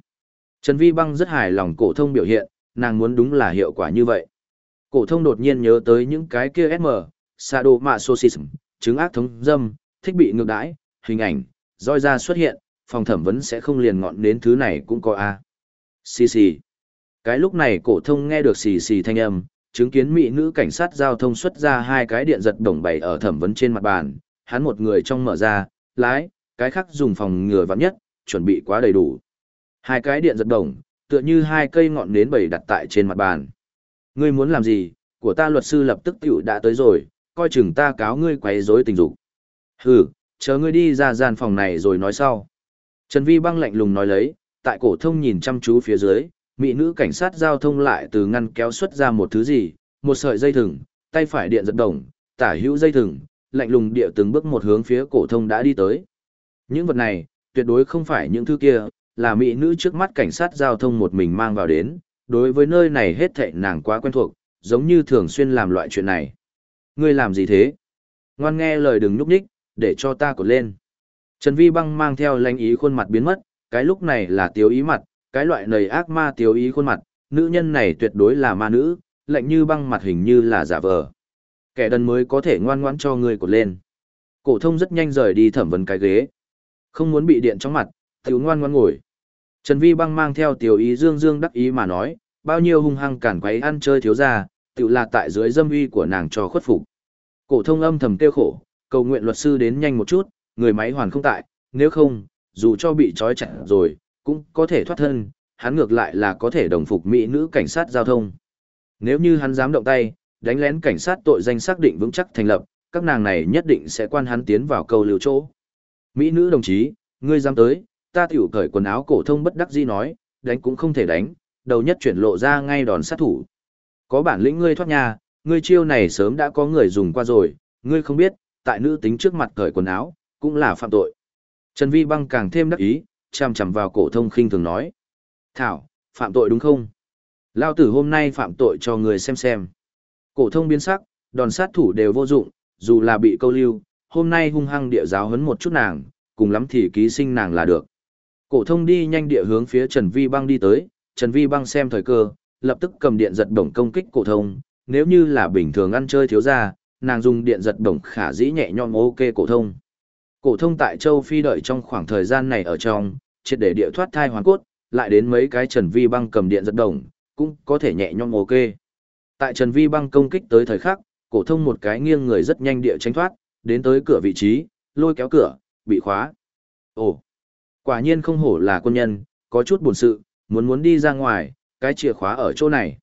Trần Vi băng rất hài lòng cổ thông biểu hiện, nàng muốn đúng là hiệu quả như vậy. Cổ thông đột nhiên nhớ tới những cái kia SM, sadomasochism, chứng ác thống dâm, thích bị ngược đãi, hình ảnh, roi ra xuất hiện, phòng thẩm vấn sẽ không liền ngọn đến thứ này cũng có a. Xì xì. Cái lúc này cổ thông nghe được xì xì thanh âm, chứng kiến mỹ nữ cảnh sát giao thông xuất ra hai cái điện giật đồng bày ở thẩm vấn trên mặt bàn, hắn một người trong mở ra, lái, cái khác dùng phòng ngừa vạn nhất, chuẩn bị quá đầy đủ. Hai cái điện giật đồng, tựa như hai cây ngọn nến bày đặt tại trên mặt bàn. Ngươi muốn làm gì, của ta luật sư lập tức tiểu đã tới rồi, coi chừng ta cáo ngươi quấy rối tình dục. Hừ, chờ ngươi đi ra gian phòng này rồi nói sau. Trần Vi băng lạnh lùng nói lấy, tại cổ thông nhìn chăm chú phía dưới, mỹ nữ cảnh sát giao thông lại từ ngăn kéo xuất ra một thứ gì, một sợi dây thừng, tay phải điện giật đồng, tả hữu dây thừng, lạnh lùng địa từng bước một hướng phía cổ thông đã đi tới. Những vật này, tuyệt đối không phải những thứ kia, là mỹ nữ trước mắt cảnh sát giao thông một mình mang vào đến, đối với nơi này hết thảy nàng quá quen thuộc, giống như thường xuyên làm loại chuyện này. Ngươi làm gì thế? Ngoan nghe lời đừng nhúc nhích, để cho ta cột lên. Trần Vi băng mang theo lãnh ý khuôn mặt biến mất, cái lúc này là tiếu ý mặt, cái loại nầy ác ma tiếu ý khuôn mặt, nữ nhân này tuyệt đối là ma nữ, lạnh như băng mặt hình như là giả vờ. Kẻ đần mới có thể ngoan ngoãn cho ngươi cột lên. Cổ thông rất nhanh rời đi thẩm vấn cái ghế. Không muốn bị điện trong mặt, tiểu ngoan ngoãn ngồi. Trần Vi băng mang theo tiểu ý dương dương đắc ý mà nói, bao nhiêu hung hăng cản quấy ăn chơi thiếu gia, tự là tại dưới dâm uy của nàng cho khuất phục. Cổ thông âm thầm tiêu khổ, cầu nguyện luật sư đến nhanh một chút, người máy hoàn không tại, nếu không, dù cho bị trói chặt rồi, cũng có thể thoát thân, hắn ngược lại là có thể đồng phục mỹ nữ cảnh sát giao thông. Nếu như hắn dám động tay, đánh lén cảnh sát tội danh xác định vững chắc thành lập, các nàng này nhất định sẽ quan hắn tiến vào câu lưu chỗ. Mỹ nữ đồng chí, ngươi dám tới, ta tiểu cởi quần áo cổ thông bất đắc dĩ nói, đánh cũng không thể đánh, đầu nhất chuyển lộ ra ngay đòn sát thủ. Có bản lĩnh ngươi thoát nhà, ngươi chiêu này sớm đã có người dùng qua rồi, ngươi không biết, tại nữ tính trước mặt cởi quần áo, cũng là phạm tội. Trần Vi băng càng thêm đắc ý, chằm chằm vào cổ thông khinh thường nói. Thảo, phạm tội đúng không? Lao tử hôm nay phạm tội cho người xem xem. Cổ thông biến sắc, đòn sát thủ đều vô dụng, dù là bị câu lưu, hôm nay hung hăng địa giáo huấn một chút nàng, cùng lắm thì ký sinh nàng là được. Cổ thông đi nhanh địa hướng phía Trần Vi băng đi tới, Trần Vi băng xem thời cơ, lập tức cầm điện giật đồng công kích cổ thông, nếu như là bình thường ăn chơi thiếu gia, nàng dùng điện giật đồng khả dĩ nhẹ nhõm ok cổ thông. Cổ thông tại châu Phi đợi trong khoảng thời gian này ở trong, triệt để địa thoát thai hoàn cốt, lại đến mấy cái Trần Vi băng cầm điện giật đồng, cũng có thể nhẹ nhõm ok. Tại Trần Vi băng công kích tới thời khắc, cổ thông một cái nghiêng người rất nhanh địa tránh thoát, đến tới cửa vị trí, lôi kéo cửa, bị khóa. Ồ, quả nhiên không hổ là quân nhân, có chút buồn sự, muốn muốn đi ra ngoài, cái chìa khóa ở chỗ này.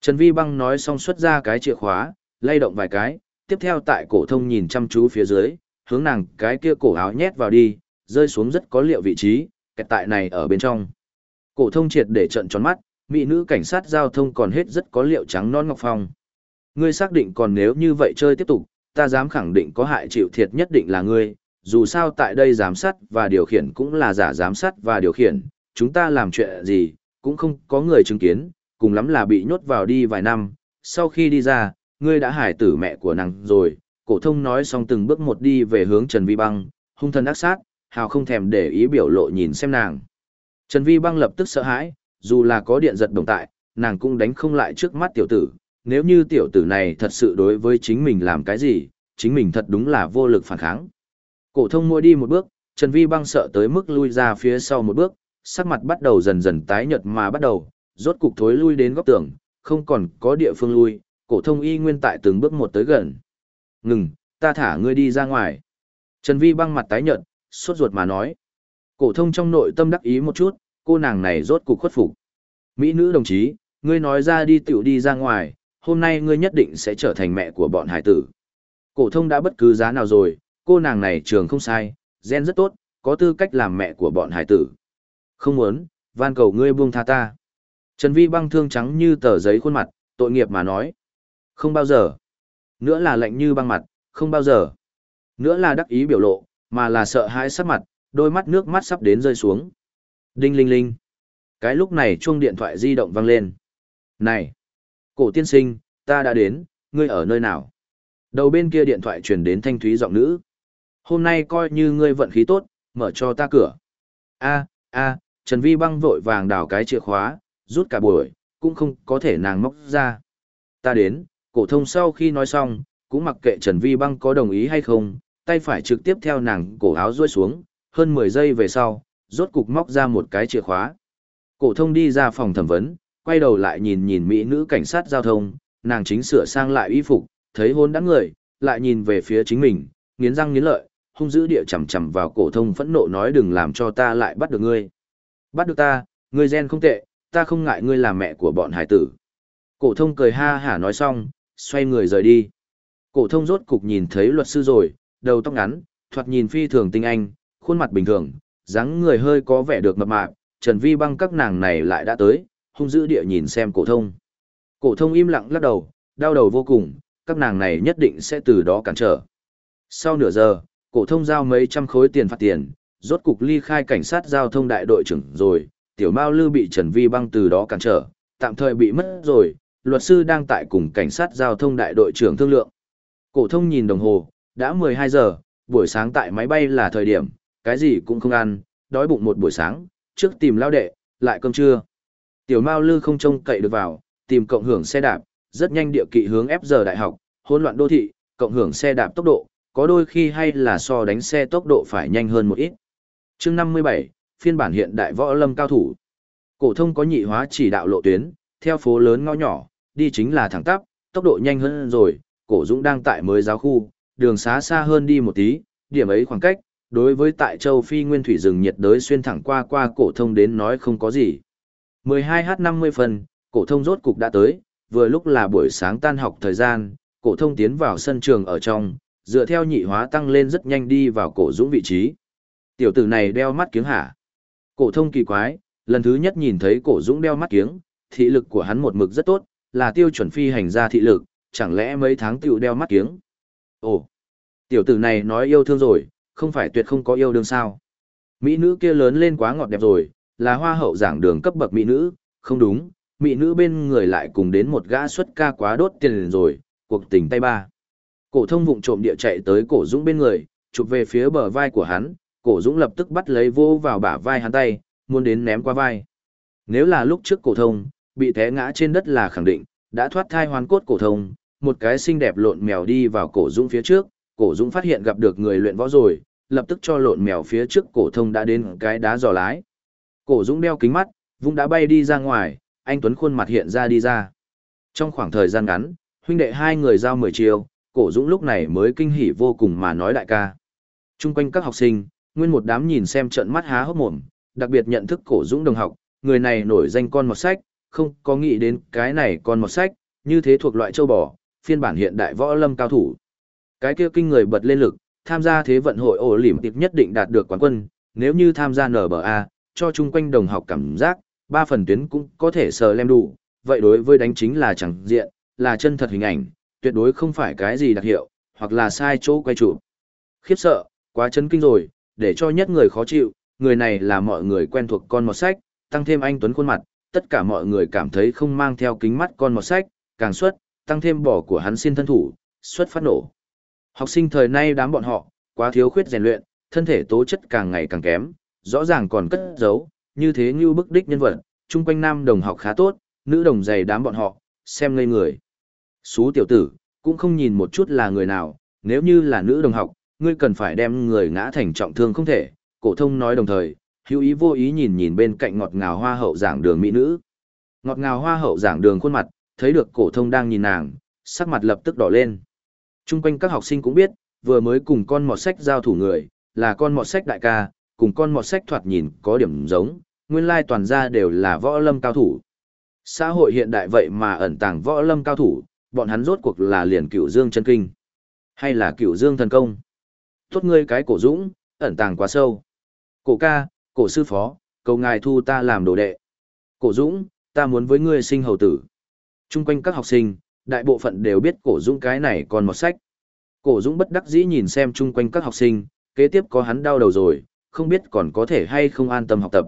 Trần Vi băng nói xong xuất ra cái chìa khóa, lay động vài cái, tiếp theo tại cổ thông nhìn chăm chú phía dưới, hướng nàng cái kia cổ áo nhét vào đi, rơi xuống rất có liệu vị trí, kẹt tại này ở bên trong. Cổ thông triệt để trận tròn mắt, mỹ nữ cảnh sát giao thông còn hết rất có liệu trắng non ngọc phong. Ngươi xác định còn nếu như vậy chơi tiếp tục, ta dám khẳng định có hại chịu thiệt nhất định là ngươi, dù sao tại đây giám sát và điều khiển cũng là giả giám sát và điều khiển, chúng ta làm chuyện gì, cũng không có người chứng kiến, cùng lắm là bị nhốt vào đi vài năm, sau khi đi ra, ngươi đã hải tử mẹ của nàng rồi, cổ thông nói xong từng bước một đi về hướng Trần Vi Băng, hung thần ác sát, hào không thèm để ý biểu lộ nhìn xem nàng. Trần Vi Băng lập tức sợ hãi, dù là có điện giật đồng tại, nàng cũng đánh không lại trước mắt tiểu tử, nếu như tiểu tử này thật sự đối với chính mình làm cái gì, chính mình thật đúng là vô lực phản kháng. Cổ thông môi đi một bước, Trần Vi băng sợ tới mức lui ra phía sau một bước, sắc mặt bắt đầu dần dần tái nhợt mà bắt đầu, rốt cục thối lui đến góc tường, không còn có địa phương lui, cổ thông y nguyên tại từng bước một tới gần. "Ngừng, ta thả ngươi đi ra ngoài." Trần Vi băng mặt tái nhợt, sốt ruột mà nói. Cổ thông trong nội tâm đắc ý một chút, cô nàng này rốt cục khuất phục. "Mỹ nữ đồng chí, ngươi nói ra đi tiểu đi ra ngoài, hôm nay ngươi nhất định sẽ trở thành mẹ của bọn hải tử." Cổ thông đã bất cứ giá nào rồi, cô nàng này trường không sai, gen rất tốt, có tư cách làm mẹ của bọn hải tử. Không muốn, van cầu ngươi buông tha ta. Trần Vi băng thương trắng như tờ giấy khuôn mặt, tội nghiệp mà nói. Không bao giờ. Nữa là lạnh như băng mặt, không bao giờ. Nữa là đắc ý biểu lộ, mà là sợ hãi sắc mặt, đôi mắt nước mắt sắp đến rơi xuống. Đinh linh linh. Cái lúc này chuông điện thoại di động vang lên. Này! Cổ tiên sinh, ta đã đến, ngươi ở nơi nào? Đầu bên kia điện thoại truyền đến thanh thúy giọng nữ. Hôm nay coi như ngươi vận khí tốt, mở cho ta cửa. A, a, Trần Vi băng vội vàng đào cái chìa khóa, rút cả buổi, cũng không có thể nàng móc ra. Ta đến, cổ thông sau khi nói xong, cũng mặc kệ Trần Vi băng có đồng ý hay không, tay phải trực tiếp theo nàng cổ áo ruôi xuống, hơn 10 giây về sau, rốt cục móc ra một cái chìa khóa. Cổ thông đi ra phòng thẩm vấn, quay đầu lại nhìn nhìn mỹ nữ cảnh sát giao thông, nàng chính sửa sang lại y phục, thấy hôn đã người, lại nhìn về phía chính mình, nghiến răng nghiến lợi, hung dữ địa chầm chầm vào cổ thông phẫn nộ nói đừng làm cho ta lại bắt được ngươi. Bắt được ta, ngươi gen không tệ, ta không ngại ngươi làm mẹ của bọn hải tử. Cổ thông cười ha hả nói xong, xoay người rời đi. Cổ thông rốt cục nhìn thấy luật sư rồi, đầu tóc ngắn, thoạt nhìn phi thường tinh anh, khuôn mặt bình thường, dáng người hơi có vẻ được mập mạp, Trần Vi băng các nàng này lại đã tới, hung dữ địa nhìn xem cổ thông. Cổ thông im lặng lắc đầu, đau đầu vô cùng, các nàng này nhất định sẽ từ đó cản trở. Sau nửa giờ, cổ thông giao mấy trăm khối tiền phạt tiền, rốt cục ly khai cảnh sát giao thông đại đội trưởng rồi, tiểu Mao Lư bị Trần Vi băng từ đó cản trở, tạm thời bị mất rồi, luật sư đang tại cùng cảnh sát giao thông đại đội trưởng thương lượng. Cổ thông nhìn đồng hồ, đã 12 giờ, buổi sáng tại máy bay là thời điểm, cái gì cũng không ăn, đói bụng một buổi sáng, trước tìm lao đệ, lại cơm trưa. Tiểu Mao Lư không trông cậy được vào, tìm cộng hưởng xe đạp, rất nhanh địa kỵ hướng ép giờ đại học, hỗn loạn đô thị, cộng hưởng xe đạp tốc độ, có đôi khi hay là so đánh xe tốc độ phải nhanh hơn một ít. Chương 57, phiên bản hiện đại võ lâm cao thủ. Cổ thông có nhị hóa chỉ đạo lộ tuyến, theo phố lớn ngõ nhỏ, đi chính là thẳng tắp, tốc độ nhanh hơn rồi, Cổ Dũng đang tại mới giáo khu, đường xá xa hơn đi một tí, điểm ấy khoảng cách, đối với tại châu Phi nguyên thủy rừng nhiệt đới xuyên thẳng qua qua cổ thông đến nói không có gì. 12h50 phần, cổ thông rốt cục đã tới, vừa lúc là buổi sáng tan học thời gian, cổ thông tiến vào sân trường ở trong, dựa theo nhị hóa tăng lên rất nhanh đi vào cổ dũng vị trí. Tiểu tử này đeo mắt kiếng hả? Cổ thông kỳ quái, lần thứ nhất nhìn thấy cổ dũng đeo mắt kiếng, thị lực của hắn một mực rất tốt, là tiêu chuẩn phi hành gia thị lực, chẳng lẽ mấy tháng tiểu đeo mắt kiếng? Ồ, tiểu tử này nói yêu thương rồi, không phải tuyệt không có yêu đương sao? Mỹ nữ kia lớn lên quá ngọt đẹp rồi, là hoa hậu giảng đường cấp bậc mỹ nữ, không đúng, mỹ nữ bên người lại cùng đến một gã xuất ca quá đốt tiền rồi, cuộc tình tay ba. Cổ thông vụng trộm địa chạy tới cổ Dũng bên người, chụp về phía bờ vai của hắn, cổ Dũng lập tức bắt lấy vô vào bả vai hắn tay, muốn đến ném qua vai. Nếu là lúc trước cổ thông, bị té ngã trên đất là khẳng định, đã thoát thai hoàn cốt cổ thông, một cái xinh đẹp lộn mèo đi vào cổ Dũng phía trước, cổ Dũng phát hiện gặp được người luyện võ rồi, lập tức cho lộn mèo phía trước cổ thông đã đến cái đá giò lái. Cổ Dũng đeo kính mắt, vung đã bay đi ra ngoài, anh Tuấn khuôn mặt hiện ra đi ra. Trong khoảng thời gian ngắn, huynh đệ hai người giao mười chiều, cổ dũng lúc này mới kinh hỉ vô cùng mà nói đại ca. Trung quanh các học sinh, nguyên một đám nhìn xem trận mắt há hốc mồm, đặc biệt nhận thức cổ dũng đồng học, người này nổi danh con một sách, không có nghĩ đến cái này con một sách, như thế thuộc loại châu bò, phiên bản hiện đại võ lâm cao thủ. Cái kia kinh người bật lên lực, tham gia thế vận hội ổ lỉm tiệp nhất định đạt được quán quân, nếu như tham gia NBA, cho chung quanh đồng học cảm giác, ba phần tuyến cũng có thể sờ lem đủ, vậy đối với đánh chính là chẳng diện, là chân thật hình ảnh, tuyệt đối không phải cái gì đặc hiệu, hoặc là sai chỗ quay chụp. Khiếp sợ, quá chấn kinh rồi, để cho nhất người khó chịu, người này là mọi người quen thuộc con một sách, tăng thêm anh Tuấn khuôn mặt, tất cả mọi người cảm thấy không mang theo kính mắt con một sách, càng xuất, tăng thêm bỏ của hắn xin thân thủ, xuất phát nổ. Học sinh thời nay đám bọn họ, quá thiếu khuyết rèn luyện, thân thể tố chất càng ngày càng kém, rõ ràng còn cất giấu, như thế như bức đích nhân vật, chung quanh nam đồng học khá tốt, nữ đồng dày đám bọn họ, xem ngây người. Xú tiểu tử, cũng không nhìn một chút là người nào, nếu như là nữ đồng học, ngươi cần phải đem người ngã thành trọng thương không thể, cổ thông nói đồng thời, hữu ý vô ý nhìn nhìn bên cạnh ngọt ngào hoa hậu giảng đường mỹ nữ. Ngọt ngào hoa hậu giảng đường khuôn mặt, thấy được cổ thông đang nhìn nàng, sắc mặt lập tức đỏ lên. Trung quanh các học sinh cũng biết, vừa mới cùng con mọt sách giao thủ người, là con mọt sách đại ca, cùng con mọt sách thoạt nhìn có điểm giống, nguyên lai toàn gia đều là võ lâm cao thủ. Xã hội hiện đại vậy mà ẩn tàng võ lâm cao thủ, bọn hắn rốt cuộc là liền cửu dương chân kinh, hay là cửu dương thần công. Tốt ngươi cái cổ dũng, ẩn tàng quá sâu. Cổ ca, cổ sư phó, cầu ngài thu ta làm đồ đệ. Cổ dũng, ta muốn với ngươi sinh hầu tử. Trung quanh các học sinh, đại bộ phận đều biết cổ dũng cái này còn một sách. Cổ dũng bất đắc dĩ nhìn xem chung quanh các học sinh, kế tiếp có hắn đau đầu rồi, không biết còn có thể hay không an tâm học tập.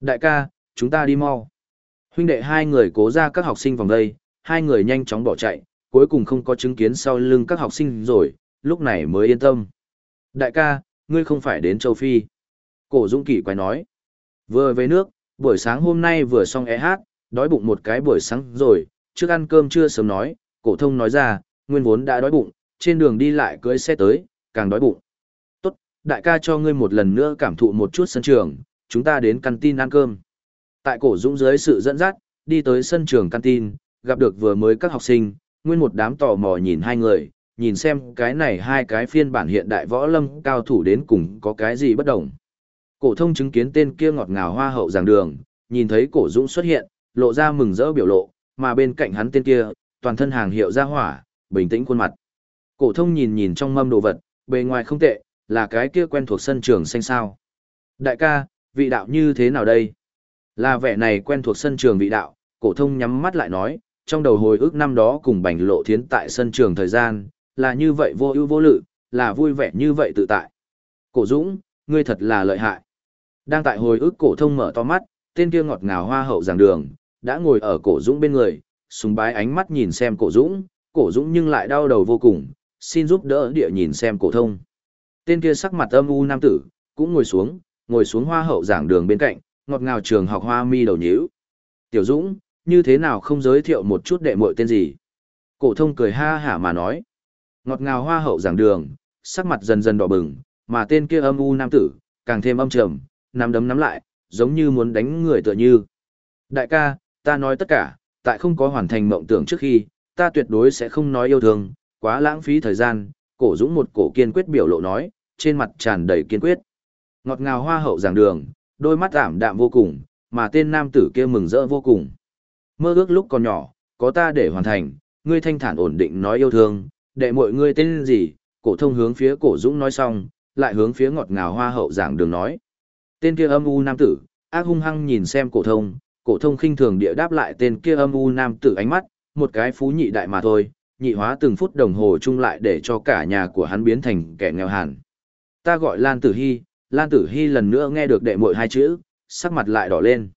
Đại ca, chúng ta đi mau. Huynh đệ hai người cố ra các học sinh vòng đây, hai người nhanh chóng bỏ chạy, cuối cùng không có chứng kiến sau lưng các học sinh rồi, lúc này mới yên tâm. Đại ca, ngươi không phải đến châu Phi. Cổ Dũng Kỳ quay nói. Vừa về nước, buổi sáng hôm nay vừa xong e hát, đói bụng một cái buổi sáng rồi, trước ăn cơm chưa sớm nói, cổ thông nói ra, nguyên vốn đã đói bụng, trên đường đi lại cưỡi xe tới, càng đói bụng. Tốt, đại ca cho ngươi một lần nữa cảm thụ một chút sân trường, chúng ta đến canteen ăn cơm. Tại cổ dũng dưới sự dẫn dắt, đi tới sân trường canteen, gặp được vừa mới các học sinh, nguyên một đám tò mò nhìn hai người, nhìn xem cái này hai cái phiên bản hiện đại võ lâm cao thủ đến cùng có cái gì bất đồng. Cổ thông chứng kiến tên kia ngọt ngào hoa hậu giảng đường, nhìn thấy cổ dũng xuất hiện, lộ ra mừng rỡ biểu lộ, mà bên cạnh hắn tên kia, toàn thân hàng hiệu ra hỏa, bình tĩnh khuôn mặt. Cổ thông nhìn nhìn trong mâm đồ vật, bề ngoài không tệ, là cái kia quen thuộc sân trường xanh sao. Đại ca, vị đạo như thế nào đây? Là vẻ này quen thuộc sân trường vị đạo, cổ thông nhắm mắt lại nói, trong đầu hồi ức năm đó cùng bành lộ thiến tại sân trường thời gian, là như vậy vô ưu vô lự, là vui vẻ như vậy tự tại. Cổ Dũng, ngươi thật là lợi hại. Đang tại hồi ức cổ thông mở to mắt, tên kia ngọt ngào hoa hậu giảng đường, đã ngồi ở cổ Dũng bên người, sùng bái ánh mắt nhìn xem cổ Dũng, cổ Dũng nhưng lại đau đầu vô cùng, xin giúp đỡ địa nhìn xem cổ thông. Tên kia sắc mặt âm u nam tử, cũng ngồi xuống, ngồi xuống hoa hậu giảng đường bên cạnh, ngọt ngào trường học hoa mi đầu nhíu. Tiểu Dũng, như thế nào không giới thiệu một chút đệ muội tên gì? Cổ thông cười ha hả mà nói. Ngọt ngào hoa hậu giảng đường, sắc mặt dần dần đỏ bừng, mà tên kia âm u nam tử, càng thêm âm trầm, nắm đấm nắm lại, giống như muốn đánh người tựa như. Đại ca, ta nói tất cả, tại không có hoàn thành mộng tưởng trước khi, ta tuyệt đối sẽ không nói yêu thương, quá lãng phí thời gian, cổ dũng một cổ kiên quyết biểu lộ nói, trên mặt tràn đầy kiên quyết. Ngọt ngào hoa hậu giảng đường, đôi mắt ảm đạm vô cùng, mà tên nam tử kia mừng rỡ vô cùng. Mơ ước lúc còn nhỏ, có ta để hoàn thành, ngươi thanh thản ổn định nói yêu thương, đệ mọi ngươi tên gì, cổ thông hướng phía cổ dũng nói xong, lại hướng phía ngọt ngào hoa hậu giảng đường nói. Tên kia âm u nam tử, ác hung hăng nhìn xem cổ thông, cổ thông khinh thường địa đáp lại tên kia âm u nam tử ánh mắt, một cái phú nhị đại mà thôi, nhị hóa từng phút đồng hồ chung lại để cho cả nhà của hắn biến thành kẻ nghèo hàn. Ta gọi Lan Tử Hi, Lan Tử Hi lần nữa nghe được đệ muội hai chữ, sắc mặt lại đỏ lên.